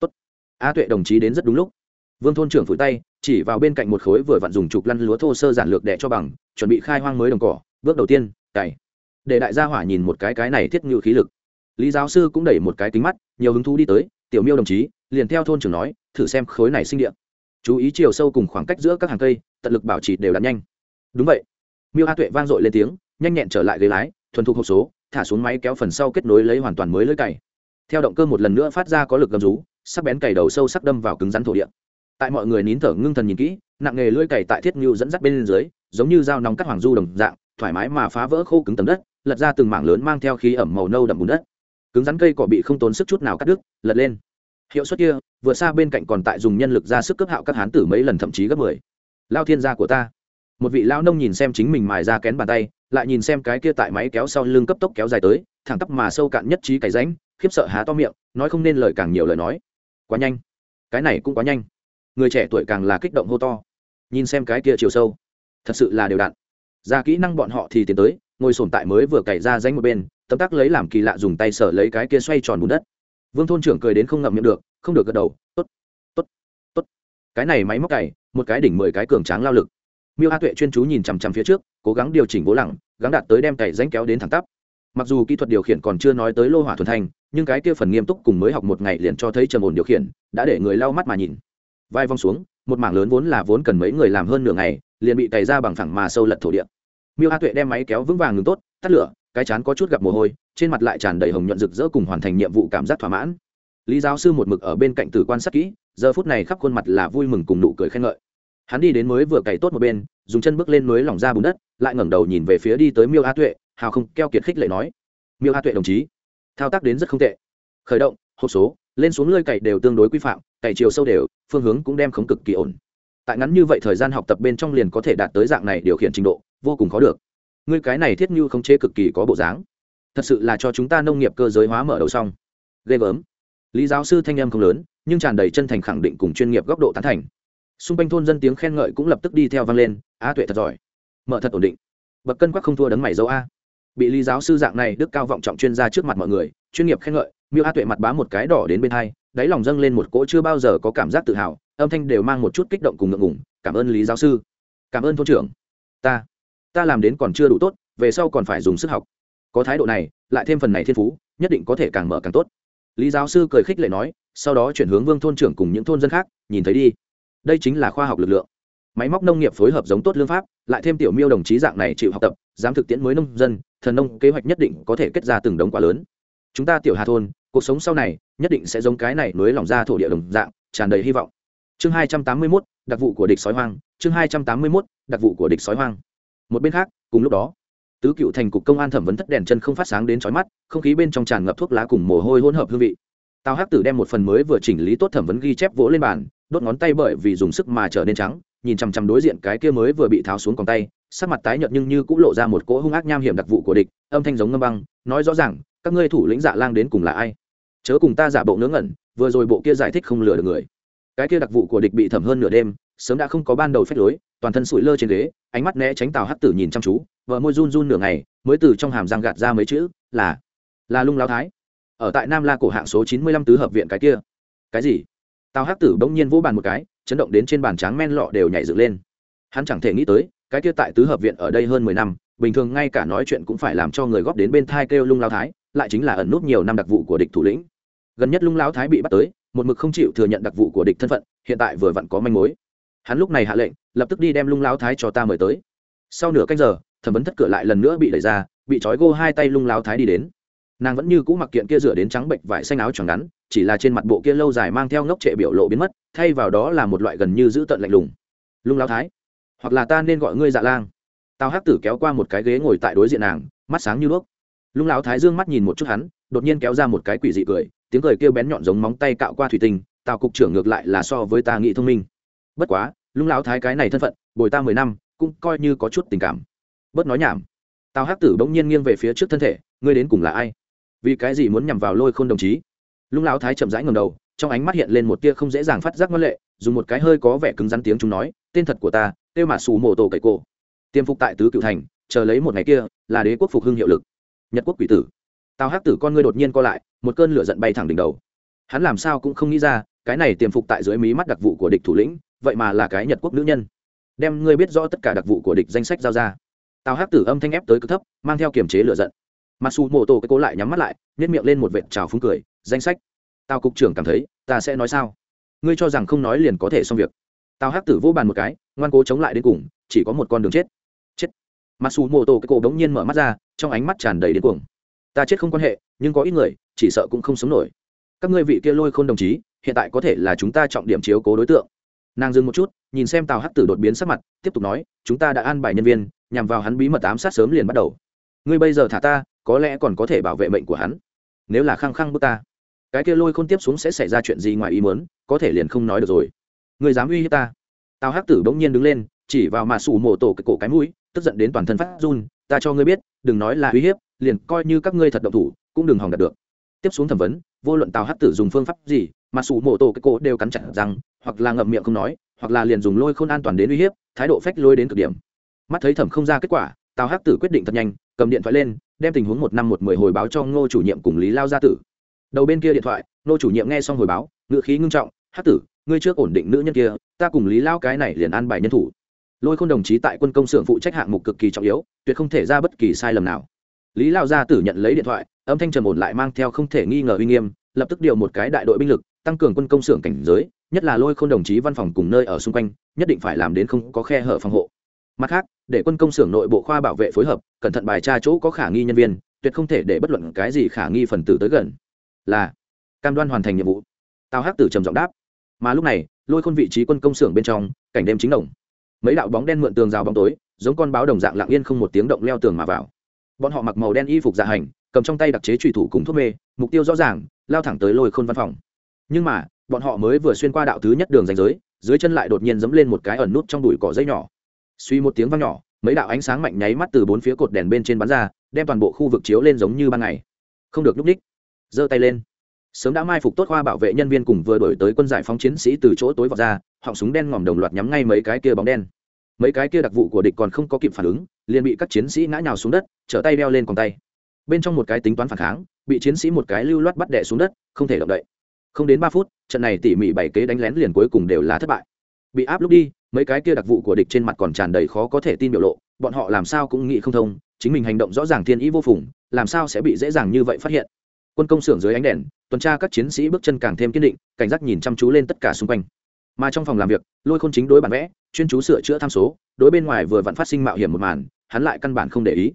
Tốt. A tuệ đồng chí đến rất đúng lúc vương thôn trưởng phủi tay, chỉ vào bên cạnh một khối vừa vặn dùng chụp lăn lúa thô sơ giản lược đẻ cho bằng, chuẩn bị khai hoang mới đồng cỏ, bước đầu tiên, cày. Để đại gia hỏa nhìn một cái cái này thiết ngự khí lực. Lý giáo sư cũng đẩy một cái kính mắt, nhiều hứng thú đi tới, tiểu miêu đồng chí, liền theo thôn trưởng nói, thử xem khối này sinh địa. chú ý chiều sâu cùng khoảng cách giữa các hàng cây, tận lực bảo trì đều đặn nhanh. Đúng vậy. Miêu a tuệ vang dội lên tiếng, nhanh nhẹn trở lại ghế lái, thuần thục hộp số, thả xuống máy kéo phần sau kết nối lấy hoàn toàn mới lưới cày. Theo động cơ một lần nữa phát ra có lực gầm rú, sắc bén cày đầu sâu sắc đâm vào cứng rắn thổ địa tại mọi người nín thở ngưng thần nhìn kỹ, nặng nghề lưỡi cày tại thiết ngưu dẫn dắt bên dưới, giống như dao nóng cắt hoàng du đồng dạng, thoải mái mà phá vỡ khô cứng tầng đất, lật ra từng mảng lớn mang theo khí ẩm màu nâu đậm bùn đất. Cứng rắn cây cỏ bị không tốn sức chút nào cắt đứt, lật lên. Hiệu suất kia, vượt xa bên cạnh còn tại dùng nhân lực ra sức cấp hạo các hán tử mấy lần thậm chí gấp mười. Lao thiên gia của ta. Một vị lao nông nhìn xem chính mình mài ra kén bàn tay, lại nhìn xem cái kia tại máy kéo sau lưng cấp tốc kéo dài tới, thẳng tắp mà sâu cạn nhất trí cày ránh khiếp sợ há to miệng, nói không nên lời càng nhiều lời nói. Quá nhanh. Cái này cũng quá nhanh người trẻ tuổi càng là kích động hô to. Nhìn xem cái kia chiều sâu, thật sự là đều đặn. Ra kỹ năng bọn họ thì tiến tới, ngồi sổm tại mới vừa cày ra danh một bên, tấm tắc lấy làm kỳ lạ dùng tay sở lấy cái kia xoay tròn bùn đất. Vương thôn trưởng cười đến không ngậm miệng được, không được gật đầu, tốt tốt tốt. Cái này máy móc cày, một cái đỉnh mười cái cường tráng lao lực. Miêu a tuệ chuyên chú nhìn chằm chằm phía trước, cố gắng điều chỉnh vỗ lẳng gắng đạt tới đem cày danh kéo đến thẳng tắp. Mặc dù kỹ thuật điều khiển còn chưa nói tới lô hỏa thuần thành nhưng cái kia phần nghiêm túc cùng mới học một ngày liền cho thấy trầm ổn điều khiển, đã để người lau mắt mà nhìn vai vong xuống, một mảng lớn vốn là vốn cần mấy người làm hơn nửa ngày, liền bị cày ra bằng thẳng mà sâu lật thổ địa. Miêu a tuệ đem máy kéo vững vàng ngừng tốt, tắt lửa, cái chán có chút gặp mồ hôi, trên mặt lại tràn đầy hồng nhuận rực rỡ cùng hoàn thành nhiệm vụ cảm giác thỏa mãn. Lý giáo sư một mực ở bên cạnh tử quan sát kỹ, giờ phút này khắp khuôn mặt là vui mừng cùng nụ cười khen ngợi. Hắn đi đến mới vừa cày tốt một bên, dùng chân bước lên núi lỏng ra bùn đất, lại ngẩng đầu nhìn về phía đi tới miêu a tuệ, hào không keo kiệt khích lệ nói. Miêu a tuệ đồng chí, thao tác đến rất không tệ. Khởi động, hộp số, lên xuống lơi cày đều tương đối quy phạm cày chiều sâu đều, phương hướng cũng đem khống cực kỳ ổn. Tại ngắn như vậy thời gian học tập bên trong liền có thể đạt tới dạng này điều khiển trình độ, vô cùng khó được. Ngươi cái này thiết như không chế cực kỳ có bộ dáng. Thật sự là cho chúng ta nông nghiệp cơ giới hóa mở đầu xong. Ghê gớm. Lý giáo sư thanh em không lớn, nhưng tràn đầy chân thành khẳng định cùng chuyên nghiệp góc độ tán thành. Xung quanh thôn dân tiếng khen ngợi cũng lập tức đi theo vang lên, á, tuệ thật giỏi. Mở thật ổn định. Bậc cân quắc không thua đấng mày dấu a. Bị lý giáo sư dạng này đức cao vọng trọng chuyên gia trước mặt mọi người, chuyên nghiệp khen ngợi miêu a tuệ mặt bá một cái đỏ đến bên hai, đáy lòng dâng lên một cỗ chưa bao giờ có cảm giác tự hào, âm thanh đều mang một chút kích động cùng ngượng ngùng, cảm ơn lý giáo sư, cảm ơn thôn trưởng. Ta ta làm đến còn chưa đủ tốt, về sau còn phải dùng sức học. Có thái độ này, lại thêm phần này thiên phú, nhất định có thể càng mở càng tốt. Lý giáo sư cười khích lệ nói, sau đó chuyển hướng vương thôn trưởng cùng những thôn dân khác, nhìn thấy đi. Đây chính là khoa học lực lượng. Máy móc nông nghiệp phối hợp giống tốt lương pháp, lại thêm tiểu miêu đồng chí dạng này chịu học tập dám thực tiễn mới nông dân, thần nông kế hoạch nhất định có thể kết ra từng đống quả lớn chúng ta tiểu hà thôn, cuộc sống sau này nhất định sẽ giống cái này nối lỏng ra thổ địa đồng dạng, tràn đầy hy vọng. Chương hai trăm tám mươi mốt, đặc vụ của địch sói hoang. Chương hai trăm tám mươi mốt, đặc vụ của địch sói hoang. Một bên khác, cùng lúc đó, tứ cựu thành cục công an thẩm vấn thất đèn chân không phát sáng đến trói mắt, không khí bên trong tràn ngập thuốc lá cùng mồ hôi hỗn hợp hương vị. Tào hắc tử đem một phần mới vừa chỉnh lý tốt thẩm vấn ghi chép vỗ lên bàn, đốt ngón tay bởi vì dùng sức mà trở nên trắng, nhìn chằm chằm đối diện cái kia mới vừa bị tháo xuống còn tay, sắc mặt tái nhợt nhưng như cũng lộ ra một cỗ hung ác nham hiểm đặc vụ của địch, âm thanh giống ngâm băng, nói rõ ràng các ngươi thủ lĩnh dạ lang đến cùng là ai? Chớ cùng ta giả bộ ngớ ngẩn, vừa rồi bộ kia giải thích không lừa được người. Cái kia đặc vụ của địch bị thẩm hơn nửa đêm, sớm đã không có ban đầu phép lối, toàn thân sụi lơ trên ghế, ánh mắt né tránh tào hắc tử nhìn chăm chú, vợ môi run run nửa ngày, mới từ trong hàm răng gạt ra mấy chữ, là là lung lao thái. Ở tại nam la cổ hạng số chín mươi lăm tứ hợp viện cái kia. Cái gì? Tào hắc tử bỗng nhiên vỗ bàn một cái, chấn động đến trên bàn tráng men lọ đều nhảy dựng lên. Hắn chẳng thể nghĩ tới, cái kia tại tứ hợp viện ở đây hơn mười năm, bình thường ngay cả nói chuyện cũng phải làm cho người góp đến bên thai kêu lung lao thái lại chính là ẩn nút nhiều năm đặc vụ của địch thủ lĩnh. Gần nhất lung lão thái bị bắt tới, một mực không chịu thừa nhận đặc vụ của địch thân phận, hiện tại vừa vặn có manh mối. Hắn lúc này hạ lệnh, lập tức đi đem lung lão thái cho ta mời tới. Sau nửa canh giờ, thẩm vấn thất cửa lại lần nữa bị đẩy ra, bị trói gô hai tay lung lão thái đi đến. Nàng vẫn như cũ mặc kiện kia rửa đến trắng bệnh vải xanh áo tròn ngắn, chỉ là trên mặt bộ kia lâu dài mang theo ngốc trệ biểu lộ biến mất, thay vào đó là một loại gần như giữ tận lạnh lùng. Lung lão thái, hoặc là ta nên gọi ngươi dạ lang. Tao hắc tử kéo qua một cái ghế ngồi tại đối diện nàng, mắt sáng như đuốc lung lão thái dương mắt nhìn một chút hắn, đột nhiên kéo ra một cái quỷ dị cười, tiếng cười kêu bén nhọn giống móng tay cạo qua thủy tinh, tào cục trưởng ngược lại là so với ta nghĩ thông minh. Bất quá, lung lão thái cái này thân phận, bồi ta mười năm, cũng coi như có chút tình cảm. Bớt nói nhảm. Tào hắc tử bỗng nhiên nghiêng về phía trước thân thể, ngươi đến cùng là ai? Vì cái gì muốn nhằm vào lôi khôn đồng chí? Lung lão thái chậm rãi ngầm đầu, trong ánh mắt hiện lên một tia không dễ dàng phát giác ngân lệ, dùng một cái hơi có vẻ cứng rắn tiếng chúng nói, tên thật của ta kêu mà xù mổ tổ cậy cổ. Tiêm phục tại tứ cựu thành, chờ lấy một ngày kia, là đế quốc phục hưng hiệu lực nhật quốc quỷ tử. Tào hắc tử con ngươi đột nhiên co lại, một cơn lửa giận bay thẳng đỉnh đầu. Hắn làm sao cũng không nghĩ ra, cái này tiềm phục tại dưới mí mắt đặc vụ của địch thủ lĩnh, vậy mà là cái nhật quốc nữ nhân. Đem ngươi biết rõ tất cả đặc vụ của địch danh sách giao ra. Tào hắc tử âm thanh ép tới cực thấp, mang theo kiềm chế lửa giận. Mặc dù mô tô cái cố lại nhắm mắt lại nhét miệng lên một vệt trào phúng cười, danh sách. Tào cục trưởng cảm thấy, ta sẽ nói sao? Ngươi cho rằng không nói liền có thể xong việc. Tào hắc tử vô bàn một cái, ngoan cố chống lại đến cùng, chỉ có một con đường chết chết mặc dù mô tô cái cổ đống nhiên mở mắt ra, trong ánh mắt tràn đầy đến cuồng. Ta chết không quan hệ, nhưng có ít người, chỉ sợ cũng không sống nổi. Các ngươi vị kia lôi khôn đồng chí, hiện tại có thể là chúng ta trọng điểm chiếu cố đối tượng. Nàng dừng một chút, nhìn xem tào hắc tử đột biến sắc mặt, tiếp tục nói, chúng ta đã an bài nhân viên, nhằm vào hắn bí mật ám sát sớm liền bắt đầu. Ngươi bây giờ thả ta, có lẽ còn có thể bảo vệ mệnh của hắn. Nếu là khăng khăng bước ta, cái kia lôi khôn tiếp xuống sẽ xảy ra chuyện gì ngoài ý muốn, có thể liền không nói được rồi. Ngươi dám uy hiếp ta. Tào hắc tử bỗng nhiên đứng lên, chỉ vào mà sủ mổ tổ cái cổ cái mũi tức giận đến toàn thân phát run, ta cho ngươi biết, đừng nói là uy hiếp, liền coi như các ngươi thật động thủ, cũng đừng hòng đạt được. Tiếp xuống thẩm vấn, vô luận tào hắc tử dùng phương pháp gì, mà sủ mổ tổ cái cổ đều cắn chặt rằng hoặc là ngậm miệng không nói, hoặc là liền dùng lôi không an toàn đến uy hiếp, thái độ phách lôi đến cực điểm. Mắt thấy thẩm không ra kết quả, tào hắc tử quyết định thật nhanh, cầm điện thoại lên, đem tình huống một năm một mười hồi báo cho ngô chủ nhiệm cùng lý lao gia tử. Đầu bên kia điện thoại, ngô chủ nhiệm nghe xong hồi báo ngựa khí ngưng trọng, hắc tử, ngươi trước ổn định nữ nhân kia, ta cùng lý lao cái này liền an bài nhân thủ lôi khôn đồng chí tại quân công xưởng phụ trách hạng mục cực kỳ trọng yếu, tuyệt không thể ra bất kỳ sai lầm nào. Lý lao gia tử nhận lấy điện thoại, âm thanh trầm ổn lại mang theo không thể nghi ngờ uy nghiêm, lập tức điều một cái đại đội binh lực, tăng cường quân công xưởng cảnh giới, nhất là lôi khôn đồng chí văn phòng cùng nơi ở xung quanh, nhất định phải làm đến không có khe hở phòng hộ. Mặt khác, để quân công xưởng nội bộ khoa bảo vệ phối hợp, cẩn thận bài tra chỗ có khả nghi nhân viên, tuyệt không thể để bất luận cái gì khả nghi phần tử tới gần. Là, cam đoan hoàn thành nhiệm vụ. Tào hắc tử trầm giọng đáp. Mà lúc này, lôi khôn vị trí quân công xưởng bên trong, cảnh đêm chính đồng mấy đạo bóng đen mượn tường rào bóng tối, giống con báo đồng dạng lặng yên không một tiếng động leo tường mà vào. Bọn họ mặc màu đen y phục dạ hành, cầm trong tay đặc chế trùy thủ cùng thuốc mê, mục tiêu rõ ràng, lao thẳng tới lôi khôn văn phòng. Nhưng mà, bọn họ mới vừa xuyên qua đạo thứ nhất đường ranh giới, dưới chân lại đột nhiên dẫm lên một cái ẩn nút trong đùi cỏ dây nhỏ. Suy một tiếng vang nhỏ, mấy đạo ánh sáng mạnh nháy mắt từ bốn phía cột đèn bên trên bắn ra, đem toàn bộ khu vực chiếu lên giống như ban ngày. Không được núp ních giơ tay lên sớm đã mai phục tốt khoa bảo vệ nhân viên cùng vừa đổi tới quân giải phóng chiến sĩ từ chỗ tối vào ra, họng súng đen ngòm đồng loạt nhắm ngay mấy cái kia bóng đen. Mấy cái kia đặc vụ của địch còn không có kịp phản ứng, liền bị các chiến sĩ ngã nhào xuống đất, trở tay đeo lên còn tay. Bên trong một cái tính toán phản kháng, bị chiến sĩ một cái lưu loát bắt đẻ xuống đất, không thể động đậy. Không đến ba phút, trận này tỉ mỉ bảy kế đánh lén liền cuối cùng đều là thất bại. Bị áp lúc đi, mấy cái kia đặc vụ của địch trên mặt còn tràn đầy khó có thể tin biểu lộ, bọn họ làm sao cũng nghĩ không thông, chính mình hành động rõ ràng thiên ý vô phùng, làm sao sẽ bị dễ dàng như vậy phát hiện. Quân công xưởng dưới ánh đèn tuần tra các chiến sĩ bước chân càng thêm kiên định, cảnh giác nhìn chăm chú lên tất cả xung quanh. Mà trong phòng làm việc, lôi khôn chính đối bản vẽ, chuyên chú sửa chữa tham số, đối bên ngoài vừa vặn phát sinh mạo hiểm một màn, hắn lại căn bản không để ý.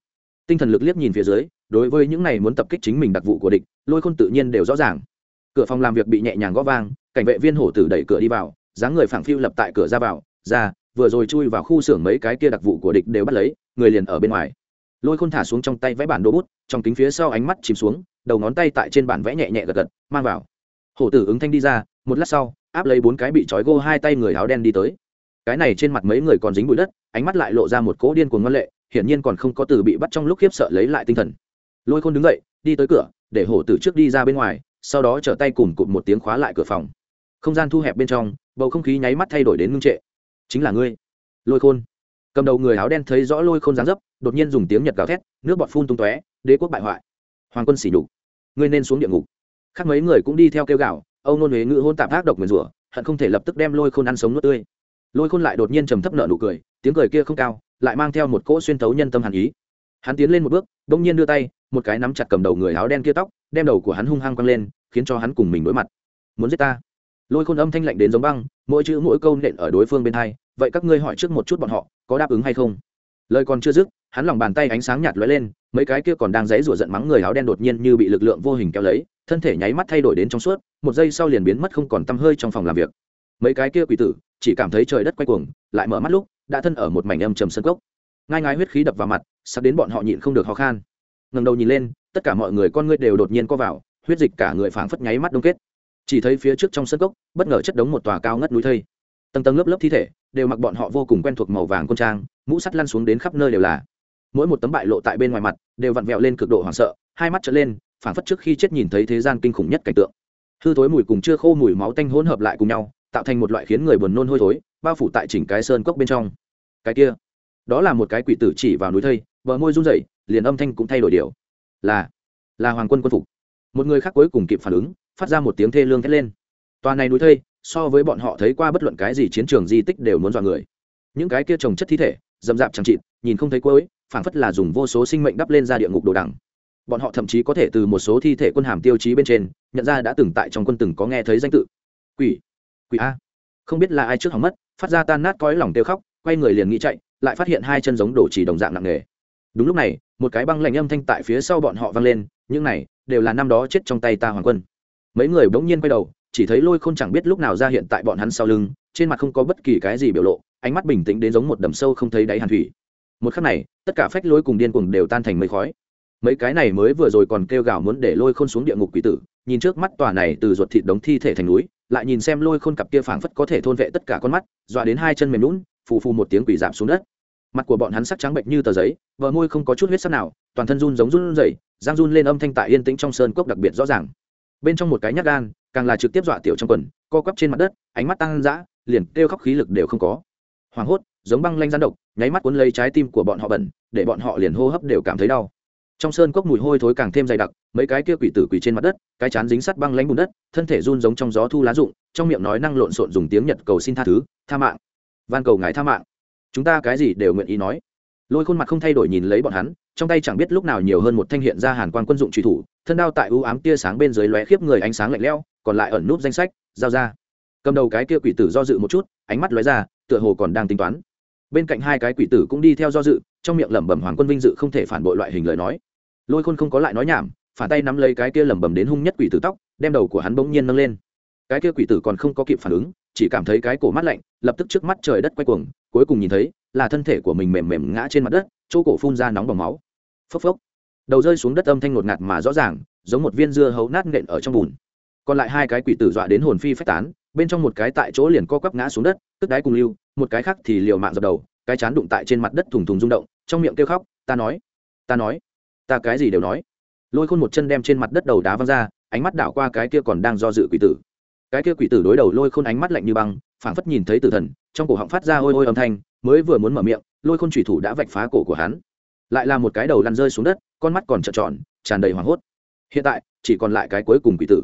Tinh thần lực liếc nhìn phía dưới, đối với những này muốn tập kích chính mình đặc vụ của địch, lôi khôn tự nhiên đều rõ ràng. Cửa phòng làm việc bị nhẹ nhàng gõ vang, cảnh vệ viên hổ tử đẩy cửa đi vào, dáng người phảng phiu lập tại cửa ra vào, ra, vừa rồi chui vào khu xưởng mấy cái kia đặc vụ của địch đều bắt lấy, người liền ở bên ngoài. Lôi khôn thả xuống trong tay vẽ bản đồ bút, trong kính phía sau ánh mắt chìm xuống đầu ngón tay tại trên bản vẽ nhẹ nhẹ gật gật, mang vào. Hổ tử ứng thanh đi ra, một lát sau, áp lấy bốn cái bị trói gô hai tay người áo đen đi tới. Cái này trên mặt mấy người còn dính bụi đất, ánh mắt lại lộ ra một cỗ điên cuồng ngân lệ, hiển nhiên còn không có từ bị bắt trong lúc khiếp sợ lấy lại tinh thần. Lôi khôn đứng dậy, đi tới cửa, để hổ tử trước đi ra bên ngoài, sau đó trở tay cùng cụt một tiếng khóa lại cửa phòng. Không gian thu hẹp bên trong, bầu không khí nháy mắt thay đổi đến ngưng trệ. Chính là ngươi, lôi khôn. Cầm đầu người áo đen thấy rõ lôi khôn dáng dấp, đột nhiên dùng tiếng nhật gào thét, nước bọt phun tung tóe, đế quốc bại hoại hoàng quân xỉ nhục. Ngươi nên xuống địa ngục. Khác mấy người cũng đi theo kêu gào, âu nôn huế ngữ hôn tạp ác độc nguyền rủa, hận không thể lập tức đem lôi khôn ăn sống nước tươi. Lôi khôn lại đột nhiên trầm thấp nợ nụ cười, tiếng cười kia không cao, lại mang theo một cỗ xuyên thấu nhân tâm hàn ý. Hắn tiến lên một bước đông nhiên đưa tay, một cái nắm chặt cầm đầu người áo đen kia tóc, đem đầu của hắn hung hăng quăng lên, khiến cho hắn cùng mình đối mặt. Muốn giết ta? Lôi khôn âm thanh lạnh đến giống băng, mỗi chữ mỗi câu nện ở đối phương bên thai vậy các ngươi hỏi trước một chút bọn họ, có đáp ứng hay không? Lời còn chưa dứt, hắn lòng bàn tay ánh sáng nhạt lóe lên, mấy cái kia còn đang dãy rủa giận mắng người áo đen đột nhiên như bị lực lượng vô hình kéo lấy, thân thể nháy mắt thay đổi đến trong suốt, một giây sau liền biến mất không còn tăm hơi trong phòng làm việc. Mấy cái kia quỷ tử, chỉ cảm thấy trời đất quay cuồng, lại mở mắt lúc, đã thân ở một mảnh âm trầm sân cốc. Ngai ngái huyết khí đập vào mặt, sắp đến bọn họ nhịn không được ho khan. Ngầm đầu nhìn lên, tất cả mọi người con ngươi đều đột nhiên co vào, huyết dịch cả người phảng phất nháy mắt đông kết. Chỉ thấy phía trước trong sân cốc, bất ngờ chất đống một tòa cao ngất núi thây tầng tầng lớp lớp thi thể đều mặc bọn họ vô cùng quen thuộc màu vàng quân trang, mũ sắt lăn xuống đến khắp nơi đều là. Mỗi một tấm bại lộ tại bên ngoài mặt đều vặn vẹo lên cực độ hoảng sợ, hai mắt trở lên, phảng phất trước khi chết nhìn thấy thế gian kinh khủng nhất cảnh tượng. Hư thối mùi cùng chưa khô mùi máu tanh hỗn hợp lại cùng nhau, tạo thành một loại khiến người buồn nôn hôi thối, bao phủ tại chỉnh cái sơn cốc bên trong. Cái kia, đó là một cái quỷ tử chỉ vào núi thây, bờ môi run rẩy, liền âm thanh cũng thay đổi điều. Là là hoàng quân quân phục. Một người khác cuối cùng kịp phản ứng, phát ra một tiếng thê lương thét lên. Toàn này núi thây so với bọn họ thấy qua bất luận cái gì chiến trường di tích đều muốn dọa người. Những cái kia trồng chất thi thể, dầm dạp chẳng chịt, nhìn không thấy cuối, phảng phất là dùng vô số sinh mệnh đắp lên ra địa ngục đồ đằng. Bọn họ thậm chí có thể từ một số thi thể quân hàm tiêu chí bên trên, nhận ra đã từng tại trong quân từng có nghe thấy danh tự. Quỷ quỷ a. Không biết là ai trước hỏng mất, phát ra tan nát cõi lòng tiêu khóc, quay người liền nghĩ chạy, lại phát hiện hai chân giống đổ chỉ đồng dạng nặng nề. Đúng lúc này, một cái băng lạnh âm thanh tại phía sau bọn họ vang lên, những này đều là năm đó chết trong tay ta hoàng quân. Mấy người bỗng nhiên quay đầu chỉ thấy lôi khôn chẳng biết lúc nào ra hiện tại bọn hắn sau lưng, trên mặt không có bất kỳ cái gì biểu lộ, ánh mắt bình tĩnh đến giống một đầm sâu không thấy đáy hàn thủy. Một khắc này, tất cả phách lôi cùng điên cuồng đều tan thành mây khói. Mấy cái này mới vừa rồi còn kêu gào muốn để lôi khôn xuống địa ngục quỷ tử, nhìn trước mắt tòa này từ ruột thịt đống thi thể thành núi, lại nhìn xem lôi khôn cặp kia phảng phất có thể thôn vệ tất cả con mắt, dọa đến hai chân mềm lún phù phù một tiếng quỷ giảm xuống đất. Mặt của bọn hắn sắc trắng bệnh như tờ giấy, bờ môi không có chút huyết sắc nào, toàn thân run giống run rẩy giang run lên âm thanh tại yên tĩnh trong sơn cốc đặc biệt rõ ràng. Bên trong một cái nhát gan càng là trực tiếp dọa tiểu trong quần, co quắp trên mặt đất, ánh mắt tăng dã, liền kêu khóc khí lực đều không có. Hoảng hốt, giống băng lanh rắn độc, nháy mắt cuốn lấy trái tim của bọn họ bẩn, để bọn họ liền hô hấp đều cảm thấy đau. Trong sơn cốc mùi hôi thối càng thêm dày đặc, mấy cái kia quỷ tử quỷ trên mặt đất, cái chán dính sắt băng lánh bùn đất, thân thể run giống trong gió thu lá rụng, trong miệng nói năng lộn xộn dùng tiếng nhật cầu xin tha thứ, tha mạng. Van cầu ngài tha mạng. Chúng ta cái gì đều nguyện ý nói. Lôi khuôn mặt không thay đổi nhìn lấy bọn hắn, trong tay chẳng biết lúc nào nhiều hơn một thanh hiện ra hàn quan quân dụng truy thủ, thân đao tại ưu ám tia sáng bên dưới lóe khiếp người ánh sáng lạnh lẽo còn lại ẩn nút danh sách, giao ra. Cầm đầu cái kia quỷ tử do dự một chút, ánh mắt lóe ra, tựa hồ còn đang tính toán. Bên cạnh hai cái quỷ tử cũng đi theo do dự, trong miệng lẩm bẩm hoàng quân vinh dự không thể phản bội loại hình lời nói. Lôi khôn không có lại nói nhảm, phản tay nắm lấy cái kia lẩm bẩm đến hung nhất quỷ tử tóc, đem đầu của hắn bỗng nhiên nâng lên. Cái kia quỷ tử còn không có kịp phản ứng, chỉ cảm thấy cái cổ mắt lạnh, lập tức trước mắt trời đất quay cuồng, cuối cùng nhìn thấy, là thân thể của mình mềm mềm ngã trên mặt đất, chỗ cổ phun ra nóng bỏng máu. Phốc phốc. Đầu rơi xuống đất âm thanh ngột ngạt mà rõ ràng, giống một viên dưa hấu nát nện ở trong bùn còn lại hai cái quỷ tử dọa đến hồn phi phách tán, bên trong một cái tại chỗ liền co quắp ngã xuống đất tức đáy cùng lưu, một cái khác thì liều mạng dập đầu, cái chán đụng tại trên mặt đất thùng thùng rung động, trong miệng kêu khóc, ta nói ta nói, ta cái gì đều nói. Lôi khôn một chân đem trên mặt đất đầu đá văng ra, ánh mắt đảo qua cái kia còn đang do dự quỷ tử. Cái kia quỷ tử đối đầu lôi khôn ánh mắt lạnh như băng, phảng phất nhìn thấy tử thần, trong cổ họng phát ra ôi ôi âm thanh, mới vừa muốn mở miệng, lôi khôn thủy thủ đã vạch phá cổ của hắn. Lại là một cái đầu lăn rơi xuống đất, con mắt còn trợn tròn, tràn đầy hoảng hốt. Hiện tại, chỉ còn lại cái cuối cùng quỷ tử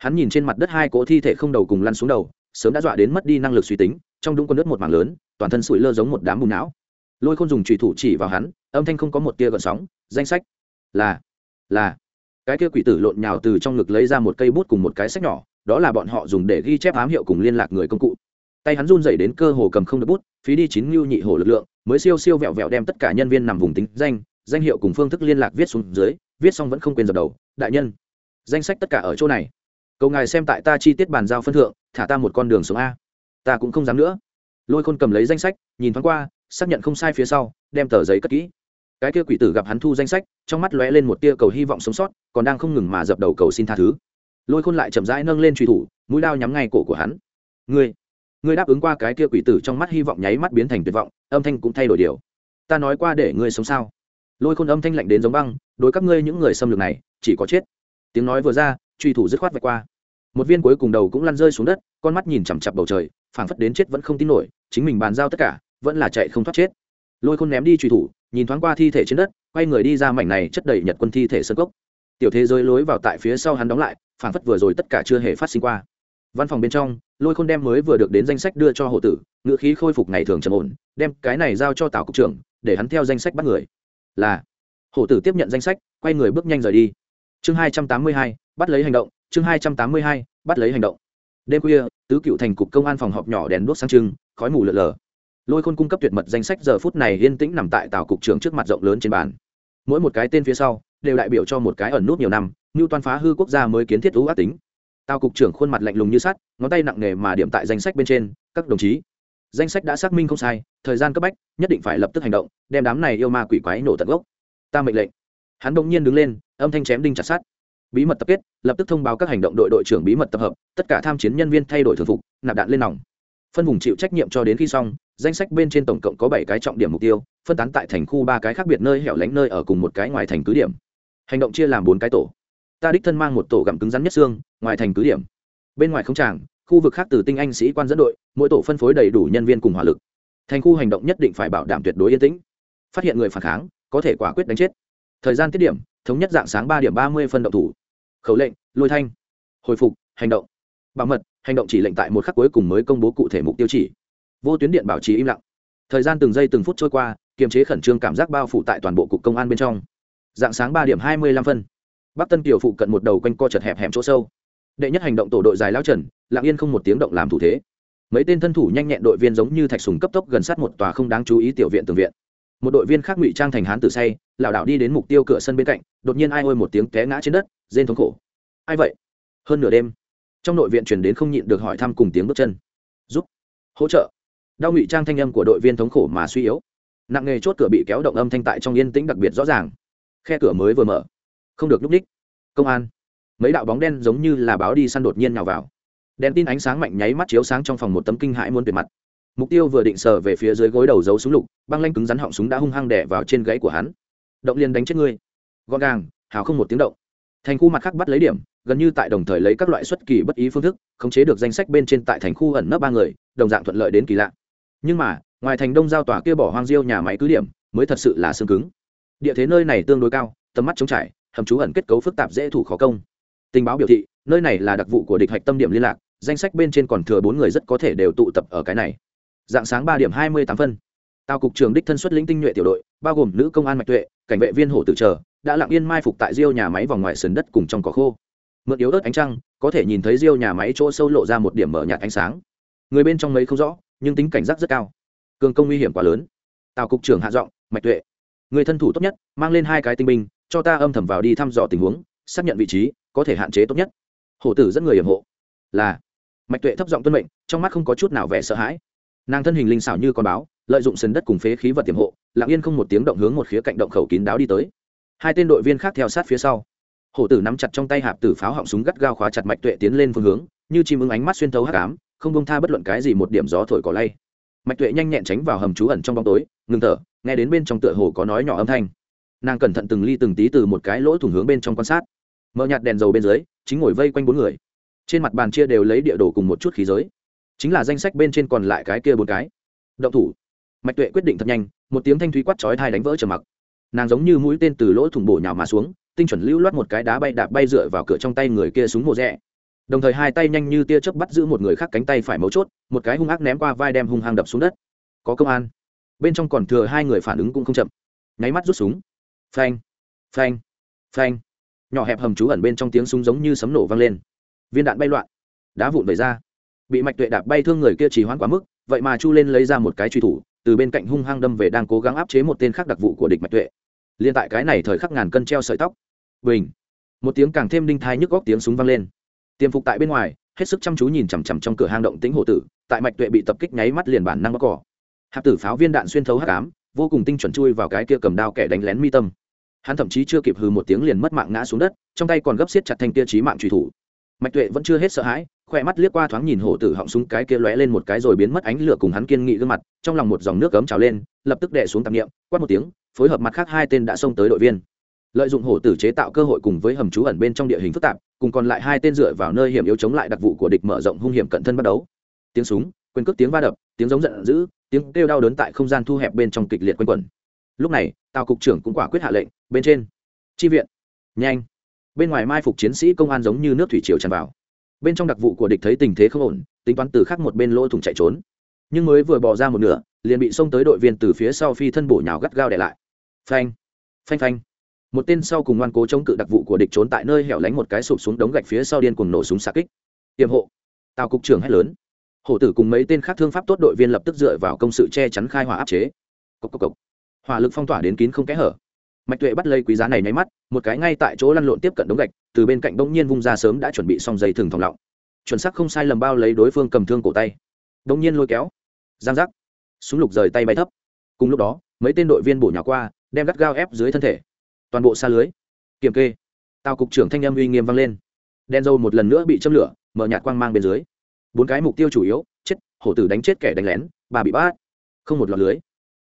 hắn nhìn trên mặt đất hai cỗ thi thể không đầu cùng lăn xuống đầu, sớm đã dọa đến mất đi năng lực suy tính, trong đúng con đất một mảng lớn, toàn thân sủi lơ giống một đám bùn não. Lôi khôn dùng trùy thủ chỉ vào hắn, âm thanh không có một tia gợn sóng, danh sách là là. Cái kia quỷ tử lộn nhào từ trong ngực lấy ra một cây bút cùng một cái sách nhỏ, đó là bọn họ dùng để ghi chép ám hiệu cùng liên lạc người công cụ. Tay hắn run dày đến cơ hồ cầm không được bút, phí đi chín ngưu nhị hồ lực lượng, mới siêu siêu vẹo vẹo đem tất cả nhân viên nằm vùng tính danh danh hiệu cùng phương thức liên lạc viết xuống dưới, viết xong vẫn không quên dập đầu, đại nhân, danh sách tất cả ở chỗ này cầu ngài xem tại ta chi tiết bàn giao phân thượng, thả ta một con đường sống a. Ta cũng không dám nữa. Lôi khôn cầm lấy danh sách, nhìn thoáng qua, xác nhận không sai phía sau, đem tờ giấy cất kỹ. Cái kia quỷ tử gặp hắn thu danh sách, trong mắt lóe lên một tia cầu hy vọng sống sót, còn đang không ngừng mà dập đầu cầu xin tha thứ. Lôi khôn lại chậm rãi nâng lên truy thủ, mũi lao nhắm ngay cổ của hắn. Ngươi ngươi đáp ứng qua cái kia quỷ tử trong mắt hy vọng nháy mắt biến thành tuyệt vọng, âm thanh cũng thay đổi điều. Ta nói qua để ngươi sống sao? Lôi khôn âm thanh lạnh đến giống băng, đối các ngươi những người xâm lược này, chỉ có chết. Tiếng nói vừa ra truy thủ dứt khoát vạch qua. Một viên cuối cùng đầu cũng lăn rơi xuống đất, con mắt nhìn chằm chặp bầu trời, phảng phất đến chết vẫn không tin nổi, chính mình bàn giao tất cả, vẫn là chạy không thoát chết. Lôi khôn ném đi truy thủ, nhìn thoáng qua thi thể trên đất, quay người đi ra mảnh này chất đầy nhật quân thi thể sân cốc. Tiểu thế giới lối vào tại phía sau hắn đóng lại, phảng phất vừa rồi tất cả chưa hề phát sinh qua. Văn phòng bên trong, lôi khôn đem mới vừa được đến danh sách đưa cho hộ tử, ngựa khí khôi phục ngày thường trầm ổn, đem cái này giao cho tào cục trưởng, để hắn theo danh sách bắt người. Là, hộ tử tiếp nhận danh sách, quay người bước nhanh rời đi chương hai trăm tám mươi hai, bắt lấy hành động. Chương hai trăm tám mươi hai, bắt lấy hành động. Đêm khuya, tứ cựu thành cục công an phòng họp nhỏ đèn đuốc sáng trưng, khói mù lợn lờ lôi khôn cung cấp tuyệt mật danh sách giờ phút này yên tĩnh nằm tại tàu cục trưởng trước mặt rộng lớn trên bàn. Mỗi một cái tên phía sau đều đại biểu cho một cái ẩn nút nhiều năm, như toàn phá hư quốc gia mới kiến thiết thú ác tính. Tàu cục trưởng khuôn mặt lạnh lùng như sắt, ngón tay nặng nề mà điểm tại danh sách bên trên, các đồng chí, danh sách đã xác minh không sai, thời gian cấp bách nhất định phải lập tức hành động, đem đám này yêu ma quỷ quái nổ tận gốc. Ta mệnh lệnh. Hắn bỗng nhiên đứng lên âm thanh chém đinh chặt sát bí mật tập kết, lập tức thông báo các hành động đội đội trưởng bí mật tập hợp, tất cả tham chiến nhân viên thay đổi thường phục, nạp đạn lên nòng. Phân vùng chịu trách nhiệm cho đến khi xong, danh sách bên trên tổng cộng có bảy cái trọng điểm mục tiêu, phân tán tại thành khu ba cái khác biệt nơi hẻo lánh nơi ở cùng một cái ngoài thành cứ điểm. Hành động chia làm bốn cái tổ. Ta đích thân mang một tổ gặm cứng rắn nhất xương, ngoài thành cứ điểm. Bên ngoài không tràng, khu vực khác từ tinh anh sĩ quan dẫn đội, mỗi tổ phân phối đầy đủ nhân viên cùng hỏa lực. Thành khu hành động nhất định phải bảo đảm tuyệt đối yên tĩnh. Phát hiện người phản kháng, có thể quả quyết đánh chết thời gian tiết điểm, thống nhất dạng sáng ba điểm ba mươi phân động thủ. Khẩu lệnh, lôi thanh. Hồi phục, hành động. Bảo mật, hành động chỉ lệnh tại một khắc cuối cùng mới công bố cụ thể mục tiêu chỉ. Vô tuyến điện bảo trì im lặng. Thời gian từng giây từng phút trôi qua, kiềm chế khẩn trương cảm giác bao phủ tại toàn bộ cục công an bên trong. Dạng sáng ba điểm hai mươi lăm phân. Bắc tân kiều phụ cận một đầu quanh co chật hẹp hẻm chỗ sâu. Đệ nhất hành động tổ đội dài lao trần, lặng yên không một tiếng động làm thủ thế. Mấy tên thân thủ nhanh nhẹn đội viên giống như thạch sùng cấp tốc gần sát một tòa không đáng chú ý tiểu viện tường viện. Một đội viên khác ngụy trang thành hán tử say lảo đảo đi đến mục tiêu cửa sân bên cạnh, đột nhiên ai ôi một tiếng té ngã trên đất, rên thống khổ. Ai vậy? Hơn nửa đêm, trong nội viện chuyển đến không nhịn được hỏi thăm cùng tiếng bước chân. Giúp, hỗ trợ. Đau ngụy trang thanh âm của đội viên thống khổ mà suy yếu. Nặng nghề chốt cửa bị kéo động âm thanh tại trong yên tĩnh đặc biệt rõ ràng. Khe cửa mới vừa mở. Không được núp ních công an. Mấy đạo bóng đen giống như là báo đi săn đột nhiên nào vào. Đèn tin ánh sáng mạnh nháy mắt chiếu sáng trong phòng một tấm kinh hãi muôn tuyệt mặt. Mục tiêu vừa định sờ về phía dưới gối đầu giấu súng lục, băng lanh cứng rắn họng súng đã hung hăng đẻ vào trên gáy của hắn động liền đánh chết ngươi. Gọn gàng, hào không một tiếng động. Thành khu mặt khác bắt lấy điểm, gần như tại đồng thời lấy các loại xuất kỳ bất ý phương thức, khống chế được danh sách bên trên tại thành khu ẩn nấp ba người, đồng dạng thuận lợi đến kỳ lạ. Nhưng mà, ngoài thành đông giao tòa kia bỏ hoang diêu nhà máy cứ điểm, mới thật sự là xương cứng. Địa thế nơi này tương đối cao, tầm mắt trống trải, hầm trú ẩn kết cấu phức tạp dễ thủ khó công. Tình báo biểu thị, nơi này là đặc vụ của địch hạch tâm điểm liên lạc, danh sách bên trên còn thừa bốn người rất có thể đều tụ tập ở cái này. Dạng sáng ba điểm hai mươi tám phân. Tàu cục trưởng đích thân xuất lĩnh tinh nhuệ tiểu đội, bao gồm nữ công an mạch tuệ cảnh vệ viên hổ tử chờ, đã lặng yên mai phục tại riêu nhà máy vòng ngoài sườn đất cùng trong cỏ khô. Mượn yếu ớt ánh trăng, có thể nhìn thấy riêu nhà máy chỗ sâu lộ ra một điểm mở nhạt ánh sáng. Người bên trong mấy không rõ, nhưng tính cảnh giác rất cao. Cường công nguy hiểm quá lớn. Tào cục trưởng hạ giọng, mạch tuệ, người thân thủ tốt nhất, mang lên hai cái tinh binh, cho ta âm thầm vào đi thăm dò tình huống, xác nhận vị trí, có thể hạn chế tốt nhất. Hổ tử dẫn người hiểm hộ. Là. Mạch tuệ thấp giọng tuân mệnh, trong mắt không có chút nào vẻ sợ hãi. Nàng thân hình linh xảo như con báo lợi dụng sân đất cùng phế khí vật tiềm hộ, lặng yên không một tiếng động hướng một khía cạnh động khẩu kín đáo đi tới. Hai tên đội viên khác theo sát phía sau. Hổ tử nắm chặt trong tay hạp tử pháo họng súng gắt gao khóa chặt mạch tuệ tiến lên phương hướng, như chim ưng ánh mắt xuyên thấu hắc ám, không bông tha bất luận cái gì một điểm gió thổi cỏ lay. Mạch tuệ nhanh nhẹn tránh vào hầm trú ẩn trong bóng tối, ngừng thở, nghe đến bên trong tựa hồ có nói nhỏ âm thanh. Nàng cẩn thận từng ly từng tí từ một cái lỗ thủng hướng bên trong quan sát. Mở nhạt đèn dầu bên dưới, chính ngồi vây quanh bốn người. Trên mặt bàn chia đều lấy địa đồ cùng một chút khí giới. Chính là danh sách bên trên còn lại cái kia bốn cái. Động thủ mạch tuệ quyết định thật nhanh, một tiếng thanh thúy quát chói thai đánh vỡ trầm mặc. Nàng giống như mũi tên từ lỗ thủng bổ nhào mà xuống, tinh chuẩn lưu loát một cái đá bay đạp bay dựa vào cửa trong tay người kia súng mồ rẽ đồng thời hai tay nhanh như tia chớp bắt giữ một người khác cánh tay phải mấu chốt, một cái hung ác ném qua vai đem hung hăng đập xuống đất. Có công an. Bên trong còn thừa hai người phản ứng cũng không chậm. Nháy mắt rút súng. Phanh. Phanh. Phanh. Nhỏ hẹp hầm trú ẩn bên trong tiếng súng giống như sấm nổ vang lên. Viên đạn bay loạn. Đá vụn vẩy ra. Bị mạch tuệ đạp bay thương người kia chỉ hoãn quá mức, vậy mà chu lên lấy ra một cái truy thủ từ bên cạnh hung hăng đâm về đang cố gắng áp chế một tên khác đặc vụ của địch mạch tuệ. Liên tại cái này thời khắc ngàn cân treo sợi tóc. Bình. Một tiếng càng thêm đinh thai nhức góc tiếng súng vang lên. Tiềm phục tại bên ngoài, hết sức chăm chú nhìn chằm chằm trong cửa hang động tĩnh hộ tử, tại mạch tuệ bị tập kích nháy mắt liền bản năng bóc cỏ. Hạp tử pháo viên đạn xuyên thấu hắc ám, vô cùng tinh chuẩn chui vào cái kia cầm đao kẻ đánh lén mi tâm. Hắn thậm chí chưa kịp hừ một tiếng liền mất mạng ngã xuống đất, trong tay còn gấp xiết chặt thanh kia trí mạng truy thủ. Mạch tuệ vẫn chưa hết sợ hãi khoe mắt liếc qua thoáng nhìn hổ tử họng súng cái kia lóe lên một cái rồi biến mất ánh lửa cùng hắn kiên nghị gương mặt, trong lòng một dòng nước cấm trào lên, lập tức đệ xuống tạp nghiệm quát một tiếng, phối hợp mặt khác hai tên đã xông tới đội viên. Lợi dụng hổ tử chế tạo cơ hội cùng với hầm trú ẩn bên trong địa hình phức tạp, cùng còn lại hai tên dựa vào nơi hiểm yếu chống lại đặc vụ của địch mở rộng hung hiểm cận thân bắt đấu tiếng súng, quyền cước tiếng va đập, tiếng giống giận dữ, tiếng kêu đau đớn tại không gian thu hẹp bên trong kịch liệt quanh quẩn. Lúc này, tào cục trưởng cũng quả quyết hạ lệnh, bên trên. Chi viện. Nhanh. Bên ngoài mai phục chiến sĩ công an giống như nước thủy triều tràn vào bên trong đặc vụ của địch thấy tình thế không ổn, tính toán từ khác một bên lỗ thủng chạy trốn. Nhưng mới vừa bỏ ra một nửa, liền bị xông tới đội viên từ phía sau phi thân bổ nhào gắt gao để lại. Phanh phanh phanh. Một tên sau cùng ngoan cố chống cự đặc vụ của địch trốn tại nơi hẻo lánh một cái sụp xuống đống gạch phía sau điên cùng nổ súng xa kích. Tiềm hộ. Tào cục trưởng hét lớn. Hổ tử cùng mấy tên khác thương pháp tốt đội viên lập tức dựa vào công sự che chắn khai hỏa áp chế. Cốc cốc cốc. hỏa lực phong tỏa đến kín không kẽ hở. Mạch tuệ bắt lấy quý giá này nháy mắt, một cái ngay tại chỗ lăn lộn tiếp cận đống gạch từ bên cạnh bỗng nhiên vung ra sớm đã chuẩn bị xong dây thừng thòng lọng. Chuẩn xác không sai lầm bao lấy đối phương cầm thương cổ tay. Bỗng nhiên lôi kéo. Giang giác. Súng lục rời tay bay thấp. Cùng lúc đó, mấy tên đội viên bổ nhỏ qua, đem gắt gao ép dưới thân thể. Toàn bộ xa lưới. Kiểm kê. Tàu cục trưởng thanh âm uy nghiêm vang lên. Đen dâu một lần nữa bị châm lửa, mở nhạt quang mang bên dưới. Bốn cái mục tiêu chủ yếu, chết, hổ tử đánh chết kẻ đánh lén, bà bị bắt. Không một lọt lưới.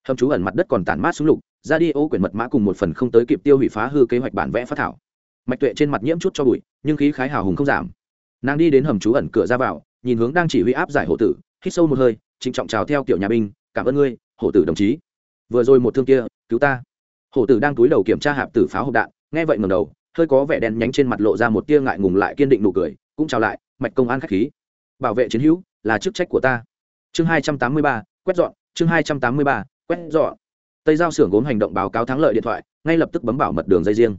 Hầm trú ẩn mặt đất còn tản mát xuống lục, ra đi ô quyển mật mã cùng một phần không tới kịp tiêu hủy phá hư kế hoạch bản vẽ phát thảo mạch tuệ trên mặt nhiễm chút cho bụi, nhưng khí khái hào hùng không giảm. Nàng đi đến hầm trú ẩn cửa ra vào, nhìn hướng đang chỉ huy áp giải hổ tử, hít sâu một hơi, trịnh trọng chào theo kiểu nhà binh, cảm ơn ngươi hổ tử đồng chí. Vừa rồi một thương kia, cứu ta. Hổ tử đang túi đầu kiểm tra hạp tử pháo hộp đạn, nghe vậy ngầm đầu, hơi có vẻ đen nhánh trên mặt lộ ra một tia ngại ngùng lại kiên định nụ cười, cũng chào lại, mạch công an khách khí. Bảo vệ chiến hữu, là chức trách của ta. Chương hai trăm tám mươi ba, quét dọn, chương hai trăm tám mươi ba, quét dọn. Tây giao xưởng gốm hành động báo cáo thắng lợi điện thoại, ngay lập tức bấm bảo mật đường dây riêng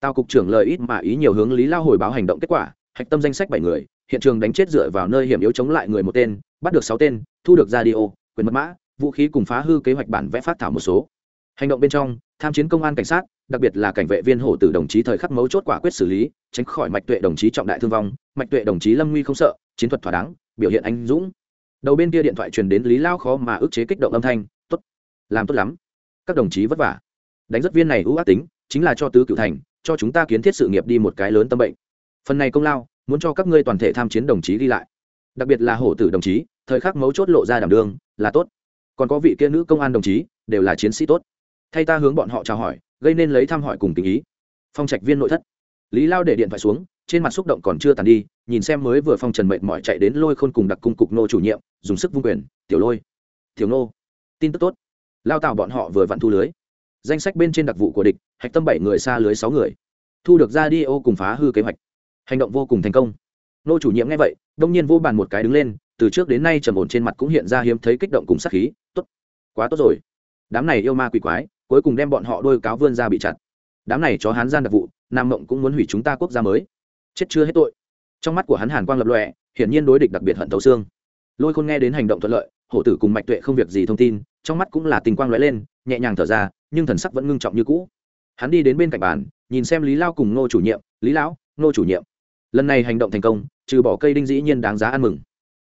tao cục trưởng lời ít mà ý nhiều hướng lý lao hồi báo hành động kết quả, hạch tâm danh sách bảy người, hiện trường đánh chết dựa vào nơi hiểm yếu chống lại người một tên, bắt được sáu tên, thu được ra đi ô, quyền mật mã, vũ khí cùng phá hư kế hoạch bản vẽ phát thảo một số. Hành động bên trong, tham chiến công an cảnh sát, đặc biệt là cảnh vệ viên hổ tử đồng chí thời khắc mấu chốt quả quyết xử lý, tránh khỏi mạch tuệ đồng chí trọng đại thương vong, mạch tuệ đồng chí lâm nguy không sợ, chiến thuật thỏa đáng, biểu hiện anh dũng. Đầu bên kia điện thoại truyền đến lý lao khó mà ức chế kích động âm thanh, tốt, làm tốt lắm. Các đồng chí vất vả. Đánh rất viên này ưu ác tính, chính là cho tứ cựu thành cho chúng ta kiến thiết sự nghiệp đi một cái lớn tâm bệnh. Phần này công lao, muốn cho các ngươi toàn thể tham chiến đồng chí ghi lại. Đặc biệt là hổ tử đồng chí, thời khắc mấu chốt lộ ra đảm đường là tốt. Còn có vị kia nữ công an đồng chí, đều là chiến sĩ tốt. Thay ta hướng bọn họ chào hỏi, gây nên lấy thăm hỏi cùng tình ý. Phong trạch viên nội thất. Lý lao để điện thoại xuống, trên mặt xúc động còn chưa tàn đi, nhìn xem mới vừa phong trần mệt mỏi chạy đến lôi khôn cùng đặc cung cục nô chủ nhiệm, dùng sức vung quyền, tiểu lôi, tiểu nô, tin tức tốt. Lao tạo bọn họ vừa vặn thu lưới danh sách bên trên đặc vụ của địch, hạch tâm bảy người xa lưới sáu người. Thu được ra đi ô cùng phá hư kế hoạch. Hành động vô cùng thành công. Nô chủ nhiệm nghe vậy, đông nhiên vô bàn một cái đứng lên, từ trước đến nay trầm ổn trên mặt cũng hiện ra hiếm thấy kích động cùng sát khí, tốt, quá tốt rồi. Đám này yêu ma quỷ quái, cuối cùng đem bọn họ đôi cáo vươn ra bị chặt. Đám này chó hán gian đặc vụ, nam mộng cũng muốn hủy chúng ta quốc gia mới. Chết chưa hết tội. Trong mắt của hắn hàn quang lập lọe hiển nhiên đối địch đặc biệt hận thấu xương. Lôi khôn nghe đến hành động thuận lợi, hổ tử cùng mạch tuệ không việc gì thông tin, trong mắt cũng là tình quang lóe lên, nhẹ nhàng thở ra nhưng thần sắc vẫn ngưng trọng như cũ. Hắn đi đến bên cạnh bàn, nhìn xem lý lao cùng ngô chủ nhiệm. Lý lão, ngô chủ nhiệm, lần này hành động thành công, trừ bỏ cây đinh dĩ nhiên đáng giá ăn mừng.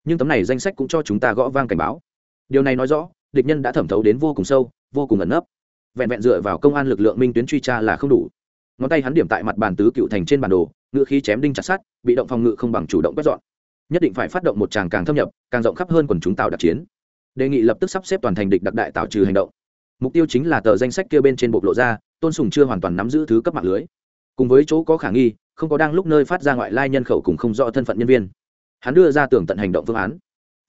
Nhưng tấm này danh sách cũng cho chúng ta gõ vang cảnh báo. Điều này nói rõ, địch nhân đã thẩm thấu đến vô cùng sâu, vô cùng ẩn nấp. Vẹn vẹn dựa vào công an lực lượng minh tuyến truy tra là không đủ. Ngón tay hắn điểm tại mặt bàn tứ cựu thành trên bản đồ, ngựa khí chém đinh chặt sát bị động phòng ngự không bằng chủ động quét dọn. Nhất định phải phát động một tràng càng thâm nhập, càng rộng khắp hơn quần chúng tạo đặc chiến. Đề nghị lập tức sắp xếp toàn thành địch đặc đại tạo trừ hành động mục tiêu chính là tờ danh sách kia bên trên bộc lộ ra, tôn sùng chưa hoàn toàn nắm giữ thứ cấp mạng lưới. Cùng với chỗ có khả nghi, không có đang lúc nơi phát ra ngoại lai nhân khẩu cùng không rõ thân phận nhân viên. Hắn đưa ra tưởng tận hành động phương án.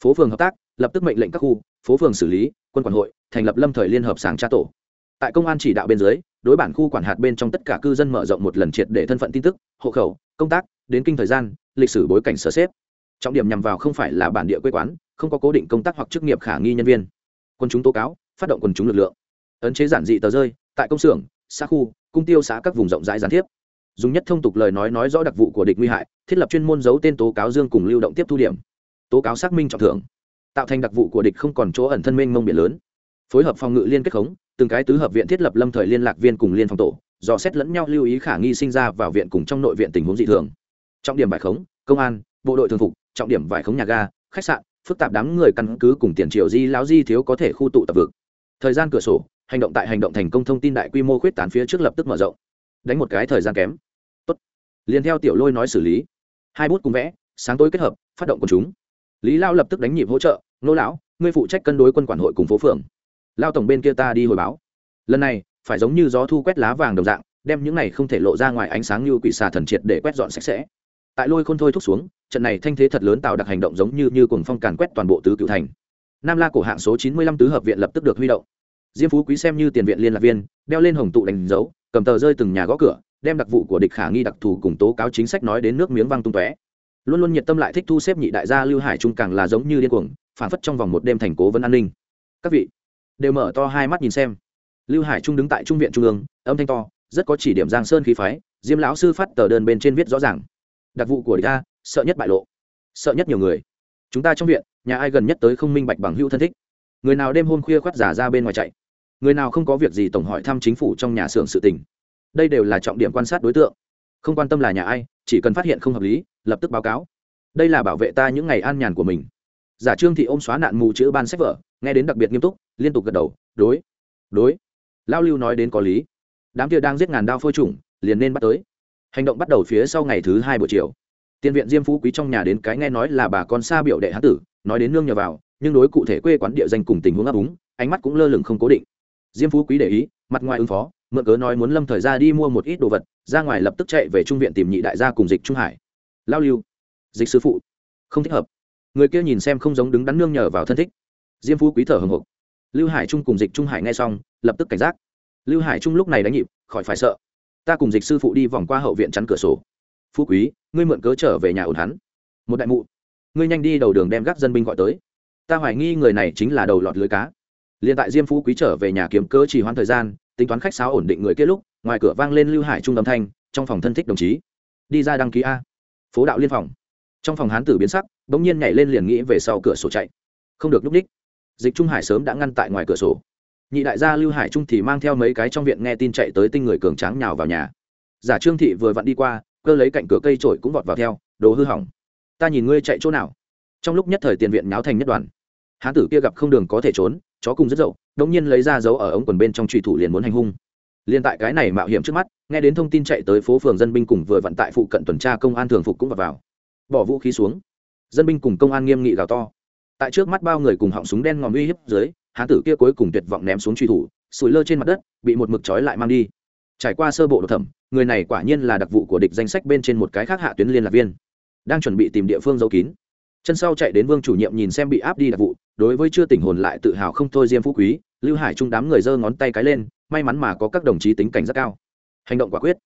Phố phường hợp tác, lập tức mệnh lệnh các khu, phố phường xử lý, quân quản hội, thành lập lâm thời liên hợp sáng tra tổ. Tại công an chỉ đạo bên dưới, đối bản khu quản hạt bên trong tất cả cư dân mở rộng một lần triệt để thân phận tin tức, hộ khẩu, công tác, đến kinh thời gian, lịch sử bối cảnh sở xếp. Trọng điểm nhằm vào không phải là bản địa quê quán, không có cố định công tác hoặc chức nghiệp khả nghi nhân viên. Quân chúng tố cáo phát động quần chúng lực lượng. Ấn chế giản dị tờ rơi, tại công xưởng, xã khu, cung tiêu xã các vùng rộng rãi gián tiếp. Dùng nhất thông tục lời nói nói rõ đặc vụ của địch nguy hại, thiết lập chuyên môn giấu tên tố cáo dương cùng lưu động tiếp thu điểm. Tố cáo xác minh trọng thưởng. Tạo thành đặc vụ của địch không còn chỗ ẩn thân mênh mông biển lớn. Phối hợp phòng ngự liên kết khống, từng cái tứ hợp viện thiết lập lâm thời liên lạc viên cùng liên phòng tổ, dò xét lẫn nhau lưu ý khả nghi sinh ra vào viện cùng trong nội viện tình huống dị thường. Trọng điểm bài khống, công an, bộ đội thường phục, trọng điểm vải khống nhà ga, khách sạn, phức tạp đám người căn cứ cùng tiền triệu di lão di thiếu có thể khu tụ tập vực thời gian cửa sổ, hành động tại hành động thành công thông tin đại quy mô khuyết tán phía trước lập tức mở rộng. Đánh một cái thời gian kém. Tốt. Liền theo tiểu lôi nói xử lý. Hai bút cùng vẽ, sáng tối kết hợp, phát động quần chúng. Lý lao lập tức đánh nhịp hỗ trợ, nô lão, ngươi phụ trách cân đối quân quản hội cùng phố phường. Lao tổng bên kia ta đi hồi báo. Lần này, phải giống như gió thu quét lá vàng đồng dạng, đem những này không thể lộ ra ngoài ánh sáng như quỷ xà thần triệt để quét dọn sạch sẽ. Tại lôi khôn thôi thúc xuống, trận này thanh thế thật lớn tạo đặc hành động giống như như cùng phong càn quét toàn bộ tứ cựu thành nam la cổ hạng số chín mươi lăm tứ hợp viện lập tức được huy động. Diêm phú quý xem như tiền viện liên lạc viên, đeo lên hồng tụ đánh dấu, cầm tờ rơi từng nhà gõ cửa, đem đặc vụ của địch khả nghi đặc thù cùng tố cáo chính sách nói đến nước miếng văng tung tóe. Luôn luôn nhiệt tâm lại thích thu xếp nhị đại gia lưu hải trung càng là giống như điên cuồng phản phất trong vòng một đêm thành cố vấn an ninh. Các vị, đều mở to hai mắt nhìn xem. Lưu hải trung đứng tại trung viện trung ương, âm thanh to, rất có chỉ điểm giang sơn khí phái, diêm lão sư phát tờ đơn bên trên viết rõ ràng. Đặc vụ của địch ta sợ nhất bại lộ, sợ nhất nhiều người chúng ta trong viện, nhà ai gần nhất tới không minh bạch bằng hữu thân thích? Người nào đêm hôm khuya khoắt giả ra bên ngoài chạy? Người nào không có việc gì tổng hỏi thăm chính phủ trong nhà xưởng sự tình? Đây đều là trọng điểm quan sát đối tượng. Không quan tâm là nhà ai, chỉ cần phát hiện không hợp lý, lập tức báo cáo. Đây là bảo vệ ta những ngày an nhàn của mình. Giả trương thị ôm xóa nạn mù chữ ban sách vở, nghe đến đặc biệt nghiêm túc, liên tục gật đầu, đối đối. Lao lưu nói đến có lý. Đám kia đang giết ngàn đao phôi trùng, liền nên bắt tới. Hành động bắt đầu phía sau ngày thứ hai buổi chiều tiên viện diêm phú quý trong nhà đến cái nghe nói là bà con xa biểu đệ hán tử, nói đến nương nhờ vào, nhưng đối cụ thể quê quán địa danh cùng tình huống ấp úng, ánh mắt cũng lơ lửng không cố định. Diêm phú quý để ý, mặt ngoài ứng phó, mượn cớ nói muốn lâm thời ra đi mua một ít đồ vật, ra ngoài lập tức chạy về trung viện tìm nhị đại gia cùng dịch trung hải. Lao lưu, dịch sư phụ, không thích hợp. Người kia nhìn xem không giống đứng đắn nương nhờ vào thân thích. Diêm phú quý thở hồng hộc. Lưu hải trung cùng dịch trung hải nghe xong, lập tức cảnh giác. Lưu hải trung lúc này đánh nhịp, khỏi phải sợ. Ta cùng dịch sư phụ đi vòng qua hậu viện chắn cửa sổ. Phú quý ngươi mượn cớ trở về nhà ổn hắn. Một đại mụ, ngươi nhanh đi đầu đường đem gác dân binh gọi tới. Ta hoài nghi người này chính là đầu lọt lưới cá. Liền tại diêm phú quý trở về nhà kiếm cớ chỉ hoãn thời gian, tính toán khách sáo ổn định người kết lúc, ngoài cửa vang lên lưu hải trung âm thanh, trong phòng thân thích đồng chí. Đi ra đăng ký a. Phố đạo liên phòng. Trong phòng hán tử biến sắc đ ỗ n g nhiên nhảy lên liền nghĩ về sau cửa sổ chạy. Không được núp ních dịch trung hải sớm đã ngăn tại ngoài cửa sổ. Nhị đại gia lưu hải trung thì mang theo mấy cái trong viện nghe tin chạy tới tinh người cường tráng nhào vào nhà. Giả trương thị vừa vặn đi qua cơ lấy cạnh cửa cây trổi cũng vọt vào theo đồ hư hỏng. Ta nhìn ngươi chạy chỗ nào? Trong lúc nhất thời tiền viện nháo thành nhất đoàn. Hán tử kia gặp không đường có thể trốn chó cùng rất dậu đống nhiên lấy ra dấu ở ống quần bên trong trùy thủ liền muốn hành hung. Liền tại cái này mạo hiểm trước mắt nghe đến thông tin chạy tới phố phường dân binh cùng vừa vận tại phụ cận tuần tra công an thường phục cũng vào, vào. Bỏ vũ khí xuống. Dân binh cùng công an nghiêm nghị gào to. Tại trước mắt bao người cùng họng súng đen ngòm uy hiếp dưới hán tử kia cuối cùng tuyệt vọng ném xuống truy thủ sủi lơ trên mặt đất bị một mực trói lại mang đi. Trải qua sơ bộ độc thẩm người này quả nhiên là đặc vụ của địch danh sách bên trên một cái khác hạ tuyến liên lạc viên. Đang chuẩn bị tìm địa phương giấu kín. Chân sau chạy đến vương chủ nhiệm nhìn xem bị áp đi đặc vụ, đối với chưa tỉnh hồn lại tự hào không thôi diêm phú quý, lưu hải trung đám người giơ ngón tay cái lên, may mắn mà có các đồng chí tính cảnh rất cao. Hành động quả quyết.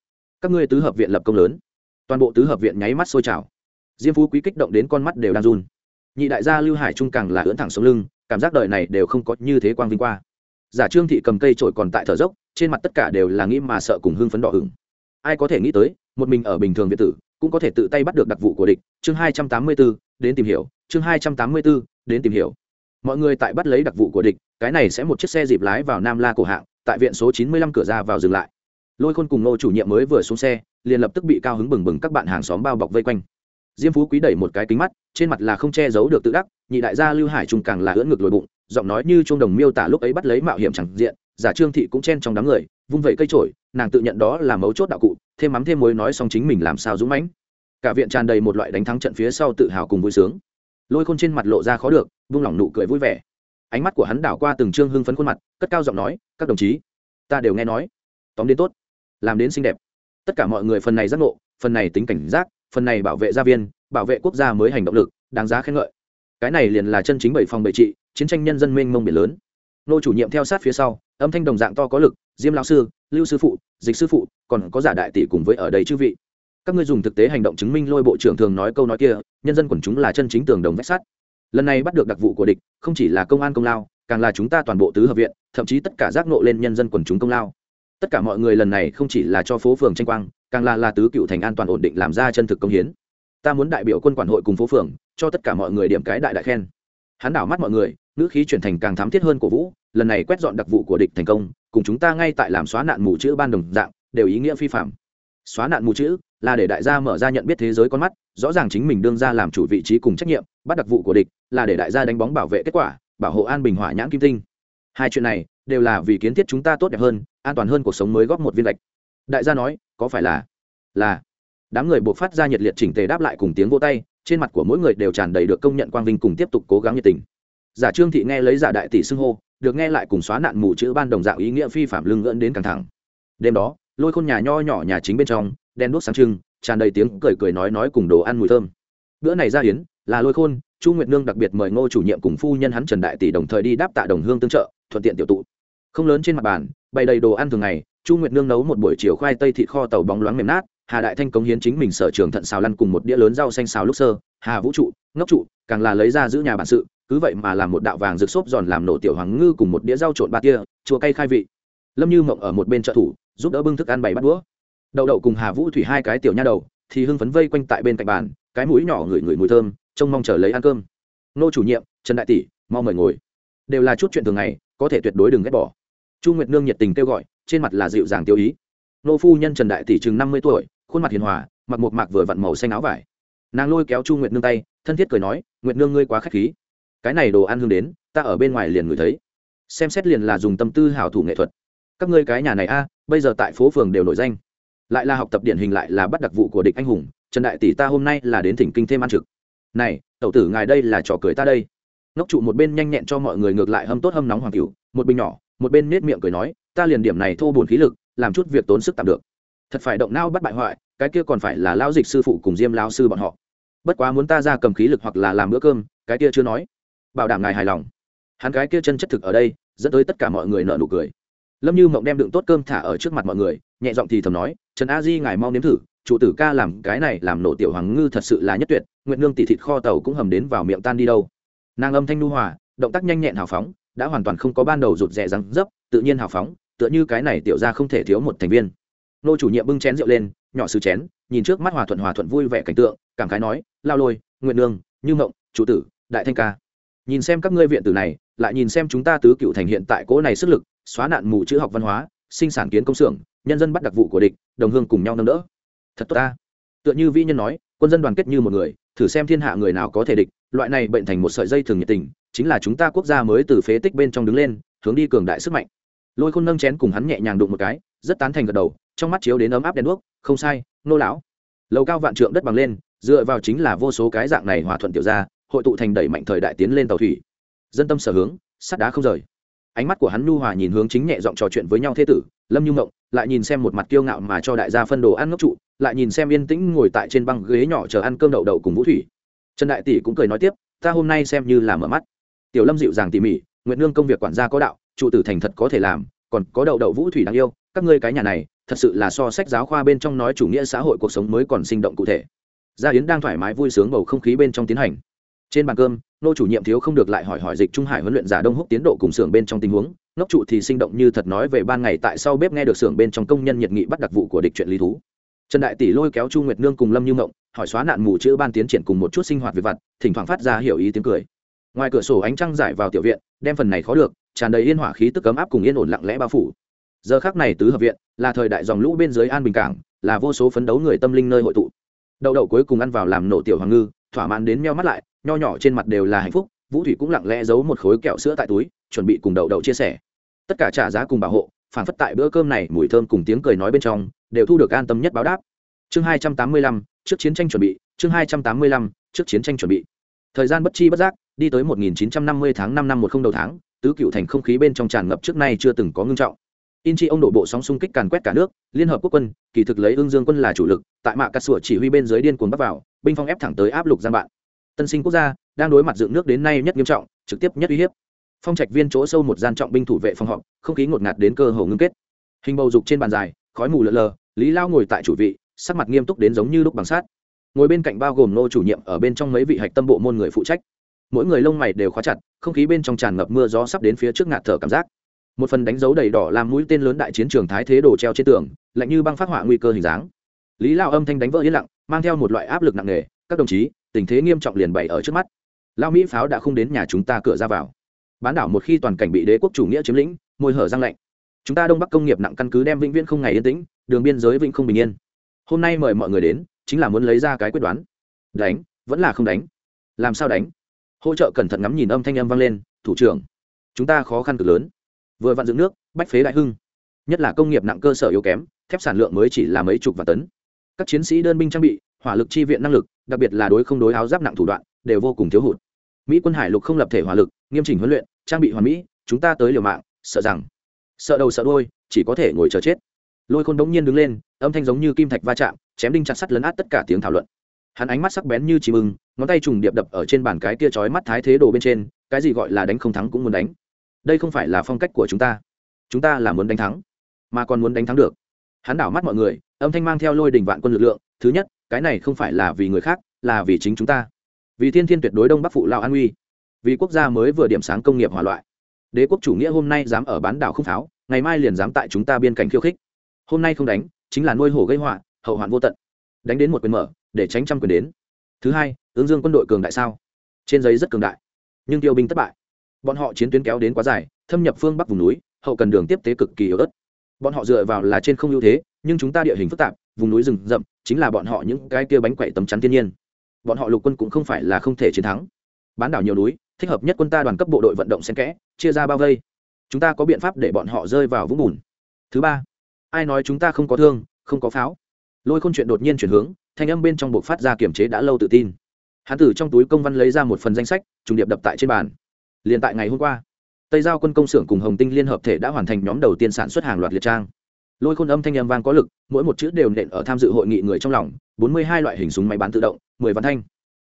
Các ngươi tứ hợp viện lập công lớn. Toàn bộ tứ hợp viện nháy mắt sôi trào. Diêm phú quý kích động đến con mắt đều đang run. Nhị đại gia lưu hải trung càng là ưỡn thẳng sống lưng, cảm giác đời này đều không có như thế quang vinh qua. Giả trương thị cầm cây trổi còn tại thở dốc, trên mặt tất cả đều là nghĩ mà sợ cùng hưng phấn đỏ hừng ai có thể nghĩ tới một mình ở bình thường việt tử cũng có thể tự tay bắt được đặc vụ của địch. Chương hai trăm tám mươi 284, đến tìm hiểu. Chương hai trăm tám mươi 284, đến tìm hiểu. Mọi người tại bắt lấy đặc vụ của địch cái này sẽ một chiếc xe dịp lái vào nam la cổ hạng tại viện số chín mươi lăm cửa ra vào dừng lại. Lôi khôn cùng nô chủ nhiệm mới vừa xuống xe liền lập tức bị cao hứng bừng bừng các bạn hàng xóm bao bọc vây quanh. Diêm phú quý đẩy một cái kính mắt trên mặt là không che giấu được tự đắc nhị đại gia lưu hải trung càng là ưỡn ngực lồi bụng giọng nói như trung đồng miêu tả lúc ấy bắt lấy mạo hiểm chẳng diện giả trương thị cũng chen trong đám người vung vẩy cây trổi, nàng tự nhận đó là mấu chốt đạo cụ, thêm mắm thêm muối nói xong chính mình làm sao dũng mãnh. Cả viện tràn đầy một loại đánh thắng trận phía sau tự hào cùng vui sướng. Lôi khôn trên mặt lộ ra khó được, vung lỏng nụ cười vui vẻ. Ánh mắt của hắn đảo qua từng trương hưng phấn khuôn mặt, cất cao giọng nói, các đồng chí, ta đều nghe nói. Tóm đến tốt, làm đến xinh đẹp. Tất cả mọi người phần này giác ngộ, phần này tính cảnh giác, phần này bảo vệ gia viên, bảo vệ quốc gia mới hành động lực, đáng giá khen ngợi. Cái này liền là chân chính bảy phòng bảy trị, chiến tranh nhân dân mênh mông biển lớn nô chủ nhiệm theo sát phía sau, âm thanh đồng dạng to có lực, diêm lão sư, lưu sư phụ, dịch sư phụ, còn có giả đại tỷ cùng với ở đây chư vị. Các ngươi dùng thực tế hành động chứng minh lôi bộ trưởng thường nói câu nói kia, nhân dân quần chúng là chân chính tường đồng vách sắt. Lần này bắt được đặc vụ của địch, không chỉ là công an công lao, càng là chúng ta toàn bộ tứ hợp viện, thậm chí tất cả giác nộ lên nhân dân quần chúng công lao. Tất cả mọi người lần này không chỉ là cho phố phường tranh quang, càng là là tứ cựu thành an toàn ổn định làm ra chân thực công hiến. Ta muốn đại biểu quân quản hội cùng phố phường, cho tất cả mọi người điểm cái đại đại khen hắn đảo mắt mọi người, ngữ khí chuyển thành càng thám thiết hơn của vũ, lần này quét dọn đặc vụ của địch thành công, cùng chúng ta ngay tại làm xóa nạn mù chữ ban đồng dạng, đều ý nghĩa phi phạm. Xóa nạn mù chữ là để đại gia mở ra nhận biết thế giới con mắt, rõ ràng chính mình đương ra làm chủ vị trí cùng trách nhiệm, bắt đặc vụ của địch là để đại gia đánh bóng bảo vệ kết quả, bảo hộ an bình hỏa nhãn kim tinh. Hai chuyện này đều là vì kiến thiết chúng ta tốt đẹp hơn, an toàn hơn cuộc sống mới góp một viên lệch. Đại gia nói, có phải là là, đám người buộc phát ra nhiệt liệt chỉnh tề đáp lại cùng tiếng vô tay trên mặt của mỗi người đều tràn đầy được công nhận quang vinh cùng tiếp tục cố gắng nhiệt tình. Giả trương thị nghe lấy giả đại tỷ xưng hô, được nghe lại cùng xóa nạn mù chữ ban đồng dạng ý nghĩa phi phạm lưng ngưỡng đến căng thẳng. Đêm đó, lôi khôn nhà nho nhỏ nhà chính bên trong đen đuốc sáng trưng, tràn đầy tiếng cười cười nói nói cùng đồ ăn mùi thơm. Bữa này ra hiến là lôi khôn, chu nguyệt nương đặc biệt mời ngô chủ nhiệm cùng phu nhân hắn trần đại tỷ đồng thời đi đáp tạ đồng hương tương trợ, thuận tiện tiểu tụ. Không lớn trên mặt bàn, bày đầy đồ ăn thường ngày, chu nguyệt nương nấu một buổi chiều khoai tây thịt kho tàu bóng loáng mềm nát hà đại thanh cống hiến chính mình sở trường thận xào lăn cùng một đĩa lớn rau xanh xào lúc sơ, hà vũ trụ, ngốc trụ, càng là lấy ra giữ nhà bản sự, cứ vậy mà làm một đạo vàng rực xốp giòn làm nổ tiểu hoàng ngư cùng một đĩa rau trộn ba tia, chua cay khai vị. Lâm như mộng ở một bên trợ thủ, giúp đỡ bưng thức ăn bày bắt đũa. Đậu đậu cùng hà vũ thủy hai cái tiểu nha đầu, thì hưng phấn vây quanh tại bên cạnh bàn, cái mũi nhỏ ngửi ngửi mùi thơm, trông mong chờ lấy ăn cơm. Nô chủ nhiệm, trần đại tỷ, mau mời ngồi. Đều là chút chuyện thường ngày, có thể tuyệt đối đừng ghét bỏ. Chu nguyệt nương nhiệt tình kêu gọi, trên mặt là dịu dàng tiêu ý. Nô phu nhân trần đại tỷ chừng năm mươi tuổi khuôn mặt hiền hòa, mặc một mạc vừa vặn màu xanh áo vải. Nàng lôi kéo chu nguyệt nương tay, thân thiết cười nói, nguyệt nương ngươi quá k h á c h khí. Cái này đồ ăn hương đến, ta ở bên ngoài liền ngửi thấy. Xem xét liền là dùng tâm tư hảo thủ nghệ thuật. Các ngươi cái nhà này a, bây giờ tại phố phường đều nổi danh. Lại là học tập điển hình lại là bắt đặc vụ của địch anh hùng, trần đại tỷ ta hôm nay là đến thỉnh kinh thêm ăn trực. Này, tẩu tử ngài đây là trò cười ta đây. Ngốc trụ một bên nhanh nhẹn cho mọi người ngược lại hâm tốt hâm nóng hoàng cựu một bình nhỏ, một bên nết miệng cười nói, ta liền điểm này thô bồn khí lực, làm chút việc tốn sức tạm được. Thật phải động não bắt bại hoại cái kia còn phải là lão dịch sư phụ cùng diêm lão sư bọn họ. Bất quá muốn ta ra cầm khí lực hoặc là làm bữa cơm, cái kia chưa nói. Bảo đảm ngài hài lòng. Hắn cái kia chân chất thực ở đây, dẫn tới tất cả mọi người nợ nụ cười. Lâm như mộng đem đựng tốt cơm thả ở trước mặt mọi người, nhẹ giọng thì thầm nói, trần a di, ngài mau nếm thử, chủ tử ca làm cái này làm nổ tiểu hoàng ngư thật sự là nhất tuyệt nguyện nương tỉ thịt kho tàu cũng hầm đến vào miệng tan đi đâu. Nàng âm thanh nu hòa, động tác nhanh nhẹn hào phóng, đã hoàn toàn không có ban đầu rụt rè răng dấp, tự nhiên hào phóng, tựa như cái này tiểu ra không thể thiếu một thành viên nô chủ nhiệm bưng chén rượu lên, nhỏ sứ chén, nhìn trước mắt hòa thuận hòa thuận vui vẻ cảnh tượng, cảm khái nói, lao lôi nguyện nương, như mộng, chủ tử, đại thanh ca. Nhìn xem các ngươi viện tử này, lại nhìn xem chúng ta tứ cựu thành hiện tại cỗ này sức lực, xóa nạn mù chữ học văn hóa, sinh sản kiến công xưởng, nhân dân bắt đặc vụ của địch, đồng hương cùng nhau nâng đỡ. Thật tốt ta. Tựa như vi nhân nói, quân dân đoàn kết như một người, thử xem thiên hạ người nào có thể địch, loại này bệnh thành một sợi dây thường nhiệt tình, chính là chúng ta quốc gia mới từ phế tích bên trong đứng lên, hướng đi cường đại sức mạnh. Lôi khôn nâng chén cùng hắn nhẹ nhàng đụng một cái, rất tán thành gật đầu trong mắt chiếu đến ấm áp đèn đuốc, không sai, nô lão. Lầu cao vạn trượng đất bằng lên, dựa vào chính là vô số cái dạng này hòa thuận tiểu ra hội tụ thành đẩy mạnh thời đại tiến lên tàu thủy. Dân tâm sở hướng, sắt đá không rời. Ánh mắt của hắn nhu hòa nhìn hướng chính nhẹ giọng trò chuyện với nhau thế tử, lâm như mộng, lại nhìn xem một mặt kiêu ngạo mà cho đại gia phân đồ ăn ngốc trụ, lại nhìn xem yên tĩnh ngồi tại trên băng ghế nhỏ chờ ăn cơm đậu đậu cùng vũ thủy. Trần đại tỷ cũng cười nói tiếp, ta hôm nay xem như là mở mắt. Tiểu lâm dịu dàng tỉ mỉ nguyện nương công việc quản gia có đạo, trụ tử thành thật có thể làm, còn có đậu đậu vũ thủy đáng yêu các ngươi cái nhà này, thật sự là so sách giáo khoa bên trong nói chủ nghĩa xã hội cuộc sống mới còn sinh động cụ thể. Gia yến đang thoải mái vui sướng bầu không khí bên trong tiến hành. Trên bàn cơm, nô chủ nhiệm thiếu không được lại hỏi hỏi dịch trung hải huấn luyện giả đông húc tiến độ cùng xưởng bên trong tình huống. Nóc trụ thì sinh động như thật nói về ban ngày tại sau bếp nghe được xưởng bên trong công nhân nhiệt nghị bắt đặc vụ của địch chuyện lý thú. Trần đại tỷ lôi kéo chu nguyệt nương cùng lâm như mộng, hỏi xóa nạn mù chữ ban tiến triển cùng một chút sinh hoạt về vặt, thỉnh thoảng phát ra hiểu ý tiếng cười. Ngoài cửa sổ ánh trăng giải vào tiểu viện, đem phần này khó được, tràn đầy yên hỏa khí tức cấm áp cùng yên ổn lặng lẽ bao phủ giờ khác này tứ hợp viện, là thời đại dòng lũ bên dưới an bình cảng, là vô số phấn đấu người tâm linh nơi hội tụ. Đậu đậu cuối cùng ăn vào làm nổ tiểu hoàng ngư, thỏa mãn đến meo mắt lại, nho nhỏ trên mặt đều là hạnh phúc, vũ thủy cũng lặng lẽ giấu một khối kẹo sữa tại túi, chuẩn bị cùng đậu đậu chia sẻ. Tất cả trả giá cùng bảo hộ, phản phất tại bữa cơm này mùi thơm cùng tiếng cười nói bên trong, đều thu được an tâm nhất báo đáp. Chương hai trăm tám mươi lăm, trước chiến tranh chuẩn bị, chương hai trăm tám mươi lăm, trước chiến tranh chuẩn bị. Thời gian bất chi bất giác, đi tới một nghìn chín trăm năm mươi tháng năm năm một không đầu tháng, tứ cựu thành không khí bên trong tràn ngập trước nay chưa từng có ngưng trọng in chi ông đổ bộ sóng xung kích càn quét cả nước, liên hợp quốc quân, kỳ thực lấy ương dương quân là chủ lực, tại mạ cắt sủa chỉ huy bên dưới điên cuồng bắc vào, binh phong ép thẳng tới áp lục gian bạn. Tân sinh quốc gia, đang đối mặt dựng nước đến nay nhất nghiêm trọng, trực tiếp nhất uy hiếp. Phong trạch viên chỗ sâu một gian trọng binh thủ vệ phòng họp, không khí ngột ngạt đến cơ hồ ngưng kết. Hình bầu dục trên bàn dài, khói mù lờ lờ, lý lao ngồi tại chủ vị, sắc mặt nghiêm túc đến giống như lúc bằng sát ngồi bên cạnh bao gồm nô chủ nhiệm, ở bên trong mấy vị hạch tâm bộ môn người phụ trách. Mỗi người lông mày đều khóa chặt, không khí bên trong tràn ngập mưa gió sắp đến phía trước ngạt thở cảm giác một phần đánh dấu đầy đỏ làm mũi tên lớn đại chiến trường thái thế đổ treo trên tường, lạnh như băng phát họa nguy cơ hình dáng. Lý lao âm thanh đánh vỡ yên lặng, mang theo một loại áp lực nặng nề, các đồng chí, tình thế nghiêm trọng liền bày ở trước mắt. Lao mỹ pháo đã không đến nhà chúng ta cửa ra vào. Bán đảo một khi toàn cảnh bị đế quốc chủ nghĩa chiếm lĩnh, môi hở răng lạnh. Chúng ta đông bắc công nghiệp nặng căn cứ đem vĩnh viễn không ngày yên tĩnh, đường biên giới vĩnh không bình yên. Hôm nay mời mọi người đến, chính là muốn lấy ra cái quyết đoán. Đánh, vẫn là không đánh. Làm sao đánh? Hỗ trợ cẩn thận ngắm nhìn âm thanh âm vang lên, thủ trưởng, chúng ta khó khăn cực lớn vừa vặn dựng nước, bách phế đại hưng. Nhất là công nghiệp nặng cơ sở yếu kém, thép sản lượng mới chỉ là mấy chục và tấn. Các chiến sĩ đơn binh trang bị, hỏa lực chi viện năng lực, đặc biệt là đối không đối áo giáp nặng thủ đoạn, đều vô cùng thiếu hụt. Mỹ quân hải lục không lập thể hỏa lực, nghiêm chỉnh huấn luyện, trang bị hoàn mỹ, chúng ta tới liều mạng, sợ rằng, sợ đầu sợ đôi chỉ có thể ngồi chờ chết. Lôi khôn đống nhiên đứng lên, âm thanh giống như kim thạch va chạm, chém đinh chặt sắt lấn át tất cả tiếng thảo luận. Hắn ánh mắt sắc bén như chì ưng ngón tay trùng điệp đập ở trên bàn cái kia trói mắt thái thế đồ bên trên, cái gì gọi là đánh không thắng cũng muốn đánh đây không phải là phong cách của chúng ta. Chúng ta là muốn đánh thắng, mà còn muốn đánh thắng được. Hắn đảo mắt mọi người, âm thanh mang theo lôi đình vạn quân lực lượng. Thứ nhất, cái này không phải là vì người khác, là vì chính chúng ta. Vì thiên thiên tuyệt đối đông bắc phụ lao an uy. Vì quốc gia mới vừa điểm sáng công nghiệp hỏa loại. Đế quốc chủ nghĩa hôm nay dám ở bán đảo không pháo, ngày mai liền dám tại chúng ta biên cảnh khiêu khích. Hôm nay không đánh, chính là nuôi hổ gây họa, hậu hoạn vô tận. Đánh đến một quyền mở, để tránh trăm quyền đến. Thứ hai, ứng dương quân đội cường đại sao? Trên giấy rất cường đại, nhưng tiêu binh thất bại bọn họ chiến tuyến kéo đến quá dài, thâm nhập phương bắc vùng núi, hậu cần đường tiếp tế cực kỳ yếu ớt. Bọn họ dựa vào là trên không ưu thế, nhưng chúng ta địa hình phức tạp, vùng núi rừng rậm, chính là bọn họ những cái kia bánh quậy tấm chắn thiên nhiên. Bọn họ lục quân cũng không phải là không thể chiến thắng. Bán đảo nhiều núi, thích hợp nhất quân ta đoàn cấp bộ đội vận động xen kẽ, chia ra bao vây. Chúng ta có biện pháp để bọn họ rơi vào vũng bùn. Thứ ba, ai nói chúng ta không có thương, không có pháo? Lôi khôn chuyện đột nhiên chuyển hướng, thanh âm bên trong buộc phát ra kiểm chế đã lâu tự tin. Hán tử trong túi công văn lấy ra một phần danh sách, trùng điệp đập tại trên bàn liền tại ngày hôm qua, tây giao quân công xưởng cùng hồng tinh liên hợp thể đã hoàn thành nhóm đầu tiên sản xuất hàng loạt liệt trang. Lôi khôn âm thanh âm vang có lực, mỗi một chữ đều nện ở tham dự hội nghị người trong lòng, bốn mươi hai loại hình súng máy bán tự động, mười văn thanh.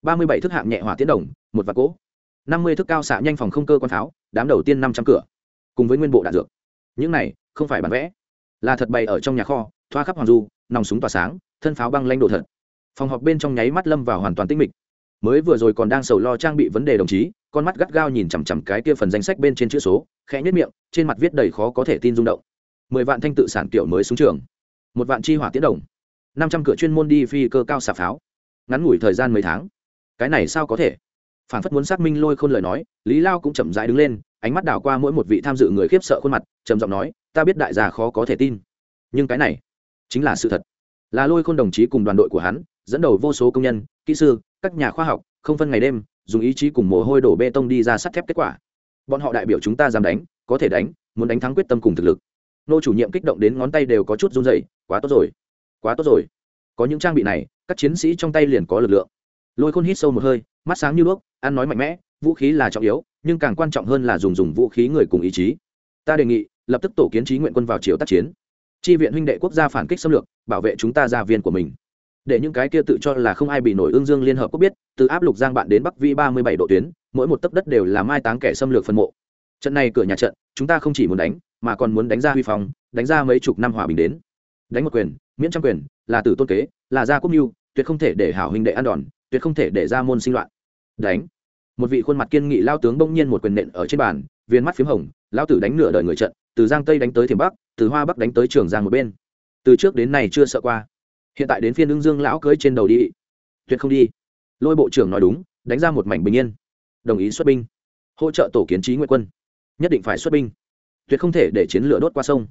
ba mươi bảy thức hạng nhẹ hỏa tiến đồng, một vạt cỗ năm mươi thức cao xạ nhanh phòng không cơ quan pháo, đám đầu tiên năm trăm cửa, cùng với nguyên bộ đạn dược. Những này, không phải bản vẽ. Là thật bày ở trong nhà kho, thoa khắp hoàng du, nòng súng tỏa sáng, thân pháo băng lanh đồ thật. Phòng họp bên trong nháy mắt lâm vào hoàn toàn tinh mịch. Mới vừa rồi còn đang sầu lo trang bị vấn đề đồng chí con mắt gắt gao nhìn chằm chằm cái kia phần danh sách bên trên chữ số, khẽ nhất miệng, trên mặt viết đầy khó có thể tin rung động. Mười vạn thanh tự sản kiểu mới xuống trường. Một vạn chi hỏa tiến đồng. Năm trăm cửa chuyên môn đi phi cơ cao xà pháo. Ngắn ngủi thời gian mấy tháng. Cái này sao có thể? Phản phất muốn xác minh lôi khôn lời nói, lý lao cũng chậm rãi đứng lên, ánh mắt đảo qua mỗi một vị tham dự người khiếp sợ khuôn mặt, trầm giọng nói, ta biết đại gia khó có thể tin. Nhưng cái này chính là sự thật. Là lôi khôn đồng chí cùng đoàn đội của hắn, dẫn đầu vô số công nhân, kỹ sư, các nhà khoa học, không phân ngày đêm dùng ý chí cùng mồ hôi đổ bê tông đi ra sắt thép kết quả. Bọn họ đại biểu chúng ta dám đánh, có thể đánh, muốn đánh thắng quyết tâm cùng thực lực. Nô chủ nhiệm kích động đến ngón tay đều có chút run dậy quá tốt rồi, quá tốt rồi. Có những trang bị này, các chiến sĩ trong tay liền có lực lượng. Lôi khôn hít sâu một hơi, mắt sáng như đuốc, ăn nói mạnh mẽ, vũ khí là trọng yếu, nhưng càng quan trọng hơn là dùng dùng vũ khí người cùng ý chí. Ta đề nghị, lập tức tổ kiến trí nguyện quân vào chiều tác chiến. Chi viện huynh đệ quốc gia phản kích xâm lược, bảo vệ chúng ta gia viên của mình để những cái kia tự cho là không ai bị nổi ương dương liên hợp quốc biết, từ áp lục giang bạn đến bắc vi ba mươi bảy độ tuyến, mỗi một tấc đất đều là mai táng kẻ xâm lược phân mộ. Trận này cửa nhà trận, chúng ta không chỉ muốn đánh, mà còn muốn đánh ra huy phong, đánh ra mấy chục năm hòa bình đến. Đánh một quyền, miễn trăm quyền, là tử tôn kế, là gia quốc mưu, tuyệt không thể để hảo huynh đệ ăn đòn, tuyệt không thể để ra môn sinh loạn. Đánh. Một vị khuôn mặt kiên nghị lao tướng bỗng nhiên một quyền nện ở trên bàn, viên mắt p h í m hồng, lao tử đánh nửa đời người trận, từ giang tây đánh tới thiểm bắc, từ hoa bắc đánh tới trường giang một bên. Từ trước đến nay chưa sợ qua hiện tại đến phiên ưng dương lão cưới trên đầu đi. Tuyệt không đi. Lôi bộ trưởng nói đúng, đánh ra một mảnh bình yên. Đồng ý xuất binh. Hỗ trợ tổ kiến trí nguyện quân. Nhất định phải xuất binh. Tuyệt không thể để chiến lửa đốt qua sông.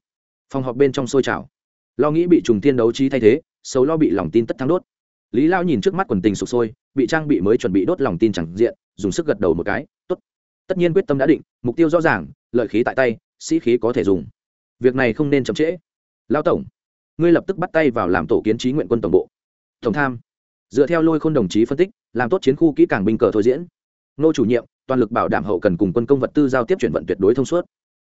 Phòng họp bên trong sôi trào. Lo nghĩ bị trùng tiên đấu trí thay thế, xấu lo bị lòng tin tất thắng đốt. Lý lao nhìn trước mắt quần tình sụp sôi, bị trang bị mới chuẩn bị đốt lòng tin chẳng diện, dùng sức gật đầu một cái, tốt. Tất nhiên quyết tâm đã định, mục tiêu rõ ràng, lợi khí tại tay, sĩ khí có thể dùng. Việc này không nên chậm trễ. Lao tổng ngươi lập tức bắt tay vào làm tổ kiến trí nguyện quân tổng bộ. Tổng tham. Dựa theo lôi khôn đồng chí phân tích, làm tốt chiến khu kỹ càng binh cờ thôi diễn. Nô chủ nhiệm, toàn lực bảo đảm hậu cần cùng quân công vật tư giao tiếp chuyển vận tuyệt đối thông suốt.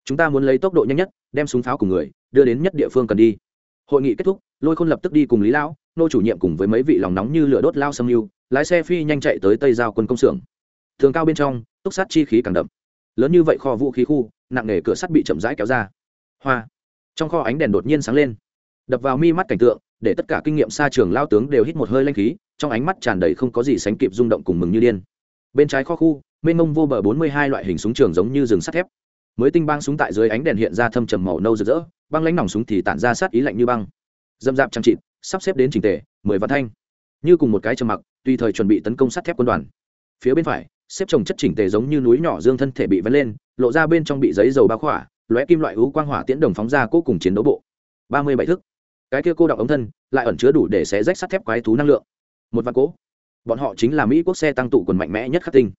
Chúng ta muốn lấy tốc độ nhanh nhất, đem súng pháo cùng người, đưa đến nhất địa phương cần đi. Hội nghị kết thúc, lôi khôn lập tức đi cùng lý lão, nô chủ nhiệm cùng với mấy vị lòng nóng như lửa đốt lao xâm lưu, lái xe phi nhanh chạy tới tây giao quân công xưởng. Thường cao bên trong, túc sát chi khí càng đậm. Lớn như vậy kho vũ khí khu, nặng nề cửa sắt bị chậm rãi kéo ra. Hoa. Trong kho ánh đèn đột nhiên sáng lên đập vào mi mắt cảnh tượng, để tất cả kinh nghiệm xa trường lao tướng đều hít một hơi lanh khí, trong ánh mắt tràn đầy không có gì sánh kịp rung động cùng mừng như điên. Bên trái kho khu, mênh mông vô bờ bốn mươi hai loại hình súng trường giống như rừng sắt thép. Mới tinh băng súng tại dưới ánh đèn hiện ra thâm trầm màu nâu rực rỡ, băng lãnh nòng súng thì tản ra sát ý lạnh như băng. Dâm dạp trang trịt, sắp xếp đến trình tề, mười văn thanh. Như cùng một cái trầm mặc, tùy thời chuẩn bị tấn công sắt thép quân đoàn. Phía bên phải, xếp trồng chất chỉnh tề giống như núi nhỏ dương thân thể bị vén lên, lộ ra bên trong bị giấy dầu bao khỏa, lóe kim loại hú quang hỏa tiễn đồng phóng ra cố cùng chiến đấu bộ. ba mươi bảy thức cái kia cô đọng ống thân lại ẩn chứa đủ để xé rách sắt thép quái thú năng lượng. Một vạn cỗ. Bọn họ chính là mỹ quốc xe tăng tụ quần mạnh mẽ nhất khắc tinh.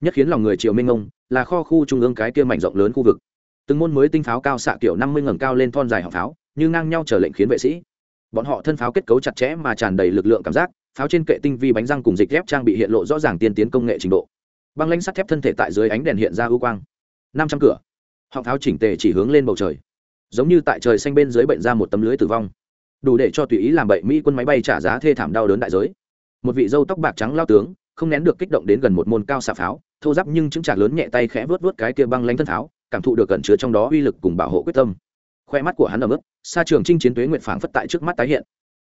Nhất khiến lòng người triều minh ông là kho khu trung ương cái kia mảnh rộng lớn khu vực. Từng môn mới tinh pháo cao xạ kiểu năm mươi ngẩng cao lên thon dài họng pháo, như ngang nhau trở lệnh khiến vệ sĩ. Bọn họ thân pháo kết cấu chặt chẽ mà tràn đầy lực lượng cảm giác, pháo trên kệ tinh vi bánh răng cùng dịch thép trang bị hiện lộ rõ ràng tiên tiến công nghệ trình độ. Băng lãnh sắt thép thân thể tại dưới ánh đèn hiện ra ưu quang. Năm trăm cửa. Họng pháo chỉnh tề chỉ hướng lên bầu trời. Giống như tại trời xanh bên dưới bệnh ra một tấm lưới tử vong đủ để cho tùy ý làm bậy mỹ quân máy bay trả giá thê thảm đau đớn đại giới. Một vị dâu tóc bạc trắng lao tướng, không nén được kích động đến gần một môn cao xạ pháo, thô giáp nhưng chứng trả lớn nhẹ tay khẽ vớt vớt cái kia băng lánh thân pháo cảm thụ được cẩn chứa trong đó uy lực cùng bảo hộ quyết tâm. Khoe mắt của hắn ở mức xa trường trinh chiến tuế nguyện phảng phất tại trước mắt tái hiện.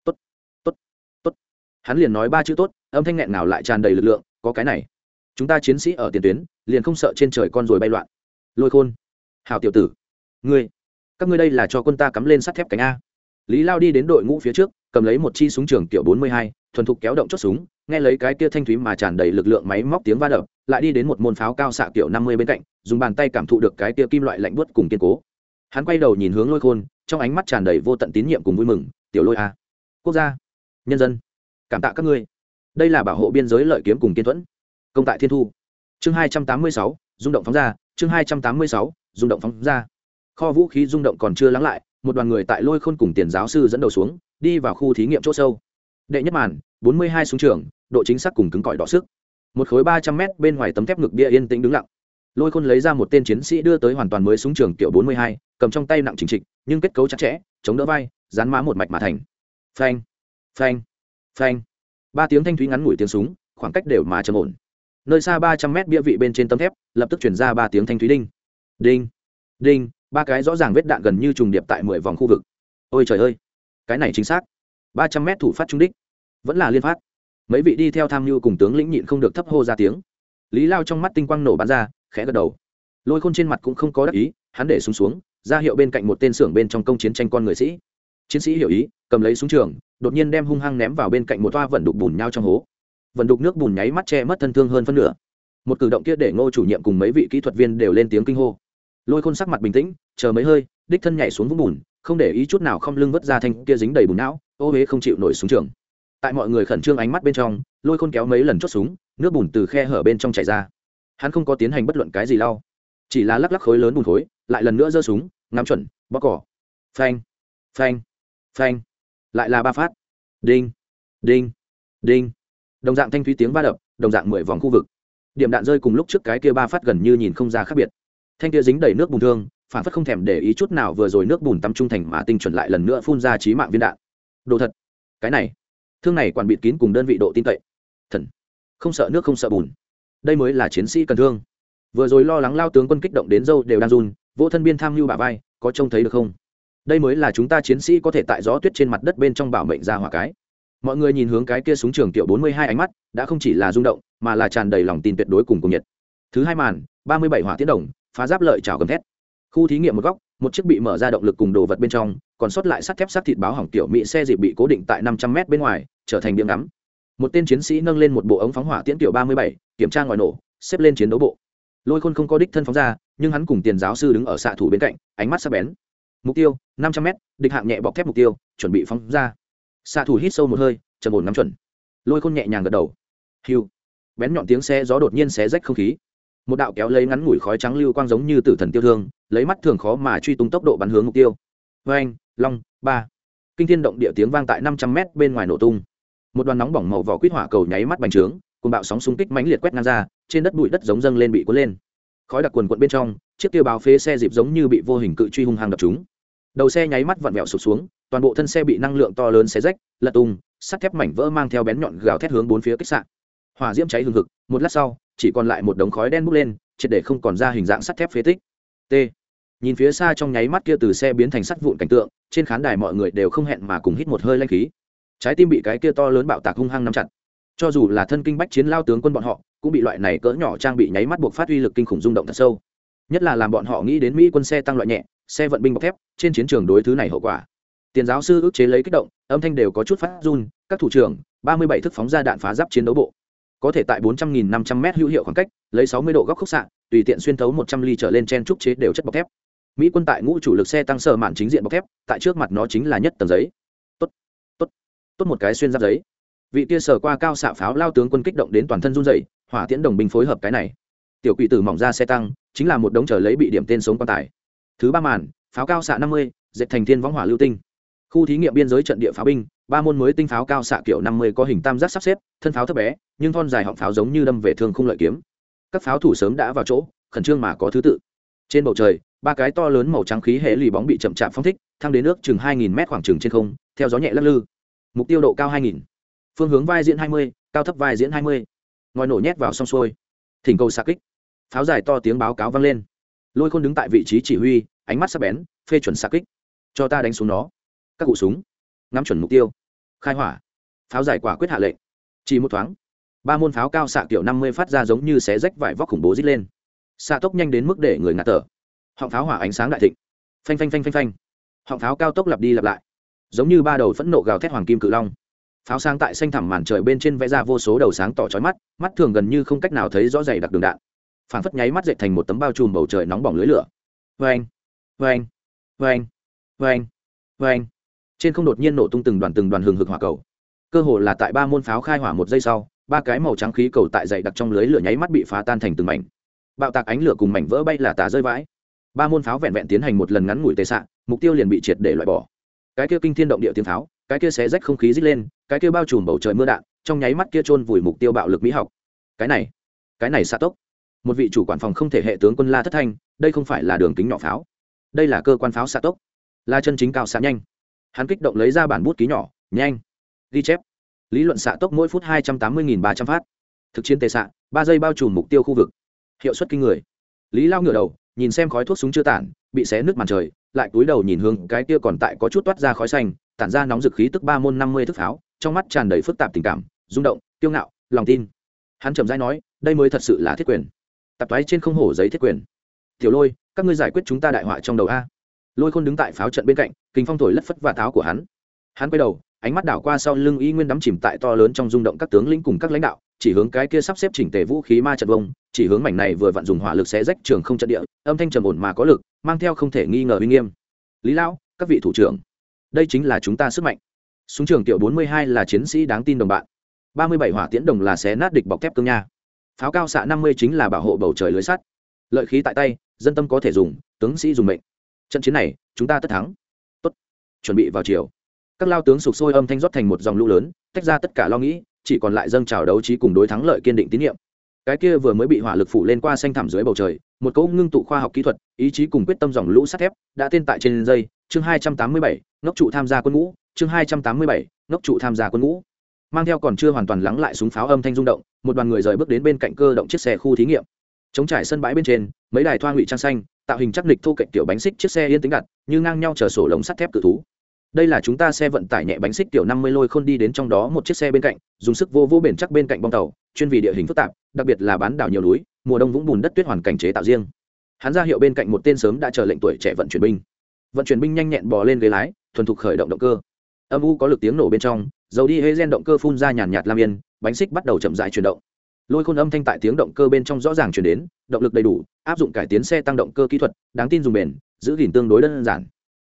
Tốt tốt tốt. Hắn liền nói ba chữ tốt, âm thanh nghẹn nào lại tràn đầy lực lượng, có cái này. Chúng ta chiến sĩ ở tiền tuyến, liền không sợ trên trời con rồi bay loạn. Lôi khôn, hào tiểu tử, ngươi, các ngươi đây là cho quân ta cắm lên sắt thép cánh a lý lao đi đến đội ngũ phía trước, cầm lấy một chi súng trường kiểu bốn mươi hai, thuần thục kéo động chốt súng, nghe lấy cái kia thanh thúy mà tràn đầy lực lượng máy móc tiếng va đập, lại đi đến một môn pháo cao xạ kiểu năm mươi bên cạnh, dùng bàn tay cảm thụ được cái kia kim loại lạnh buốt cùng kiên cố. Hắn quay đầu nhìn hướng lôi khôn, trong ánh mắt tràn đầy vô tận tín nhiệm cùng vui mừng, tiểu lôi a quốc gia, nhân dân, cảm tạ các ngươi. Đây là bảo hộ biên giới lợi kiếm cùng kiên thuẫn. Công tại thiên thu. Chương hai trăm tám mươi sáu, rung động phóng ra, chương hai trăm tám mươi sáu, rung động phóng ra. Kho vũ khí rung động còn chưa lắng lại một đoàn người tại lôi khôn cùng tiền giáo sư dẫn đầu xuống, đi vào khu thí nghiệm chỗ sâu. Đệ nhất màn, bốn mươi hai súng trường, độ chính xác cùng cứng cỏi đỏ sức. Một khối ba trăm mét bên ngoài tấm thép ngực bia yên tĩnh đứng lặng. Lôi khôn lấy ra một tên chiến sĩ đưa tới hoàn toàn mới súng trường kiểu bốn mươi hai, cầm trong tay nặng chính trịch, nhưng kết cấu chặt chẽ, chống đỡ vai, dán má một mạch mà thành. Phanh phanh phanh. Ba tiếng thanh thúy ngắn ngủi tiếng súng, khoảng cách đều mà trầm ổn. Nơi xa ba trăm mét bia vị bên trên tấm thép, lập tức chuyển ra ba tiếng thanh thúy đinh. Đinh đinh ba cái rõ ràng vết đạn gần như trùng điệp tại mười vòng khu vực. Ôi trời ơi cái này chính xác. Ba trăm mét thủ phát trung đích vẫn là liên phát. Mấy vị đi theo tham mưu cùng tướng lĩnh nhịn không được thấp hô ra tiếng. Lý lao trong mắt tinh quang nổ bắn ra khẽ gật đầu. Lôi khôn trên mặt cũng không có đắc ý hắn để súng xuống, xuống ra hiệu bên cạnh một tên xưởng bên trong công chiến tranh con người sĩ. Chiến sĩ hiểu ý cầm lấy súng trường đột nhiên đem hung hăng ném vào bên cạnh một toa vận đục bùn nhau trong hố. Vận đục nước bùn nháy mắt che mất thân thương hơn phân nửa. Một cử động kia để ngô chủ nhiệm cùng mấy vị kỹ thuật viên đều lên tiếng kinh hô lôi khôn sắc mặt bình tĩnh, chờ mấy hơi, đích thân nhảy xuống vũng bùn, không để ý chút nào không lưng vất ra thanh kia dính đầy bùn não, ô huế không chịu nổi xuống trường. Tại mọi người khẩn trương ánh mắt bên trong, lôi khôn kéo mấy lần chốt súng, nước bùn từ khe hở bên trong chảy ra. Hắn không có tiến hành bất luận cái gì lau, chỉ là lắc lắc khối lớn bùn khối, lại lần nữa giơ súng, ngắm chuẩn bóc cỏ. Phanh phanh phanh. Lại là ba phát. Đinh đinh đinh. Đồng dạng thanh thúy tiếng va đập, đồng dạng mười vòng khu vực. Điểm đạn rơi cùng lúc trước cái kia ba phát gần như nhìn không ra khác biệt thanh kia dính đầy nước bùn thương, phản phất không thèm để ý chút nào vừa rồi nước bùn tắm trung thành mà tinh chuẩn lại lần nữa phun ra trí mạng viên đạn. Đồ thật, cái này, thương này quản bịt kín cùng đơn vị độ tin cậy. Thần, không sợ nước không sợ bùn. Đây mới là chiến sĩ cần thương. Vừa rồi lo lắng lao tướng quân kích động đến dâu đều đang run, vỗ thân biên tham mưu bà vai, có trông thấy được không? Đây mới là chúng ta chiến sĩ có thể tại gió tuyết trên mặt đất bên trong bảo mệnh ra hỏa cái. Mọi người nhìn hướng cái kia súng trường tiểu bốn mươi hai ánh mắt, đã không chỉ là rung động, mà là tràn đầy lòng tin tuyệt đối cùng cùng nhiệt. Thứ hai màn, ba mươi bảy hỏa tiến đồng phá giáp lợi chảo gầm thét. Khu thí nghiệm một góc, một chiếc bị mở ra động lực cùng đồ vật bên trong, còn sót lại sắt thép sắt thịt báo hỏng tiểu mỹ xe dịp bị cố định tại năm trăm mét bên ngoài, trở thành điểm ngắm. Một tên chiến sĩ nâng lên một bộ ống phóng hỏa tiễn tiểu ba mươi bảy, kiểm tra ngoài nổ, xếp lên chiến đấu bộ. Lôi khôn không có đích thân phóng ra, nhưng hắn cùng tiền giáo sư đứng ở xạ thủ bên cạnh, ánh mắt sắc bén. Mục tiêu, năm trăm m địch hạng nhẹ bọc thép mục tiêu, chuẩn bị phóng ra. Xạ thủ hít sâu một hơi, trầm ổn nắm chuẩn. Lôi khôn nhẹ nhàng gật đầu. Hiu bén nhọn tiếng xe gió đột nhiên xé rách không khí một đạo kéo lấy ngắn ngủi khói trắng lưu quang giống như tử thần tiêu thương, lấy mắt thường khó mà truy tung tốc độ bắn hướng mục tiêu. Vê anh long, ba. Kinh thiên động địa tiếng vang tại năm trăm mét bên ngoài nổ tung. Một đoàn nóng bỏng màu vỏ quýt hỏa cầu nháy mắt bành trướng cùng bạo sóng xung kích mãnh liệt quét ngang ra, trên đất bụi đất giống dâng lên bị cuốn lên. Khói đặc quần quận bên trong, chiếc tiêu báo phế xe dịp giống như bị vô hình cự truy hung hăng đập chúng đầu xe nháy mắt vặn vẹo sụp xuống, toàn bộ thân xe bị năng lượng to lớn xé rách, lật tung, sắt thép mảnh vỡ mang theo bén nhọn gào thét hướng bốn phía kích sạn hỏa diễm cháy hừng hực, một lát sau, chỉ còn lại một đống khói đen bốc lên, triệt để không còn ra hình dạng sắt thép phế tích. T. Nhìn phía xa trong nháy mắt kia từ xe biến thành sắt vụn cảnh tượng, trên khán đài mọi người đều không hẹn mà cùng hít một hơi lanh khí. Trái tim bị cái kia to lớn bạo tạc hung hăng nắm chặt. Cho dù là thân kinh bách chiến lao tướng quân bọn họ, cũng bị loại này cỡ nhỏ trang bị nháy mắt buộc phát uy lực kinh khủng rung động thật sâu. Nhất là làm bọn họ nghĩ đến mỹ quân xe tăng loại nhẹ, xe vận binh bọc thép, trên chiến trường đối thứ này hậu quả. Tiền giáo sư ước chế lấy kích động, âm thanh đều có chút phát run, các thủ trưởng, ba mươi bảy thức phóng ra đạn phá giáp chiến đấu bộ có thể tại bốn trăm nghìn năm trăm m hữu hiệu khoảng cách, lấy sáu mươi độ góc khúc xạ, tùy tiện xuyên thấu một trăm ly trở lên chen trúc chế đều chất bọc thép. Mỹ quân tại ngũ chủ lực xe tăng sở mạn chính diện bọc thép, tại trước mặt nó chính là nhất tầng giấy. Tốt tốt tốt một cái xuyên giáp giấy. Vị kia sở qua cao xạ pháo lao tướng quân kích động đến toàn thân run rẩy, hỏa tiễn đồng binh phối hợp cái này. Tiểu quỷ tử mỏng ra xe tăng, chính là một đống chờ lấy bị điểm tên sống quan tài. Thứ ba màn, pháo cao xạ năm mươi, dệt thành thiên võng hỏa lưu tinh. Khu thí nghiệm biên giới trận địa pháo binh ba môn mới tinh pháo cao xạ kiểu năm mươi có hình tam giác sắp xếp, thân pháo thấp bé, nhưng thon dài họng pháo giống như đâm về thương không lợi kiếm. Các pháo thủ sớm đã vào chỗ, khẩn trương mà có thứ tự. Trên bầu trời, ba cái to lớn màu trắng khí hệ lì bóng bị chậm chạp phong thích thăng đến nước chừng hai nghìn mét khoảng chừng trên không, theo gió nhẹ lắc lư. Mục tiêu độ cao hai nghìn. Phương hướng vai diễn hai mươi, cao thấp vai diễn hai mươi. Ngòi nổ nhét vào xong xuôi. Thỉnh cầu xạ kích. Pháo dài to tiếng báo cáo vang lên. Lôi khôn đứng tại vị trí chỉ huy, ánh mắt sắc bén, phê chuẩn xạ kích. Cho ta đánh xuống nó. Các cụ súng. Ngắm chuẩn mục tiêu khai hỏa. Pháo giải quả quyết hạ lệnh. Chỉ một thoáng, ba môn pháo cao xạ kiểu năm mươi phát ra giống như xé rách vải vóc khủng bố rít lên. Xạ tốc nhanh đến mức để người ngạt thở. Họng pháo hỏa ánh sáng đại thịnh. Phanh phanh phanh phanh phanh. Họng pháo cao tốc lặp đi lặp lại. Giống như ba đầu phẫn nộ gào thét hoàng kim cự long. Pháo sáng tại xanh thẳm màn trời bên trên vẽ ra vô số đầu sáng tỏ trói mắt mắt thường gần như không cách nào thấy rõ dày đặc đường đạn. Phản phất nháy mắt dậy thành một tấm bao trùm bầu trời nóng bỏng lưới lửa. Vê anh vê anh vê anh vê anh vê anh trên không đột nhiên nổ tung từng đoàn từng đoàn hừng hực hỏa cầu. Cơ hồ là tại ba môn pháo khai hỏa một giây sau, ba cái màu trắng khí cầu tại dày đặc trong lưới lửa nháy mắt bị phá tan thành từng mảnh. Bạo tạc ánh lửa cùng mảnh vỡ bay là tà rơi vãi. Ba môn pháo vẹn vẹn tiến hành một lần ngắn ngủi tệ xạ mục tiêu liền bị triệt để loại bỏ. Cái kia kinh thiên động địa tiếng pháo, cái kia xé rách không khí rít lên, cái kia bao trùm bầu trời mưa đạn, trong nháy mắt kia trôn vùi mục tiêu bạo lực mỹ học. Cái này cái này xa tốc. Một vị chủ quản phòng không thể hệ tướng quân la thất thanh, đây không phải là đường kính nhỏ pháo. Đây là cơ quan pháo xa tốc. Là chân chính cao xạ nhanh hắn kích động lấy ra bản bút ký nhỏ, nhanh. Ghi chép. Lý luận xạ tốc mỗi phút hai trăm tám mươi ba trăm phát. Thực chiến tệ xạ, ba giây bao trùm mục tiêu khu vực. Hiệu suất kinh người. Lý lao ngửa đầu, nhìn xem khói thuốc súng chưa tản, bị xé nước màn trời, lại túi đầu nhìn hướng cái kia còn tại có chút toát ra khói xanh, tản ra nóng dực khí tức ba môn năm mươi thức pháo, trong mắt tràn đầy phức tạp tình cảm, rung động, kiêu ngạo, lòng tin. Hắn chậm rãi nói, đây mới thật sự là thiết quyền. Tạp thoái trên không hổ giấy thiết quyền. Tiểu lôi, các ngươi giải quyết chúng ta đại họa trong đầu a lôi khôn đứng tại pháo trận bên cạnh, kinh phong thổi lất phất và táo của hắn. Hắn quay đầu, ánh mắt đảo qua sau lưng y nguyên đắm chìm tại to lớn trong rung động các tướng lĩnh cùng các lãnh đạo, chỉ hướng cái kia sắp xếp chỉnh tề vũ khí ma trận vông, chỉ hướng mảnh này vừa vặn dùng hỏa lực xé rách trường không trận địa, âm thanh trầm ổn mà có lực, mang theo không thể nghi ngờ uy nghiêm. Lý lão, các vị thủ trưởng, đây chính là chúng ta sức mạnh. Súng trường tiểu bốn mươi hai là chiến sĩ đáng tin đồng bạn. Ba mươi bảy hỏa tiễn đồng là xé nát địch bọc thép cương nha. Pháo cao xạ năm mươi chính là bảo hộ bầu trời lưới sắt. Lợi khí tại tay, dân tâm có thể dùng, tướng sĩ dùng mệnh trận chiến này, chúng ta tất thắng. Tốt. Chuẩn bị vào chiều. Các lao tướng sụp sôi âm thanh rót thành một dòng lũ lớn, tách ra tất cả lo nghĩ, chỉ còn lại dâng trào đấu trí cùng đối thắng lợi kiên định tín nhiệm. Cái kia vừa mới bị hỏa lực phủ lên qua xanh thẳm dưới bầu trời, một cỗ ngưng tụ khoa học kỹ thuật, ý chí cùng quyết tâm dòng lũ sắt thép, đã tên tại trên dây, chương hai trăm tám mươi bảy, ngốc trụ tham gia quân ngũ, chương hai trăm tám mươi bảy, ngốc trụ tham gia quân ngũ. Mang theo còn chưa hoàn toàn lắng lại súng pháo âm thanh rung động, một đoàn người rời bước đến bên cạnh cơ động chiếc xe khu thí nghiệm. Chống trải sân bãi bên trên, mấy đài thoa ngụy trang xanh tạo hình chắc lịch thu cạnh tiểu bánh xích chiếc xe yên tính đặt, như ngang nhau chở sổ lồng sắt thép cự thú. Đây là chúng ta xe vận tải nhẹ bánh xích tiểu năm mươi lôi khôn đi đến trong đó một chiếc xe bên cạnh, dùng sức vô vô bền chắc bên cạnh bong tàu, chuyên vì địa hình phức tạp, đặc biệt là bán đảo nhiều núi, mùa đông vũng bùn đất tuyết hoàn cảnh chế tạo riêng. Hắn ra hiệu bên cạnh một tên sớm đã chờ lệnh tuổi trẻ vận chuyển binh. Vận chuyển binh nhanh nhẹn bò lên ghế lái, thuần thục khởi động động cơ. Âm u có lực tiếng nổ bên trong, dầu đi hê gen động cơ phun ra nhàn nhạt lam yên, bánh xích bắt đầu chậm dại chuyển động lôi khôn âm thanh tại tiếng động cơ bên trong rõ ràng chuyển đến, động lực đầy đủ, áp dụng cải tiến xe tăng động cơ kỹ thuật, đáng tin dùng bền, giữ gìn tương đối đơn giản.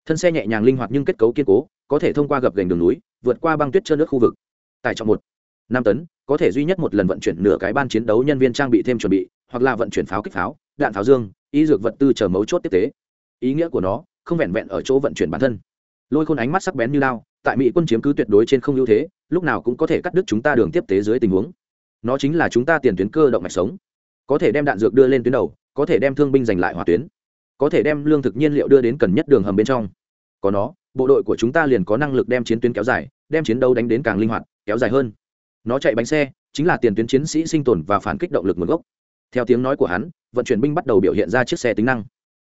Thân xe nhẹ nhàng linh hoạt nhưng kết cấu kiên cố, có thể thông qua gập gành đường núi, vượt qua băng tuyết trơn nước khu vực. Tải trọng một, năm tấn, có thể duy nhất một lần vận chuyển nửa cái ban chiến đấu nhân viên trang bị thêm chuẩn bị, hoặc là vận chuyển pháo kích pháo, đạn pháo dương ý dược vật tư chờ mấu chốt tiếp tế. Ý nghĩa của nó, không vẹn vẹn ở chỗ vận chuyển bản thân. Lôi khôn ánh mắt sắc bén như lao, tại mỹ quân chiếm cứ tuyệt đối trên không ưu thế, lúc nào cũng có thể cắt đứt chúng ta đường tiếp tế dưới tình huống nó chính là chúng ta tiền tuyến cơ động mạch sống. Có thể đem đạn dược đưa lên tuyến đầu, có thể đem thương binh giành lại hỏa tuyến, có thể đem lương thực nhiên liệu đưa đến cần nhất đường hầm bên trong. Có nó, bộ đội của chúng ta liền có năng lực đem chiến tuyến kéo dài, đem chiến đấu đánh đến càng linh hoạt, kéo dài hơn. Nó chạy bánh xe, chính là tiền tuyến chiến sĩ sinh tồn và phản kích động lực nguồn gốc. Theo tiếng nói của hắn, vận chuyển binh bắt đầu biểu hiện ra chiếc xe tính năng.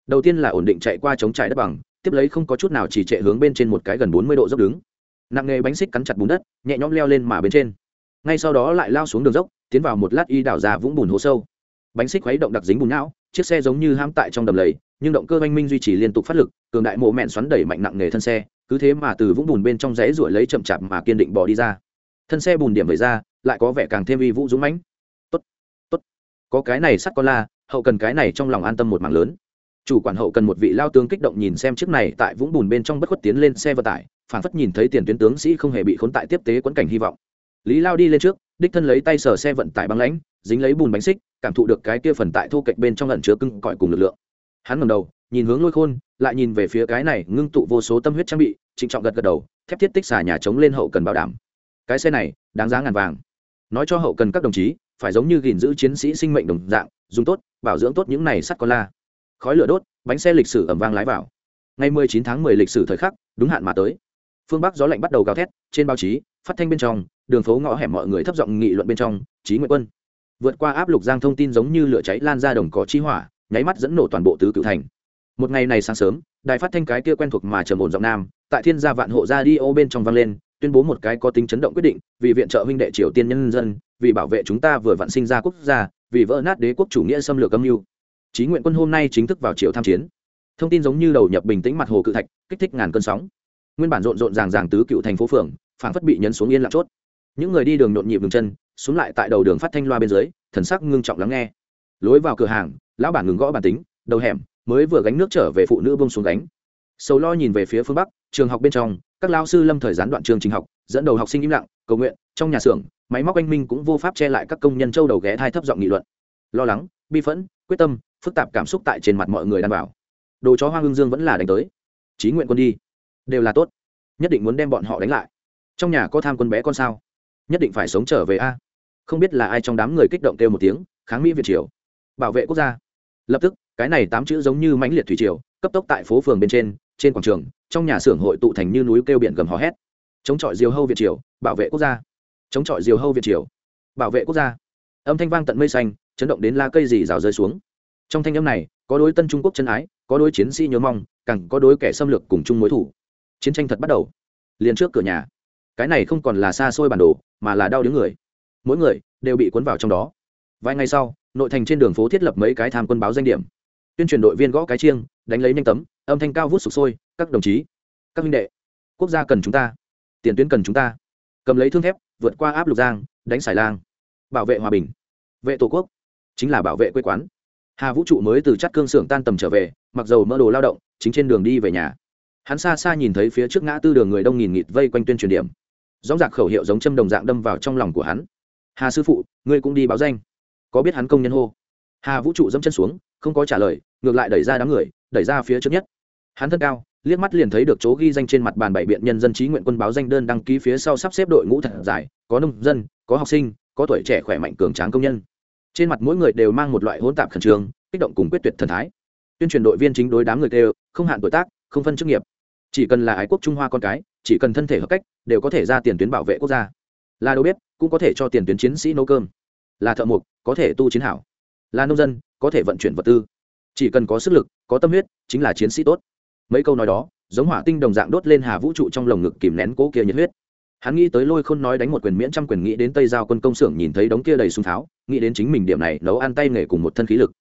Đầu tiên là ổn định chạy qua chống trải đất bằng, tiếp lấy không có chút nào chỉ trệ hướng bên trên một cái gần bốn mươi độ dốc đứng. Nặng nghề bánh xích cắn chặt bùn đất, nhẹ nhõm leo lên mà bên trên ngay sau đó lại lao xuống đường dốc, tiến vào một lát y đảo ra vũng bùn hố sâu. Bánh xích khuấy động đặc dính bùn não, chiếc xe giống như ham tại trong đầm lầy, nhưng động cơ oanh minh duy trì liên tục phát lực, cường đại mộ mẹn xoắn đẩy mạnh nặng nghề thân xe, cứ thế mà từ vũng bùn bên trong rẽ ruổi lấy chậm chạp mà kiên định bỏ đi ra. Thân xe bùn điểm về ra, lại có vẻ càng thêm uy vũ dũng mãnh. Tốt tốt, có cái này sắt con la, hậu cần cái này trong lòng an tâm một mảng lớn. Chủ quản hậu cần một vị lao tướng kích động nhìn xem chiếc này tại vũng bùn bên trong bất khuất tiến lên xe vận tải phản phất nhìn thấy tiền tuyến tướng sĩ không hề bị khốn tại tiếp tế quẫn cảnh hy vọng lý lao đi lên trước, đích thân lấy tay sờ xe vận tải băng lãnh, dính lấy bùn bánh xích, cảm thụ được cái kia phần tại thu cạnh bên trong lần chứa cưng cõi cùng lực lượng. Hắn ngầm đầu, nhìn hướng lôi khôn, lại nhìn về phía cái này ngưng tụ vô số tâm huyết trang bị, trịnh trọng gật gật đầu, thép thiết tích xả nhà chống lên hậu cần bảo đảm. Cái xe này, đáng giá ngàn vàng. Nói cho hậu cần các đồng chí, phải giống như gìn giữ chiến sĩ sinh mệnh đồng dạng, dùng tốt, bảo dưỡng tốt những này sắt con la. Khói lửa đốt, bánh xe lịch sử ẩm vang lái vào. Ngày 19 tháng 10 lịch sử thời khắc, đúng hạn mà tới. Phương bắc gió lạnh bắt đầu gào thét, trên báo chí, phát thanh bên trong đường phố ngõ hẻm mọi người thấp giọng nghị luận bên trong trí nguyện quân. Vượt qua áp lục giang thông tin giống như lửa cháy lan ra đồng cỏ chi hỏa, nháy mắt dẫn nổ toàn bộ tứ cựu thành. Một ngày này sáng sớm, đài phát thanh cái kia quen thuộc mà trầm ổn giọng nam, tại thiên gia vạn hộ gia đi ô bên trong vang lên, tuyên bố một cái có tính chấn động quyết định, vì viện trợ huynh đệ triều tiên nhân dân, vì bảo vệ chúng ta vừa vạn sinh ra quốc gia, vì vỡ nát đế quốc chủ nghĩa xâm lược âm mưu. Chí nguyện quân hôm nay chính thức vào triều tham chiến. Thông tin giống như đầu nhập bình tĩnh mặt hồ cự thạch, kích thích ngàn cơn sóng. Nguyên bản rộn rộn ràng ràng tứ cựu thành phố phường, phảng phất bị nhấn xuống yên lặng chốt những người đi đường nhộn nhịp đường chân, xuống lại tại đầu đường phát thanh loa bên dưới, thần sắc ngưng trọng lắng nghe. Lối vào cửa hàng, lão bản ngừng gõ bản tính, đầu hẻm, mới vừa gánh nước trở về phụ nữ bông xuống gánh. Sầu lo nhìn về phía phương bắc, trường học bên trong, các lao sư lâm thời gián đoạn trường trình học, dẫn đầu học sinh im lặng, cầu nguyện, trong nhà xưởng, máy móc anh minh cũng vô pháp che lại các công nhân châu đầu ghé thai thấp giọng nghị luận. Lo lắng, bi phẫn, quyết tâm, phức tạp cảm xúc tại trên mặt mọi người đan bảo. Đồ chó hoang hương dương vẫn là đánh tới. Trí nguyện quân đi. Đều là tốt. Nhất định muốn đem bọn họ đánh lại. Trong nhà có tham quân bé con sao? Nhất định phải sống trở về a. Không biết là ai trong đám người kích động kêu một tiếng, kháng mỹ việt triều, bảo vệ quốc gia. Lập tức, cái này tám chữ giống như mãnh liệt thủy triều, cấp tốc tại phố phường bên trên trên quảng trường, trong nhà xưởng hội tụ thành như núi kêu biển gầm hò hét. Chống chọi diều hâu việt triều, bảo vệ quốc gia. Chống chọi diều hâu việt triều, bảo vệ quốc gia. Âm thanh vang tận mây xanh, chấn động đến la cây dì rào rơi xuống. Trong thanh âm này, có đối tân trung quốc chân ái, có đối chiến sĩ nhớ mong, càng có đối kẻ xâm lược cùng chung mối thủ. Chiến tranh thật bắt đầu. Liền trước cửa nhà. Cái này không còn là xa xôi bản đồ mà là đau đứng người. Mỗi người đều bị cuốn vào trong đó. Vài ngày sau, nội thành trên đường phố thiết lập mấy cái tham quân báo danh điểm. Tuyên truyền đội viên gõ cái chiêng, đánh lấy nhanh tấm, âm thanh cao vút sụp sôi, các đồng chí, các minh đệ, quốc gia cần chúng ta, tiền tuyến cần chúng ta. Cầm lấy thương thép, vượt qua áp lục giang, đánh xài lang. Bảo vệ hòa bình. Vệ tổ quốc, chính là bảo vệ quê quán. Hà vũ trụ mới từ chắt cương xưởng tan tầm trở về, mặc dầu mơ đồ lao động, chính trên đường đi về nhà. Hắn xa xa nhìn thấy phía trước ngã tư đường người đông nghìn nghịt vây quanh tuyên truyền điểm dóng dạc khẩu hiệu giống châm đồng dạng đâm vào trong lòng của hắn. Hà sư phụ, ngươi cũng đi báo danh. Có biết hắn công nhân hô. Hà vũ trụ dẫm chân xuống, không có trả lời, ngược lại đẩy ra đám người, đẩy ra phía trước nhất. Hắn thân cao, liếc mắt liền thấy được chỗ ghi danh trên mặt bàn bảy biện nhân dân trí nguyện quân báo danh đơn đăng ký phía sau sắp xếp đội ngũ thật dài, có nông dân, có học sinh, có tuổi trẻ khỏe mạnh cường tráng công nhân. Trên mặt mỗi người đều mang một loại hỗn tạp khẩn trương, kích động cùng quyết tuyệt thần thái. Tuyên truyền đội viên chính đối đám người kêu, không hạn tuổi tác, không phân chức nghiệp. Chỉ cần là ái quốc trung hoa con cái chỉ cần thân thể hợp cách, đều có thể ra tiền tuyến bảo vệ quốc gia. Là đầu bếp, cũng có thể cho tiền tuyến chiến sĩ nấu cơm. Là thợ mộc, có thể tu chiến hảo. Là nông dân, có thể vận chuyển vật tư. Chỉ cần có sức lực, có tâm huyết, chính là chiến sĩ tốt. Mấy câu nói đó, giống hỏa tinh đồng dạng đốt lên hà vũ trụ trong lồng ngực kìm nén cố kia nhiệt huyết. Hắn nghĩ tới lôi khôn nói đánh một quyền miễn trăm quyền nghĩ đến tây giao quân công xưởng nhìn thấy đống kia đầy súng tháo, nghĩ đến chính mình điểm này nấu ăn tay nghề cùng một thân khí lực.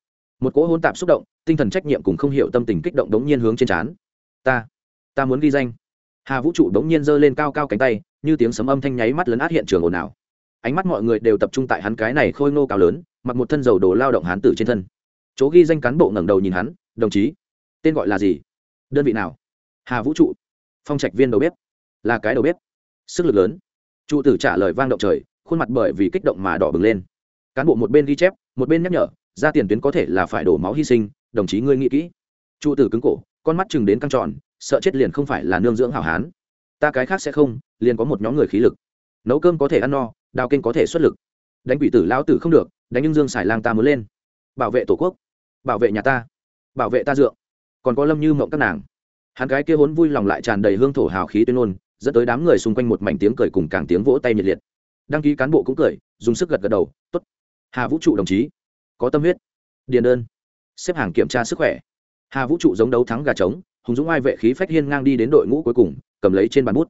Một cỗ hôn tạp xúc động, tinh thần trách nhiệm cùng không hiểu tâm tình kích động đống nhiên hướng trên trán. Ta ta muốn ghi danh hà vũ trụ đống nhiên giơ lên cao cao cánh tay, như tiếng sấm âm thanh nháy mắt lấn át hiện trường ồn ào. Ánh mắt mọi người đều tập trung tại hắn cái này khôi ngô cao lớn, mặc một thân dầu đồ lao động hán tử trên thân. Chỗ ghi danh cán bộ ngẩng đầu nhìn hắn, đồng chí, tên gọi là gì? Đơn vị nào? Hà vũ trụ, phong trạch viên đầu bếp. Là cái đầu bếp. Sức lực lớn. Trụ tử trả lời vang động trời, khuôn mặt bởi vì kích động mà đỏ bừng lên. Cán bộ một bên ghi chép, một bên nhắc nhở, ra tiền tuyến có thể là phải đổ máu hy sinh, đồng chí ngươi nghĩ kỹ. Trụ tử cứng cổ, con mắt chừng đến căng tròn sợ chết liền không phải là nương dưỡng hảo hán. Ta cái khác sẽ không, liền có một nhóm người khí lực. Nấu cơm có thể ăn no, đào kênh có thể xuất lực. Đánh quỷ tử lão tử không được, đánh nhưng dương xài lang ta muốn lên. Bảo vệ tổ quốc, bảo vệ nhà ta, bảo vệ ta dượng còn có lâm như mộng các nàng. Hắn cái kia vốn vui lòng lại tràn đầy hương thổ hào khí tuyên ngôn, dẫn tới đám người xung quanh một mảnh tiếng cười cùng càng tiếng vỗ tay nhiệt liệt. Đăng ký cán bộ cũng cười, dùng sức gật gật đầu, tốt. Hà vũ trụ đồng chí, có tâm huyết. Điền đơn. Xếp hàng kiểm tra sức khỏe. Hà vũ trụ giống đấu thắng gà trống hùng dũng ai vệ khí phách hiên ngang đi đến đội ngũ cuối cùng, cầm lấy trên bàn bút.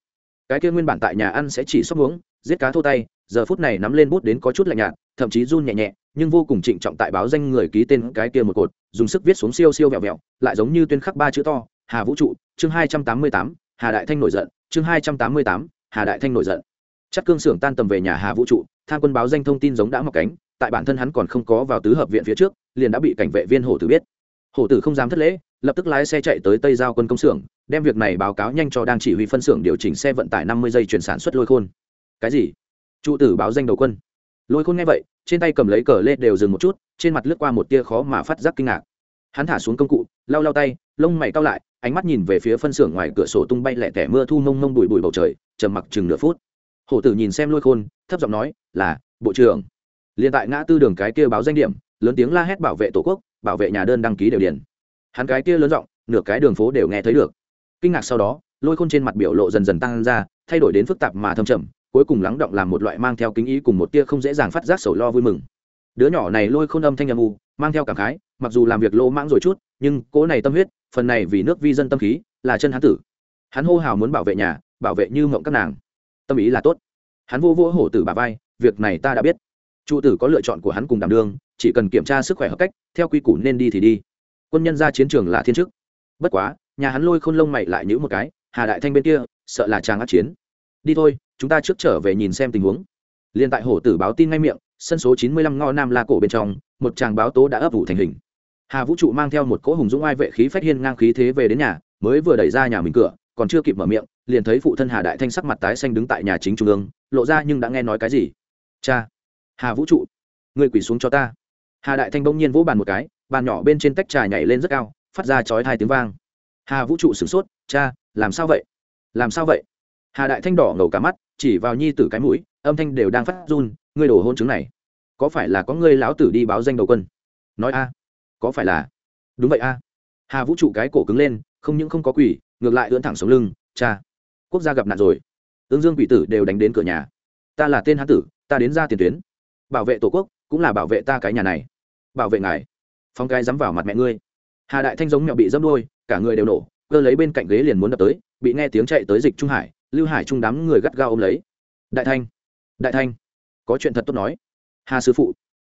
Cái kia nguyên bản tại nhà ăn sẽ chỉ sóc uống giết cá thô tay, giờ phút này nắm lên bút đến có chút lạnh nhạt, thậm chí run nhẹ nhẹ, nhưng vô cùng trịnh trọng tại báo danh người ký tên cái kia một cột, dùng sức viết xuống siêu siêu vẹo vẹo, lại giống như tuyên khắc ba chữ to, hà vũ trụ, chương hai trăm tám mươi tám, hà đại thanh nổi giận, chương hai trăm tám mươi tám, hà đại thanh nổi giận. Chắc cương xưởng tan tầm về nhà hà vũ trụ, tham quân báo danh thông tin giống đã mọc cánh, tại bản thân hắn còn không có vào tứ hợp viện phía trước, liền đã bị cảnh vệ viên hổ tử biết hổ tử không dám thất lễ, lập tức lái xe chạy tới tây giao quân công xưởng, đem việc này báo cáo nhanh cho đang chỉ huy phân xưởng điều chỉnh xe vận tải năm mươi giây chuyển sản xuất lôi khôn. Cái gì? Trụ tử báo danh đầu quân. Lôi khôn nghe vậy, trên tay cầm lấy cờ lê đều dừng một chút, trên mặt lướt qua một tia khó mà phát giác kinh ngạc. Hắn thả xuống công cụ, lau lau tay, lông mày cao lại, ánh mắt nhìn về phía phân xưởng ngoài cửa sổ tung bay lẹ tẻ mưa thu mông mông bụi bụi bầu trời, trầm mặc chừng nửa phút. Hổ tử nhìn xem lôi khôn, thấp giọng nói, là, bộ trưởng. Liền tại ngã tư đường cái kia báo danh điểm, lớn tiếng la hét bảo vệ tổ quốc bảo vệ nhà đơn đăng ký đều điền. Hắn cái kia lớn giọng, nửa cái đường phố đều nghe thấy được. Kinh ngạc sau đó, lôi khôn trên mặt biểu lộ dần dần tăng ra, thay đổi đến phức tạp mà thâm trầm, cuối cùng lắng động làm một loại mang theo kính ý cùng một tia không dễ dàng phát giác sầu lo vui mừng. Đứa nhỏ này lôi khôn âm thanh âm u, mang theo cảm khái, mặc dù làm việc lỗ mãng rồi chút, nhưng cố này tâm huyết, phần này vì nước vi dân tâm khí, là chân hắn tử. Hắn hô hào muốn bảo vệ nhà, bảo vệ như mộng các nàng. Tâm ý là tốt. Hắn vô vô hổ tử bà vai, việc này ta đã biết trụ tử có lựa chọn của hắn cùng đảm đương, chỉ cần kiểm tra sức khỏe hợp cách, theo quy củ nên đi thì đi. Quân nhân ra chiến trường là thiên chức. Bất quá, nhà hắn lôi khôn lông mày lại nhữ một cái, hà đại thanh bên kia, sợ là chàng át chiến. Đi thôi, chúng ta trước trở về nhìn xem tình huống. Liền tại hổ tử báo tin ngay miệng, sân số chín mươi lăm ngõ nam la cổ bên trong, một chàng báo tố đã ấp ủ thành hình. Hà vũ trụ mang theo một cỗ hùng dũng ai vệ khí phát hiên ngang khí thế về đến nhà, mới vừa đẩy ra nhà mình cửa, còn chưa kịp mở miệng, liền thấy phụ thân hà đại thanh sắc mặt tái xanh đứng tại nhà chính trung ương, lộ ra nhưng đã nghe nói cái gì. Cha! Hà vũ trụ người quỳ xuống cho ta. Hà đại thanh bỗng nhiên vỗ bàn một cái, bàn nhỏ bên trên tách trà nhảy lên rất cao, phát ra chói hai tiếng vang. Hà vũ trụ sửng sốt, cha, làm sao vậy? Làm sao vậy? Hà đại thanh đỏ ngầu cả mắt, chỉ vào nhi tử cái mũi, âm thanh đều đang phát run, ngươi đổ hôn chứng này, có phải là có ngươi lão tử đi báo danh đầu quân? Nói a, có phải là? Đúng vậy a. Hà vũ trụ cái cổ cứng lên, không những không có quỷ ngược lại ưỡn thẳng sống lưng, cha, quốc gia gặp nạn rồi. Ứng dương quỷ tử đều đánh đến cửa nhà. Ta là tên hán tử, ta đến ra tiền tuyến bảo vệ tổ quốc cũng là bảo vệ ta cái nhà này. Bảo vệ ngài. Phong cái dám vào mặt mẹ ngươi. Hà đại thanh giống mẹo bị dâm đôi cả người đều nổ, cơ lấy bên cạnh ghế liền muốn đập tới, bị nghe tiếng chạy tới dịch trung hải, lưu hải trung đám người gắt gao ôm lấy. Đại thanh đại thanh, có chuyện thật tốt nói. Hà sư phụ,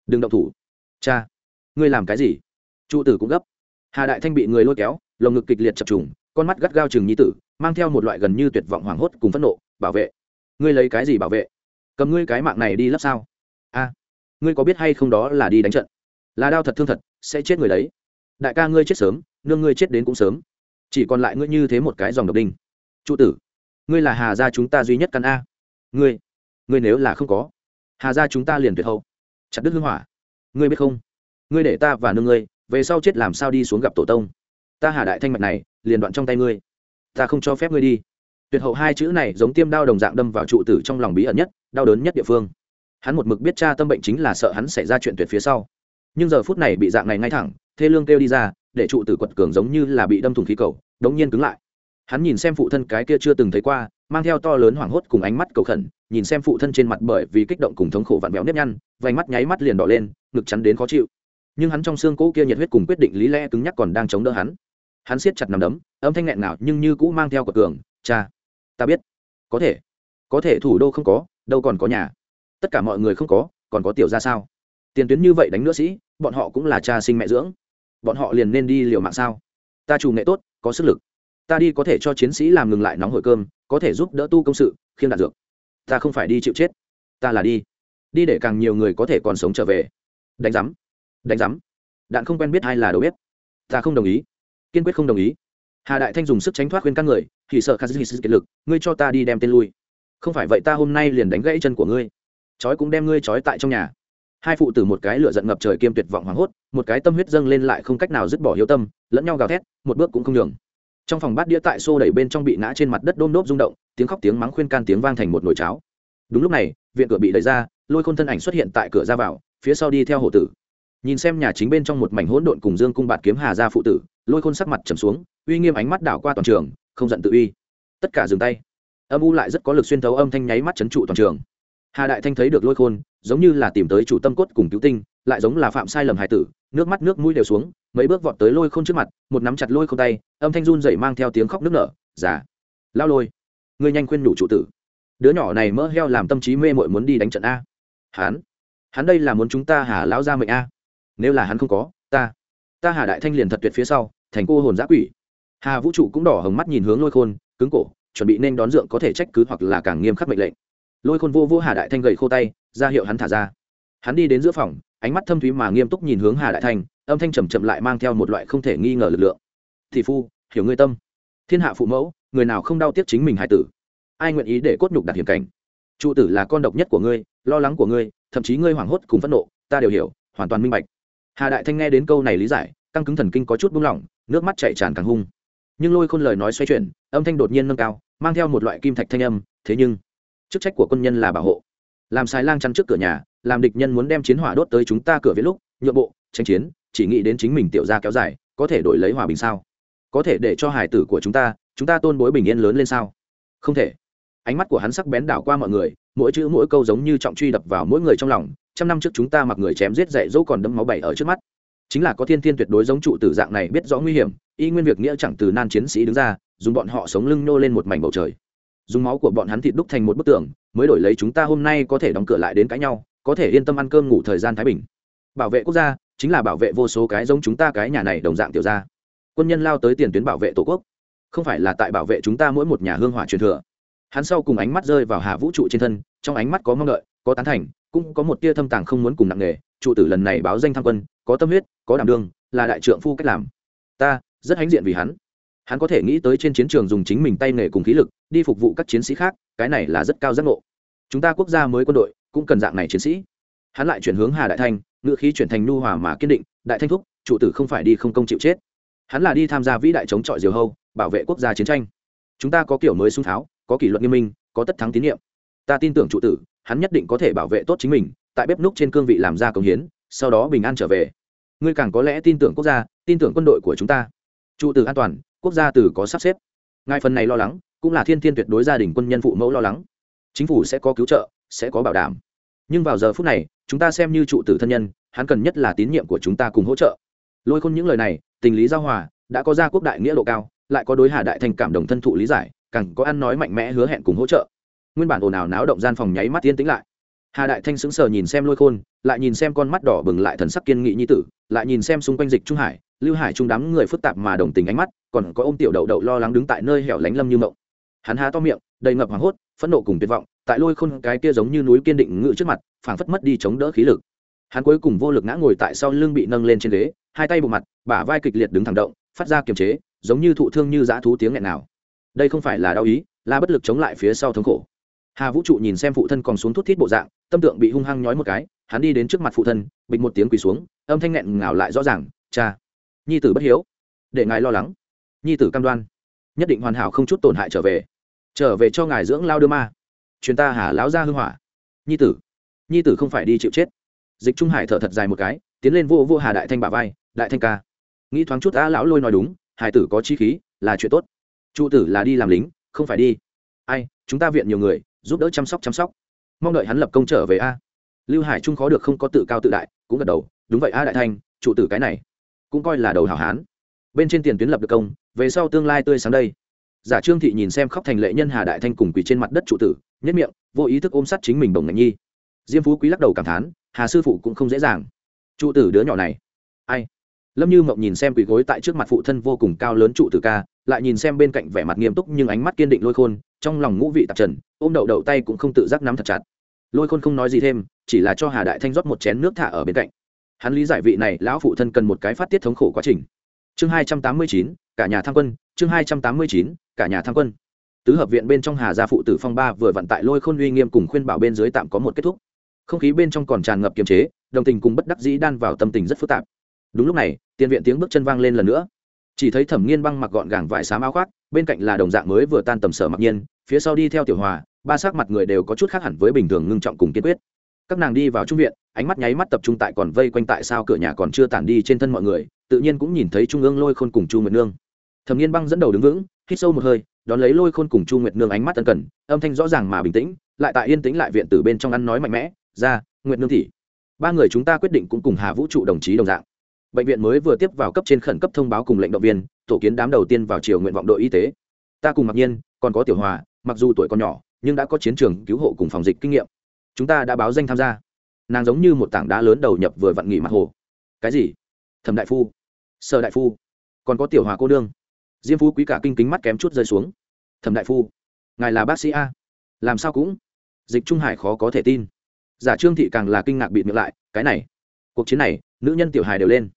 đừng động thủ. Cha, ngươi làm cái gì? Trụ tử cũng gấp. Hà đại thanh bị người lôi kéo, lồng ngực kịch liệt chập trùng, con mắt gắt gao chừng nhi tử, mang theo một loại gần như tuyệt vọng hoảng hốt cùng phẫn nộ, bảo vệ. Ngươi lấy cái gì bảo vệ? Cầm ngươi cái mạng này đi lấp sao? Ngươi có biết hay không đó là đi đánh trận? Là đau thật thương thật, sẽ chết người đấy. Đại ca ngươi chết sớm, nương ngươi chết đến cũng sớm. Chỉ còn lại ngươi như thế một cái dòng độc đinh. Trụ tử, ngươi là hà gia chúng ta duy nhất căn a. Ngươi ngươi nếu là không có, hà gia chúng ta liền tuyệt hậu. Chặt đứt hương hỏa. Ngươi biết không? Ngươi để ta và nương ngươi, về sau chết làm sao đi xuống gặp tổ tông. Ta hà đại thanh mạch này, liền đoạn trong tay ngươi. Ta không cho phép ngươi đi. Tuyệt hậu hai chữ này giống tiêm đao đồng dạng đâm vào trụ tử trong lòng bí ẩn nhất, đau đớn nhất địa phương hắn một mực biết cha tâm bệnh chính là sợ hắn xảy ra chuyện tuyệt phía sau. Nhưng giờ phút này bị dạng này ngay thẳng, thê lương kêu đi ra, để trụ tử quật cường giống như là bị đâm thủng khí cầu, đống nhiên cứng lại. Hắn nhìn xem phụ thân cái kia chưa từng thấy qua, mang theo to lớn hoảng hốt cùng ánh mắt cầu khẩn, nhìn xem phụ thân trên mặt bởi vì kích động cùng thống khổ vặn vẹo nếp nhăn, vành mắt nháy mắt liền đỏ lên, ngực chắn đến khó chịu. Nhưng hắn trong xương cỗ kia nhiệt huyết cùng quyết định lý lẽ cứng nhắc còn đang chống đỡ hắn. Hắn siết chặt nằm đấm, âm thanh nghẹn nào nhưng như cũ mang theo cờ cường, cha, ta biết. Có thể. Có thể thủ đô không có, đâu còn có nhà tất cả mọi người không có, còn có tiểu ra sao? Tiền tuyến như vậy đánh nữa sĩ, bọn họ cũng là cha sinh mẹ dưỡng. Bọn họ liền nên đi liều mạng sao? Ta chủ nghệ tốt, có sức lực. Ta đi có thể cho chiến sĩ làm ngừng lại nóng hổi cơm, có thể giúp đỡ tu công sự khiêng đạn dược. Ta không phải đi chịu chết, ta là đi. Đi để càng nhiều người có thể còn sống trở về. Đánh giám đánh giám. Đạn không quen biết ai là đầu bếp. Ta không đồng ý. Kiên quyết không đồng ý. Hà đại thanh dùng sức tránh thoát khuyên các người, thì sợ khát dư kiệt lực, ngươi cho ta đi đem tên lui. Không phải vậy ta hôm nay liền đánh gãy chân của ngươi chói cũng đem ngươi chói tại trong nhà. Hai phụ tử một cái lửa giận ngập trời kiêm tuyệt vọng hoảng hốt, một cái tâm huyết dâng lên lại không cách nào dứt bỏ hiếu tâm, lẫn nhau gào thét, một bước cũng không nhường. Trong phòng bát đĩa tại xô đẩy bên trong bị ngã trên mặt đất đôm đốp rung động, tiếng khóc tiếng mắng khuyên can tiếng vang thành một nồi cháo. Đúng lúc này, viện cửa bị đẩy ra, lôi khôn thân ảnh xuất hiện tại cửa ra vào, phía sau đi theo hộ tử. Nhìn xem nhà chính bên trong một mảnh hỗn độn cùng dương cung bạt kiếm hà ra phụ tử, lôi khôn sắc mặt trầm xuống, uy nghiêm ánh mắt đảo qua toàn trường, không giận tự uy. Tất cả dừng tay. Âm u lại rất có lực xuyên thấu âm thanh nháy mắt chấn trụ toàn trường hà đại thanh thấy được lôi khôn, giống như là tìm tới chủ tâm cốt cùng cứu tinh, lại giống là phạm sai lầm hài tử, nước mắt nước mũi đều xuống, mấy bước vọt tới lôi khôn trước mặt, một nắm chặt lôi khôn tay, âm thanh run dậy mang theo tiếng khóc nước nở giả lao lôi, ngươi nhanh khuyên đủ chủ tử. Đứa nhỏ này mỡ heo làm tâm trí mê mội muốn đi đánh trận a. Hắn hắn đây là muốn chúng ta hà lão ra mệnh a. Nếu là hắn không có, ta ta hà đại thanh liền thật tuyệt phía sau, thành cô hồn giã quỷ. Hà vũ trụ cũng đỏ hồng mắt nhìn hướng lôi khôn, cứng cổ, chuẩn bị nên đón dượng có thể trách cứ hoặc là càng nghiêm khắc mệnh lệnh lôi khôn vô vô hà đại thanh gầy khô tay, ra hiệu hắn thả ra. Hắn đi đến giữa phòng, ánh mắt thâm thúy mà nghiêm túc nhìn hướng hà đại thanh, âm thanh chầm chậm lại mang theo một loại không thể nghi ngờ lực lượng. Thị phu, hiểu ngươi tâm. Thiên hạ phụ mẫu, người nào không đau tiếc chính mình hải tử? Ai nguyện ý để cốt nhục đặt hiểm cảnh? Trụ tử là con độc nhất của ngươi, lo lắng của ngươi, thậm chí ngươi hoảng hốt cùng phẫn nộ, ta đều hiểu, hoàn toàn minh bạch. Hà đại thanh nghe đến câu này lý giải, căng cứng thần kinh có chút buông lỏng, nước mắt chạy tràn càng hung. Nhưng lôi khôn lời nói xoay chuyển, âm thanh đột nhiên nâng cao, mang theo một loại kim thạch thanh âm, thế nhưng chức trách của quân nhân là bảo hộ. Làm xài lang chắn trước cửa nhà, làm địch nhân muốn đem chiến hỏa đốt tới chúng ta cửa viết lúc, nhượng bộ, tranh chiến, chỉ nghĩ đến chính mình tiểu ra kéo dài, có thể đổi lấy hòa bình sao? Có thể để cho hải tử của chúng ta chúng ta tôn bối bình yên lớn lên sao? Không thể. Ánh mắt của hắn sắc bén đảo qua mọi người, mỗi chữ mỗi câu giống như trọng truy đập vào mỗi người trong lòng, trăm năm trước chúng ta mặc người chém giết dạy dỗ còn đấm máu bảy ở trước mắt. Chính là có thiên thiên tuyệt đối giống trụ tử dạng này biết rõ nguy hiểm, y nguyên việc nghĩa chẳng từ nan chiến sĩ đứng ra, dùng bọn họ sống lưng nô lên một mảnh bầu trời dùng máu của bọn hắn thịt đúc thành một bức tường, mới đổi lấy chúng ta hôm nay có thể đóng cửa lại đến cãi nhau, có thể yên tâm ăn cơm ngủ thời gian thái bình. Bảo vệ quốc gia chính là bảo vệ vô số cái giống chúng ta cái nhà này đồng dạng tiểu gia. Quân nhân lao tới tiền tuyến bảo vệ tổ quốc, không phải là tại bảo vệ chúng ta mỗi một nhà hương hỏa truyền thừa. Hắn sau cùng ánh mắt rơi vào hà vũ trụ trên thân, trong ánh mắt có mong đợi, có tán thành, cũng có một tia thâm tàng không muốn cùng nặng nghề trụ tử lần này báo danh tham quân, có tâm huyết, có đảm đương, là đại trượng phu cách làm. Ta rất hãnh diện vì hắn hắn có thể nghĩ tới trên chiến trường dùng chính mình tay nghề cùng khí lực, đi phục vụ các chiến sĩ khác, cái này là rất cao giác ngộ. Chúng ta quốc gia mới quân đội, cũng cần dạng này chiến sĩ. Hắn lại chuyển hướng hà đại thanh, ngựa khí chuyển thành nu hòa mà kiên định, đại thanh thúc trụ tử không phải đi không công chịu chết. Hắn là đi tham gia vĩ đại chống chọi diều hâu, bảo vệ quốc gia chiến tranh. Chúng ta có kiểu mới sung tháo, có kỷ luật nghiêm minh, có tất thắng tín nhiệm. Ta tin tưởng trụ tử, hắn nhất định có thể bảo vệ tốt chính mình, tại bếp núc trên cương vị làm ra công hiến, sau đó bình an trở về. Ngươi càng có lẽ tin tưởng quốc gia, tin tưởng quân đội của chúng ta. Trụ tử an toàn quốc gia từ có sắp xếp. Ngài phần này lo lắng, cũng là thiên thiên tuyệt đối gia đình quân nhân phụ mẫu lo lắng. Chính phủ sẽ có cứu trợ, sẽ có bảo đảm. Nhưng vào giờ phút này, chúng ta xem như trụ tử thân nhân, hắn cần nhất là tín nhiệm của chúng ta cùng hỗ trợ. Lôi khôn những lời này, tình lý giao hòa, đã có gia quốc đại nghĩa độ cao, lại có đối hà đại thành cảm đồng thân thụ lý giải, càng có ăn nói mạnh mẽ hứa hẹn cùng hỗ trợ. Nguyên bản ồn ào náo động gian phòng nháy mắt tiên tĩnh lại. Hà đại thanh sững sờ nhìn xem lôi khôn, lại nhìn xem con mắt đỏ bừng lại thần sắc kiên nghị như tử, lại nhìn xem xung quanh dịch trung hải, lưu hải trung đám người phức tạp mà đồng tình ánh mắt còn có ôm tiểu đậu đậu lo lắng đứng tại nơi hẻo lánh lâm như mộng. Hắn há to miệng, đầy ngập hoảng hốt, phẫn nộ cùng tuyệt vọng, tại lôi khôn cái kia giống như núi kiên định ngự trước mặt, phảng phất mất đi chống đỡ khí lực. Hắn cuối cùng vô lực ngã ngồi tại sau lưng bị nâng lên trên ghế, hai tay bộ mặt, bả vai kịch liệt đứng thẳng động, phát ra kiềm chế, giống như thụ thương như dã thú tiếng nghẹn nào. Đây không phải là đau ý, là bất lực chống lại phía sau thống khổ. Hà vũ trụ nhìn xem phụ thân còn xuống thuốc thít bộ dạng, tâm tượng bị hung hăng nhói một cái, hắn đi đến trước mặt phụ thân, bịch một tiếng quỳ xuống, âm thanh nghẹn ngào lại rõ ràng, cha, nhi tử bất hiếu, để ngài lo lắng nhi tử cam đoan, nhất định hoàn hảo không chút tổn hại trở về. Trở về cho ngài dưỡng lao đưa ma. Chuyến ta hà lão ra hưng hỏa. Nhi tử nhi tử không phải đi chịu chết. Dịch trung hải thở thật dài một cái, tiến lên vô vô hà đại thanh bà vai, đại thanh ca, nghĩ thoáng chút a lão lôi nói đúng, hải tử có chi khí, là chuyện tốt. Trụ tử là đi làm lính, không phải đi. Ai, chúng ta viện nhiều người, giúp đỡ chăm sóc chăm sóc. Mong đợi hắn lập công trở về a. Lưu hải trung khó được không có tự cao tự đại, cũng gật đầu, đúng vậy a đại thanh trụ tử cái này, cũng coi là đầu hảo hán bên trên tiền tuyến lập được công, về sau tương lai tươi sáng đây. Giả trương thị nhìn xem khóc thành lệ nhân hà đại thanh cùng quỳ trên mặt đất trụ tử, nhất miệng, vô ý thức ôm sát chính mình bồng ngạnh nhi. Diêm phú quý lắc đầu cảm thán, hà sư phụ cũng không dễ dàng. Trụ tử đứa nhỏ này. Ai? Lâm như mộng nhìn xem quỳ gối tại trước mặt phụ thân vô cùng cao lớn trụ tử ca, lại nhìn xem bên cạnh vẻ mặt nghiêm túc nhưng ánh mắt kiên định lôi khôn, trong lòng ngũ vị tạp trần, ôm đậu đậu tay cũng không tự giác nắm thật chặt. Lôi khôn không nói gì thêm, chỉ là cho hà đại thanh rót một chén nước thả ở bên cạnh. Hắn lý giải vị này, lão phụ thân cần một cái phát tiết thống khổ quá trình chương hai trăm tám mươi chín, cả nhà tham quân. Chương hai trăm tám mươi chín, cả nhà tham quân. Tứ hợp viện bên trong hà gia phụ tử phong ba vừa vận tại lôi khôn uy nghiêm cùng khuyên bảo bên dưới tạm có một kết thúc. Không khí bên trong còn tràn ngập kiềm chế, đồng tình cùng bất đắc dĩ đan vào tâm tình rất phức tạp. Đúng lúc này, tiền viện tiếng bước chân vang lên lần nữa. Chỉ thấy thẩm nghiên băng mặc gọn gàng vải xám áo khoác, bên cạnh là đồng dạng mới vừa tan tầm sở mặc nhiên, phía sau đi theo tiểu hòa, ba sắc mặt người đều có chút khác hẳn với bình thường ngưng trọng cùng kiên quyết các nàng đi vào trung viện, ánh mắt nháy mắt tập trung tại còn vây quanh tại sao cửa nhà còn chưa tản đi trên thân mọi người, tự nhiên cũng nhìn thấy trung ương lôi khôn cùng chu nguyệt nương. Thẩm nghiên băng dẫn đầu đứng vững, hít sâu một hơi, đón lấy lôi khôn cùng chu nguyệt nương ánh mắt tân cần, âm thanh rõ ràng mà bình tĩnh, lại tại yên tĩnh lại viện từ bên trong ăn nói mạnh mẽ, ra, nguyệt nương thị, ba người chúng ta quyết định cũng cùng hà vũ trụ đồng chí đồng dạng. Bệnh viện mới vừa tiếp vào cấp trên khẩn cấp thông báo cùng lệnh động viên, tổ kiến đám đầu tiên vào chiều nguyện vọng đội y tế. Ta cùng mặc nhiên, còn có tiểu hòa, mặc dù tuổi còn nhỏ, nhưng đã có chiến trường cứu hộ cùng phòng dịch kinh nghiệm chúng ta đã báo danh tham gia. Nàng giống như một tảng đá lớn đầu nhập vừa vặn nghỉ mặt hồ. Cái gì? Thẩm đại phu. Sở đại phu. Còn có tiểu hòa cô đương. Diêm phú quý cả kinh kính mắt kém chút rơi xuống. Thẩm đại phu, ngài là bác sĩ a. Làm sao cũng? Dịch trung hải khó có thể tin. Giả trương thị càng là kinh ngạc bị miệng lại, cái này. Cuộc chiến này, nữ nhân tiểu hài đều lên.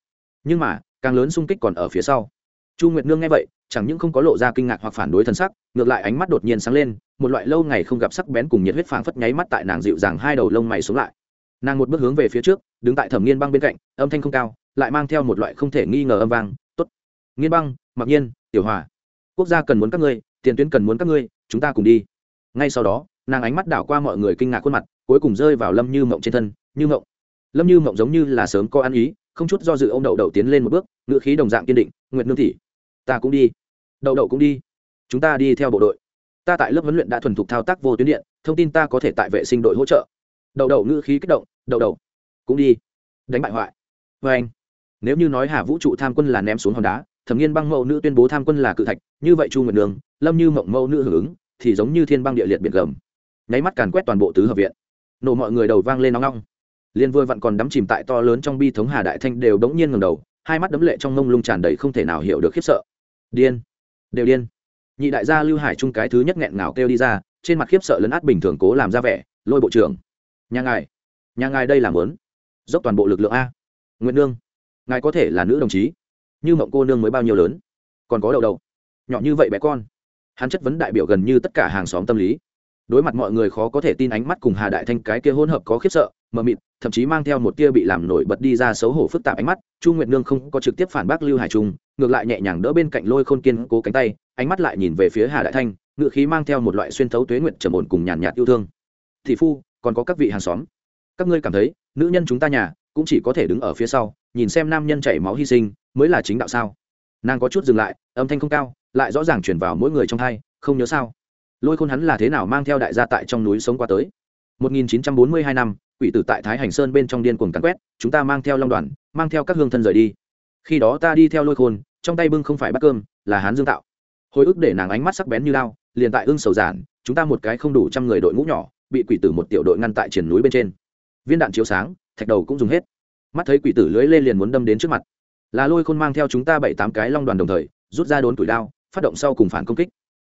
Nhưng mà, càng lớn sung kích còn ở phía sau. Chu nguyệt nương nghe vậy chẳng những không có lộ ra kinh ngạc hoặc phản đối thân sắc, ngược lại ánh mắt đột nhiên sáng lên, một loại lâu ngày không gặp sắc bén cùng nhiệt huyết phảng phất nháy mắt tại nàng dịu dàng hai đầu lông mày xuống lại. Nàng một bước hướng về phía trước, đứng tại thẩm nghiên băng bên cạnh, âm thanh không cao, lại mang theo một loại không thể nghi ngờ âm vang, tốt, nghiên băng, mặc nhiên, tiểu hòa, quốc gia cần muốn các ngươi, tiền tuyến cần muốn các ngươi, chúng ta cùng đi. Ngay sau đó, nàng ánh mắt đảo qua mọi người kinh ngạc khuôn mặt, cuối cùng rơi vào lâm như mộng trên thân, như mộng. Lâm như mộng giống như là sớm có ăn ý, không chút do dự ô m đậu đậu tiến lên một bước ngựa khí đồng dạng kiên định, nguyệt nương thị ta cũng đi đậu đậu cũng đi. Chúng ta đi theo bộ đội. Ta tại lớp huấn luyện đã thuần thục thao tác vô tuyến điện, thông tin ta có thể tại vệ sinh đội hỗ trợ. Đậu đậu ngữ khí kích động, đậu đậu. Cũng đi. Đánh bại hoại. Vê anh. Nếu như nói hà vũ trụ tham quân là ném xuống hòn đá, thẩm nghiên băng mẫu nữ tuyên bố tham quân là cự thạch, như vậy chu nguyệt đường lâm như mộng mẫu nữ hưởng ứng, thì giống như thiên băng địa liệt biệt gầm. Nháy mắt càn quét toàn bộ tứ hợp viện. Nổ mọi người đầu vang lên nóng nóng liên vừa vặn còn đắm chìm tại to lớn trong bi thống hà đại thanh đều đống nhiên ngầm đầu, hai mắt đấm lệ trong mông lung tràn đầy không thể nào hiểu được khiếp sợ. Điên đều điên. Nhị đại gia lưu hải trung cái thứ nhất nghẹn ngào kêu đi ra, trên mặt khiếp sợ lấn át bình thường cố làm ra vẻ, lôi bộ trưởng, nhà ngài nhà ngài đây làm lớn dốc toàn bộ lực lượng a. Nguyễn nương, ngài có thể là nữ đồng chí, như mộng cô nương mới bao nhiêu lớn, còn có đầu đầu, nhỏ như vậy bé con. Hắn chất vấn đại biểu gần như tất cả hàng xóm tâm lý. Đối mặt mọi người khó có thể tin ánh mắt cùng hà đại thanh, cái kia hỗn hợp có khiếp sợ, mờ mịt, thậm chí mang theo một tia bị làm nổi bật đi ra xấu hổ phức tạp ánh mắt, chu nguyệt nương không có trực tiếp phản bác lưu hải trung ngược lại nhẹ nhàng đỡ bên cạnh lôi khôn kiên cố cánh tay, ánh mắt lại nhìn về phía hà đại thanh, ngựa khí mang theo một loại xuyên thấu tuế nguyện trầm ổn cùng nhàn nhạt yêu thương. Thị phu, còn có các vị hàng xóm. Các ngươi cảm thấy, nữ nhân chúng ta nhà, cũng chỉ có thể đứng ở phía sau, nhìn xem nam nhân chảy máu hy sinh, mới là chính đạo sao? Nàng có chút dừng lại, âm thanh không cao, lại rõ ràng chuyển vào mỗi người trong thai không nhớ sao? Lôi khôn hắn là thế nào mang theo đại gia tại trong núi sống qua tới? 1942 năm, quỷ tử tại thái hành sơn bên trong điên cuồng cắn quét, chúng ta mang theo long đoàn, mang theo các hương thân rời đi khi đó ta đi theo lôi khôn, trong tay bưng không phải bát cơm, là hán dương tạo. Hồi ức để nàng ánh mắt sắc bén như lao liền tại ưng sầu giản, chúng ta một cái không đủ trăm người đội ngũ nhỏ, bị quỷ tử một tiểu đội ngăn tại triển núi bên trên. Viên đạn chiếu sáng, thạch đầu cũng dùng hết. Mắt thấy quỷ tử lưới lên liền muốn đâm đến trước mặt. Là lôi khôn mang theo chúng ta bảy tám cái long đoàn đồng thời, rút ra đốn tuổi đao, phát động sau cùng phản công kích.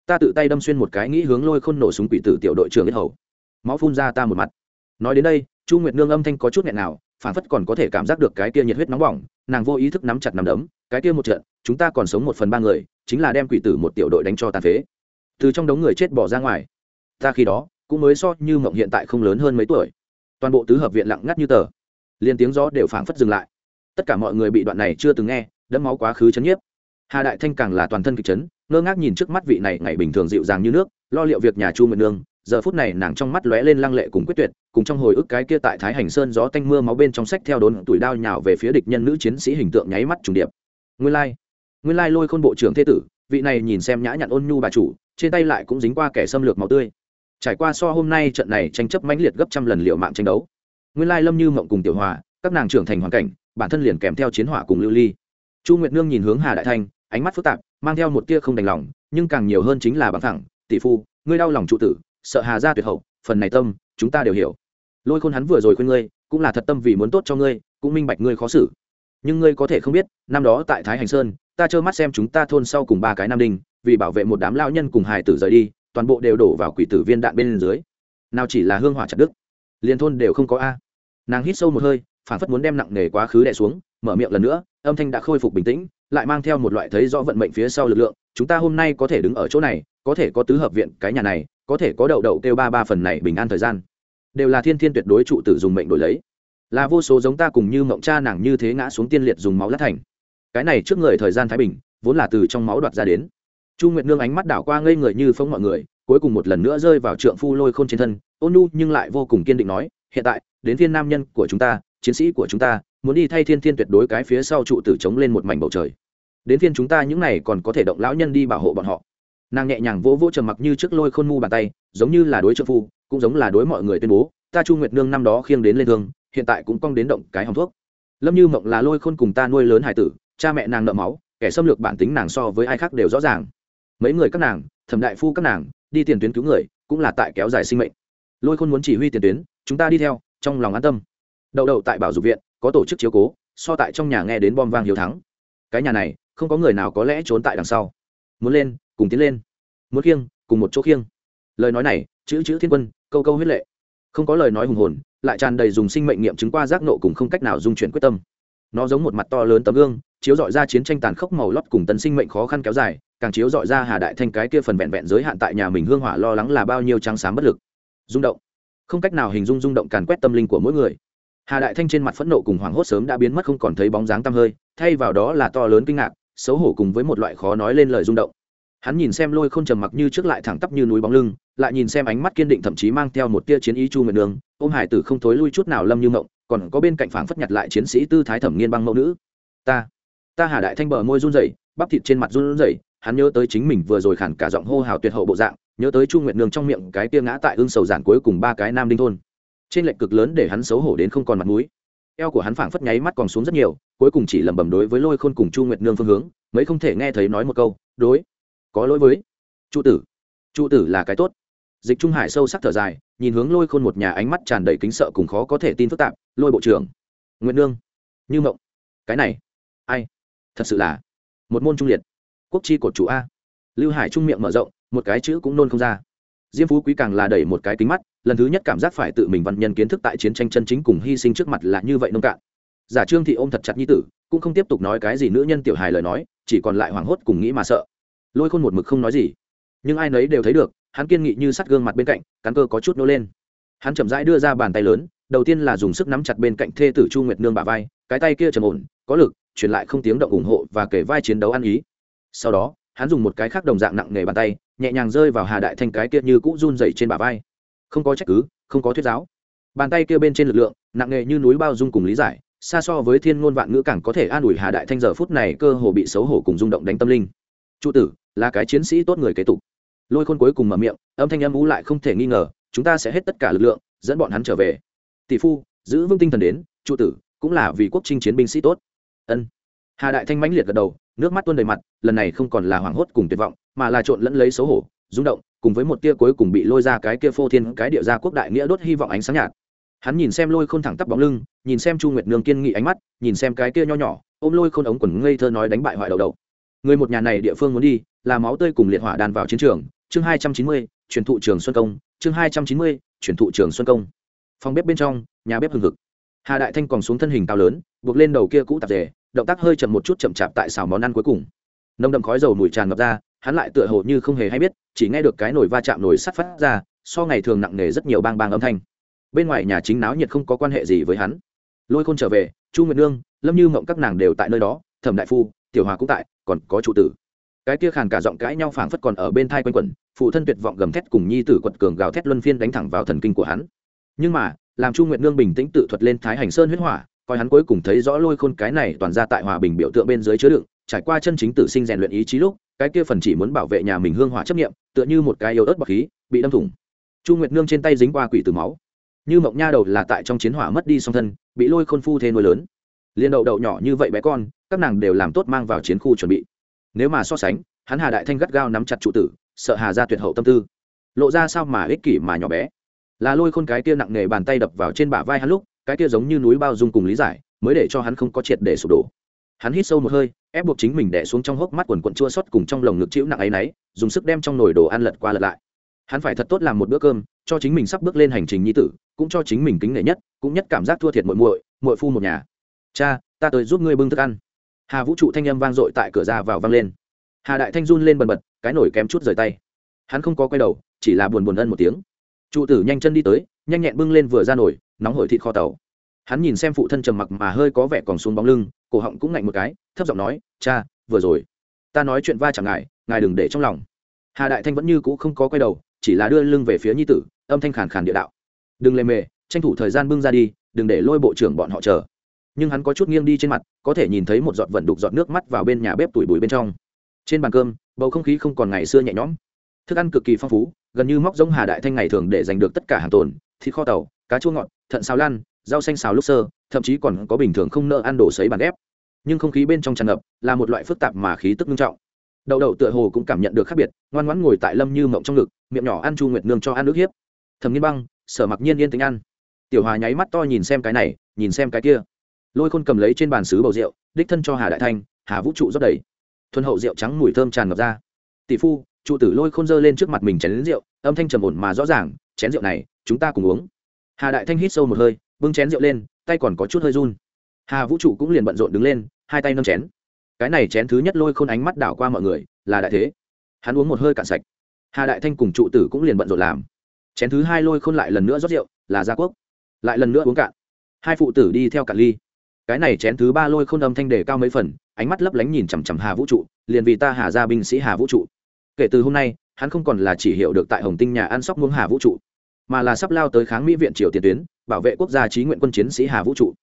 Ta tự tay đâm xuyên một cái nghĩ hướng lôi khôn nổ súng quỷ tử tiểu đội trưởng yết hầu. Máu phun ra ta một mặt. Nói đến đây, chu nguyệt nương âm thanh có chút nghẹn nào phản phất còn có thể cảm giác được cái kia nhiệt huyết nóng bỏng, nàng vô ý thức nắm chặt nắm đấm, cái kia một trận, chúng ta còn sống một phần ba người, chính là đem quỷ tử một tiểu đội đánh cho tàn phế. Từ trong đống người chết bỏ ra ngoài. Ta khi đó, cũng mới so như mộng hiện tại không lớn hơn mấy tuổi. Toàn bộ tứ hợp viện lặng ngắt như tờ. Liền tiếng gió đều phảng phất dừng lại. Tất cả mọi người bị đoạn này chưa từng nghe, đẫm máu quá khứ chấn nhiếp. Hà đại thanh càng là toàn thân kịch chấn, ngơ ngác nhìn trước mắt vị này ngày bình thường dịu dàng như nước, lo liệu việc nhà chu nguyệt nương, giờ phút này nàng trong mắt lóe lên lăng lệ cùng quyết tuyệt cùng trong hồi ức cái kia tại thái hành sơn gió tanh mưa máu bên trong sách theo đốn tuổi đao nhào về phía địch nhân nữ chiến sĩ hình tượng nháy mắt trùng điệp. Nguyên lai nguyên lai lôi khôn bộ trưởng thế tử, vị này nhìn xem nhã nhặn ôn nhu bà chủ, trên tay lại cũng dính qua kẻ xâm lược máu tươi. Trải qua so hôm nay trận này tranh chấp mãnh liệt gấp trăm lần liệu mạng tranh đấu, nguyên lai lâm như mộng cùng tiểu hòa, các nàng trưởng thành hoàn cảnh, bản thân liền kèm theo chiến hỏa cùng lưu ly. Chu nguyệt nương nhìn hướng hà đại thanh, ánh mắt phức tạp, mang theo một tia không đành lòng, nhưng càng nhiều hơn chính là bằng thẳng, tỷ phu, ngươi đau lòng trụ tử, sợ hà ra tuyệt hậu, phần này tâm chúng ta đều hiểu. Lôi khôn hắn vừa rồi khuyên ngươi, cũng là thật tâm vì muốn tốt cho ngươi, cũng minh bạch ngươi khó xử. Nhưng ngươi có thể không biết, năm đó tại thái hành sơn, ta trơ mắt xem chúng ta thôn sau cùng ba cái nam đinh, vì bảo vệ một đám lao nhân cùng hài tử rời đi, toàn bộ đều đổ vào quỷ tử viên đạn bên dưới. Nào chỉ là hương hỏa chặt đức liền thôn đều không có a. Nàng hít sâu một hơi phản phất muốn đem nặng nề quá khứ đè xuống, mở miệng lần nữa, âm thanh đã khôi phục bình tĩnh, lại mang theo một loại thấy rõ vận mệnh phía sau lực lượng, chúng ta hôm nay có thể đứng ở chỗ này, có thể có tứ hợp viện cái nhà này, có thể có đậu đậu kêu ba ba phần này bình an thời gian đều là thiên thiên tuyệt đối trụ tử dùng mệnh đổi lấy. Là vô số giống ta cùng như mộng cha nàng như thế ngã xuống tiên liệt dùng máu lát thành. Cái này trước người thời gian thái bình, vốn là từ trong máu đoạt ra đến. Chu nguyệt nương ánh mắt đảo qua ngây người như phóng mọi người, cuối cùng một lần nữa rơi vào trượng phu lôi khôn trên thân, ôn nu nhưng lại vô cùng kiên định nói, hiện tại, đến thiên nam nhân của chúng ta, chiến sĩ của chúng ta, muốn đi thay thiên thiên tuyệt đối cái phía sau trụ tử chống lên một mảnh bầu trời. Đến thiên chúng ta những này còn có thể động lão nhân đi bảo hộ bọn họ. Nàng nhẹ nhàng vỗ vỗ trầm mặc như trước lôi khôn mu bàn tay, giống như là đối trợ phu cũng giống là đối mọi người tuyên bố, ta chu nguyệt nương năm đó khiêng đến lên thương, hiện tại cũng cong đến động cái hòng thuốc. Lâm như mộng là lôi khôn cùng ta nuôi lớn hải tử, cha mẹ nàng nợ máu, kẻ xâm lược bản tính nàng so với ai khác đều rõ ràng. Mấy người các nàng, thẩm đại phu các nàng, đi tiền tuyến cứu người, cũng là tại kéo dài sinh mệnh. Lôi khôn muốn chỉ huy tiền tuyến, chúng ta đi theo, trong lòng an tâm. Đậu đậu tại bảo dục viện, có tổ chức chiếu cố, so tại trong nhà nghe đến bom vang hiếu thắng. Cái nhà này, không có người nào có lẽ trốn tại đằng sau. Muốn lên, cùng tiến lên. Muốn khiêng, cùng một chỗ khiêng. Lời nói này, chữ chữ thiên quân câu câu huyết lệ. Không có lời nói hùng hồn, lại tràn đầy dùng sinh mệnh nghiệm chứng qua giác nộ cùng không cách nào dung chuyển quyết tâm. Nó giống một mặt to lớn tấm gương, chiếu dọi ra chiến tranh tàn khốc màu lót cùng tấn sinh mệnh khó khăn kéo dài, càng chiếu dọi ra hà đại thanh cái kia phần vẹn vẹn giới hạn tại nhà mình hương hỏa lo lắng là bao nhiêu trắng sáng bất lực. Rung động. Không cách nào hình dung rung động càn quét tâm linh của mỗi người. Hà đại thanh trên mặt phẫn nộ cùng hoảng hốt sớm đã biến mất không còn thấy bóng dáng tăm hơi, thay vào đó là to lớn kinh ngạc, xấu hổ cùng với một loại khó nói lên lời rung động hắn nhìn xem lôi không trầm mặc như trước lại thẳng tắp như núi bóng lưng, lại nhìn xem ánh mắt kiên định thậm chí mang theo một tia chiến ý chu nguyệt đường, ôm hải tử không thối lui chút nào lâm như mộng, còn có bên cạnh phảng phất nhặt lại chiến sĩ tư thái thẩm nghiên băng mẫu nữ. Ta ta hà đại thanh bờ môi run rẩy, bắp thịt trên mặt run rẩy, hắn nhớ tới chính mình vừa rồi khản cả giọng hô hào tuyệt hậu bộ dạng, nhớ tới chu nguyệt nương trong miệng cái tia ngã tại ương sầu giản cuối cùng ba cái nam đinh thôn. Trên lệnh cực lớn để hắn xấu hổ đến không còn mặt mũi. Eo của hắn phảng phất nháy mắt còn xuống rất nhiều, cuối cùng chỉ lẩm bẩm đối với lôi khôn cùng chu nguyệt nương phương hướng, mấy không thể nghe thấy nói một câu, đối có lỗi với trụ tử. Trụ tử là cái tốt. Dịch trung hải sâu sắc thở dài, nhìn hướng lôi khôn một nhà ánh mắt tràn đầy kính sợ cùng khó có thể tin phức tạp, lôi bộ trưởng, nguyệt nương, như mộng, cái này, ai? Thật sự là một môn trung liệt. Quốc chi cột chủ a. Lưu hải trung miệng mở rộng, một cái chữ cũng nôn không ra. Diêm phú quý càng là đẩy một cái kính mắt, lần thứ nhất cảm giác phải tự mình văn nhân kiến thức tại chiến tranh chân chính cùng hy sinh trước mặt là như vậy nông cạn. Giả trương thị ôm thật chặt nhi tử, cũng không tiếp tục nói cái gì nữ nhân tiểu hài lời nói, chỉ còn lại hoảng hốt cùng nghĩ mà sợ lôi khôn một mực không nói gì. Nhưng ai nấy đều thấy được, hắn kiên nghị như sắt gương mặt bên cạnh, cắn cơ có chút nô lên. Hắn chậm rãi đưa ra bàn tay lớn, đầu tiên là dùng sức nắm chặt bên cạnh thê tử chu nguyệt nương bà vai, cái tay kia trầm ổn, có lực, truyền lại không tiếng động ủng hộ và kể vai chiến đấu ăn ý. Sau đó, hắn dùng một cái khác đồng dạng nặng nề bàn tay, nhẹ nhàng rơi vào hà đại thanh cái kia như cũ run dậy trên bả vai. Không có trách cứ, không có thuyết giáo. Bàn tay kia bên trên lực lượng, nặng nề như núi bao dung cùng lý giải, xa so với thiên ngôn vạn ngữ càng có thể an ủi hà đại thanh giờ phút này cơ hồ bị xấu hổ cùng rung động đánh tâm linh. Trụ tử là cái chiến sĩ tốt người kế tục. Lôi khôn cuối cùng mở miệng, âm thanh âm ú lại không thể nghi ngờ, chúng ta sẽ hết tất cả lực lượng, dẫn bọn hắn trở về. Tỷ phu, giữ vững tinh thần đến, trụ tử, cũng là vì quốc trinh chiến binh sĩ tốt. Ân. Hà đại thanh mãnh liệt gật đầu, nước mắt tuôn đầy mặt, lần này không còn là hoảng hốt cùng tuyệt vọng, mà là trộn lẫn lấy xấu hổ, rung động, cùng với một tia cuối cùng bị lôi ra cái kia phô thiên cái địa gia quốc đại nghĩa đốt hy vọng ánh sáng nhạt. Hắn nhìn xem lôi khôn thẳng tắp bóng lưng, nhìn xem chu nguyệt nương kiên nghị ánh mắt, nhìn xem cái kia nho nhỏ, ôm lôi khôn ống quần ngây thơ nói đánh bại hoại đầu đầu người một nhà này địa phương muốn đi, là máu tươi cùng liệt hỏa đàn vào chiến trường. Chương hai trăm chín mươi truyền thụ trường xuân công. Chương hai trăm chín mươi truyền thụ trường xuân công. Phòng bếp bên trong, nhà bếp hừng hực. Hà đại thanh còn xuống thân hình cao lớn, buộc lên đầu kia cũ tạp dề, động tác hơi chậm một chút chậm chạp tại xào món ăn cuối cùng. Nồng đậm khói dầu mùi tràn ngập ra, hắn lại tựa hồ như không hề hay biết, chỉ nghe được cái nồi va chạm nồi sắt phát ra, so ngày thường nặng nề rất nhiều bang bang âm thanh. Bên ngoài nhà chính náo nhiệt không có quan hệ gì với hắn. Lôi khôn trở về, chu nguyệt nương, lâm như mộng các nàng đều tại nơi đó, thẩm đại phu, tiểu hòa cũng tại còn có trụ tử. Cái kia khàn cả giọng cãi nhau phảng phất còn ở bên thai quanh quẩn, phụ thân tuyệt vọng gầm thét cùng nhi tử quật cường gào thét luân phiên đánh thẳng vào thần kinh của hắn. Nhưng mà, làm chu nguyệt nương bình tĩnh tự thuật lên thái hành sơn huyết hỏa, coi hắn cuối cùng thấy rõ lôi khôn cái này toàn ra tại hòa bình biểu tượng bên dưới chứa đựng, trải qua chân chính tự sinh rèn luyện ý chí lúc, cái kia phần chỉ muốn bảo vệ nhà mình hương hỏa chấp nghiệm tựa như một cái yếu ớt bọc khí, bị đâm thủng. Chu nguyệt nương trên tay dính qua quỷ từ máu. Như mộng nha đầu là tại trong chiến hỏa mất đi song thân, bị lôi khôn phu thế nuôi lớn liên đậu đậu nhỏ như vậy bé con, các nàng đều làm tốt mang vào chiến khu chuẩn bị. Nếu mà so sánh, hắn hà đại thanh gắt gao nắm chặt trụ tử, sợ hà ra tuyệt hậu tâm tư. Lộ ra sao mà ích kỷ mà nhỏ bé. Là lôi khôn cái kia nặng nề bàn tay đập vào trên bả vai hắn lúc, cái kia giống như núi bao dung cùng lý giải, mới để cho hắn không có triệt để sụp đổ. Hắn hít sâu một hơi, ép buộc chính mình đẻ xuống trong hốc mắt quần quận chua xót cùng trong lồng ngực chịu nặng ấy náy dùng sức đem trong nồi đồ ăn lật qua lật lại. Hắn phải thật tốt làm một bữa cơm, cho chính mình sắp bước lên hành trình nhi tử, cũng cho chính mình kính nể nhất, cũng nhất cảm giác thua thiệt muội muội muội phu một nhà cha, ta tới giúp ngươi bưng thức ăn. Hà vũ trụ thanh âm vang dội tại cửa ra vào vang lên. Hà đại thanh run lên bần bật, cái nổi kém chút rời tay. Hắn không có quay đầu, chỉ là buồn buồn ân một tiếng. Trụ tử nhanh chân đi tới, nhanh nhẹn bưng lên vừa ra nổi, nóng hổi thịt kho tàu. Hắn nhìn xem phụ thân trầm mặc mà hơi có vẻ còn xuống bóng lưng, cổ họng cũng ngạnh một cái, thấp giọng nói, cha, vừa rồi, ta nói chuyện va chẳng ngại ngài đừng để trong lòng. Hà đại thanh vẫn như cũ không có quay đầu, chỉ là đưa lưng về phía nhi tử, âm thanh khàn khàn địa đạo. Đừng lề mề, tranh thủ thời gian bưng ra đi, đừng để lôi bộ trưởng bọn họ chờ nhưng hắn có chút nghiêng đi trên mặt, có thể nhìn thấy một giọt vận đục giọt nước mắt vào bên nhà bếp tủi bụi bên trong. Trên bàn cơm, bầu không khí không còn ngày xưa nhẹ nhõm. Thức ăn cực kỳ phong phú, gần như móc giống hà đại thanh ngày thường để giành được tất cả hàng tồn, thịt kho tàu, cá chua ngọt, thận xào lan, rau xanh xào lúc sơ, thậm chí còn có bình thường không nợ ăn đổ sấy bàn ghép. Nhưng không khí bên trong tràn ngập, là một loại phức tạp mà khí tức nghiêm trọng. Đậu đậu tựa hồ cũng cảm nhận được khác biệt, ngoan ngoãn ngồi tại lâm như mộng trong ngực, miệng nhỏ ăn chu nguyệt nương cho ăn nước hiếp. Thầm nghiên băng, sở mặc nhiên yên tính ăn. Tiểu hòa nháy mắt to nhìn xem cái này, nhìn xem cái kia lôi khôn cầm lấy trên bàn xứ bầu rượu, đích thân cho hà đại thanh, hà vũ trụ rót đầy. Thuần hậu rượu trắng mùi thơm tràn ngập ra. Tỷ phu, trụ tử lôi khôn dơ lên trước mặt mình chén đến rượu, âm thanh trầm ổn mà rõ ràng, chén rượu này, chúng ta cùng uống. Hà đại thanh hít sâu một hơi, bưng chén rượu lên, tay còn có chút hơi run. Hà vũ trụ cũng liền bận rộn đứng lên, hai tay nâng chén. Cái này chén thứ nhất lôi khôn ánh mắt đảo qua mọi người, là đại thế. Hắn uống một hơi cạn sạch. Hà đại thanh cùng trụ tử cũng liền bận rộn làm. Chén thứ hai lôi khôn lại lần nữa rót rượu, là gia quốc. Lại lần nữa uống cạn. Hai phụ tử đi theo cạn ly cái này chén thứ ba lôi khôn âm thanh đề cao mấy phần, ánh mắt lấp lánh nhìn chằm chằm hà vũ trụ, liền vì ta hà ra binh sĩ hà vũ trụ. Kể từ hôm nay, hắn không còn là chỉ hiệu được tại hồng tinh nhà ăn sóc muống hà vũ trụ, mà là sắp lao tới kháng mỹ viện triều tiền tuyến, bảo vệ quốc gia trí nguyện quân chiến sĩ hà vũ trụ.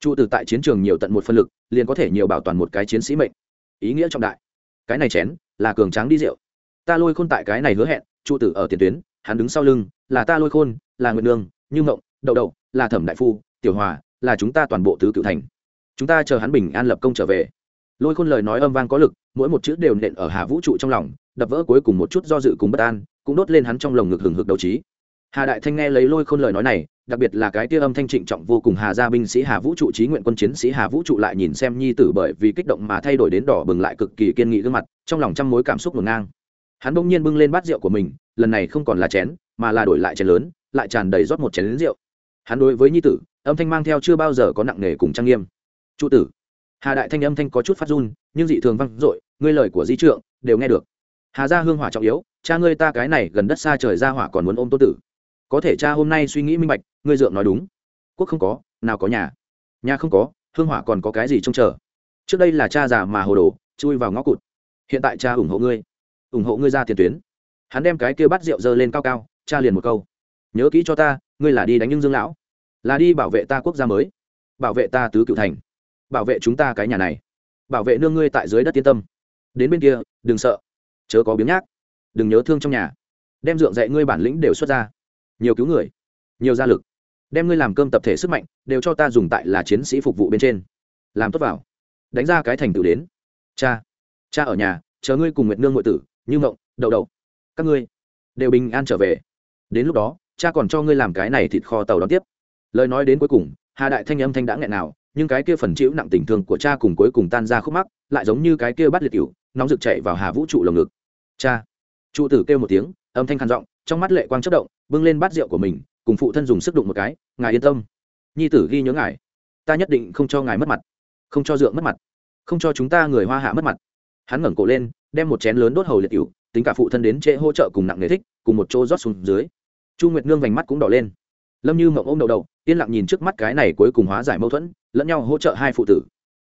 Trụ từ tại chiến trường nhiều tận một phân lực, liền có thể nhiều bảo toàn một cái chiến sĩ mệnh. Ý nghĩa trọng đại. Cái này chén, là cường tráng đi rượu. Ta lôi khôn tại cái này hứa hẹn, trụ tử ở tiền tuyến, hắn đứng sau lưng, là ta lôi khôn, là nguyện nương, như ngộng đậu đậu, là thẩm đại phu, tiểu hòa, là chúng ta toàn bộ tứ cựu thành chúng ta chờ hắn bình an lập công trở về. Lôi khôn lời nói âm vang có lực, mỗi một chữ đều nện ở hà vũ trụ trong lòng, đập vỡ cuối cùng một chút do dự cùng bất an, cũng đốt lên hắn trong lồng ngực hừng hực đầu trí. Hà đại thanh nghe lấy lôi khôn lời nói này, đặc biệt là cái tia âm thanh trịnh trọng vô cùng hà gia binh sĩ, hà vũ trụ, trí nguyện quân chiến sĩ, hà vũ trụ lại nhìn xem nhi tử bởi vì kích động mà thay đổi đến đỏ bừng lại cực kỳ kiên nghị gương mặt, trong lòng trăm mối cảm xúc ngổn ngang. Hắn bỗng nhiên bưng lên bát rượu của mình, lần này không còn là chén, mà là đổi lại chén lớn, lại tràn đầy rót một chén lớn rượu. Hắn đối với nhi tử, âm thanh mang theo chưa bao giờ có nặng nề cùng trang nghiêm trụ tử. Hà đại thanh âm thanh có chút phát run, nhưng dị thường văng dội, ngươi lời của di trượng, đều nghe được. Hà gia hương hỏa trọng yếu, cha ngươi ta cái này gần đất xa trời ra hỏa còn muốn ôm tô tử. Có thể cha hôm nay suy nghĩ minh bạch, ngươi dượng nói đúng. Quốc không có, nào có nhà. Nhà không có, hương hỏa còn có cái gì trông chờ? Trước đây là cha già mà hồ đồ, chui vào ngõ cụt. Hiện tại cha ủng hộ ngươi, ủng hộ ngươi ra tiền tuyến. Hắn đem cái kia bắt rượu dơ lên cao cao, cha liền một câu. Nhớ kỹ cho ta, ngươi là đi đánh nhưng dương lão, là đi bảo vệ ta quốc gia mới, bảo vệ ta tứ cựu thành bảo vệ chúng ta cái nhà này. Bảo vệ nương ngươi tại dưới đất yên tâm. Đến bên kia, đừng sợ. Chớ có biếng nhác. Đừng nhớ thương trong nhà. Đem dượng dạy ngươi bản lĩnh đều xuất ra. Nhiều cứu người. Nhiều gia lực. Đem ngươi làm cơm tập thể sức mạnh, đều cho ta dùng tại là chiến sĩ phục vụ bên trên. Làm tốt vào. Đánh ra cái thành tựu đến. Cha. Cha ở nhà, chờ ngươi cùng nguyệt nương ngụy tử, như mộng, đậu đậu, các ngươi đều bình an trở về. Đến lúc đó, cha còn cho ngươi làm cái này thịt kho tàu đón tiếp. Lời nói đến cuối cùng, hà đại thanh âm thanh đã nghẹn nào nhưng cái kia phần chịu nặng tình thương của cha cùng cuối cùng tan ra khúc mắc, lại giống như cái kia bắt liệt cựu nóng rực chạy vào hà vũ trụ lồng ngực. Cha! Trụ tử kêu một tiếng, âm thanh khàn giọng, trong mắt lệ quang chất động, bưng lên bát rượu của mình, cùng phụ thân dùng sức đụng một cái, ngài yên tâm. Nhi tử ghi nhớ ngài. Ta nhất định không cho ngài mất mặt. Không cho dượng mất mặt. Không cho chúng ta người hoa hạ mất mặt. Hắn ngẩng cổ lên, đem một chén lớn đốt hầu liệt cựu tính cả phụ thân đến trễ hỗ trợ cùng nặng nghề thích, cùng một chỗ rót xuống dưới. Chu nguyệt nương vành mắt cũng đỏ lên lâm như mộng ôm đầu đầu, yên lặng nhìn trước mắt cái này cuối cùng hóa giải mâu thuẫn, lẫn nhau hỗ trợ hai phụ tử.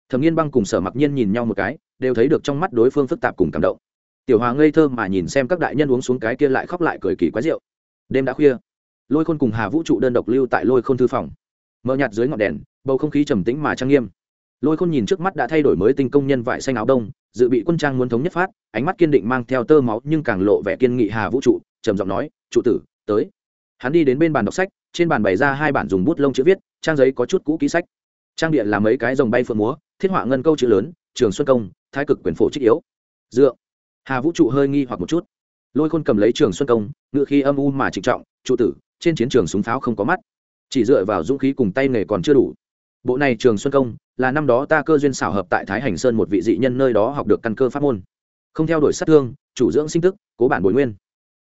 Thẩm nghiên băng cùng sở mặc nhiên nhìn nhau một cái, đều thấy được trong mắt đối phương phức tạp cùng cảm động. Tiểu hòa ngây thơ mà nhìn xem các đại nhân uống xuống cái kia lại khóc lại cười kỳ quái rượu. Đêm đã khuya, lôi khôn cùng hà vũ trụ đơn độc lưu tại lôi khôn thư phòng. Mờ nhạt dưới ngọn đèn, bầu không khí trầm tĩnh mà trang nghiêm. Lôi khôn nhìn trước mắt đã thay đổi mới tinh công nhân vải xanh áo đông, dự bị quân trang muốn thống nhất phát, ánh mắt kiên định mang theo tơ máu nhưng càng lộ vẻ kiên nghị hà vũ trụ, trầm giọng nói, trụ tử, tới. Hắn đi đến bên bàn đọc sách trên bàn bày ra hai bản dùng bút lông chữ viết, trang giấy có chút cũ ký sách. Trang địa là mấy cái dòng bay phượng múa, thiết họa ngân câu chữ lớn, trường xuân công, thái cực quyền phổ trích yếu. Dựa. Hà vũ trụ hơi nghi hoặc một chút. Lôi khôn cầm lấy trường xuân công ngựa khi âm u mà trịnh trọng, trụ tử, trên chiến trường súng pháo không có mắt. Chỉ dựa vào dũng khí cùng tay nghề còn chưa đủ. Bộ này trường xuân công, là năm đó ta cơ duyên xảo hợp tại thái hành sơn một vị dị nhân nơi đó học được căn cơ pháp môn. Không theo đuổi sát thương, chủ dưỡng sinh tức, cố bản bồi nguyên.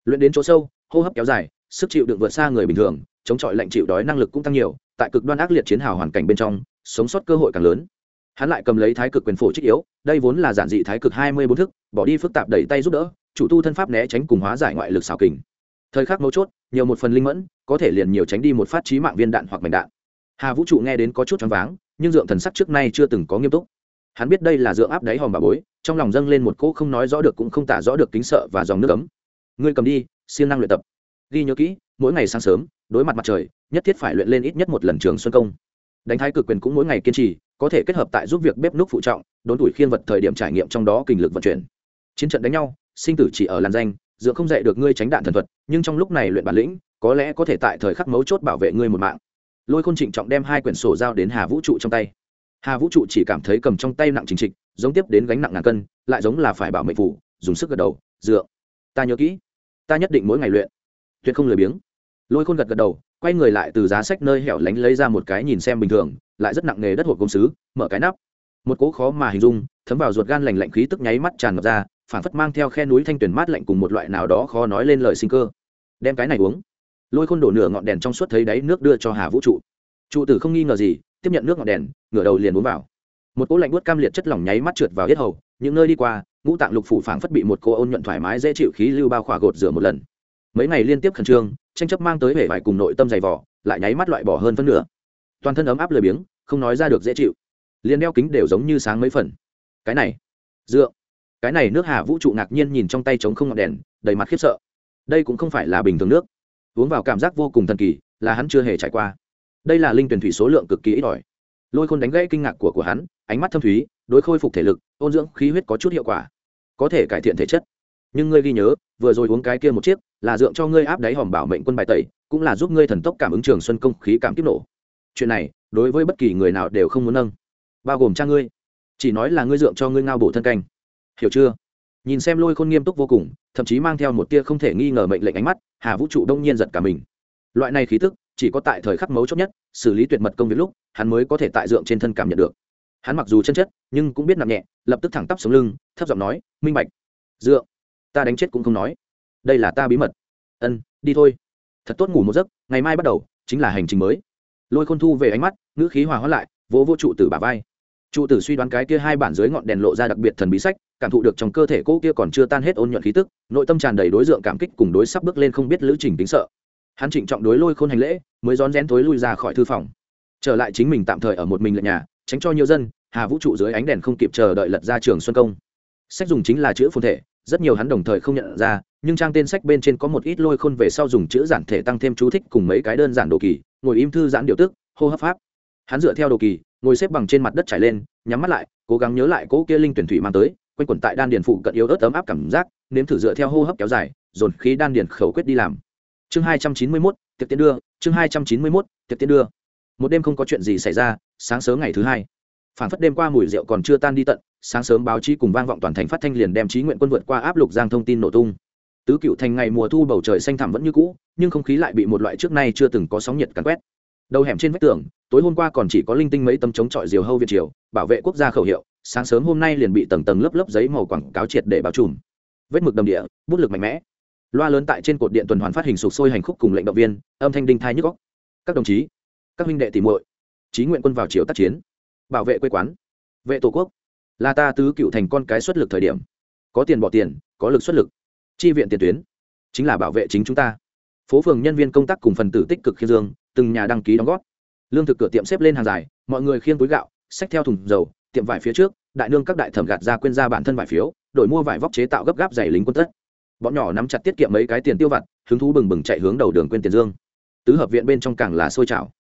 Luyện đến chỗ sâu, hô hấp kéo dài, sức chịu đựng vượt xa người bình thường chống chọi lạnh chịu đói năng lực cũng tăng nhiều, tại cực đoan ác liệt chiến hào hoàn cảnh bên trong, sống sót cơ hội càng lớn. Hắn lại cầm lấy thái cực quyền phổ trích yếu, đây vốn là giản dị thái cực hai mươi bốn thức, bỏ đi phức tạp đẩy tay giúp đỡ, chủ tu thân pháp né tránh cùng hóa giải ngoại lực xảo kình. Thời khắc mấu chốt, nhiều một phần linh mẫn, có thể liền nhiều tránh đi một phát trí mạng viên đạn hoặc mảnh đạn. Hà vũ trụ nghe đến có chút choáng váng, nhưng dượng thần sắc trước nay chưa từng có nghiêm túc. Hắn biết đây là dượng áp đáy hòm bà bối, trong lòng dâng lên một cỗ không nói rõ được cũng không tả rõ được kính sợ và dòng nước ấm. Ngươi cầm đi, siêng năng luyện tập. Ghi nhớ kỹ mỗi ngày sáng sớm, đối mặt mặt trời, nhất thiết phải luyện lên ít nhất một lần trường xuân công. Đánh thái cực quyền cũng mỗi ngày kiên trì, có thể kết hợp tại giúp việc bếp núc phụ trọng, đốn tuổi khiên vật thời điểm trải nghiệm trong đó kinh lực vận chuyển. Chiến trận đánh nhau, sinh tử chỉ ở làn danh, dựa không dạy được ngươi tránh đạn thần thuật, nhưng trong lúc này luyện bản lĩnh, có lẽ có thể tại thời khắc mấu chốt bảo vệ ngươi một mạng. Lôi khôn trịnh trọng đem hai quyển sổ giao đến hà vũ trụ trong tay. Hà vũ trụ chỉ cảm thấy cầm trong tay nặng chính trịch, giống tiếp đến gánh nặng ngàn cân, lại giống là phải bảo mệnh phủ, dùng sức gật đầu, dựa, ta nhớ kỹ. Ta nhất định mỗi ngày luyện tuyệt không lười biếng. Lôi khôn gật gật đầu, quay người lại từ giá sách nơi hẻo lánh lấy ra một cái nhìn xem bình thường, lại rất nặng nghề đất hộp công sứ, mở cái nắp. Một cỗ khó mà hình dung, thấm vào ruột gan lành lạnh khí tức nháy mắt tràn ngập ra phản phất mang theo khe núi thanh tuyển mát lạnh cùng một loại nào đó khó nói lên lời sinh cơ. Đem cái này uống. Lôi khôn đổ nửa ngọn đèn trong suốt thấy đáy nước đưa cho hà vũ trụ. Trụ tử không nghi ngờ gì, tiếp nhận nước ngọn đèn, ngửa đầu liền uống vào. Một cỗ lạnh buốt cam liệt chất lỏng nháy mắt trượt vào hết hầu, những nơi đi qua, ngũ tạng lục phủ phảng phất bị một cô ôn nhuận thoải mái dễ chịu khí lưu bao khỏa gột rửa một lần mấy ngày liên tiếp khẩn trương, tranh chấp mang tới vẻ vải cùng nội tâm dày vỏ lại nháy mắt loại bỏ hơn phân nửa. Toàn thân ấm áp lười biếng, không nói ra được dễ chịu. Liền đeo kính đều giống như sáng mấy phần. Cái này, dựa. Cái này nước hà vũ trụ ngạc nhiên nhìn trong tay trống không ngọn đèn, đầy mặt khiếp sợ. Đây cũng không phải là bình thường nước. Uống vào cảm giác vô cùng thần kỳ, là hắn chưa hề trải qua. Đây là linh tuyển thủy số lượng cực kỳ ít ỏi. Lôi khôn đánh gãy kinh ngạc của của hắn, ánh mắt thâm thúy, đối khôi phục thể lực, ôn dưỡng khí huyết có chút hiệu quả. Có thể cải thiện thể chất. Nhưng ngươi ghi nhớ, vừa rồi uống cái kia một chiếc là dượng cho ngươi áp đáy hòm bảo mệnh quân bài tẩy, cũng là giúp ngươi thần tốc cảm ứng trường xuân công khí cảm tiếp nổ. Chuyện này, đối với bất kỳ người nào đều không muốn nâng. Bao gồm cha ngươi. Chỉ nói là ngươi dượng cho ngươi ngao bổ thân canh. Hiểu chưa? Nhìn xem lôi khôn nghiêm túc vô cùng, thậm chí mang theo một tia không thể nghi ngờ mệnh lệnh ánh mắt, hà vũ trụ đông nhiên giật cả mình. Loại này khí tức, chỉ có tại thời khắc mấu chốt nhất, xử lý tuyệt mật công việc lúc, hắn mới có thể tại dượng trên thân cảm nhận được. Hắn mặc dù chân chất, nhưng cũng biết nặng nhẹ, lập tức thẳng tắp sống lưng, thấp giọng nói, minh bạch, dượng, ta đánh chết cũng không nói đây là ta bí mật. Ân, đi thôi. Thật tốt ngủ một giấc, ngày mai bắt đầu, chính là hành trình mới. Lôi khôn thu về ánh mắt, ngữ khí hòa hóa lại, vỗ vô trụ tử bà vai. Trụ tử suy đoán cái kia hai bản dưới ngọn đèn lộ ra đặc biệt thần bí sách, cảm thụ được trong cơ thể cô kia còn chưa tan hết ôn nhuận khí tức, nội tâm tràn đầy đối tượng cảm kích cùng đối sắp bước lên không biết lữ trình tính sợ. Hắn trịnh trọng đối lôi khôn hành lễ, mới rón rén thối lui ra khỏi thư phòng. Trở lại chính mình tạm thời ở một mình lệ nhà, tránh cho nhiều dân, hà vũ trụ dưới ánh đèn không kịp chờ đợi lật ra trường xuân công. Sách dùng chính là chữ phồn thể, rất nhiều hắn đồng thời không nhận ra nhưng trang tên sách bên trên có một ít lôi khôn về sau dùng chữ giản thể tăng thêm chú thích cùng mấy cái đơn giản đồ kỳ, ngồi im thư giãn điều tức, hô hấp pháp. Hắn dựa theo đồ kỳ, ngồi xếp bằng trên mặt đất trải lên, nhắm mắt lại, cố gắng nhớ lại cỗ kia linh tuyển thủy mang tới, quanh quẩn tại đan điền phụ cận yếu ớt ấm áp cảm giác, nếm thử dựa theo hô hấp kéo dài, dồn khí đan điền khẩu quyết đi làm. Chương hai trăm chín mươi mốt, tiệc tiến đưa, chương hai trăm chín mươi mốt, tiệc tiến đưa. Một đêm không có chuyện gì xảy ra, sáng sớm ngày thứ hai. Phản phất đêm qua mùi rượu còn chưa tan đi tận, sáng sớm báo chí cùng vang vọng toàn thành phát thanh liền đem trí nguyện quân vượt qua áp lục giang thông tin nổ tung tứ cựu thành ngày mùa thu bầu trời xanh thẳm vẫn như cũ, nhưng không khí lại bị một loại trước nay chưa từng có sóng nhiệt cắn quét. Đầu hẻm trên vách tường, tối hôm qua còn chỉ có linh tinh mấy tấm chống chọi diều hâu việt triều, bảo vệ quốc gia khẩu hiệu, sáng sớm hôm nay liền bị tầng tầng lớp lớp giấy màu quảng cáo triệt để bao trùm. Vết mực đầm địa, bút lực mạnh mẽ. Loa lớn tại trên cột điện tuần hoàn phát hình sụp sôi hành khúc cùng lệnh động viên, âm thanh đinh thai nhức góc các đồng chí, các huynh đệ tìm muội, trí nguyện quân vào chiều tác chiến, bảo vệ quê quán, vệ tổ quốc. Là ta tứ cựu thành con cái xuất lực thời điểm. Có tiền bỏ tiền, có lực xuất lực chi viện tiền tuyến, chính là bảo vệ chính chúng ta. Phố phường nhân viên công tác cùng phần tử tích cực khiêm dương, từng nhà đăng ký đóng góp. Lương thực cửa tiệm xếp lên hàng dài, mọi người khiêng túi gạo, xách theo thùng dầu, tiệm vải phía trước, đại nương các đại thẩm gạt ra quên ra bản thân vải phiếu, đổi mua vải vóc chế tạo gấp gáp giày lính quân tất bọn nhỏ nắm chặt tiết kiệm mấy cái tiền tiêu vặt, hứng thú bừng bừng chạy hướng đầu đường quên tiền dương. Tứ hợp viện bên trong càng là sôi trào.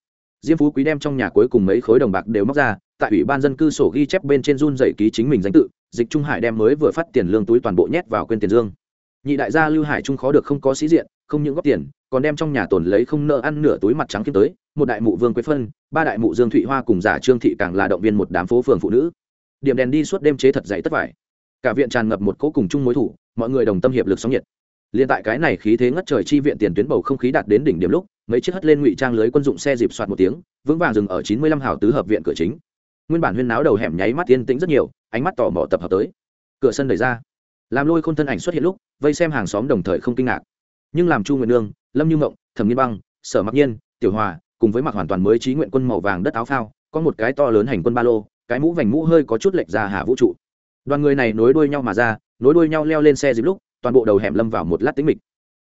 Diêm phú quý đem trong nhà cuối cùng mấy khối đồng bạc đều móc ra, tại ủy ban dân cư sổ ghi chép bên trên run dậy ký chính mình danh tự, dịch trung hải đem mới vừa phát tiền lương túi toàn bộ nhét vào quên tiền dương nhị đại gia lưu hải trung khó được không có sĩ diện, không những góp tiền, còn đem trong nhà tồn lấy không nợ ăn nửa túi mặt trắng kiếm tới, một đại mụ vương quế phân, ba đại mụ dương thụy hoa cùng giả trương thị càng là động viên một đám phố phường phụ nữ. Điểm đèn đi suốt đêm chế thật dày tất vải. Cả viện tràn ngập một cỗ cùng chung mối thủ, mọi người đồng tâm hiệp lực sóng nhiệt. Liên tại cái này khí thế ngất trời chi viện tiền tuyến bầu không khí đạt đến đỉnh điểm lúc, mấy chiếc hất lên ngụy trang lưới quân dụng xe dịp soạt một tiếng, vững vàng dừng ở chín mươi lăm hào tứ hợp viện cửa chính. Nguyên bản huyên náo đầu hẻm nháy mắt yên tĩnh rất nhiều, ánh mắt tò mò tập hợp tới. Cửa sân đẩy ra làm lôi khôn thân ảnh xuất hiện lúc, vây xem hàng xóm đồng thời không kinh ngạc. Nhưng làm chu nguyện nương, lâm như mộng, thẩm nghiên băng, sở mặc nhiên, tiểu hòa, cùng với mặc hoàn toàn mới trí nguyện quân màu vàng đất áo phao, có một cái to lớn hành quân ba lô, cái mũ vành mũ hơi có chút lệch ra hạ vũ trụ. Đoàn người này nối đuôi nhau mà ra, nối đuôi nhau leo lên xe dịp lúc, toàn bộ đầu hẻm lâm vào một lát tĩnh mịch.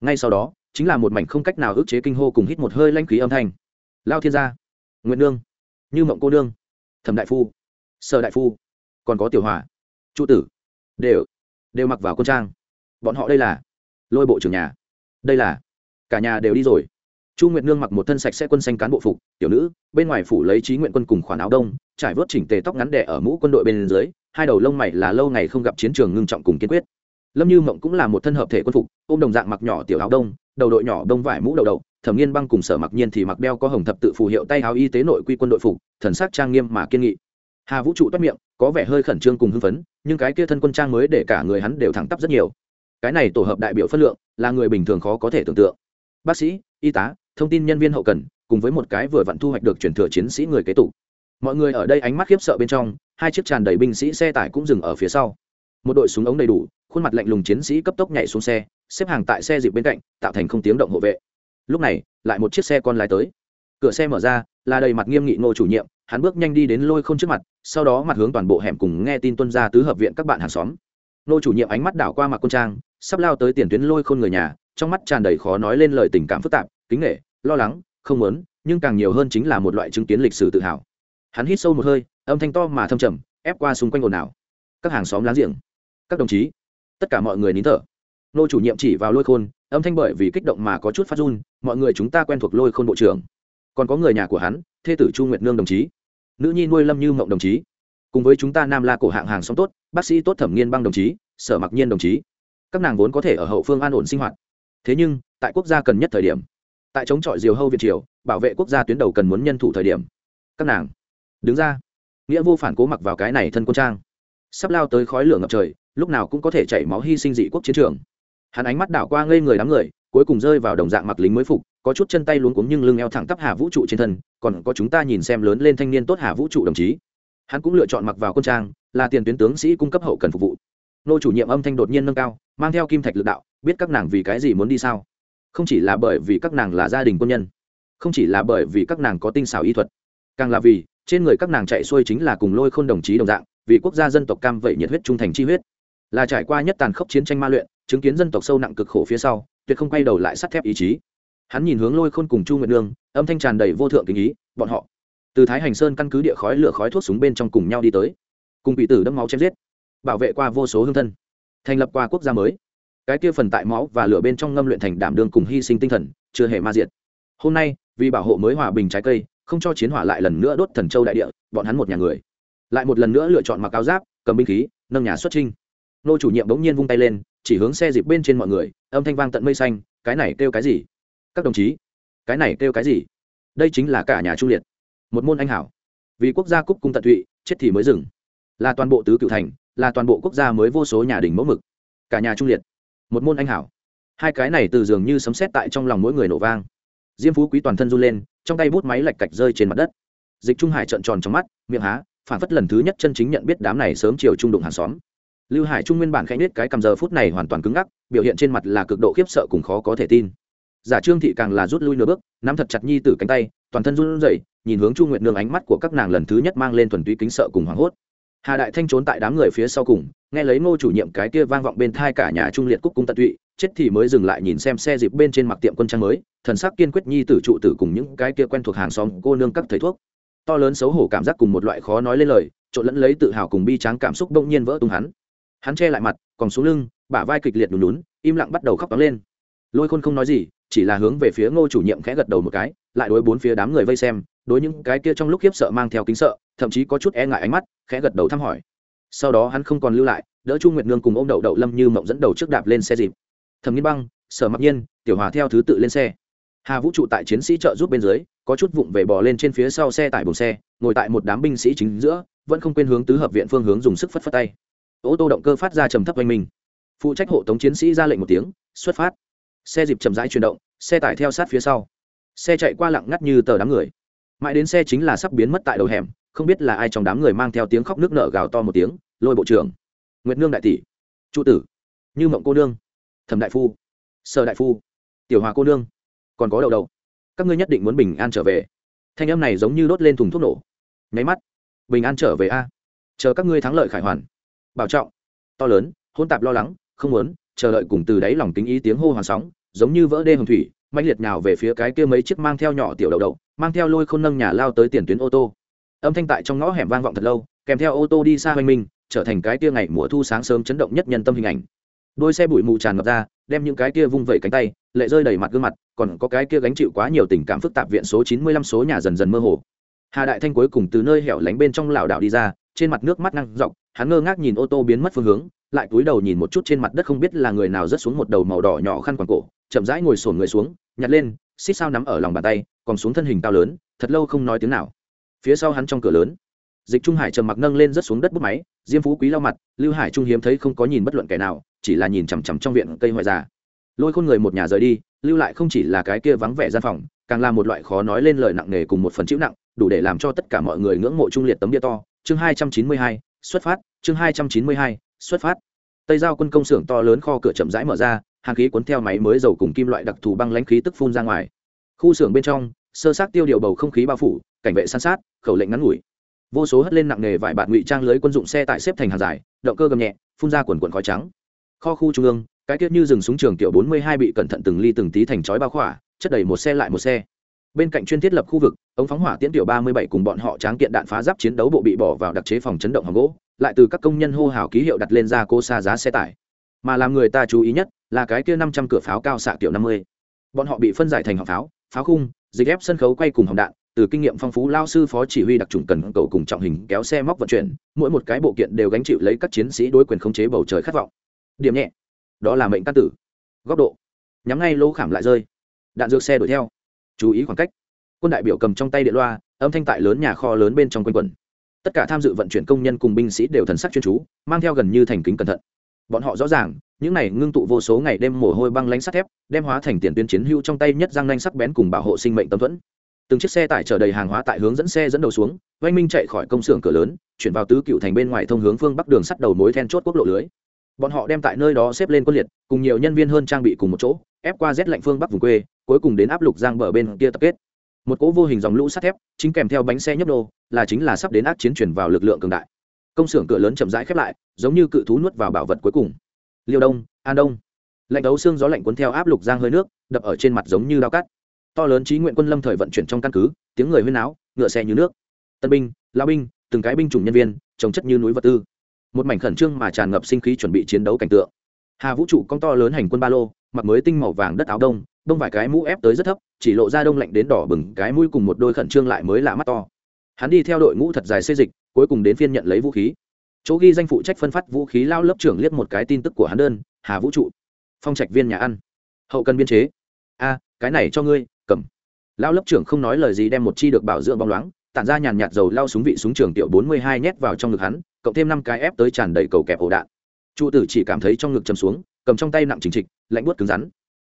Ngay sau đó, chính là một mảnh không cách nào ức chế kinh hô cùng hít một hơi lanh khí âm thanh. Lao thiên gia nguyện nương, như mộng cô nương, thẩm đại phu, sở đại phu, còn có tiểu hòa trụ tử, đều đều mặc vào quân trang. Bọn họ đây là lôi bộ trưởng nhà. Đây là cả nhà đều đi rồi. Chu nguyệt nương mặc một thân sạch sẽ quân xanh cán bộ phục, tiểu nữ, bên ngoài phủ lấy trí nguyện quân cùng khoản áo đông, trải vớt chỉnh tề tóc ngắn đẻ ở mũ quân đội bên dưới, hai đầu lông mày là lâu ngày không gặp chiến trường ngưng trọng cùng kiên quyết. Lâm như mộng cũng là một thân hợp thể quân phục, ôm đồng dạng mặc nhỏ tiểu áo đông, đầu đội nhỏ đông vải mũ đầu đầu, thẩm nghiên băng cùng sở mặc nhiên thì mặc đeo có hồng thập tự phù hiệu tay áo y tế nội quy quân đội phục, thần sắc trang nghiêm mà kiên nghị hà vũ trụ toát miệng, có vẻ hơi khẩn trương cùng hưng phấn, nhưng cái kia thân quân trang mới để cả người hắn đều thẳng tắp rất nhiều. Cái này tổ hợp đại biểu phân lượng, là người bình thường khó có thể tưởng tượng. Bác sĩ, y tá, thông tin nhân viên hậu cần, cùng với một cái vừa vặn thu hoạch được chuyển thừa chiến sĩ người kế tục. Mọi người ở đây ánh mắt khiếp sợ bên trong, hai chiếc tràn đầy binh sĩ xe tải cũng dừng ở phía sau. Một đội súng ống đầy đủ, khuôn mặt lạnh lùng chiến sĩ cấp tốc nhảy xuống xe, xếp hàng tại xe dịp bên cạnh, tạo thành không tiếng động hộ vệ. Lúc này, lại một chiếc xe con lái tới. Cửa xe mở ra là đầy mặt nghiêm nghị ngô chủ nhiệm, hắn bước nhanh đi đến lôi khôn trước mặt, sau đó mặt hướng toàn bộ hẻm cùng nghe tin tuân ra tứ hợp viện các bạn hàng xóm. Ngô chủ nhiệm ánh mắt đảo qua mặt quân trang, sắp lao tới tiền tuyến lôi khôn người nhà, trong mắt tràn đầy khó nói lên lời tình cảm phức tạp, kính nghệ lo lắng, không muốn, nhưng càng nhiều hơn chính là một loại chứng kiến lịch sử tự hào. Hắn hít sâu một hơi, âm thanh to mà thâm trầm, ép qua xung quanh ồn ào. Các hàng xóm láng giềng, các đồng chí, tất cả mọi người nín thở. Nô chủ nhiệm chỉ vào lôi khôn, âm thanh bởi vì kích động mà có chút phát run, mọi người chúng ta quen thuộc lôi khôn bộ trưởng còn có người nhà của hắn, thê tử chu nguyệt nương đồng chí. Nữ nhi nuôi lâm như mộng đồng chí. Cùng với chúng ta nam la cổ hạng hàng xóm tốt, bác sĩ tốt thẩm nghiên băng đồng chí, sở mặc nhiên đồng chí. Các nàng vốn có thể ở hậu phương an ổn sinh hoạt. Thế nhưng, tại quốc gia cần nhất thời điểm, tại chống chọi diều hâu việt triều, bảo vệ quốc gia tuyến đầu cần muốn nhân thủ thời điểm, các nàng đứng ra, nghĩa vô phản cố mặc vào cái này thân quân trang. Sắp lao tới khói lửa ngập trời, lúc nào cũng có thể chảy máu hy sinh dị quốc chiến trường. Hắn ánh mắt đảo qua ngây người đám người, cuối cùng rơi vào đồng dạng mặc lính mới phục có chút chân tay luống cuống nhưng lưng eo thẳng tắp hà vũ trụ trên thân, còn có chúng ta nhìn xem lớn lên thanh niên tốt hà vũ trụ đồng chí. Hắn cũng lựa chọn mặc vào quân trang, là tiền tuyến tướng sĩ cung cấp hậu cần phục vụ. Nô chủ nhiệm âm thanh đột nhiên nâng cao, mang theo kim thạch lực đạo, biết các nàng vì cái gì muốn đi sao? Không chỉ là bởi vì các nàng là gia đình quân nhân, không chỉ là bởi vì các nàng có tinh xảo y thuật, càng là vì trên người các nàng chạy xuôi chính là cùng lôi khôn đồng chí đồng dạng, vì quốc gia dân tộc cam vậy nhiệt huyết trung thành chi huyết. Là trải qua nhất tàn khốc chiến tranh ma luyện, chứng kiến dân tộc sâu nặng cực khổ phía sau, tuyệt không quay đầu lại sắt thép ý chí hắn nhìn hướng lôi khôn cùng chu nguyệt nương, âm thanh tràn đầy vô thượng tình ý, bọn họ. Từ thái hành sơn căn cứ địa khói lửa khói thuốc súng bên trong cùng nhau đi tới. Cùng bị tử đẫm máu chém giết, bảo vệ qua vô số hương thân, thành lập qua quốc gia mới. Cái kia phần tại máu và lửa bên trong ngâm luyện thành đảm đương cùng hy sinh tinh thần, chưa hề ma diệt. Hôm nay, vì bảo hộ mới hòa bình trái cây, không cho chiến hỏa lại lần nữa đốt thần châu đại địa, bọn hắn một nhà người. Lại một lần nữa lựa chọn mặc áo giáp, cầm binh khí, nâng nhà xuất trinh nô chủ nhiệm bỗng nhiên vung tay lên, chỉ hướng xe dịp bên trên mọi người, âm thanh vang tận mây xanh, cái này kêu cái gì? Các đồng chí, cái này kêu cái gì? Đây chính là cả nhà trung liệt. Một môn anh hảo. Vì quốc gia cúc cung tận tụy, chết thì mới dừng. Là toàn bộ tứ cựu thành, là toàn bộ quốc gia mới vô số nhà đình mẫu mực. Cả nhà trung liệt. Một môn anh hảo. Hai cái này từ dường như sấm sét tại trong lòng mỗi người nổ vang. Diêm phú quý toàn thân run lên, trong tay bút máy lạch cạch rơi trên mặt đất. Dịch trung hải trợn tròn trong mắt, miệng há, phản phất lần thứ nhất chân chính nhận biết đám này sớm chiều trung đụng hàng xóm. Lưu hải trung nguyên bản khẽ nết cái cầm giờ phút này hoàn toàn cứng ngắc, biểu hiện trên mặt là cực độ khiếp sợ cùng khó có thể tin giả trương thị càng là rút lui nửa bước, nắm thật chặt nhi tử cánh tay, toàn thân run rẩy, nhìn hướng chu nguyệt nương ánh mắt của các nàng lần thứ nhất mang lên thuần túy kính sợ cùng hoảng hốt. Hà đại thanh trốn tại đám người phía sau cùng, nghe lấy ngô chủ nhiệm cái kia vang vọng bên thai cả nhà trung liệt cúc cung tận tụy, chết thì mới dừng lại nhìn xem xe dịp bên trên mặt tiệm quân trang mới, thần sắc kiên quyết nhi tử trụ tử cùng những cái kia quen thuộc hàng xóm cô nương các thầy thuốc. To lớn xấu hổ cảm giác cùng một loại khó nói lên lời, trộn lẫn lấy tự hào cùng bi tráng cảm xúc bỗng nhiên vỡ tung hắn. Hắn che lại mặt còn xuống lưng, bả vai kịch liệt lùn lún im lặng bắt đầu khóc tóng lên. Lôi khôn không nói gì chỉ là hướng về phía ngô chủ nhiệm khẽ gật đầu một cái, lại đối bốn phía đám người vây xem, đối những cái kia trong lúc khiếp sợ mang theo kính sợ, thậm chí có chút e ngại ánh mắt, khẽ gật đầu thăm hỏi. Sau đó hắn không còn lưu lại, đỡ chu nguyệt nương cùng ô m đậu đậu lâm như mộng dẫn đầu trước đạp lên xe dịp. Thẩm nghiên băng, sở mặc nhiên, tiểu hòa theo thứ tự lên xe. Hà vũ trụ tại chiến sĩ trợ giúp bên dưới, có chút vụng về bò lên trên phía sau xe tải bồn xe, ngồi tại một đám binh sĩ chính giữa, vẫn không quên hướng tứ hợp viện phương hướng dùng sức phất phất tay. Ô tô động cơ phát ra trầm thấp oanh minh. Phụ trách hộ tống chiến sĩ ra lệnh một tiếng, xuất phát xe dịp chậm rãi chuyển động, xe tải theo sát phía sau. Xe chạy qua lặng ngắt như tờ đám người. Mãi đến xe chính là sắp biến mất tại đầu hẻm, không biết là ai trong đám người mang theo tiếng khóc nước nở gào to một tiếng, lôi bộ trưởng, nguyệt nương đại tỷ trụ tử, như mộng cô nương, thẩm đại phu, sở đại phu, tiểu hòa cô nương, còn có đầu đầu. Các ngươi nhất định muốn bình an trở về. Thanh âm này giống như đốt lên thùng thuốc nổ. Nháy mắt, bình an trở về a. Chờ các ngươi thắng lợi khải hoàn. Bảo trọng. To lớn hôn tạp lo lắng, không muốn, chờ đợi cùng từ đáy lòng tính ý tiếng hô hoàn sóng giống như vỡ đê hồng thủy mạnh liệt nhào về phía cái kia mấy chiếc mang theo nhỏ tiểu đầu đậu mang theo lôi khôn nâng nhà lao tới tiền tuyến ô tô. Âm thanh tại trong ngõ hẻm vang vọng thật lâu, kèm theo ô tô đi xa hoành minh trở thành cái kia ngày mùa thu sáng sớm chấn động nhất nhân tâm hình ảnh. Đôi xe bụi mù tràn ngập ra, đem những cái kia vung vẩy cánh tay, lệ rơi đầy mặt gương mặt, còn có cái kia gánh chịu quá nhiều tình cảm phức tạp viện số chín mươi lăm số nhà dần dần mơ hồ. Hà đại thanh cuối cùng từ nơi hẻo lánh bên trong lảo đảo đi ra, trên mặt nước mắt ngăn dọc, hắn ngơ ngác nhìn ô tô biến mất phương hướng lại cúi đầu nhìn một chút trên mặt đất không biết là người nào rớt xuống một đầu màu đỏ nhỏ khăn quàng cổ, chậm rãi ngồi sổn người xuống, nhặt lên, xích sao nắm ở lòng bàn tay, còn xuống thân hình cao lớn, thật lâu không nói tiếng nào. Phía sau hắn trong cửa lớn, dịch trung hải trầm mặc nâng lên rất xuống đất bút máy, diêm phú quý lau mặt, lưu hải trung hiếm thấy không có nhìn bất luận kẻ nào, chỉ là nhìn chằm chằm trong viện cây hoại già. Lôi khôn người một nhà rời đi, lưu lại không chỉ là cái kia vắng vẻ gian phòng, càng là một loại khó nói lên lời nặng nề cùng một phần chịu nặng, đủ để làm cho tất cả mọi người ngưỡng mộ trung liệt tấm bia to. Chương hai trăm chín mươi hai, xuất phát, chương hai trăm chín mươi hai xuất phát. Tây giao quân công xưởng to lớn kho cửa chậm rãi mở ra, hàng khí cuốn theo máy mới dầu cùng kim loại đặc thù băng lãnh khí tức phun ra ngoài. Khu xưởng bên trong, sơ sát tiêu điều bầu không khí bao phủ, cảnh vệ san sát, khẩu lệnh ngắn ngủi. Vô số hất lên nặng nề vài bạn ngụy trang lưới quân dụng xe tại xếp thành hàng dài, động cơ gầm nhẹ, phun ra quần quần khói trắng. Kho khu trung ương, cái tiết như rừng súng trường kiểu bốn mươi hai bị cẩn thận từng ly từng tí thành chói bao khỏa, chất đầy một xe lại một xe. Bên cạnh chuyên thiết lập khu vực, ống phóng hỏa tiễn tiểu ba mươi bảy cùng bọn họ tráng kiện đạn phá giáp chiến đấu bộ bị bỏ vào đặc chế phòng chấn động hàng gỗ lại từ các công nhân hô hào ký hiệu đặt lên ra cô xa giá xe tải. Mà làm người ta chú ý nhất là cái kia năm trăm cửa pháo cao xạ kiểu năm mươi. Bọn họ bị phân giải thành họng pháo pháo khung, dịch ép sân khấu quay cùng hòng đạn, từ kinh nghiệm phong phú lao sư phó chỉ huy đặc trùng cần cầu cùng trọng hình kéo xe móc vận chuyển, mỗi một cái bộ kiện đều gánh chịu lấy các chiến sĩ đối quyền khống chế bầu trời khát vọng. Điểm nhẹ, đó là mệnh căn tử. Góc độ, nhắm ngay lỗ khảm lại rơi. Đạn dược xe đuổi theo. Chú ý khoảng cách. Quân đại biểu cầm trong tay điện loa, âm thanh tại lớn nhà kho lớn bên trong quanh quần tất cả tham dự vận chuyển công nhân cùng binh sĩ đều thần sắc chuyên chú, mang theo gần như thành kính cẩn thận. Bọn họ rõ ràng, những này ngưng tụ vô số ngày đêm mồ hôi băng lánh sắt thép, đem hóa thành tiền tuyến chiến hưu trong tay nhất răng nanh sắc bén cùng bảo hộ sinh mệnh tâm thuẫn. Từng chiếc xe tải chở đầy hàng hóa tại hướng dẫn xe dẫn đầu xuống, oanh minh chạy khỏi công xưởng cửa lớn, chuyển vào tứ cựu thành bên ngoài thông hướng phương bắc đường sắt đầu mối then chốt quốc lộ lưới. Bọn họ đem tại nơi đó xếp lên quân liệt, cùng nhiều nhân viên hơn trang bị cùng một chỗ, ép qua rét lạnh phương bắc vùng quê, cuối cùng đến áp lục giang bờ bên kia tập kết một cỗ vô hình dòng lũ sắt thép, chính kèm theo bánh xe nhấp đô là chính là sắp đến ác chiến chuyển vào lực lượng cường đại. Công xưởng cửa lớn chậm rãi khép lại, giống như cự thú nuốt vào bảo vật cuối cùng. Liêu đông, an đông. Lạnh đấu xương gió lạnh cuốn theo áp lục giang hơi nước, đập ở trên mặt giống như đao cắt. To lớn trí nguyện quân lâm thời vận chuyển trong căn cứ, tiếng người huyên náo, ngựa xe như nước. Tân binh, lao binh, từng cái binh chủng nhân viên, trồng chất như núi vật tư. Một mảnh khẩn trương mà tràn ngập sinh khí chuẩn bị chiến đấu cảnh tượng. Hà vũ trụ con to lớn hành quân ba lô, mặc mới tinh màu vàng đất áo đông đông vài cái mũ ép tới rất thấp, chỉ lộ ra đông lạnh đến đỏ bừng, cái mũi cùng một đôi khẩn trương lại mới lạ mắt to. Hắn đi theo đội ngũ thật dài xây dịch, cuối cùng đến phiên nhận lấy vũ khí. Chỗ ghi danh phụ trách phân phát vũ khí lao lớp trưởng liếc một cái tin tức của hắn đơn, hà vũ trụ, phong trạch viên nhà ăn. Hậu cần biên chế. A, cái này cho ngươi, cầm. Lao lớp trưởng không nói lời gì đem một chi được bảo dưỡng bóng loáng, tản ra nhàn nhạt dầu lao súng vị súng trường tiểu bốn mươi hai nhét vào trong ngực hắn, cộng thêm năm cái ép tới tràn đầy cầu kẹp ổ đạn. Trụ tử chỉ cảm thấy trong ngực chầm xuống, cầm trong tay nặng chính trịch, lạnh buốt cứng rắn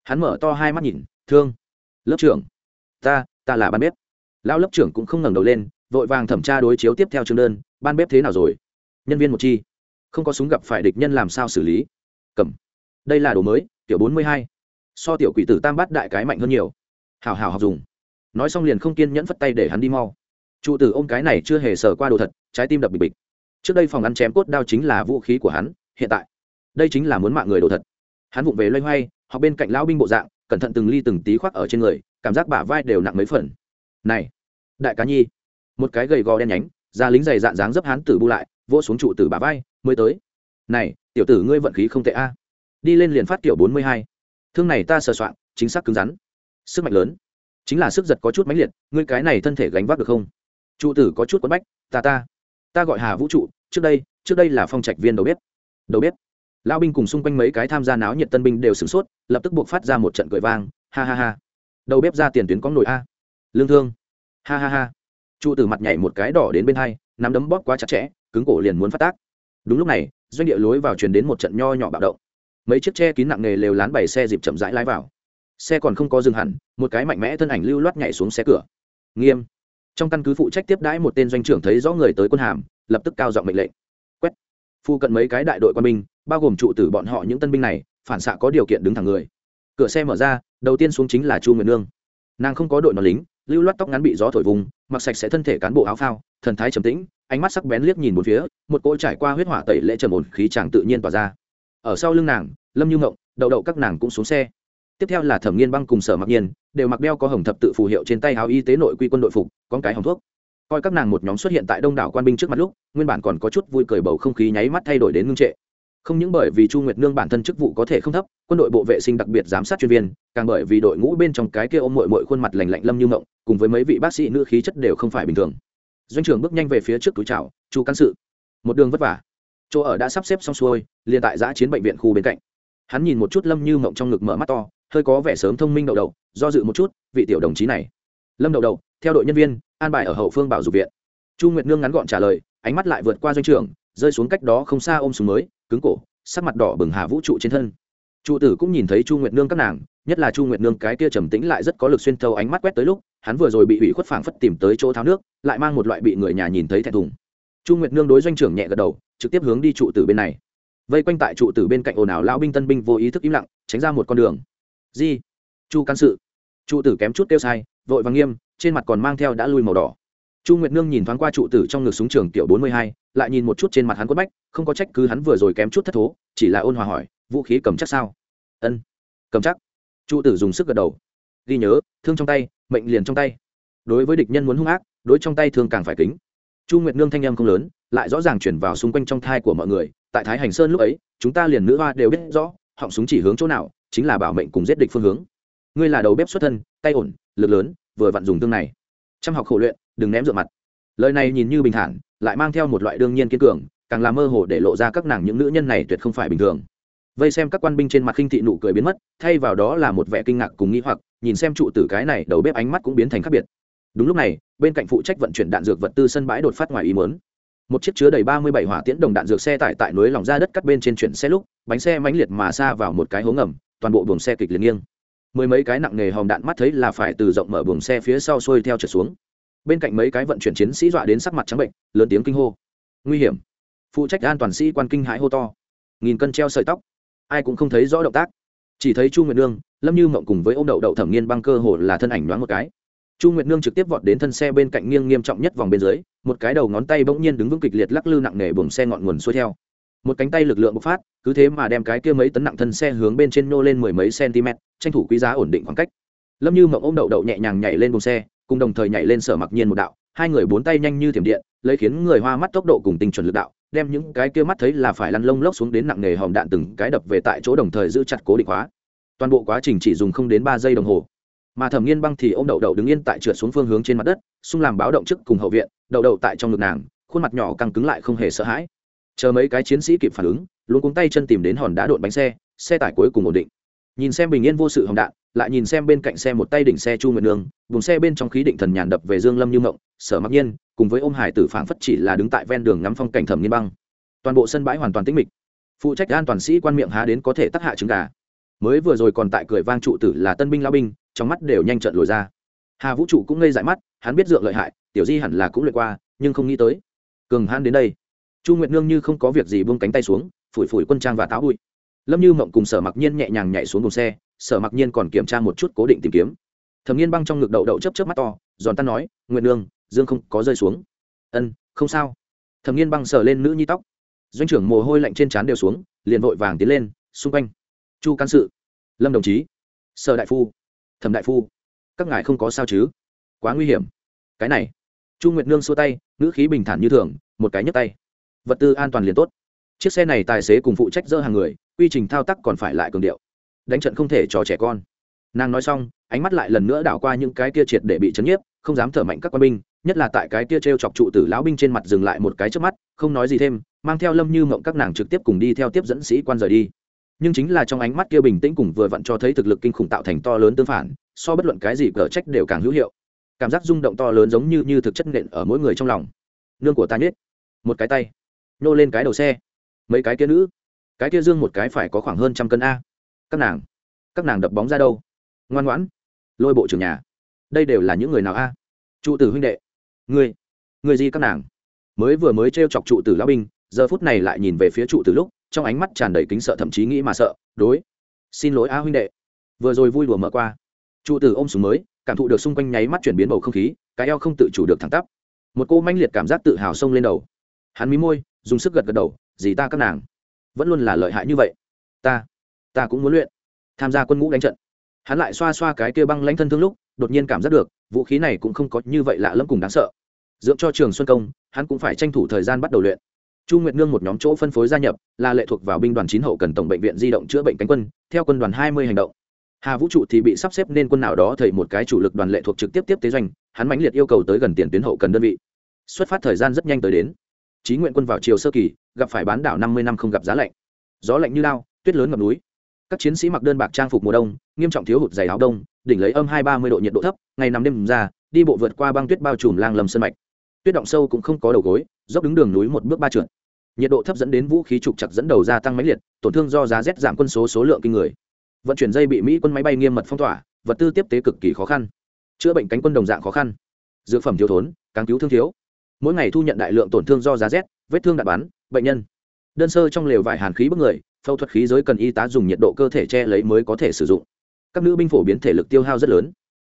hắn mở to hai mắt nhìn, thương, lớp trưởng, ta ta là ban bếp. Lão lớp trưởng cũng không ngẩng đầu lên, vội vàng thẩm tra đối chiếu tiếp theo chương đơn, ban bếp thế nào rồi? Nhân viên một chi. Không có súng gặp phải địch nhân làm sao xử lý? Cầm. Đây là đồ mới, tiểu bốn mươi hai. So tiểu quỷ tử tam bát đại cái mạnh hơn nhiều. Hào hào học dùng. Nói xong liền không kiên nhẫn phất tay để hắn đi mau. Trụ tử ôm cái này chưa hề sờ qua đồ thật, trái tim đập bịch bịch. Trước đây phòng ăn chém cốt đao chính là vũ khí của hắn, hiện tại, đây chính là muốn mạng người đồ thật hắn vụng về loay hoay hoặc bên cạnh lão binh bộ dạng, cẩn thận từng ly từng tí khoác ở trên người, cảm giác bả vai đều nặng mấy phần. Này, đại cá nhi, một cái gầy gò đen nhánh, da lính dày dạn dáng dấp hán tử bu lại, vỗ xuống trụ tử bả vai, mới tới. Này, tiểu tử ngươi vận khí không tệ a. Đi lên liền phát tiểu bốn mươi hai. Thương này ta sờ soạn, chính xác cứng rắn. Sức mạnh lớn. Chính là sức giật có chút mãnh liệt, ngươi cái này thân thể gánh vác được không? Trụ tử có chút quất bách, ta ta. Ta gọi hà vũ trụ, trước đây trước đây là phong trạch viên đầu bếp. Đầu bếp lão binh cùng xung quanh mấy cái tham gia náo nhiệt tân binh đều sửng sốt, lập tức buộc phát ra một trận cười vang, ha ha ha. Đầu bếp ra tiền tuyến có nổi a. Lương thương. Ha ha ha. Trụ tử mặt nhảy một cái đỏ đến bên hai, nắm đấm bóp quá chặt chẽ, cứng cổ liền muốn phát tác. Đúng lúc này, doanh địa lối vào truyền đến một trận nho nhỏ bạo động. Mấy chiếc tre kín nặng nghề lều lán bày xe dịp chậm rãi lái vào. Xe còn không có dừng hẳn, một cái mạnh mẽ thân ảnh lưu loát nhảy xuống xe cửa. Nghiêm. Trong căn cứ phụ trách tiếp đãi một tên doanh trưởng thấy rõ người tới quân hàm, lập tức cao giọng mệnh lệnh phu cận mấy cái đại đội quân binh, bao gồm trụ tử bọn họ những tân binh này, phản xạ có điều kiện đứng thẳng người. Cửa xe mở ra, đầu tiên xuống chính là chu nguyệt nương. Nàng không có đội nón lính, lưu loát tóc ngắn bị gió thổi vùng, mặc sạch sẽ thân thể cán bộ áo phao, thần thái trầm tĩnh, ánh mắt sắc bén liếc nhìn một phía, một cỗ trải qua huyết hỏa tẩy lễ trầm ổn khí chàng tự nhiên tỏa ra. Ở sau lưng nàng, lâm như ngộng, đậu đậu các nàng cũng xuống xe. Tiếp theo là thẩm nghiên băng cùng sở mặc nhiên, đều mặc đeo có hồng thập tự phù hiệu trên tay áo y tế nội quy quân đội phục con cái hồng thuốc coi các nàng một nhóm xuất hiện tại đông đảo quan binh trước mặt lúc nguyên bản còn có chút vui cười bầu không khí nháy mắt thay đổi đến ngưng trệ. Không những bởi vì chu nguyệt nương bản thân chức vụ có thể không thấp quân đội bộ vệ sinh đặc biệt giám sát chuyên viên càng bởi vì đội ngũ bên trong cái kia ôm mội mội khuôn mặt lành lạnh lâm như mộng cùng với mấy vị bác sĩ nữ khí chất đều không phải bình thường. Doanh trưởng bước nhanh về phía trước túi trào chu căn sự. Một đường vất vả. Chỗ ở đã sắp xếp xong xuôi liền tại giã chiến bệnh viện khu bên cạnh. Hắn nhìn một chút lâm như mộng trong ngực mở mắt to hơi có vẻ sớm thông minh đậu đầu, do dự một chút vị tiểu đồng chí này. Lâm đậu đầu, theo đội nhân viên an bài ở hậu phương bảo dục viện. Chu nguyệt nương ngắn gọn trả lời, ánh mắt lại vượt qua doanh trưởng, rơi xuống cách đó không xa ôm súng mới, cứng cổ, sắc mặt đỏ bừng hà vũ trụ trên thân. Trụ tử cũng nhìn thấy chu nguyệt nương các nàng, nhất là chu nguyệt nương cái kia trầm tĩnh lại rất có lực xuyên thâu ánh mắt quét tới lúc, hắn vừa rồi bị ủy khuất phảng phất tìm tới chỗ tháo nước, lại mang một loại bị người nhà nhìn thấy thẹn thùng. Chu nguyệt nương đối doanh trưởng nhẹ gật đầu, trực tiếp hướng đi trụ tử bên này. Vây quanh tại trụ tử bên cạnh ồn ào lão binh tân binh vô ý thức im lặng, tránh ra một con đường. Di, chu can sự. Trụ tử kém chút kêu sai, vội và nghiêm trên mặt còn mang theo đã lui màu đỏ. Chu nguyệt nương nhìn thoáng qua trụ tử trong ngực súng trường tiểu bốn mươi hai, lại nhìn một chút trên mặt hắn quất bách, không có trách cứ hắn vừa rồi kém chút thất thố, chỉ là ôn hòa hỏi, vũ khí cầm chắc sao? Ân, cầm chắc. Trụ tử dùng sức gật đầu. Ghi nhớ, thương trong tay, mệnh liền trong tay. Đối với địch nhân muốn hung ác, đối trong tay thương càng phải kính. Chu nguyệt nương thanh em không lớn, lại rõ ràng chuyển vào xung quanh trong thai của mọi người. Tại thái hành sơn lúc ấy, chúng ta liền nữ hoa đều biết rõ, họng súng chỉ hướng chỗ nào, chính là bảo mệnh cùng giết địch phương hướng. Ngươi là đầu bếp xuất thân, tay ổn, lực lớn vừa vặn dùng tương này. Chăm học khổ luyện, đừng ném dựa mặt. Lời này nhìn như bình thản, lại mang theo một loại đương nhiên kiên cường, càng làm mơ hồ để lộ ra các nàng những nữ nhân này tuyệt không phải bình thường. Vây xem các quan binh trên mặt khinh thị nụ cười biến mất, thay vào đó là một vẻ kinh ngạc cùng nghĩ hoặc, nhìn xem trụ tử cái này đầu bếp ánh mắt cũng biến thành khác biệt. Đúng lúc này, bên cạnh phụ trách vận chuyển đạn dược vật tư sân bãi đột phát ngoài ý mớn một chiếc chứa đầy ba mươi bảy hỏa tiễn đồng đạn dược xe tải tại núi lòng ra đất cắt bên trên chuyển xe lúc, bánh xe mãnh liệt mà xa vào một cái hố ngầm, toàn bộ buồng xe kịch liệt nghiêng mười mấy cái nặng nghề hòm đạn mắt thấy là phải từ rộng mở buồng xe phía sau xuôi theo trở xuống. Bên cạnh mấy cái vận chuyển chiến sĩ dọa đến sắc mặt trắng bệnh, lớn tiếng kinh hô. Nguy hiểm. Phụ trách an toàn sĩ quan kinh hãi hô to. Nghìn cân treo sợi tóc. Ai cũng không thấy rõ động tác. Chỉ thấy chu nguyệt nương, lâm như mộng cùng với ông đậu đậu thẩm nghiên băng cơ hồ là thân ảnh đoán một cái. Chu nguyệt nương trực tiếp vọt đến thân xe bên cạnh nghiêng nghiêm trọng nhất vòng bên dưới, một cái đầu ngón tay bỗng nhiên đứng vững kịch liệt lắc lư nặng nề buồng xe ngọn nguồn xuôi theo một cánh tay lực lượng bộc phát, cứ thế mà đem cái kia mấy tấn nặng thân xe hướng bên trên nô lên mười mấy cm, tranh thủ quý giá ổn định khoảng cách. Lâm như mộng ôm đậu đậu nhẹ nhàng nhảy lên buồng xe, cùng đồng thời nhảy lên sở mặc nhiên một đạo, hai người bốn tay nhanh như thiểm điện, lấy khiến người hoa mắt tốc độ cùng tinh chuẩn lực đạo, đem những cái kia mắt thấy là phải lăn lông lốc xuống đến nặng nề hòm đạn từng cái đập về tại chỗ đồng thời giữ chặt cố định hóa. Toàn bộ quá trình chỉ dùng không đến ba giây đồng hồ. Mà thẩm nghiên băng thì ô m đậu đậu đứng yên tại trượt xuống phương hướng trên mặt đất xung làm báo động trước cùng hậu viện, đậu đậu tại trong ngực nàng, khuôn mặt nhỏ căng cứng lại không hề sợ hãi chờ mấy cái chiến sĩ kịp phản ứng, luôn cuống tay chân tìm đến hòn đá đột bánh xe xe tải cuối cùng ổn định. Nhìn xem bình yên vô sự hồng đạn, lại nhìn xem bên cạnh xe một tay đỉnh xe chu nguyệt nương, vùng xe bên trong khí định thần nhàn đập về dương lâm như mộng, sở mặc nhiên, cùng với ôm hải tử phảng phất chỉ là đứng tại ven đường ngắm phong cảnh thẩm nghiên băng. Toàn bộ sân bãi hoàn toàn tĩnh mịch. Phụ trách an toàn sĩ quan miệng há đến có thể tắc hạ trứng gà. Mới vừa rồi còn tại cười vang trụ tử là tân binh lao binh, trong mắt đều nhanh trận lồi ra. Hà vũ trụ cũng ngây dại mắt, hắn biết dượng lợi hại, tiểu di hẳn là cũng luyện qua, nhưng không nghĩ tới. Cường hãn đến đây chu nguyệt nương như không có việc gì buông cánh tay xuống, phủi phủi quân trang và táo bụi. Lâm như mộng cùng sở mặc nhiên nhẹ nhàng nhảy xuống cùng xe, sở mặc nhiên còn kiểm tra một chút cố định tìm kiếm. Thẩm nhiên băng trong ngực đậu đậu chấp chấp mắt to, giòn tan nói nguyện nương, dương không có rơi xuống. Ân, không sao. Thẩm nhiên băng sờ lên nữ nhi tóc. Doanh trưởng mồ hôi lạnh trên trán đều xuống, liền vội vàng tiến lên, xung quanh. Chu can sự. Lâm đồng chí. Sở đại phu. Thẩm đại phu. Các ngài không có sao chứ? Quá nguy hiểm. Cái này. Chu nguyệt nương xua tay nữ khí bình thản như thường, một cái nhấc tay vật tư an toàn liền tốt. Chiếc xe này tài xế cùng phụ trách dỡ hàng người, quy trình thao tác còn phải lại cường điệu. Đánh trận không thể cho trẻ con. Nàng nói xong, ánh mắt lại lần nữa đảo qua những cái kia triệt để bị chấn nhiếp, không dám thở mạnh các quân binh, nhất là tại cái kia t r e o chọc trụ tử lão binh trên mặt dừng lại một cái trước mắt, không nói gì thêm, mang theo lâm như mộng các nàng trực tiếp cùng đi theo tiếp dẫn sĩ quan rời đi. Nhưng chính là trong ánh mắt kia bình tĩnh cùng vừa vặn cho thấy thực lực kinh khủng tạo thành to lớn tương phản, so bất luận cái gì cờ trách đều càng hữu hiệu. Cảm giác rung động to lớn giống như như thực chất nện ở mỗi người trong lòng. Nương của ta nhất một cái tay nhô lên cái đầu xe. Mấy cái kia nữ, cái kia dương một cái phải có khoảng hơn trăm cân a. Các nàng các nàng đập bóng ra đâu? Ngoan ngoãn, lôi bộ trưởng nhà. Đây đều là những người nào a? Trụ tử huynh đệ. Người người gì các nàng. Mới vừa mới t r e o chọc trụ tử lao binh, giờ phút này lại nhìn về phía trụ tử lúc, trong ánh mắt tràn đầy kính sợ thậm chí nghĩ mà sợ, đối. Xin lỗi a huynh đệ. Vừa rồi vui đùa mở qua. Trụ tử ôm súng mới, cảm thụ được xung quanh nháy mắt chuyển biến bầu không khí, cái eo không tự chủ được thẳng tắp. Một cô manh liệt cảm giác tự hào xông lên đầu. Hắn mí môi dùng sức gật gật đầu gì ta các nàng vẫn luôn là lợi hại như vậy. Ta ta cũng muốn luyện. Tham gia quân ngũ đánh trận. Hắn lại xoa xoa cái kia băng lãnh thân thương lúc, đột nhiên cảm giác được, vũ khí này cũng không có như vậy lạ lẫm cùng đáng sợ. Dưỡng cho trường xuân công, hắn cũng phải tranh thủ thời gian bắt đầu luyện. Chu nguyệt nương một nhóm chỗ phân phối gia nhập, là lệ thuộc vào binh đoàn chín hậu cần tổng bệnh viện di động chữa bệnh cánh quân, theo quân đoàn hai mươi hành động. Hà vũ trụ thì bị sắp xếp nên quân nào đó thầy một cái chủ lực đoàn lệ thuộc trực tiếp tiếp tế doanh, hắn mãnh liệt yêu cầu tới gần tiền tuyến hậu cần đơn vị. Xuất phát thời gian rất nhanh tới đến trí nguyện quân vào chiều sơ kỳ, gặp phải bán đảo năm mươi năm không gặp giá lạnh. Gió lạnh như lao tuyết lớn ngập núi. Các chiến sĩ mặc đơn bạc trang phục mùa đông, nghiêm trọng thiếu hụt giày áo đông, đỉnh lấy âm hai ba mươi độ nhiệt độ thấp, ngày nằm đêm ra, đi bộ vượt qua băng tuyết bao trùm lang lầm sân mạch. Tuyết động sâu cũng không có đầu gối, dốc đứng đường núi một bước ba trượt. Nhiệt độ thấp dẫn đến vũ khí trục chặt dẫn đầu gia tăng máy liệt, tổn thương do giá rét giảm quân số số lượng kinh người. Vận chuyển dây bị mỹ quân máy bay nghiêm mật phong tỏa, vật tư tiếp tế cực kỳ khó khăn. Chữa bệnh cánh quân đồng dạng khó khăn. Dược phẩm thiếu thốn, càng cứu thương thiếu mỗi ngày thu nhận đại lượng tổn thương do giá rét, vết thương đạn bắn, bệnh nhân. Đơn sơ trong lều vải hàn khí bức người, phẫu thuật khí giới cần y tá dùng nhiệt độ cơ thể che lấy mới có thể sử dụng. Các nữ binh phổ biến thể lực tiêu hao rất lớn.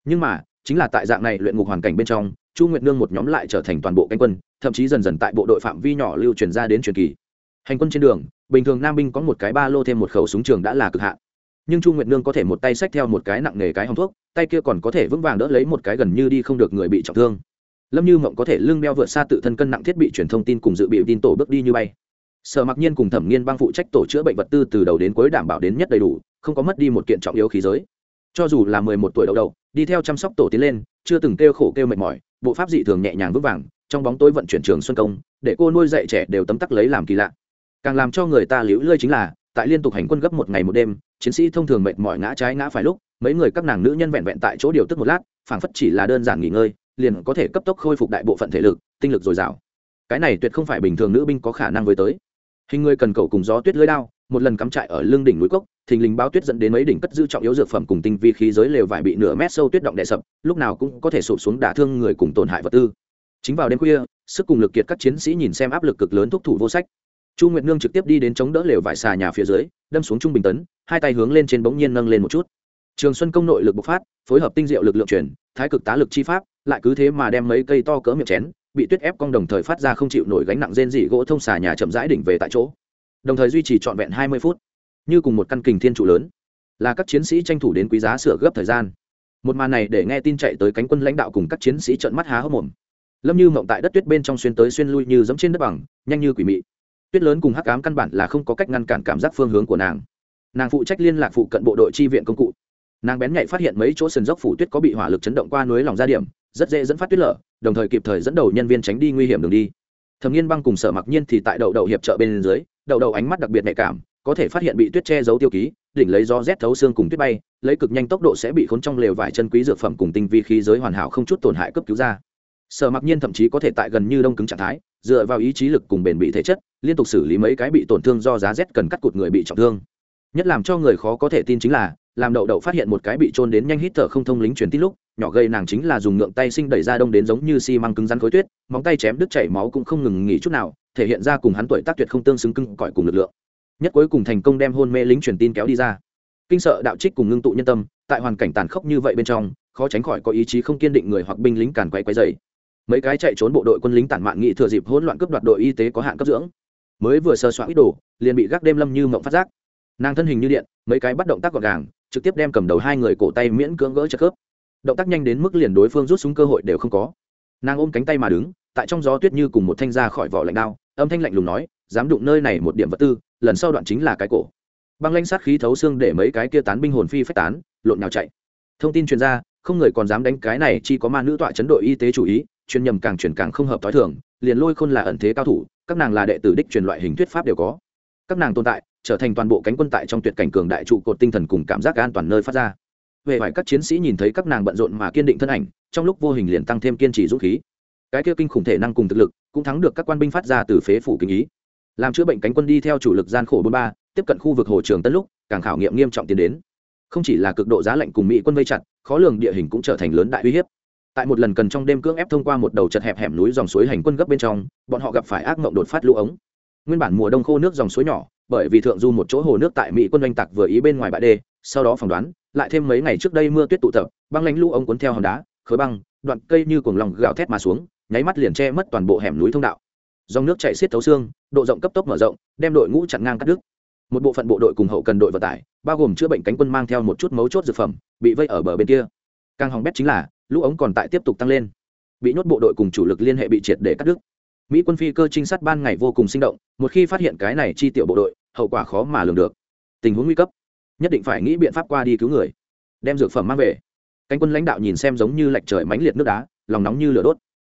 Nhưng mà, chính là tại dạng này luyện ngục hoàn cảnh bên trong, chu nguyệt nương một nhóm lại trở thành toàn bộ cánh quân, thậm chí dần dần tại bộ đội phạm vi nhỏ lưu truyền ra đến truyền kỳ. Hành quân trên đường, bình thường nam binh có một cái ba lô thêm một khẩu súng trường đã là cực hạn. Nhưng chu nguyệt nương có thể một tay xách theo một cái nặng nề cái hòng thuốc, tay kia còn có thể vững vàng đỡ lấy một cái gần như đi không được người bị trọng thương lâm như mộng có thể lưng beo vượt xa tự thân cân nặng thiết bị truyền thông tin cùng dự bị tin tổ bước đi như bay. Sở mặc nhiên cùng thẩm nghiên bang phụ trách tổ chữa bệnh vật tư từ đầu đến cuối đảm bảo đến nhất đầy đủ, không có mất đi một kiện trọng yếu khí giới. Cho dù là mười một tuổi đầu đầu đi theo chăm sóc tổ tiến lên, chưa từng kêu khổ kêu mệt mỏi, bộ pháp dị thường nhẹ nhàng vững vàng, trong bóng tối vận chuyển trường xuân công, để cô nuôi dạy trẻ đều tấm tắc lấy làm kỳ lạ. Càng làm cho người ta liễu lơi chính là, tại liên tục hành quân gấp một ngày một đêm, chiến sĩ thông thường mệt mỏi ngã trái ngã phải lúc, mấy người các nàng nữ nhân vẹn vẹn tại chỗ điều tức một lát, phảng phất chỉ là đơn giản nghỉ ngơi liền có thể cấp tốc khôi phục đại bộ phận thể lực, tinh lực dồi dào. Cái này tuyệt không phải bình thường nữ binh có khả năng với tới. Hình người cần cầu cùng gió tuyết lưới đao, một lần cắm trại ở lưng đỉnh núi cốc, thình lình báo tuyết dẫn đến mấy đỉnh cất giữ trọng yếu dược phẩm cùng tinh vi khí giới lều vải bị nửa mét sâu tuyết động đè sập, lúc nào cũng có thể sụp xuống đả thương người cùng tổn hại vật tư. Chính vào đêm khuya, sức cùng lực kiệt các chiến sĩ nhìn xem áp lực cực lớn thúc thủ vô sách. Chu nguyệt nương trực tiếp đi đến chống đỡ lều vải xà nhà phía dưới, đâm xuống trung bình tấn, hai tay hướng lên trên bỗng nhiên nâng lên một chút. Trường xuân công nội lực bộc phát, phối hợp tinh diệu lực lượng chuyển thái cực tá lực chi pháp lại cứ thế mà đem mấy cây to cỡ miệng chén, bị tuyết ép cong đồng thời phát ra không chịu nổi gánh nặng rên dị gỗ thông xà nhà chậm rãi đỉnh về tại chỗ. Đồng thời duy trì trọn vẹn hai mươi phút. Như cùng một căn kình thiên trụ lớn. Là các chiến sĩ tranh thủ đến quý giá sửa gấp thời gian. Một màn này để nghe tin chạy tới cánh quân lãnh đạo cùng các chiến sĩ trợn mắt há hốc mồm. Lâm như mộng tại đất tuyết bên trong xuyên tới xuyên lui như giống trên đất bằng, nhanh như quỷ mị. Tuyết lớn cùng hắc ám căn bản là không có cách ngăn cản cảm giác phương hướng của nàng. Nàng phụ trách liên lạc phụ cận bộ đội chi viện công cụ. Nàng bén nhạy phát hiện mấy chỗ sườn dốc phủ tuyết có bị hỏa lực chấn động qua núi lòng ra điểm rất dễ dẫn phát tuyết lở, đồng thời kịp thời dẫn đầu nhân viên tránh đi nguy hiểm đường đi. Thẩm nghiên băng cùng sở mặc nhiên thì tại đậu đậu hiệp trợ bên dưới, đậu đậu ánh mắt đặc biệt nhạy cảm, có thể phát hiện bị tuyết che giấu tiêu ký, đỉnh lấy do rét thấu xương cùng tuyết bay, lấy cực nhanh tốc độ sẽ bị khốn trong lều vải chân quý dược phẩm cùng tinh vi khí giới hoàn hảo không chút tổn hại cấp cứu ra. Sở mặc nhiên thậm chí có thể tại gần như đông cứng trạng thái, dựa vào ý chí lực cùng bền bị thể chất, liên tục xử lý mấy cái bị tổn thương do giá rét cần cắt cụt người bị trọng thương. Nhất làm cho người khó có thể tin chính là làm đậu đậu phát hiện một cái bị trôn đến nhanh hít thở không thông lính truyền tin lúc, nhỏ gây nàng chính là dùng ngượng tay sinh đẩy ra đông đến giống như xi măng cứng rắn khối tuyết, móng tay chém đứt chảy máu cũng không ngừng nghỉ chút nào, thể hiện ra cùng hắn tuổi tác tuyệt không tương xứng cưng cõi cùng lực lượng. Nhất cuối cùng thành công đem hôn mê lính truyền tin kéo đi ra. Kinh sợ đạo trích cùng ngưng tụ nhân tâm, tại hoàn cảnh tàn khốc như vậy bên trong, khó tránh khỏi có ý chí không kiên định người hoặc binh lính càn quay quay dày mấy cái chạy trốn bộ đội quân lính tản mạn nghị thừa dịp hỗn loạn cướp đoạt đội y tế có hạn cấp dưỡng. Mới vừa sơ soạn ít đồ, liền bị gác đêm lâm như mộng phát giác nàng thân hình như điện, mấy cái bắt động tác gọn gàng, trực tiếp đem cầm đầu hai người cổ tay miễn cưỡng gỡ chất khớp. Động tác nhanh đến mức liền đối phương rút súng cơ hội đều không có. Nàng ôm cánh tay mà đứng, tại trong gió tuyết như cùng một thanh ra khỏi vỏ lạnh đao, âm thanh lạnh lùng nói, dám đụng nơi này một điểm vật tư, lần sau đoạn chính là cái cổ. Băng lanh sát khí thấu xương để mấy cái kia tán binh hồn phi phách tán, lộn nhào chạy. Thông tin chuyên gia không người còn dám đánh cái này chỉ có ma nữ tọa chấn đội y tế chủ ý, chuyên nhầm càng chuyển càng không hợp t h o i thường, liền lôi khôn là ẩn thế cao thủ, các nàng là đệ tử đích truyền loại hình thuyết pháp đều có. Các nàng tồn tại trở thành toàn bộ cánh quân tại trong tuyệt cảnh cường đại trụ cột tinh thần cùng cảm giác an toàn nơi phát ra. Về phải các chiến sĩ nhìn thấy các nàng bận rộn mà kiên định thân ảnh, trong lúc vô hình liền tăng thêm kiên trì dũng khí. Cái kia kinh khủng thể năng cùng thực lực, cũng thắng được các quan binh phát ra từ phế phủ kinh ý. Làm chữa bệnh cánh quân đi theo chủ lực gian khổ bốn ba, tiếp cận khu vực hồ trường tân lúc, càng khảo nghiệm nghiêm trọng tiến đến. Không chỉ là cực độ giá lạnh cùng mỹ quân vây chặt, khó lường địa hình cũng trở thành lớn đại uy hiếp. Tại một lần cần trong đêm cưỡng ép thông qua một đầu chật hẹp hẻm núi dòng suối hành quân gấp bên trong, bọn họ gặp phải ác mộng đột phát lũ ống. Nguyên bản mùa đông khô nước dòng suối nhỏ bởi vì thượng du một chỗ hồ nước tại mỹ quân oanh tạc vừa ý bên ngoài bãi đê, sau đó phỏng đoán, lại thêm mấy ngày trước đây mưa tuyết tụ tập, băng lánh lũ ống cuốn theo hòn đá, khối băng, đoạn cây như cuồng lòng gào thét mà xuống, nháy mắt liền che mất toàn bộ hẻm núi thông đạo. Dòng nước chạy xiết thấu xương, độ rộng cấp tốc mở rộng, đem đội ngũ chặn ngang cắt đứt. Một bộ phận bộ đội cùng hậu cần đội vận tải, bao gồm chữa bệnh cánh quân mang theo một chút mấu chốt dược phẩm, bị vây ở bờ bên kia. Càng hỏng bét chính là, lũ ống còn tại tiếp tục tăng lên. Bị nhốt bộ đội cùng chủ lực liên hệ bị triệt để cắt đứt mỹ quân phi cơ trinh sát ban ngày vô cùng sinh động, một khi phát hiện cái này chi tiểu bộ đội, hậu quả khó mà lường được. Tình huống nguy cấp, nhất định phải nghĩ biện pháp qua đi cứu người. Đem dược phẩm mang về. Cánh quân lãnh đạo nhìn xem giống như lạch trời mánh liệt nước đá, lòng nóng như lửa đốt.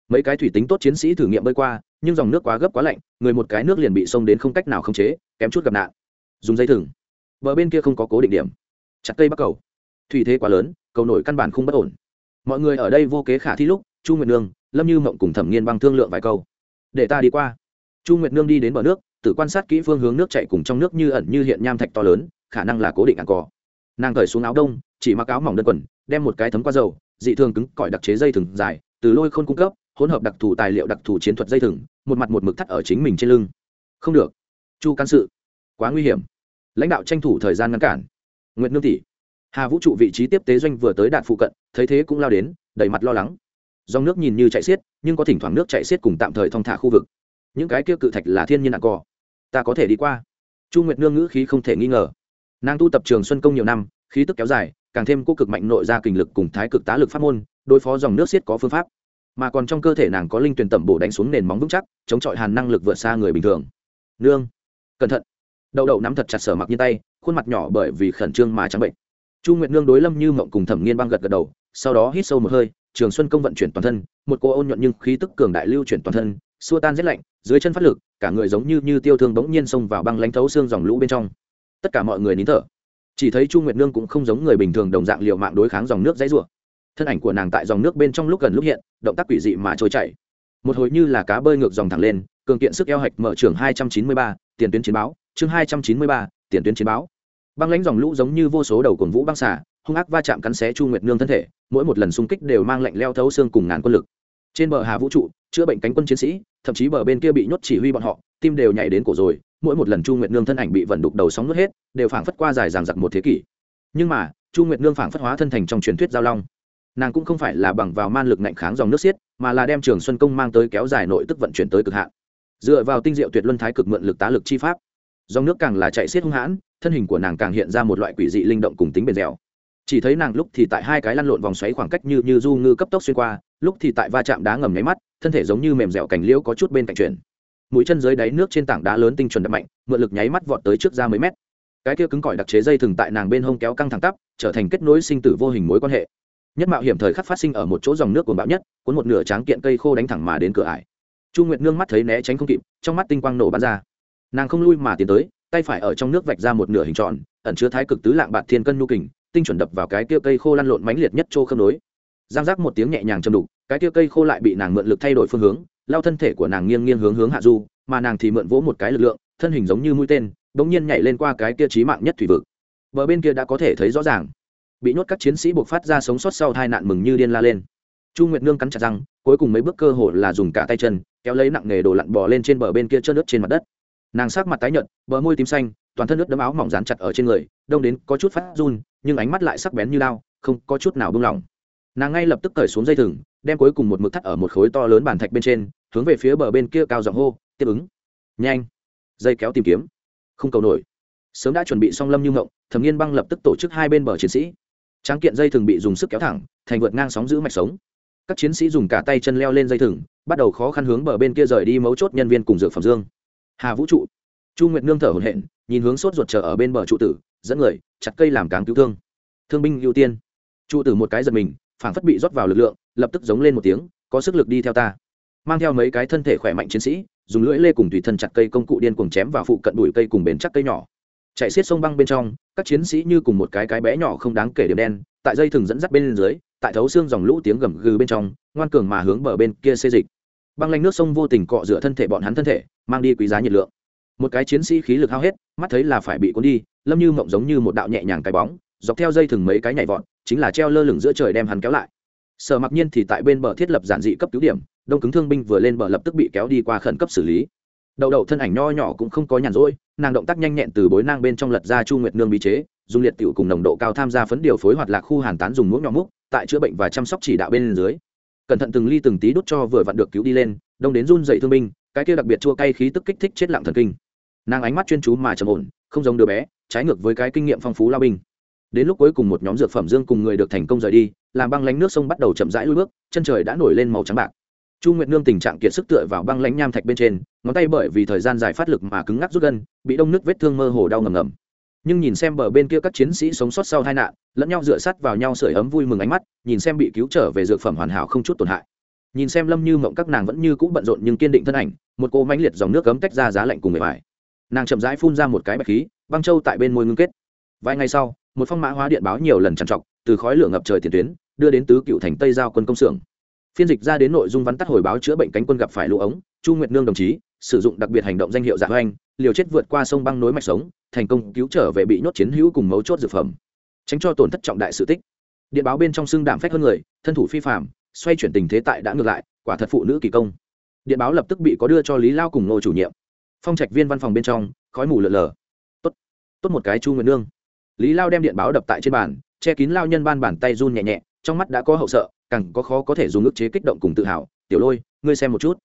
Mấy cái thủy tính tốt chiến sĩ thử nghiệm bơi qua, nhưng dòng nước quá gấp quá lạnh, người một cái nước liền bị xông đến không cách nào khống chế, kém chút gặp nạn. Dùng dây thừng. Bờ bên kia không có cố định điểm. Chặt cây bắc cầu. Thủy thế quá lớn, cầu nổi căn bản không bất ổn. Mọi người ở đây vô kế khả thi lúc, chu nguyệt nương, lâm như mộng cùng thẩm nghiên băng thương lượng vài câu để ta đi qua. Chu nguyệt nương đi đến bờ nước, tự quan sát kỹ phương hướng nước chạy cùng trong nước như ẩn như hiện nham thạch to lớn, khả năng là cố định ăn cỏ nàng cởi xuống áo đông, chỉ mặc áo mỏng đơn quần, đem một cái thấm qua dầu, dị thường cứng, cỏi đặc chế dây thừng dài, từ lôi khôn cung cấp, hỗn hợp đặc thù tài liệu đặc thù chiến thuật dây thừng, một mặt một mực thắt ở chính mình trên lưng. Không được. Chu can sự. Quá nguy hiểm. Lãnh đạo tranh thủ thời gian ngăn cản. Nguyệt nương tỷ. Hà vũ trụ vị trí tiếp tế doanh vừa tới đạt phụ cận, thấy thế cũng lao đến, đầy mặt lo lắng dòng nước nhìn như chạy xiết, nhưng có thỉnh thoảng nước chạy xiết cùng tạm thời thong thả khu vực. Những cái kia cự thạch là thiên nhiên nặng cò ta có thể đi qua. Chu nguyệt nương ngữ khí không thể nghi ngờ. Nàng tu tập trường xuân công nhiều năm, khí tức kéo dài, càng thêm cô cực mạnh nội ra kình lực cùng thái cực tá lực pháp môn, đối phó dòng nước xiết có phương pháp. Mà còn trong cơ thể nàng có linh tuyển tẩm bổ đánh xuống nền móng vững chắc, chống chọi hàn năng lực vượt xa người bình thường. Nương, cẩn thận. Đậu đậu nắm thật chặt sở mặc như tay, khuôn mặt nhỏ bởi vì khẩn trương mà trắng bệnh. Chu nguyệt nương đối lâm như mộng cùng thẩm nghiên băng gật gật đầu, sau đó hít sâu một hơi trường xuân công vận chuyển toàn thân, một cô ôn nhuận nhưng khí tức cường đại lưu chuyển toàn thân, xua tan rét lạnh, dưới chân phát lực, cả người giống như như tiêu thương bỗng nhiên xông vào băng lãnh thấu xương dòng lũ bên trong. Tất cả mọi người nín thở. Chỉ thấy chu nguyệt nương cũng không giống người bình thường đồng dạng liệu mạng đối kháng dòng nước dãy rủa. Thân ảnh của nàng tại dòng nước bên trong lúc gần lúc hiện, động tác quỷ dị mà trôi chảy. Một hồi như là cá bơi ngược dòng thẳng lên, cường kiện sức eo hạch mở trường hai trăm chín mươi ba, tiền tuyến chiến báo. Chương hai trăm chín mươi ba, tiền tuyến chiến báo. Băng lãnh dòng lũ giống như vô số đầu cồn vũ băng xả hung ác va chạm cắn xé chu nguyệt nương thân thể, mỗi một lần xung kích đều mang lạnh leo thấu xương cùng ngàn quân lực. Trên bờ hà vũ trụ, chữa bệnh cánh quân chiến sĩ, thậm chí bờ bên kia bị nhốt chỉ huy bọn họ, tim đều nhảy đến cổ rồi, mỗi một lần chu nguyệt nương thân ảnh bị vận đục đầu sóng nước hết, đều phảng phất qua dài ràng giặc một thế kỷ. Nhưng mà, chu nguyệt nương phảng phất hóa thân thành trong truyền thuyết giao long. Nàng cũng không phải là bằng vào man lực nạnh kháng dòng nước xiết, mà là đem trường xuân công mang tới kéo dài nội tức vận chuyển tới cực hạn. Dựa vào tinh diệu tuyệt luân thái cực mượn lực tá lực chi pháp, dòng nước càng là chạy xiết hung hãn, thân hình của nàng càng hiện ra một loại quỷ dị linh động cùng tính bền dẻo chỉ thấy nàng lúc thì tại hai cái lăn lộn vòng xoáy khoảng cách như như du ngư cấp tốc xuyên qua, lúc thì tại va chạm đá ngầm nháy mắt, thân thể giống như mềm dẻo cành liễu có chút bên cạnh chuyển. Mũi chân dưới đáy nước trên tảng đá lớn tinh chuẩn đập mạnh, mượn lực nháy mắt vọt tới trước ra mấy mét. Cái kia cứng cỏi đặc chế dây thừng tại nàng bên hông kéo căng thẳng tắp, trở thành kết nối sinh tử vô hình mối quan hệ. Nhất mạo hiểm thời khắc phát sinh ở một chỗ dòng nước cuồng bão nhất, cuốn một nửa tráng kiện cây khô đánh thẳng mà đến cửa ải. Chu nguyệt nương mắt thấy né tránh không kịp, trong mắt tinh quang nổ bắn ra. Nàng không lui mà tiến tới, tay phải ở trong nước vạch ra một nửa hình tròn, ẩn chứa thái cực tứ lạng bạt thiên cân nhu kình tinh chuẩn đập vào cái kia cây khô lăn lộn mãnh liệt nhất chỗ khớp nối. Giang giác một tiếng nhẹ nhàng châm đục, cái kia cây khô lại bị nàng mượn lực thay đổi phương hướng, lao thân thể của nàng nghiêng nghiêng hướng hướng hạ du, mà nàng thì mượn vỗ một cái lực lượng, thân hình giống như mũi tên, bỗng nhiên nhảy lên qua cái kia trí mạng nhất thủy vực. Bờ bên kia đã có thể thấy rõ ràng. Bị nhốt các chiến sĩ buộc phát ra sống sót sau tai nạn mừng như điên la lên. Chu nguyệt nương cắn chặt răng, cuối cùng mấy bước cơ hồ là dùng cả tay chân, kéo lấy nặng nghề đồ lặn bò lên trên bờ bên kia trơn nước trên mặt đất. Nàng sắc mặt tái nhợt, bờ môi tím xanh, toàn thân nước đấm áo mỏng dán chặt ở trên người đông đến có chút phát run, nhưng ánh mắt lại sắc bén như lao, không có chút nào buông lỏng. Nàng ngay lập tức cởi xuống dây thừng, đem cuối cùng một mực thắt ở một khối to lớn bàn thạch bên trên, hướng về phía bờ bên kia cao giọng hô, tiếp ứng. Nhanh. Dây kéo tìm kiếm. Không cầu nổi. Sớm đã chuẩn bị xong lâm như ngộng, thẩm nghiên băng lập tức tổ chức hai bên bờ chiến sĩ. Tráng kiện dây thừng bị dùng sức kéo thẳng, thành vượt ngang sóng giữ mạch sống. Các chiến sĩ dùng cả tay chân leo lên dây thừng, bắt đầu khó khăn hướng bờ bên kia rời đi mấu chốt nhân viên cùng dược phẩm dương. Hà vũ trụ. Chu nguyệt nương thở hổn hển, nhìn hướng sốt ruột chờ ở bên bờ trụ tử dẫn người, chặt cây làm cáng cứu thương. Thương binh ưu tiên. Trụ tử một cái giật mình, phảng phất bị rót vào lực lượng, lập tức giống lên một tiếng, có sức lực đi theo ta. Mang theo mấy cái thân thể khỏe mạnh chiến sĩ, dùng lưỡi lê cùng tùy thân chặt cây công cụ điên cuồng chém vào phụ cận đùi cây cùng bến chắc cây nhỏ. Chạy xiết sông băng bên trong, các chiến sĩ như cùng một cái cái bé nhỏ không đáng kể điểm đen, tại dây thừng dẫn dắt bên dưới, tại thấu xương dòng lũ tiếng gầm gừ bên trong, ngoan cường mà hướng bờ bên kia xê dịch. Băng lanh nước sông vô tình cọ rửa thân thể bọn hắn thân thể, mang đi quý giá nhiệt lượng. Một cái chiến sĩ khí lực hao hết, mắt thấy là phải bị cuốn đi lâm như mộng giống như một đạo nhẹ nhàng cái bóng, dọc theo dây thừng mấy cái nhảy vọt, chính là treo lơ lửng giữa trời đem hắn kéo lại. Sở mặc nhiên thì tại bên bờ thiết lập giản dị cấp cứu điểm, đông cứng thương binh vừa lên bờ lập tức bị kéo đi qua khẩn cấp xử lý. Đậu đậu thân ảnh nho nhỏ cũng không có nhàn rỗi, nàng động tác nhanh nhẹn từ bối nang bên trong lật ra chu nguyệt nương bí chế, dùng liệt tiểu cùng nồng độ cao tham gia phấn điều phối hoạt lạc khu hàn tán dùng muỗng nhỏ múc, tại chữa bệnh và chăm sóc chỉ đạo bên dưới. Cẩn thận từng ly từng tí đút cho vừa vặn được cứu đi lên, đông đến run dậy thương binh, cái kia đặc biệt chua cay khí tức kích thích chết lặng thần kinh. Nàng ánh mắt chuyên chú mà trầm ổn, không giống đứa bé trái ngược với cái kinh nghiệm phong phú lao binh. Đến lúc cuối cùng một nhóm dược phẩm dương cùng người được thành công rời đi, làm băng lánh nước sông bắt đầu chậm rãi lui bước, chân trời đã nổi lên màu trắng bạc. Chu nguyệt nương tình trạng kiệt sức tựa vào băng lánh nham thạch bên trên, ngón tay bởi vì thời gian dài phát lực mà cứng ngắc rút gân, bị đông nước vết thương mơ hồ đau ngầm ngầm. Nhưng nhìn xem bờ bên kia các chiến sĩ sống sót sau tai nạn, lẫn nhau dựa sát vào nhau sưởi ấm vui mừng ánh mắt, nhìn xem bị cứu trở về dược phẩm hoàn hảo không chút tổn hại. Nhìn xem lâm như mộng các nàng vẫn như cũ bận rộn nhưng kiên định thân ảnh, một cô mãnh liệt dòng nước cấm tách ra giá lạnh cùng người bài nàng chậm rãi phun ra một cái bạch khí băng Châu tại bên môi ngưng kết. Vài ngày sau, một phong mã hóa điện báo nhiều lần trằn trọc, từ khói lửa ngập trời tiền tuyến, đưa đến tứ cựu thành tây giao quân công xưởng. Phiên dịch ra đến nội dung vắn tắt hồi báo chữa bệnh cánh quân gặp phải lũ ống, chu nguyệt nương đồng chí, sử dụng đặc biệt hành động danh hiệu dạ hoành, liều chết vượt qua sông băng nối mạch sống, thành công cứu trở về bị nhốt chiến hữu cùng mấu chốt dược phẩm. Tránh cho tổn thất trọng đại sự tích. Điện báo bên trong xương đảm phách hơn người, thân thủ phi phạm xoay chuyển tình thế tại đã ngược lại, quả thật phụ nữ kỳ công. Điện báo lập tức bị có đưa cho lý lao cùng ngô chủ nhiệm. Phong trạch viên văn phòng bên trong, khói mù lợn lờ tốt một cái chu nguyệt nương. Lý lao đem điện báo đập tại trên bàn, che kín lao nhân ban bàn tay run nhẹ nhẹ, trong mắt đã có hậu sợ, càng có khó có thể dùng ức chế kích động cùng tự hào. Tiểu lôi, ngươi xem một chút.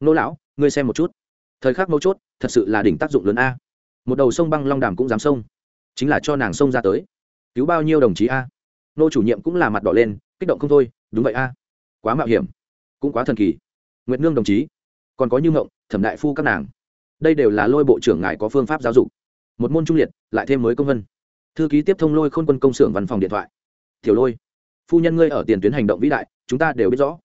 Nô lão, ngươi xem một chút. Thời khắc mấu chốt, thật sự là đỉnh tác dụng lớn a. Một đầu sông băng long đàm cũng dám sông. Chính là cho nàng sông ra tới. Cứu bao nhiêu đồng chí a? Nô chủ nhiệm cũng là mặt đỏ lên, kích động không thôi, đúng vậy a. Quá mạo hiểm, cũng quá thần kỳ. Nguyệt nương đồng chí, còn có như ngộng thẩm đại phu các nàng. Đây đều là lôi bộ trưởng ngài có phương pháp giáo dục một môn trung liệt, lại thêm mới công vân. Thư ký tiếp thông lôi khôn quân công xưởng văn phòng điện thoại. Tiểu lôi, phu nhân ngươi ở tiền tuyến hành động vĩ đại, chúng ta đều biết rõ.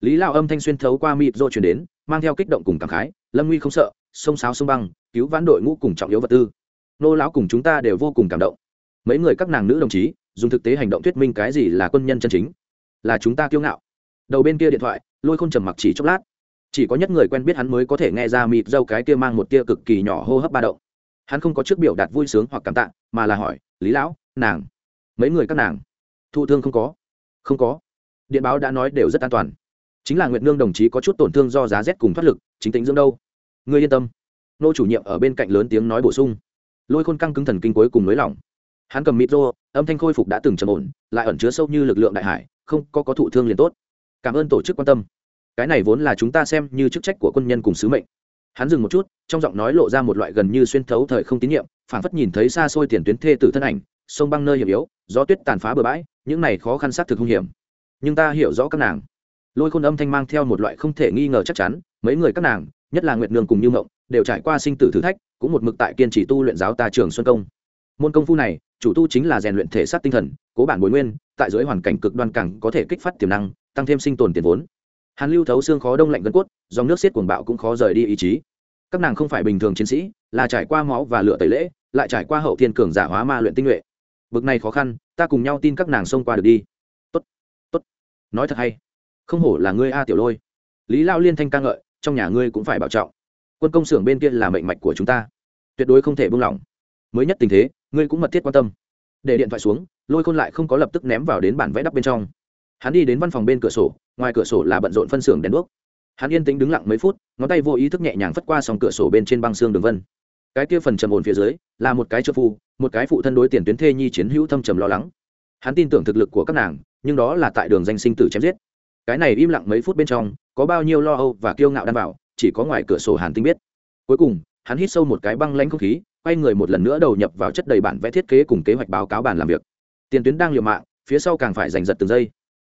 Lý lao âm thanh xuyên thấu qua mịp rô chuyển đến, mang theo kích động cùng cảm khái, lâm nguy không sợ, sông sáo sông băng, cứu vãn đội ngũ cùng trọng yếu vật tư. Nô lão cùng chúng ta đều vô cùng cảm động. Mấy người các nàng nữ đồng chí, dùng thực tế hành động thuyết minh cái gì là quân nhân chân chính? Là chúng ta kiêu ngạo. Đầu bên kia điện thoại, lôi khôn trầm mặc chỉ chốc lát. Chỉ có nhất người quen biết hắn mới có thể nghe ra mịt dâu cái kia mang một tia cực kỳ nhỏ hô hấp ba động hắn không có trước biểu đạt vui sướng hoặc cảm tạ, mà là hỏi, lý lão, nàng, mấy người các nàng? Thụ thương không có. Không có. Điện báo đã nói đều rất an toàn. Chính là nguyệt nương đồng chí có chút tổn thương do giá rét cùng thoát lực, chính tính dưỡng đâu? Ngươi yên tâm. Nô chủ nhiệm ở bên cạnh lớn tiếng nói bổ sung. Lôi khôn căng cứng thần kinh cuối cùng nới lỏng. Hắn cầm mịt rô, âm thanh khôi phục đã từng trầm ổn, lại ẩn chứa sâu như lực lượng đại hải, không có có thụ thương liền tốt. Cảm ơn tổ chức quan tâm. Cái này vốn là chúng ta xem như chức trách của quân nhân cùng sứ mệnh hắn dừng một chút, trong giọng nói lộ ra một loại gần như xuyên thấu thời không tín nhiệm phản phất nhìn thấy xa xôi tiền tuyến thê tử thân ảnh, sông băng nơi hiểm yếu, gió tuyết tàn phá bờ bãi, những này khó khăn xác thực hung hiểm. Nhưng ta hiểu rõ các nàng. Lôi khôn âm thanh mang theo một loại không thể nghi ngờ chắc chắn, mấy người các nàng, nhất là nguyệt nương cùng như mộng, đều trải qua sinh tử thử thách, cũng một mực tại kiên trì tu luyện giáo ta trường xuân công. Môn công phu này, chủ tu chính là rèn luyện thể xác tinh thần, cố bản bồi nguyên, tại dưới hoàn cảnh cực đoan càng có thể kích phát tiềm năng, tăng thêm sinh tồn tiền vốn hàn lưu thấu xương khó đông lạnh gân cốt, dòng nước xiết cuồng bạo cũng khó rời đi ý chí. Các nàng không phải bình thường chiến sĩ, là trải qua máu và lửa tẩy lễ, lại trải qua hậu thiên cường giả hóa ma luyện tinh nhuệ. Bực này khó khăn, ta cùng nhau tin các nàng xông qua được đi. Tốt tốt. Nói thật hay. Không hổ là ngươi a tiểu lôi. Lý lao liên thanh ca ngợi, trong nhà ngươi cũng phải bảo trọng. Quân công xưởng bên kia là mệnh mạch của chúng ta. Tuyệt đối không thể buông lỏng. Mới nhất tình thế, ngươi cũng mật thiết quan tâm. Để điện thoại xuống, lôi khôn lại không có lập tức ném vào đến bản vẽ đắp bên trong hắn đi đến văn phòng bên cửa sổ, ngoài cửa sổ là bận rộn phân xưởng đèn đuốc. Hắn yên tĩnh đứng lặng mấy phút, ngón tay vô ý thức nhẹ nhàng phất qua sòng cửa sổ bên trên băng xương đường vân. Cái kia phần trầm ổn phía dưới, là một cái trợ phu, một cái phụ thân đối tiền tuyến thê nhi chiến hữu thâm trầm lo lắng. Hắn tin tưởng thực lực của các nàng, nhưng đó là tại đường danh sinh tử chém giết. Cái này im lặng mấy phút bên trong, có bao nhiêu lo âu và kiêu ngạo đan bảo, chỉ có ngoài cửa sổ hàn tinh biết. Cuối cùng, hắn hít sâu một cái băng lanh không khí, quay người một lần nữa đầu nhập vào chất đầy bản vẽ thiết kế cùng kế hoạch báo cáo bàn làm việc. Tiền tuyến đang liều mạng, phía sau càng phải giành giật từng giây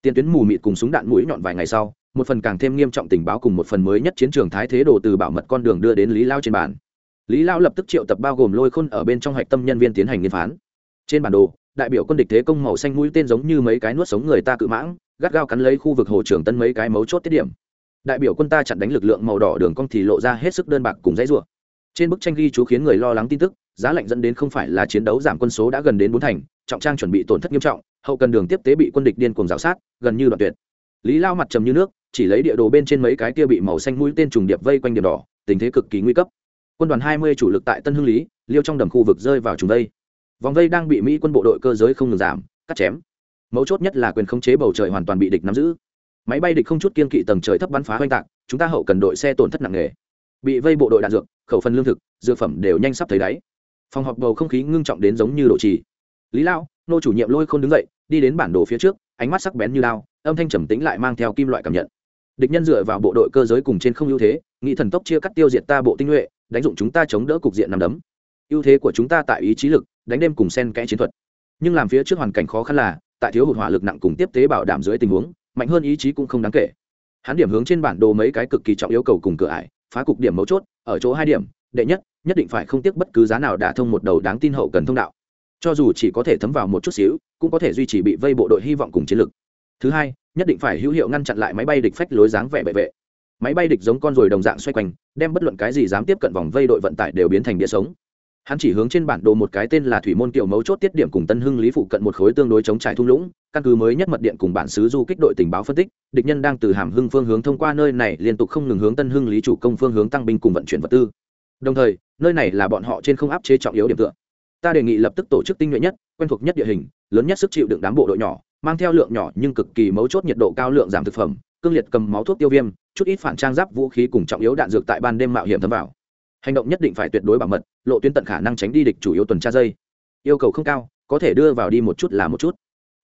tiền tuyến mù mịt cùng súng đạn mũi nhọn vài ngày sau, một phần càng thêm nghiêm trọng tình báo cùng một phần mới nhất chiến trường thái thế đồ từ bảo mật con đường đưa đến lý lao trên bàn. Lý lao lập tức triệu tập bao gồm lôi khôn ở bên trong hạch tâm nhân viên tiến hành nghiên phán. Trên bản đồ, đại biểu quân địch thế công màu xanh mũi tên giống như mấy cái nuốt sống người ta cự mãng, gắt gao cắn lấy khu vực hồ trường tân mấy cái mấu chốt tiết điểm. Đại biểu quân ta chặn đánh lực lượng màu đỏ đường cong thì lộ ra hết sức đơn bạc cùng dãy rủa. Trên bức tranh ghi chú khiến người lo lắng tin tức, giá lạnh dẫn đến không phải là chiến đấu giảm quân số đã gần đến bốn thành, trọng trang chuẩn bị tổn thất nghiêm trọng hậu cần đường tiếp tế bị quân địch điên cuồng rào sát, gần như đoạn tuyệt. Lý lao mặt trầm như nước, chỉ lấy địa đồ bên trên mấy cái kia bị màu xanh mũi tên trùng điệp vây quanh điểm đỏ, tình thế cực kỳ nguy cấp. Quân đoàn hai mươi chủ lực tại tân hưng lý, liêu trong đầm khu vực rơi vào trùng vây. Vòng vây đang bị mỹ quân bộ đội cơ giới không ngừng giảm, cắt chém. Mấu chốt nhất là quyền khống chế bầu trời hoàn toàn bị địch nắm giữ. Máy bay địch không chút kiên kỵ tầng trời thấp bắn phá oanh tạc, chúng ta hậu cần đội xe tổn thất nặng nề. Bị vây bộ đội đạn dược, khẩu phần lương thực, dược phẩm đều nhanh sắp thấy đáy. Phòng họp bầu không khí ngưng trọng đến giống như độ trì. Lý lao, nô chủ nhiệm lôi không đứng dậy đi đến bản đồ phía trước, ánh mắt sắc bén như lao âm thanh trầm tĩnh lại mang theo kim loại cảm nhận. Địch nhân dựa vào bộ đội cơ giới cùng trên không ưu thế nghị thần tốc chia cắt tiêu diệt ta bộ tinh nhuệ, đánh dụng chúng ta chống đỡ cục diện nằm đấm. Ưu thế của chúng ta tại ý chí lực, đánh đêm cùng sen kẽ chiến thuật. Nhưng làm phía trước hoàn cảnh khó khăn là, tại thiếu hụt hỏa lực nặng cùng tiếp tế bảo đảm dưới tình huống, mạnh hơn ý chí cũng không đáng kể. Hắn điểm hướng trên bản đồ mấy cái cực kỳ trọng yêu cầu cùng cửa ải, phá cục điểm mấu chốt, ở chỗ hai điểm, đệ nhất nhất định phải không tiếc bất cứ giá nào đả thông một đầu đáng tin hậu cần thông đạo cho dù chỉ có thể thấm vào một chút xíu, cũng có thể duy trì bị vây bộ đội hy vọng cùng chiến lược thứ hai, nhất định phải hữu hiệu ngăn chặn lại máy bay địch phách lối dáng vẻ bệ vệ. Máy bay địch giống con ruồi đồng dạng xoay quanh, đem bất luận cái gì dám tiếp cận vòng vây đội vận tải đều biến thành địa sống. Hắn chỉ hướng trên bản đồ một cái tên là thủy môn kiểu mấu chốt tiết điểm cùng tân hưng lý phụ cận một khối tương đối chống trải thung lũng, căn cứ mới nhất mật điện cùng bản xứ du kích đội tình báo phân tích, địch nhân đang từ hàm hưng phương hướng thông qua nơi này liên tục không ngừng hướng tân hưng lý chủ công phương hướng tăng binh cùng vận chuyển vật tư. Đồng thời, nơi này là bọn họ trên không áp chế trọng yếu điểm tựa ta đề nghị lập tức tổ chức tinh nhuệ nhất, quen thuộc nhất địa hình, lớn nhất sức chịu đựng đám bộ đội nhỏ, mang theo lượng nhỏ nhưng cực kỳ mấu chốt nhiệt độ cao lượng giảm thực phẩm, cương liệt cầm máu thuốc tiêu viêm, chút ít phản trang giáp vũ khí cùng trọng yếu đạn dược tại ban đêm mạo hiểm thấm vào. Hành động nhất định phải tuyệt đối bảo mật, lộ tuyến tận khả năng tránh đi địch chủ yếu tuần tra dây. Yêu cầu không cao, có thể đưa vào đi một chút là một chút.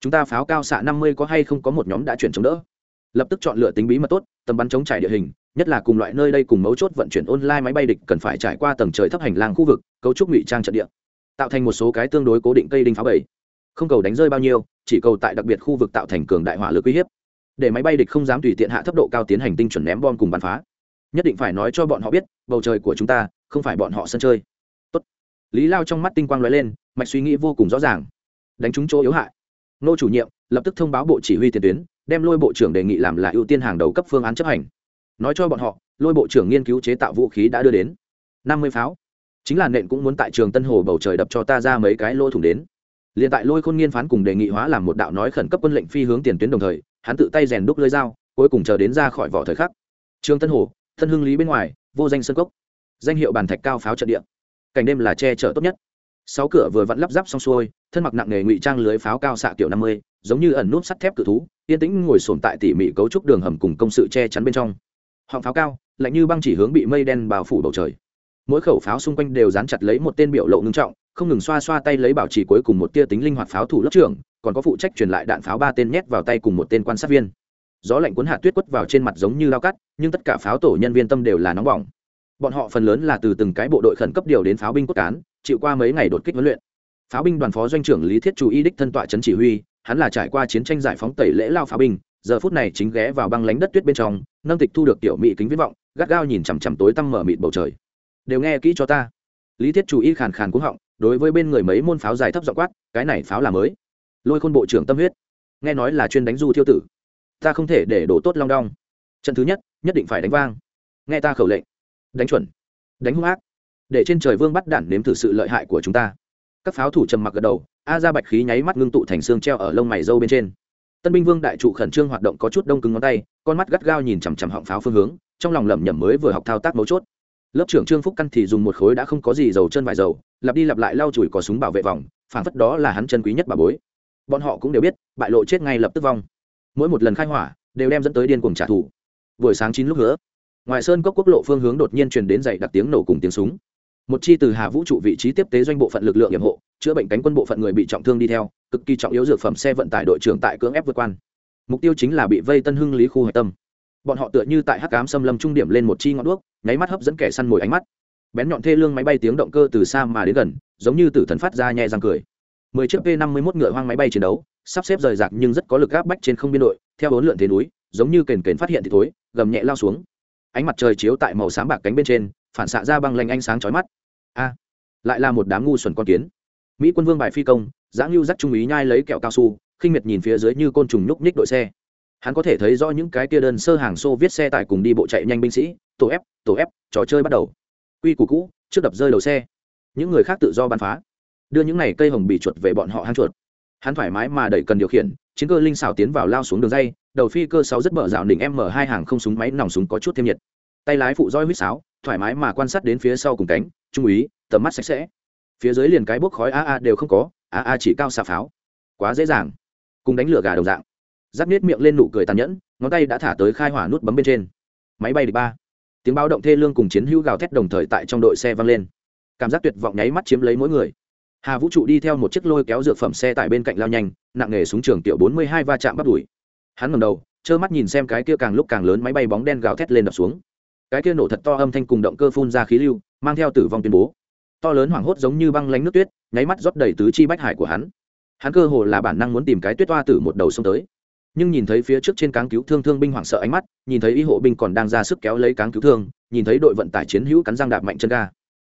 Chúng ta pháo cao xạ năm mươi có hay không có một nhóm đã chuyển chống đỡ. Lập tức chọn lựa tính bí mật tốt, tầm bắn chống trải địa hình, nhất là cùng loại nơi đây cùng mấu chốt vận chuyển online máy bay địch cần phải trải qua tầng trời thấp hành lang khu vực, cấu trúc ngụy trang trận địa tạo thành một số cái tương đối cố định cây đinh pháo bảy không cầu đánh rơi bao nhiêu, chỉ cầu tại đặc biệt khu vực tạo thành cường đại hỏa lực uy hiếp. Để máy bay địch không dám tùy tiện hạ thấp độ cao tiến hành tinh chuẩn ném bom cùng bắn phá. Nhất định phải nói cho bọn họ biết, bầu trời của chúng ta, không phải bọn họ sân chơi. Tốt. lý lao trong mắt tinh quang lóe lên, mạch suy nghĩ vô cùng rõ ràng. Đánh trúng chỗ yếu hại. Nô chủ nhiệm, lập tức thông báo bộ chỉ huy tiền tuyến, đem lôi bộ trưởng đề nghị làm là ưu tiên hàng đầu cấp phương án chấp hành. Nói cho bọn họ, lôi bộ trưởng nghiên cứu chế tạo vũ khí đã đưa đến. Năm mươi pháo chính là nện cũng muốn tại trường tân hồ bầu trời đập cho ta ra mấy cái lỗ thủng đến. Liền tại lôi khôn nghiên phán cùng đề nghị hóa làm một đạo nói khẩn cấp quân lệnh phi hướng tiền tuyến đồng thời, hắn tự tay rèn đúc lưới dao, cuối cùng chờ đến ra khỏi vỏ thời khắc. Trường tân hồ, thân hưng lý bên ngoài, vô danh sân cốc. Danh hiệu bàn thạch cao pháo trận địa. Cảnh đêm là che chở tốt nhất. Sáu cửa vừa vặn lắp ráp xong xuôi, thân mặc nặng nghề ngụy trang lưới pháo cao xạ kiểu năm mươi, giống như ẩn núp sắt thép cự thú, yên tĩnh ngồi sồn tại tỉ mỉ cấu trúc đường hầm cùng công sự che chắn bên trong. Họng pháo cao, lạnh như băng chỉ hướng bị mây đen bao phủ bầu trời mỗi khẩu pháo xung quanh đều dán chặt lấy một tên biểu lộ ngưng trọng, không ngừng xoa xoa tay lấy bảo trì cuối cùng một tia tính linh hoạt pháo thủ lớp trưởng, còn có phụ trách truyền lại đạn pháo ba tên nhét vào tay cùng một tên quan sát viên. Gió lạnh cuốn hạt tuyết quất vào trên mặt giống như lao cắt, nhưng tất cả pháo tổ nhân viên tâm đều là nóng bỏng. Bọn họ phần lớn là từ từng cái bộ đội khẩn cấp điều đến pháo binh cốt cán, chịu qua mấy ngày đột kích huấn luyện. Pháo binh đoàn phó doanh trưởng lý thiết chủ y đích thân tọa trấn chỉ huy, hắn là trải qua chiến tranh giải phóng tẩy lễ lao pháo binh, giờ phút này chính ghé vào băng lánh đất tuyết bên trong, nâng tịch thu được tiểu mỹ kính viết vọng, gắt gao nhìn chằm chằm tối tăm mở mịt bầu trời đều nghe kỹ cho ta. Lý thiết chủ y khàn khàn cúng họng, đối với bên người mấy môn pháo dài thấp dọ quát, cái này pháo là mới. Lôi khôn bộ trưởng tâm huyết. Nghe nói là chuyên đánh du thiêu tử. Ta không thể để đổ tốt long đong. Trận thứ nhất nhất định phải đánh vang. Nghe ta khẩu lệnh. Đánh chuẩn. Đánh hung ác. Để trên trời vương bắt đản nếm thử sự lợi hại của chúng ta. Các pháo thủ trầm mặc gật đầu, a ra bạch khí nháy mắt ngưng tụ thành xương treo ở lông mày dâu bên trên. Tân binh vương đại trụ khẩn trương hoạt động có chút đông cứng ngón tay, con mắt gắt gao nhìn chằm chằm họng pháo phương hướng, trong lòng lẩm nhẩm mới vừa học thao tác mấu chốt lớp trưởng trương phúc căn thì dùng một khối đã không có gì dầu chân vải dầu, lặp đi lặp lại lau chùi có súng bảo vệ vòng phản phất đó là hắn chân quý nhất bà bối. Bọn họ cũng đều biết, bại lộ chết ngay lập tức vong. Mỗi một lần khai hỏa, đều đem dẫn tới điên cuồng trả thù. Buổi sáng chín lúc nữa ngoài sơn cốc quốc lộ phương hướng đột nhiên truyền đến dày đặc tiếng nổ cùng tiếng súng. Một chi từ hà vũ trụ vị trí tiếp tế doanh bộ phận lực lượng hiểm hộ, chữa bệnh cánh quân bộ phận người bị trọng thương đi theo, cực kỳ trọng yếu dược phẩm xe vận tải đội trưởng tại cưỡng ép vượt quan mục tiêu chính là bị vây tân hưng lý khu hải tâm bọn họ tựa như tại hắc cám xâm lâm trung điểm lên một chi ngọn đuốc nháy mắt hấp dẫn kẻ săn mồi ánh mắt. Bén nhọn thê lương máy bay tiếng động cơ từ xa mà đến gần giống như tử thần phát ra nhẹ răng cười. Mười chiếc p năm mươi mốt ngựa hoang máy bay chiến đấu sắp xếp rời rạc nhưng rất có lực gáp bách trên không biên đội theo bốn lượn thế núi giống như kền kền phát hiện thì thối, gầm nhẹ lao xuống. Ánh mặt trời chiếu tại màu sáng bạc cánh bên trên phản xạ ra băng lanh ánh sáng chói mắt. A lại là một đám ngu xuẩn con kiến. Mỹ quân vương bài phi công giã ngưu dắt trung ý nhai lấy kẹo cao su khinh miệt nhìn phía dưới như côn trùng nhúc nhích đội xe hắn có thể thấy rõ những cái kia đơn sơ hàng xô viết xe tải cùng đi bộ chạy nhanh binh sĩ, tổ ép tổ ép, trò chơi bắt đầu. Quy củ cũ, trước đập rơi đầu xe. Những người khác tự do bắn phá. Đưa những này cây hồng bị chuột về bọn họ hang chuột. Hắn thoải mái mà đẩy cần điều khiển, chiến cơ linh xảo tiến vào lao xuống đường dây, đầu phi cơ sáu rất bở rào đỉnh m hai hàng không súng máy nòng súng có chút thêm nhiệt. Tay lái phụ roi huýt sáo, thoải mái mà quan sát đến phía sau cùng cánh, trung úy, tầm mắt sạch sẽ. Phía dưới liền cái bốc khói a a đều không có, a a chỉ cao xà pháo. Quá dễ dàng. Cùng đánh lửa gà đồng dạng giáp nết miệng lên nụ cười tàn nhẫn, ngón tay đã thả tới khai hỏa nút bấm bên trên. Máy bay địch ba. Tiếng báo động thê lương cùng chiến hữu gào thét đồng thời tại trong đội xe vang lên. Cảm giác tuyệt vọng nháy mắt chiếm lấy mỗi người. Hà vũ trụ đi theo một chiếc lôi kéo dược phẩm xe tại bên cạnh lao nhanh, nặng nghề súng trường tiểu bốn mươi hai va chạm bắt đuổi. Hắn ngầm đầu, trơ mắt nhìn xem cái kia càng lúc càng lớn máy bay bóng đen gào thét lên đập xuống. Cái kia nổ thật to âm thanh cùng động cơ phun ra khí lưu, mang theo tử vong tuyên bố. To lớn hoảng hốt giống như băng lánh nước tuyết, nháy mắt rót đầy tứ chi bách hải của hắn. Hắn cơ hồ là bản năng muốn tìm cái tuyết toa tử một đầu xông tới nhưng nhìn thấy phía trước trên cáng cứu thương thương binh hoảng sợ ánh mắt, nhìn thấy y hộ binh còn đang ra sức kéo lấy cáng cứu thương, nhìn thấy đội vận tải chiến hữu cắn răng đạp mạnh chân ga.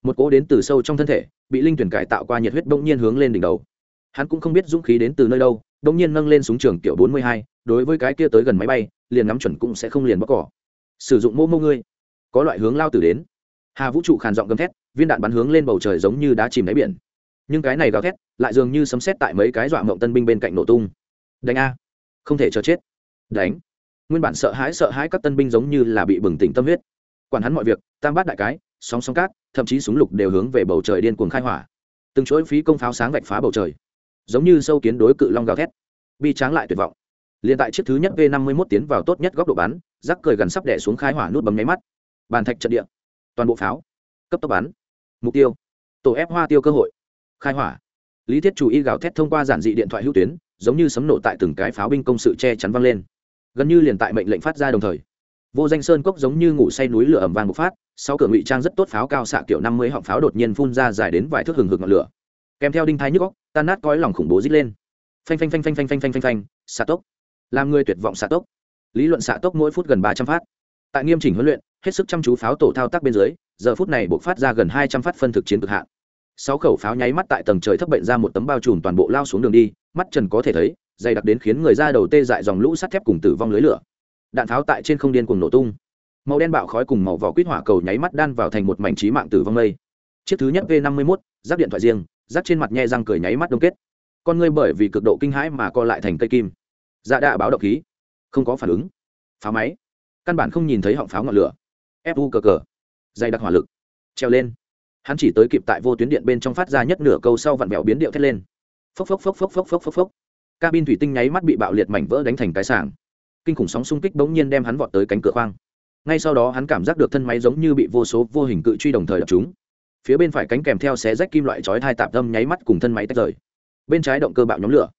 Một cỗ đến từ sâu trong thân thể, bị linh tuyển cải tạo qua nhiệt huyết bỗng nhiên hướng lên đỉnh đầu. Hắn cũng không biết dũng khí đến từ nơi đâu, bỗng nhiên nâng lên súng trường kiểu bốn mươi hai, đối với cái kia tới gần máy bay, liền ngắm chuẩn cũng sẽ không liền bóc cỏ. Sử dụng mô mô ngươi. Có loại hướng lao tử đến. Hà vũ trụ khàn giọng gầm thét, viên đạn bắn hướng lên bầu trời giống như đá chìm đáy biển. Nhưng cái này gào thét, lại dường như sấm sét tại mấy cái dọa mộng tân binh bên cạnh nổ tung. Đánh a không thể chờ chết. Đánh. Nguyên bản sợ hãi sợ hãi các tân binh giống như là bị bừng tỉnh tâm huyết. Quản hắn mọi việc, tam bát đại cái sóng sóng cát, thậm chí súng lục đều hướng về bầu trời điên cuồng khai hỏa. Từng chuỗi phí công pháo sáng vạch phá bầu trời. Giống như sâu kiến đối cự long gào thét. Bi tráng lại tuyệt vọng. Liền tại chiếc thứ nhất v năm mươi một tiến vào tốt nhất góc độ bắn, rắc cười gần sắp đẻ xuống khai hỏa nút bấm nháy mắt. Bàn thạch trận địa. Toàn bộ pháo. Cấp tốc bắn. Mục tiêu. Tổ ép hoa tiêu cơ hội. Khai hỏa. Lý thiết chủ y gào thét thông qua giản dị điện thoại hữu tuyến giống như sấm nổ tại từng cái pháo binh công sự che chắn văng lên. Gần như liền tại mệnh lệnh phát ra đồng thời, vô danh sơn cốc giống như ngủ say núi lửa ẩm vàng bộc phát, sau cửa ngụy trang rất tốt pháo cao xạ kiểu năm mươi họng pháo đột nhiên phun ra dài đến vài thước hừng hực ngọn lửa. Kèm theo đinh thái nhức góc tan nát cõi lòng khủng bố dít lên. Phanh phanh phanh phanh phanh phanh phanh phanh phanh, xạ tốc. Làm người tuyệt vọng xạ tốc. Lý luận xạ tốc mỗi phút gần ba trăm phát. Tại nghiêm chỉnh huấn luyện, hết sức chăm chú pháo tổ thao tác bên dưới, giờ phút này buộc phát ra gần hai trăm phát phân thực chiến cực hạn. Sáu khẩu pháo nháy mắt tại tầng trời thấp bệnh ra một tấm bao trùm toàn bộ lao xuống đường đi mắt trần có thể thấy, dày đặc đến khiến người ra đầu tê dại dòng lũ sắt thép cùng tử vong lưới lửa. Đạn tháo tại trên không điên cùng nổ tung. Màu đen bạo khói cùng màu vỏ quýt hỏa cầu nháy mắt đan vào thành một mảnh trí mạng tử vong lây chiếc thứ nhất v năm mươi mốt giáp điện thoại riêng giáp trên mặt nhe răng cười nháy mắt đông kết. Con ngươi bởi vì cực độ kinh hãi mà co lại thành cây kim. Dạ đạ báo động khí. Không có phản ứng. Pháo máy. Căn bản không nhìn thấy họng pháo ngọn lửa. Fu cờ cờ. Dày đặc hỏa lực. Treo lên. Hắn chỉ tới kịp tại vô tuyến điện bên trong phát ra nhất nửa câu sau vặn vẹo biến điệu thét lên phốc phốc phốc phốc phốc phốc phốc phốc. Cabin thủy tinh nháy mắt bị bạo liệt mảnh vỡ đánh thành cái sàng kinh khủng sóng xung kích bỗng nhiên đem hắn vọt tới cánh cửa khoang. Ngay sau đó hắn cảm giác được thân máy giống như bị vô số vô hình cự truy đồng thời đập chúng. Phía bên phải cánh kèm theo xé rách kim loại chói hai tạp tâm nháy mắt cùng thân máy tách rời. Bên trái động cơ bạo nhóm lửa.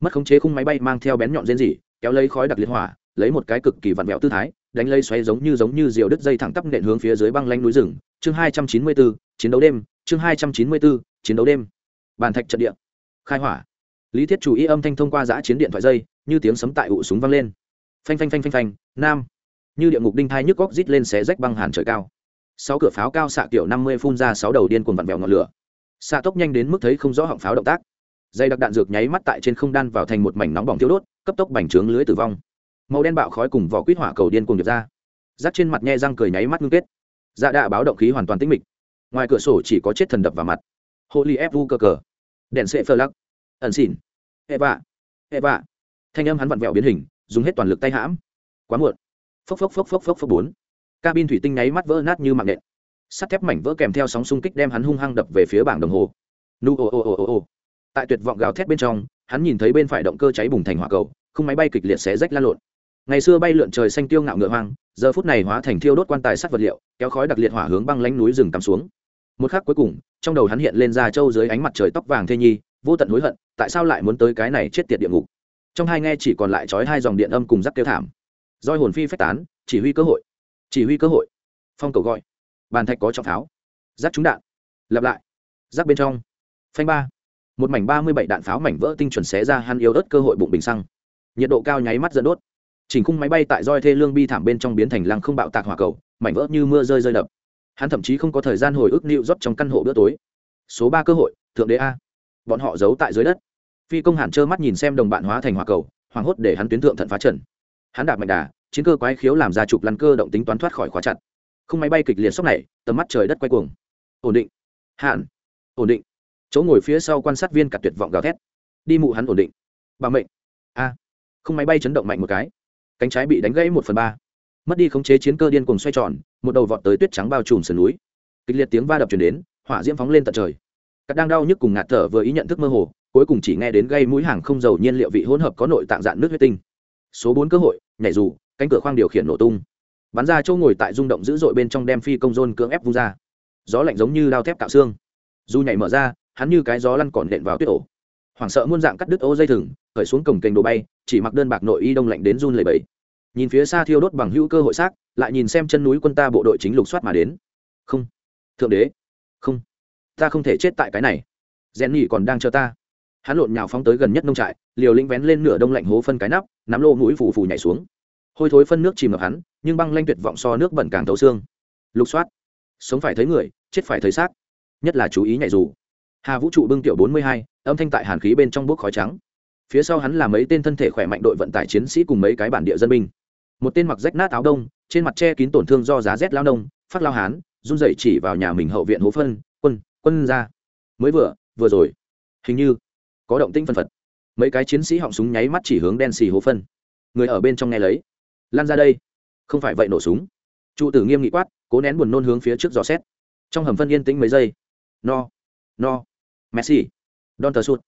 Mất khống chế khung máy bay mang theo bén nhọn rên rỉ, kéo lấy khói đặc liệt hỏa, lấy một cái cực kỳ vặn vẹo tư thái, đánh lây xoáy giống như giống như diều đứt dây thẳng tắp nện hướng phía dưới băng lanh núi rừng. Chương hai trăm chín mươi bốn chiến đấu đêm. Chương hai trăm chín mươi bốn chiến đấu đêm. Bàn thạch trận địa khai hỏa. Lý thiết chủ y âm thanh thông qua giã chiến điện thoại dây, như tiếng sấm tại ụ súng vang lên. Phanh phanh phanh phanh phanh, nam. Như địa ngục đinh thai nhức góc rít lên xé rách băng hàn trời cao. Sáu cửa pháo cao xạ kiểu năm mươi phun ra sáu đầu điên cuồng vặn vẹo ngọn lửa. Xạ tốc nhanh đến mức thấy không rõ họng pháo động tác. Dây đặc đạn dược nháy mắt tại trên không đan vào thành một mảnh nóng bỏng thiêu đốt, cấp tốc bành trướng lưới tử vong. Màu đen bạo khói cùng vỏ quýt hỏa cầu điên cuồng được ra. Rác trên mặt nhe răng cười nháy mắt ngưng kết. Dạ đạ báo động khí hoàn toàn tĩnh mịch. Ngoài cửa sổ chỉ có chết thần đập vào mặt. Hộ ly ép vu cơ cờ đèn sệ phơ lắc. Ẩn xỉn. Hệ vạ hệ vạ thanh âm hắn vặn vẹo biến hình, dùng hết toàn lực tay hãm. Quá muộn. Phốc phốc phốc phốc phốc phốc bốn. Cabin thủy tinh nháy mắt vỡ nát như mạng nện. Sắt thép mảnh vỡ kèm theo sóng xung kích đem hắn hung hăng đập về phía bảng đồng hồ. Nu ô ô ô ô ô tại tuyệt vọng gào thét bên trong, hắn nhìn thấy bên phải động cơ cháy bùng thành hỏa cầu, không máy bay kịch liệt xé rách lan lộn. Ngày xưa bay lượn trời xanh tiêu ngạo ngựa hoang, giờ phút này hóa thành thiêu đốt quan tài sắt vật liệu, kéo khói đặc liệt hỏa hướng băng lánh núi rừng tắm xuống một khắc cuối cùng, trong đầu hắn hiện lên ra châu dưới ánh mặt trời tóc vàng thê nhi, vô tận hối hận, tại sao lại muốn tới cái này chết tiệt địa ngục? Trong hai nghe chỉ còn lại trói hai dòng điện âm cùng rắc kêu thảm. Roi hồn phi phách tán, chỉ huy cơ hội, chỉ huy cơ hội. Phong cầu gọi, bàn thạch có trọng pháo. Rác trúng đạn, lặp lại. Rác bên trong, phanh ba. Một mảnh ba mươi bảy đạn pháo mảnh vỡ tinh chuẩn xé ra hắn yếu ớt cơ hội bụng bình xăng. Nhiệt độ cao nháy mắt dẫn đốt. Chỉnh khung máy bay tại roi thê lương bi thảm bên trong biến thành lăng không bạo tạc hỏa cầu, mảnh vỡ như mưa rơi rơi đập hắn thậm chí không có thời gian hồi ức nịu rót trong căn hộ bữa tối. Số ba cơ hội, thượng đế a. Bọn họ giấu tại dưới đất. Phi công hàn trơ mắt nhìn xem đồng bạn hóa thành hỏa cầu, hoảng hốt để hắn tuyến thượng thận phá trần hắn đạp mạnh đà, chiến cơ quái khiếu làm ra chụp lăn cơ động tính toán thoát khỏi khóa chặt. Không máy bay kịch liệt sốc này, tầm mắt trời đất quay cuồng. Ổn định. Hạn ổn định. Chỗ ngồi phía sau quan sát viên cả tuyệt vọng gào thét. Đi mụ hắn ổn định. Bà mệnh. A. Không máy bay chấn động mạnh một cái. Cánh trái bị đánh gãy một phần ba mất đi khống chế chiến cơ điên cuồng xoay tròn, một đầu vọt tới tuyết trắng bao trùm sườn núi. Kịch liệt tiếng va đập chuyển đến, hỏa diễm phóng lên tận trời. Cắt đang đau nhức cùng ngạt thở vừa ý nhận thức mơ hồ, cuối cùng chỉ nghe đến gây mũi hàng không dầu nhiên liệu vị hỗn hợp có nội tạng dạng nước huyết tinh. Số bốn cơ hội, nhảy dù, cánh cửa khoang điều khiển nổ tung. Bắn ra chỗ ngồi tại rung động dữ dội bên trong đem phi công rôn cưỡng ép vung ra. Gió lạnh giống như đao thép cạo xương. Dù nhảy mở ra, hắn như cái gió lăn còn nện vào tuyết ổ. Hoảng sợ muôn dạng cắt đứt ô dây thừng, khởi xuống cổng kênh đồ bay, chỉ mặc đơn bạc nội y đông lạnh đến run lầy bẫy nhìn phía xa thiêu đốt bằng hữu cơ hội xác, lại nhìn xem chân núi quân ta bộ đội chính lục soát mà đến. Không. Thượng đế. Không. Ta không thể chết tại cái này. Rèn nhỉ còn đang chờ ta. Hắn lộn nhào phóng tới gần nhất nông trại, liều lĩnh vén lên nửa đông lạnh hố phân cái nắp, nắm lô mũi phù phù nhảy xuống. Hôi thối phân nước chìm ngập hắn, nhưng băng lanh tuyệt vọng so nước bẩn càng thấu xương. Lục soát. Sống phải thấy người, chết phải thấy xác. Nhất là chú ý nhảy dù. Hà vũ trụ bưng tiểu bốn mươi hai, âm thanh tại hàn khí bên trong bốc khói trắng. Phía sau hắn là mấy tên thân thể khỏe mạnh đội vận tải chiến sĩ cùng mấy cái bản địa dân binh một tên mặc rách nát áo đông, trên mặt che kín tổn thương do giá rét lao đông phát lao hán, run dậy chỉ vào nhà mình hậu viện hố phân, quân quân ra. Mới vừa vừa rồi. Hình như có động tinh phân phật. Mấy cái chiến sĩ họng súng nháy mắt chỉ hướng đen xì hố phân. Người ở bên trong nghe lấy. Lan ra đây. Không phải vậy nổ súng. Trụ tử nghiêm nghị quát, cố nén buồn nôn hướng phía trước gió xét. Trong hầm phân yên tĩnh mấy giây. No no, messi. Don tờ sút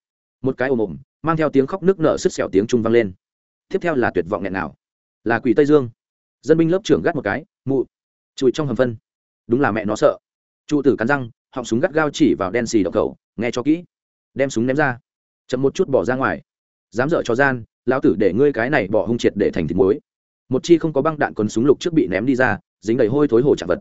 một cái ồm ồm, mang theo tiếng khóc nước nở sứt xẻo tiếng trung vang lên. Tiếp theo là tuyệt vọng nghẹn nào là quỷ tây dương. Dân binh lớp trưởng gắt một cái, mụ, chùi trong hầm phân. Đúng là mẹ nó sợ. Trụ tử cắn răng, họng súng gắt gao chỉ vào đen xì đậu khẩu, nghe cho kỹ. Đem súng ném ra. Chậm một chút bỏ ra ngoài. Dám dở cho gian, lão tử để ngươi cái này bỏ hung triệt để thành thịt muối. Một chi không có băng đạn còn súng lục trước bị ném đi ra, dính đầy hôi thối hồ chạm vật.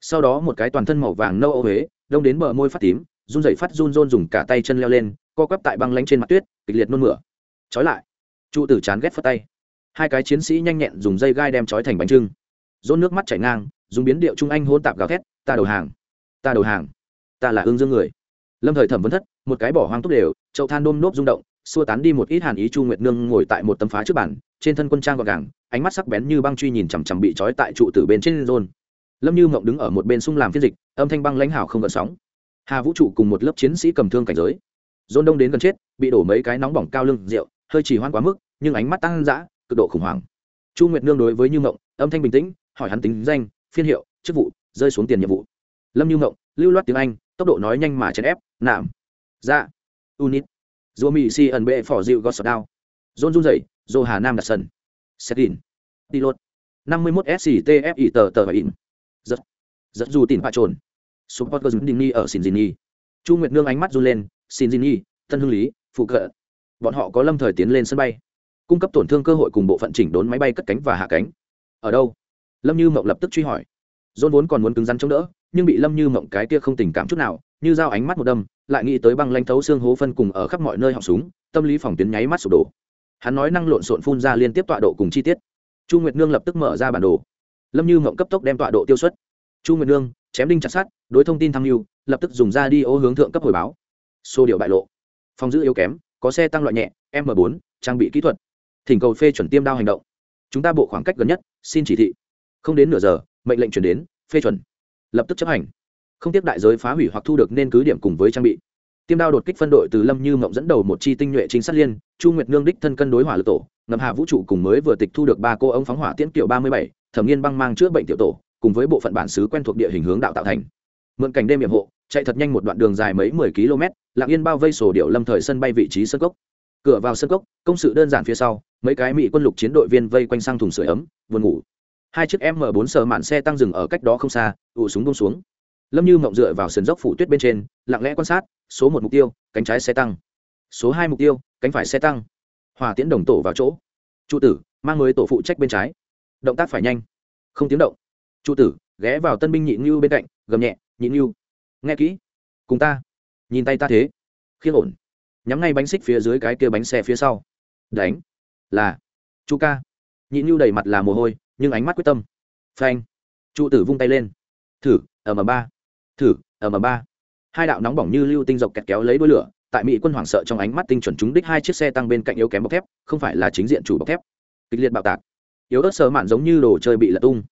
Sau đó một cái toàn thân màu vàng nâu ô huế đông đến bờ môi phát tím, run rẩy phát run rôn dùng cả tay chân leo lên, co quắp tại băng lánh trên mặt tuyết, kịch liệt nôn mửa. Trói lại. Trụ tử chán ghét phất tay hai cái chiến sĩ nhanh nhẹn dùng dây gai đem trói thành bánh trưng. Rôn nước mắt chảy ngang, dùng biến điệu trung anh hôn tạp gào thét, ta đầu hàng, ta đầu hàng, ta là ương dương người. Lâm thời thẩm vấn thất, một cái bỏ hoang túc đều, chậu than đôm nốt rung động, xua tán đi một ít hàn ý chu nguyệt nương ngồi tại một tấm phá trước bản trên thân quân trang gọn gàng, ánh mắt sắc bén như băng truy nhìn chằm chằm bị trói tại trụ từ bên trên rôn. Lâm như mộng đứng ở một bên sung làm phiên dịch, âm thanh băng lãnh hảo không gợn sóng. Hà vũ trụ cùng một lớp chiến sĩ cầm thương cảnh giới. Rôn đông đến gần chết, bị đổ mấy cái nóng bỏng cao lưng rượu, hơi chỉ hoan quá mức, nhưng ánh mắt tăng dã cực độ khủng hoảng. Chu nguyệt nương đối với như mộng âm thanh bình tĩnh, hỏi hắn tính danh, phiên hiệu, chức vụ, rơi xuống tiền nhiệm vụ. Lâm như mộng lưu loát tiếng anh, tốc độ nói nhanh mà chèn ép, nạm. Dạ. Unit. Dùa mỹ si ẩn bệ phỏ dịu gót sọt đao. Dôn run dậy dô hà nam đặt sân sedin đi lốt năm mươi mốt sctfi tờ tờ và in rất rất dù tìm bạ trồn. Support cơ dính đình nghi ở xin dini chu nguyệt nương ánh mắt run lên, xin dini thân hương lý, phụ cận. Bọn họ có lâm thời tiến lên sân bay cung cấp tổn thương cơ hội cùng bộ phận chỉnh đốn máy bay cất cánh và hạ cánh. Ở đâu? Lâm như mộng lập tức truy hỏi. Dôn vốn còn muốn cứng rắn chống đỡ, nhưng bị lâm như mộng cái kia không tình cảm chút nào, như dao ánh mắt một đâm, lại nghĩ tới băng lanh thấu xương hố phân cùng ở khắp mọi nơi họng súng, tâm lý phòng tuyến nháy mắt sụp đổ. Hắn nói năng lộn xộn phun ra liên tiếp tọa độ cùng chi tiết. Chu nguyệt nương lập tức mở ra bản đồ. Lâm như mộng cấp tốc đem tọa độ tiêu xuất. Chu nguyệt nương, chém đinh chặt sát đối thông tin tham mưu lập tức dùng ra đi ô hướng thượng cấp hồi báo. Xô điệu bại lộ. Phòng giữ yếu kém, có xe tăng loại nhẹ, m 4 trang bị kỹ thuật thỉnh cầu phê chuẩn tiêm đao hành động. Chúng ta bộ khoảng cách gần nhất, xin chỉ thị. Không đến nửa giờ, mệnh lệnh chuyển đến, phê chuẩn. Lập tức chấp hành. Không tiếp đại giới phá hủy hoặc thu được nên cứ điểm cùng với trang bị. Tiêm đao đột kích phân đội từ lâm như mộng dẫn đầu một chi tinh nhuệ chính sát liên, chu nguyệt nương đích thân cân đối hỏa lực tổ, ngầm hạ vũ trụ cùng mới vừa tịch thu được ba cô ống phóng hỏa tiễn kiểu ba mươi bảy, thẩm nghiên băng mang chữa bệnh tiểu tổ, cùng với bộ phận bản xứ quen thuộc địa hình hướng đạo tạo thành. Mượn cảnh đêm nhiệm hộ, chạy thật nhanh một đoạn đường dài mấy mười km lạng yên bao vây sổ điệu lâm thời sân bay vị trí sân cốc. Cửa vào sân cốc, công sự đơn giản phía sau mấy cái mỹ quân lục chiến đội viên vây quanh sang thùng sửa ấm vườn ngủ. Hai chiếc m 4 sờ mạn xe tăng dừng ở cách đó không xa ụ súng bông xuống. Lâm như mộng dựa vào sườn dốc phủ tuyết bên trên, lặng lẽ quan sát, số một mục tiêu, cánh trái xe tăng. Số hai mục tiêu, cánh phải xe tăng. Hòa tiễn đồng tổ vào chỗ. Trụ tử, mang mới tổ phụ trách bên trái. Động tác phải nhanh. Không tiếng động. Trụ tử, ghé vào tân binh nhịn như bên cạnh, gầm nhẹ nhịn như nghe kỹ. Cùng ta. Nhìn tay ta thế. Khiên ổn. Nhắm ngay bánh xích phía dưới cái kia bánh xe phía sau. Đánh là chu ca. Nhịn nhu đầy mặt là mồ hôi, nhưng ánh mắt quyết tâm. Phanh. Trụ tử vung tay lên. Thử ở m ba. Thử ở m ba. Hai đạo nóng bỏng như lưu tinh dọc kẹt kéo lấy đôi lửa, tại mỹ quân hoảng sợ trong ánh mắt tinh chuẩn trúng đích hai chiếc xe tăng bên cạnh yếu kém bọc thép, không phải là chính diện chủ bọc thép. Kịch liệt bạo tạc. Yếu ớt sờ mạn giống như đồ chơi bị lật tung.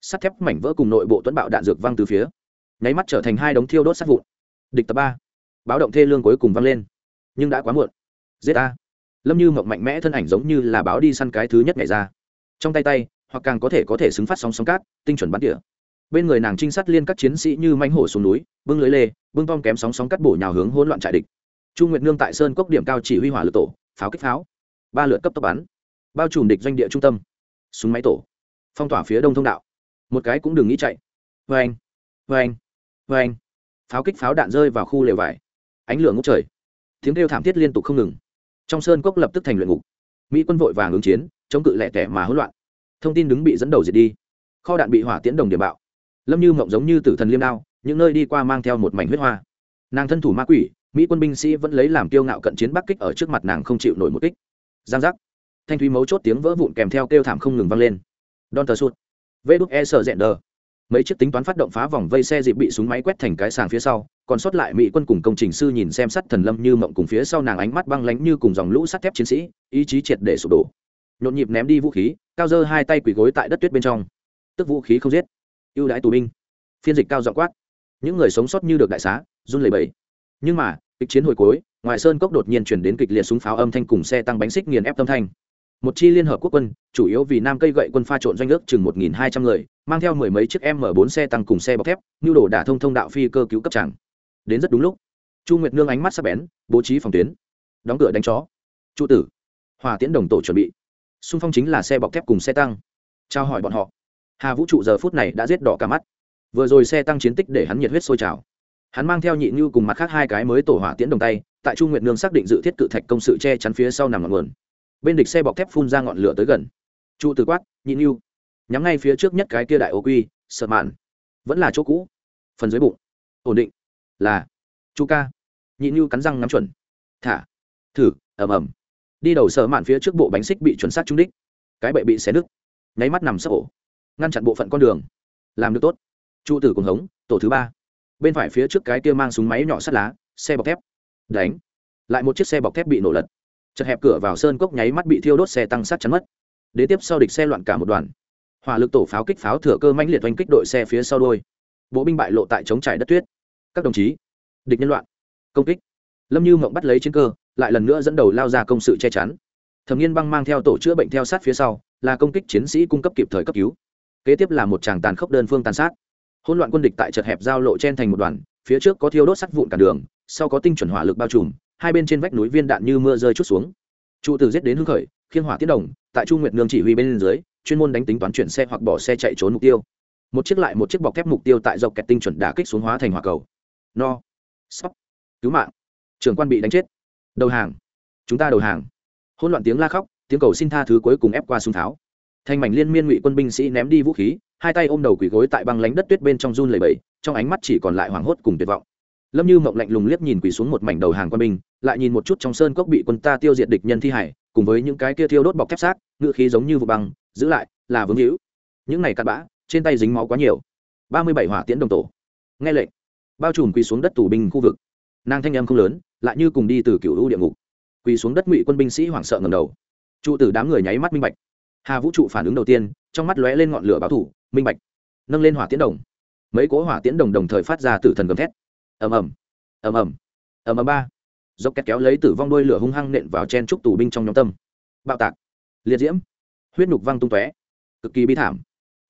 Sắt thép mảnh vỡ cùng nội bộ tuấn bạo đạn dược văng từ phía. Nháy mắt trở thành hai đống thiêu đốt sắt vụn. Địch tập ba. Báo động thê lương cuối cùng văng lên. Nhưng đã quá muộn. Giết a lâm như mộng mạnh mẽ thân ảnh giống như là báo đi săn cái thứ nhất ngày ra. Trong tay tay, hoặc càng có thể có thể xứng phát sóng sóng cát, tinh chuẩn bắn tỉa. Bên người nàng trinh sát liên các chiến sĩ như mánh hổ xuống núi, bưng lưới lê, bưng tom kém sóng sóng cắt bổ nhào hướng hỗn loạn trại địch. Chu nguyệt nương tại sơn cốc điểm cao chỉ huy hỏa lực tổ, pháo kích pháo. Ba lượt cấp tốc bắn. Bao trùm địch doanh địa trung tâm. Súng máy tổ. Phong tỏa phía đông thông đạo. Một cái cũng đừng nghĩ chạy. Vê anh vê anh vê anh pháo kích pháo đạn rơi vào khu lều vải. Ánh lửa ngốc trời. Tiếng kêu thảm thiết liên tục không ngừng trong sơn cốc lập tức thành luyện ngục. Mỹ quân vội vàng ứng chiến, chống cự lẹ tẻ mà hỗn loạn. Thông tin đứng bị dẫn đầu diệt đi. Kho đạn bị hỏa tiễn đồng điểm bạo. Lâm như mộng giống như tử thần liêm đao, những nơi đi qua mang theo một mảnh huyết hoa. Nàng thân thủ ma quỷ, mỹ quân binh sĩ vẫn lấy làm kiêu ngạo cận chiến bắc kích ở trước mặt nàng không chịu nổi một kích. Giang giác. Thanh thúy mấu chốt tiếng vỡ vụn kèm theo kêu thảm không ngừng vang lên. Don tờ sụt. Vê đúc e sợ rẽn đờ mấy chiếc tính toán phát động phá vòng vây xe dịp bị súng máy quét thành cái sàng phía sau, còn sót lại mỹ quân cùng công trình sư nhìn xem sắt thần lâm như mộng cùng phía sau nàng ánh mắt băng lánh như cùng dòng lũ sắt thép chiến sĩ, ý chí triệt để sụp đổ. Nhộn nhịp ném đi vũ khí, cao dơ hai tay quỳ gối tại đất tuyết bên trong. Tức vũ khí không giết. Ưu đãi tù binh. Phiên dịch cao dọ quát. Những người sống sót như được đại xá, run lẩy bẩy. Nhưng mà, kịch chiến hồi cuối, ngoài sơn cốc đột nhiên chuyển đến kịch liệt súng pháo âm thanh cùng xe tăng bánh xích nghiền ép tâm thanh một chi liên hợp quốc quân, chủ yếu vì nam cây gậy quân pha trộn doanh ước chừng một nghìn hai trăm người, mang theo mười mấy chiếc m bốn xe tăng cùng xe bọc thép như đổ đả thông thông đạo phi cơ cứu cấp tràng. Đến rất đúng lúc, chu nguyệt nương ánh mắt sắp bén, bố trí phòng tuyến, đóng cửa đánh chó. Trụ tử, hòa tiễn đồng tổ chuẩn bị. Xung phong chính là xe bọc thép cùng xe tăng. Trao hỏi bọn họ. Hà vũ trụ giờ phút này đã giết đỏ cả mắt. Vừa rồi xe tăng chiến tích để hắn nhiệt huyết sôi trào. Hắn mang theo nhị như cùng mặt khác hai cái mới tổ hỏa tiễn đồng tay, tại Chu nguyệt nương xác định dự thiết cự thạch công sự che chắn phía sau nằm ngọn nguồn bên địch xe bọc thép phun ra ngọn lửa tới gần. Trụ từ quát, nhị yêu nhắm ngay phía trước nhất cái kia đại ô quy, sợ mạn. Vẫn là chỗ cũ. Phần dưới bụng. Ổn định. Là. Chu ca. Nhị yêu cắn răng nắm chuẩn. Thả. Thử, ầm ầm. Đi đầu sợ mạn phía trước bộ bánh xích bị chuẩn xác trúng đích. Cái bệ bị xé nứt. Nháy mắt nằm sấp ổ. Ngăn chặn bộ phận con đường. Làm được tốt. Trụ tử cùng hống, tổ thứ ba. Bên phải phía trước cái kia mang súng máy nhỏ sắt lá, xe bọc thép. Đánh. Lại một chiếc xe bọc thép bị nổ lật chật hẹp cửa vào sơn cốc nháy mắt bị thiêu đốt xe tăng sát chắn mất. Đế tiếp sau địch xe loạn cả một đoàn. Hỏa lực tổ pháo kích pháo thừa cơ mãnh liệt oanh kích đội xe phía sau đôi bộ binh bại lộ tại chống trải đất tuyết. Các đồng chí, địch nhân loạn. Công kích. Lâm như mộng bắt lấy chiến cơ, lại lần nữa dẫn đầu lao ra công sự che chắn. Thẩm nghiên băng mang theo tổ chữa bệnh theo sát phía sau, là công kích chiến sĩ cung cấp kịp thời cấp cứu. Kế tiếp là một tràng tàn khốc đơn phương tàn sát. Hỗn loạn quân địch tại chật hẹp giao lộ chen thành một đoàn, phía trước có thiêu đốt sắt vụn cả đường, sau có tinh chuẩn hỏa lực bao trùm hai bên trên vách núi viên đạn như mưa rơi chút xuống. Trụ từ giết đến hưng khởi khiên hỏa tiết đồng, tại chu nguyệt nương chỉ huy bên dưới, chuyên môn đánh tính toán chuyển xe hoặc bỏ xe chạy trốn mục tiêu. Một chiếc lại một chiếc bọc thép mục tiêu tại dọc kẹt tinh chuẩn đả kích xuống hóa thành hỏa cầu. No. Sóc cứu mạng. Trưởng quan bị đánh chết. Đầu hàng. Chúng ta đầu hàng. Hỗn loạn tiếng la khóc, tiếng cầu xin tha thứ cuối cùng ép qua súng tháo. Thành mảnh liên miên ngụy quân binh sĩ ném đi vũ khí, hai tay ôm đầu quỳ gối tại băng lánh đất tuyết bên trong run lầy bẫy trong ánh mắt chỉ còn lại hoảng hốt cùng tuyệt vọng lâm như mộng lạnh lùng liếc nhìn quỳ xuống một mảnh đầu hàng quân binh, lại nhìn một chút trong sơn cốc bị quân ta tiêu diệt địch nhân thi hải, cùng với những cái kia thiêu đốt bọc thép xác ngự khí giống như vụ băng, giữ lại, là vướng hữu. Những này cặn bã, trên tay dính máu quá nhiều. Ba mươi bảy hỏa tiễn đồng tổ. Nghe lệnh, bao trùm quỳ xuống đất tù binh khu vực. Nàng thanh em không lớn, lại như cùng đi từ cựu u địa ngục. Quỳ xuống đất ngụy quân binh sĩ hoảng sợ ngầm đầu. Trụ tử đám người nháy mắt minh bạch. Hà vũ trụ phản ứng đầu tiên, trong mắt lóe lên ngọn lửa báo thủ minh bạch. Nâng lên hỏa tiễn đồng. Mấy cỗ hỏa tiễn đồng đồng thời phát ra tử thần gầm thét ầm ầm. Ầm ầm. Ầm ầm ba. Dốc két kéo lấy tử vong đôi lửa hung hăng nện vào chen trúc tù binh trong nhóm tâm. Bạo tạc. Liệt diễm. Huyết nhục văng tung tóe. Cực kỳ bi thảm.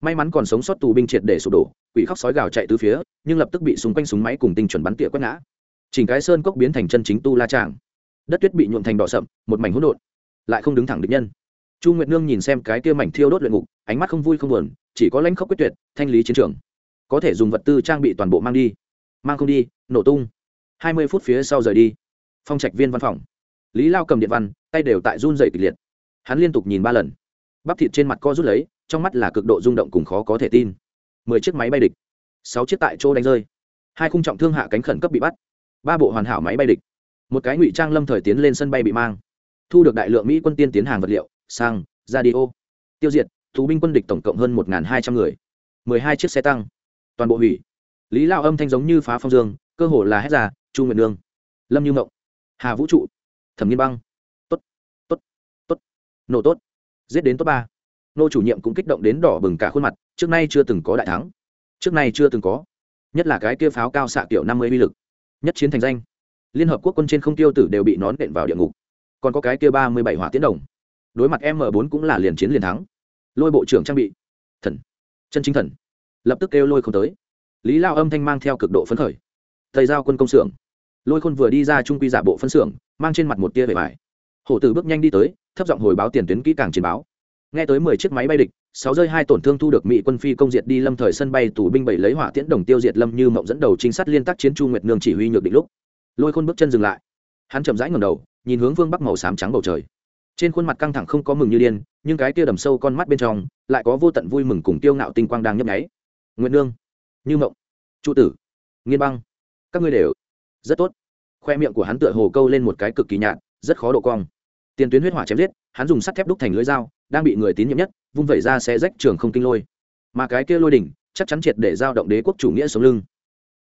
May mắn còn sống sót tù binh triệt để sụp đổ, quỷ khóc sói gào chạy từ phía, nhưng lập tức bị súng quanh súng máy cùng tinh chuẩn bắn tỉa quét ngã. Chỉnh cái sơn cốc biến thành chân chính tu la tràng. Đất tuyết bị nhuộn thành đỏ sậm, một mảnh hỗn độn. Lại không đứng thẳng địch nhân. Chu nguyệt nương nhìn xem cái kia mảnh thiêu đốt luyện ngục, ánh mắt không vui không buồn, chỉ có lãnh khốc quyết tuyệt, thanh lý chiến trường. Có thể dùng vật tư trang bị toàn bộ mang đi mang không đi, nổ tung. Hai mươi phút phía sau rời đi, phong trạch viên văn phòng. Lý lao cầm điện văn, tay đều tại run dày kịch liệt. Hắn liên tục nhìn ba lần. Bắp thịt trên mặt co rút lấy, trong mắt là cực độ rung động cùng khó có thể tin. Mười chiếc máy bay địch, sáu chiếc tại chỗ đánh rơi. Hai khung trọng thương hạ cánh khẩn cấp bị bắt. Ba bộ hoàn hảo máy bay địch. Một cái ngụy trang lâm thời tiến lên sân bay bị mang. Thu được đại lượng mỹ quân tiên tiến hàng vật liệu sang radio. Tiêu diệt, thú binh quân địch tổng cộng hơn một hai trăm người. Mười hai chiếc xe tăng. Toàn bộ hủy lý lao âm thanh giống như phá phong dương, cơ hồ là hết già chu nguyệt nương, lâm như mộng, hà vũ trụ, thẩm nghiên băng, tốt tốt tốt, nổ tốt, giết đến top ba. Nô chủ nhiệm cũng kích động đến đỏ bừng cả khuôn mặt, trước nay chưa từng có đại thắng, trước nay chưa từng có, nhất là cái kia pháo cao xạ kiểu năm mươi uy lực, nhất chiến thành danh. Liên hợp quốc quân trên không tiêu tử đều bị nón đện vào địa ngục, còn có cái kia ba mươi bảy hỏa tiến đồng, đối mặt m bốn cũng là liền chiến liền thắng. Lôi bộ trưởng trang bị, thần, chân chính thần, lập tức kêu lôi không tới lý lao âm thanh mang theo cực độ phấn khởi. Thầy giao quân công xưởng. Lôi khôn vừa đi ra trung quy giả bộ phân xưởng, mang trên mặt một tia vẻ vải. Hổ tử bước nhanh đi tới, thấp giọng hồi báo tiền tuyến kỹ càng chiến báo. Nghe tới mười chiếc máy bay địch, sáu rơi hai tổn thương thu được mỹ quân phi công diệt đi lâm thời sân bay tù binh bảy lấy hỏa tiễn đồng tiêu diệt lâm như mộng dẫn đầu trinh sát liên tác chiến chu nguyệt nương chỉ huy nhược định lúc. Lôi khôn bước chân dừng lại. Hắn chậm rãi ngầm đầu, nhìn hướng vương bắc màu xám trắng bầu trời. Trên khuôn mặt căng thẳng không có mừng như điên, nhưng cái tia đầm sâu con mắt bên trong lại có vô tận vui mừng cùng tiêu ngạo tinh quang đang nhấp nháy. Nguyện nương như mộng. Trụ tử. Nghiên băng. Các ngươi đều. Rất tốt. Khoe miệng của hắn tựa hồ câu lên một cái cực kỳ nhạt, rất khó độ cong. Tiền tuyến huyết hỏa chém giết, hắn dùng sắt thép đúc thành lưỡi dao, đang bị người tín nhiệm nhất, vung vẩy ra xe rách trường không kinh lôi. Mà cái kia lôi đỉnh, chắc chắn triệt để giao động đế quốc chủ nghĩa sống lưng.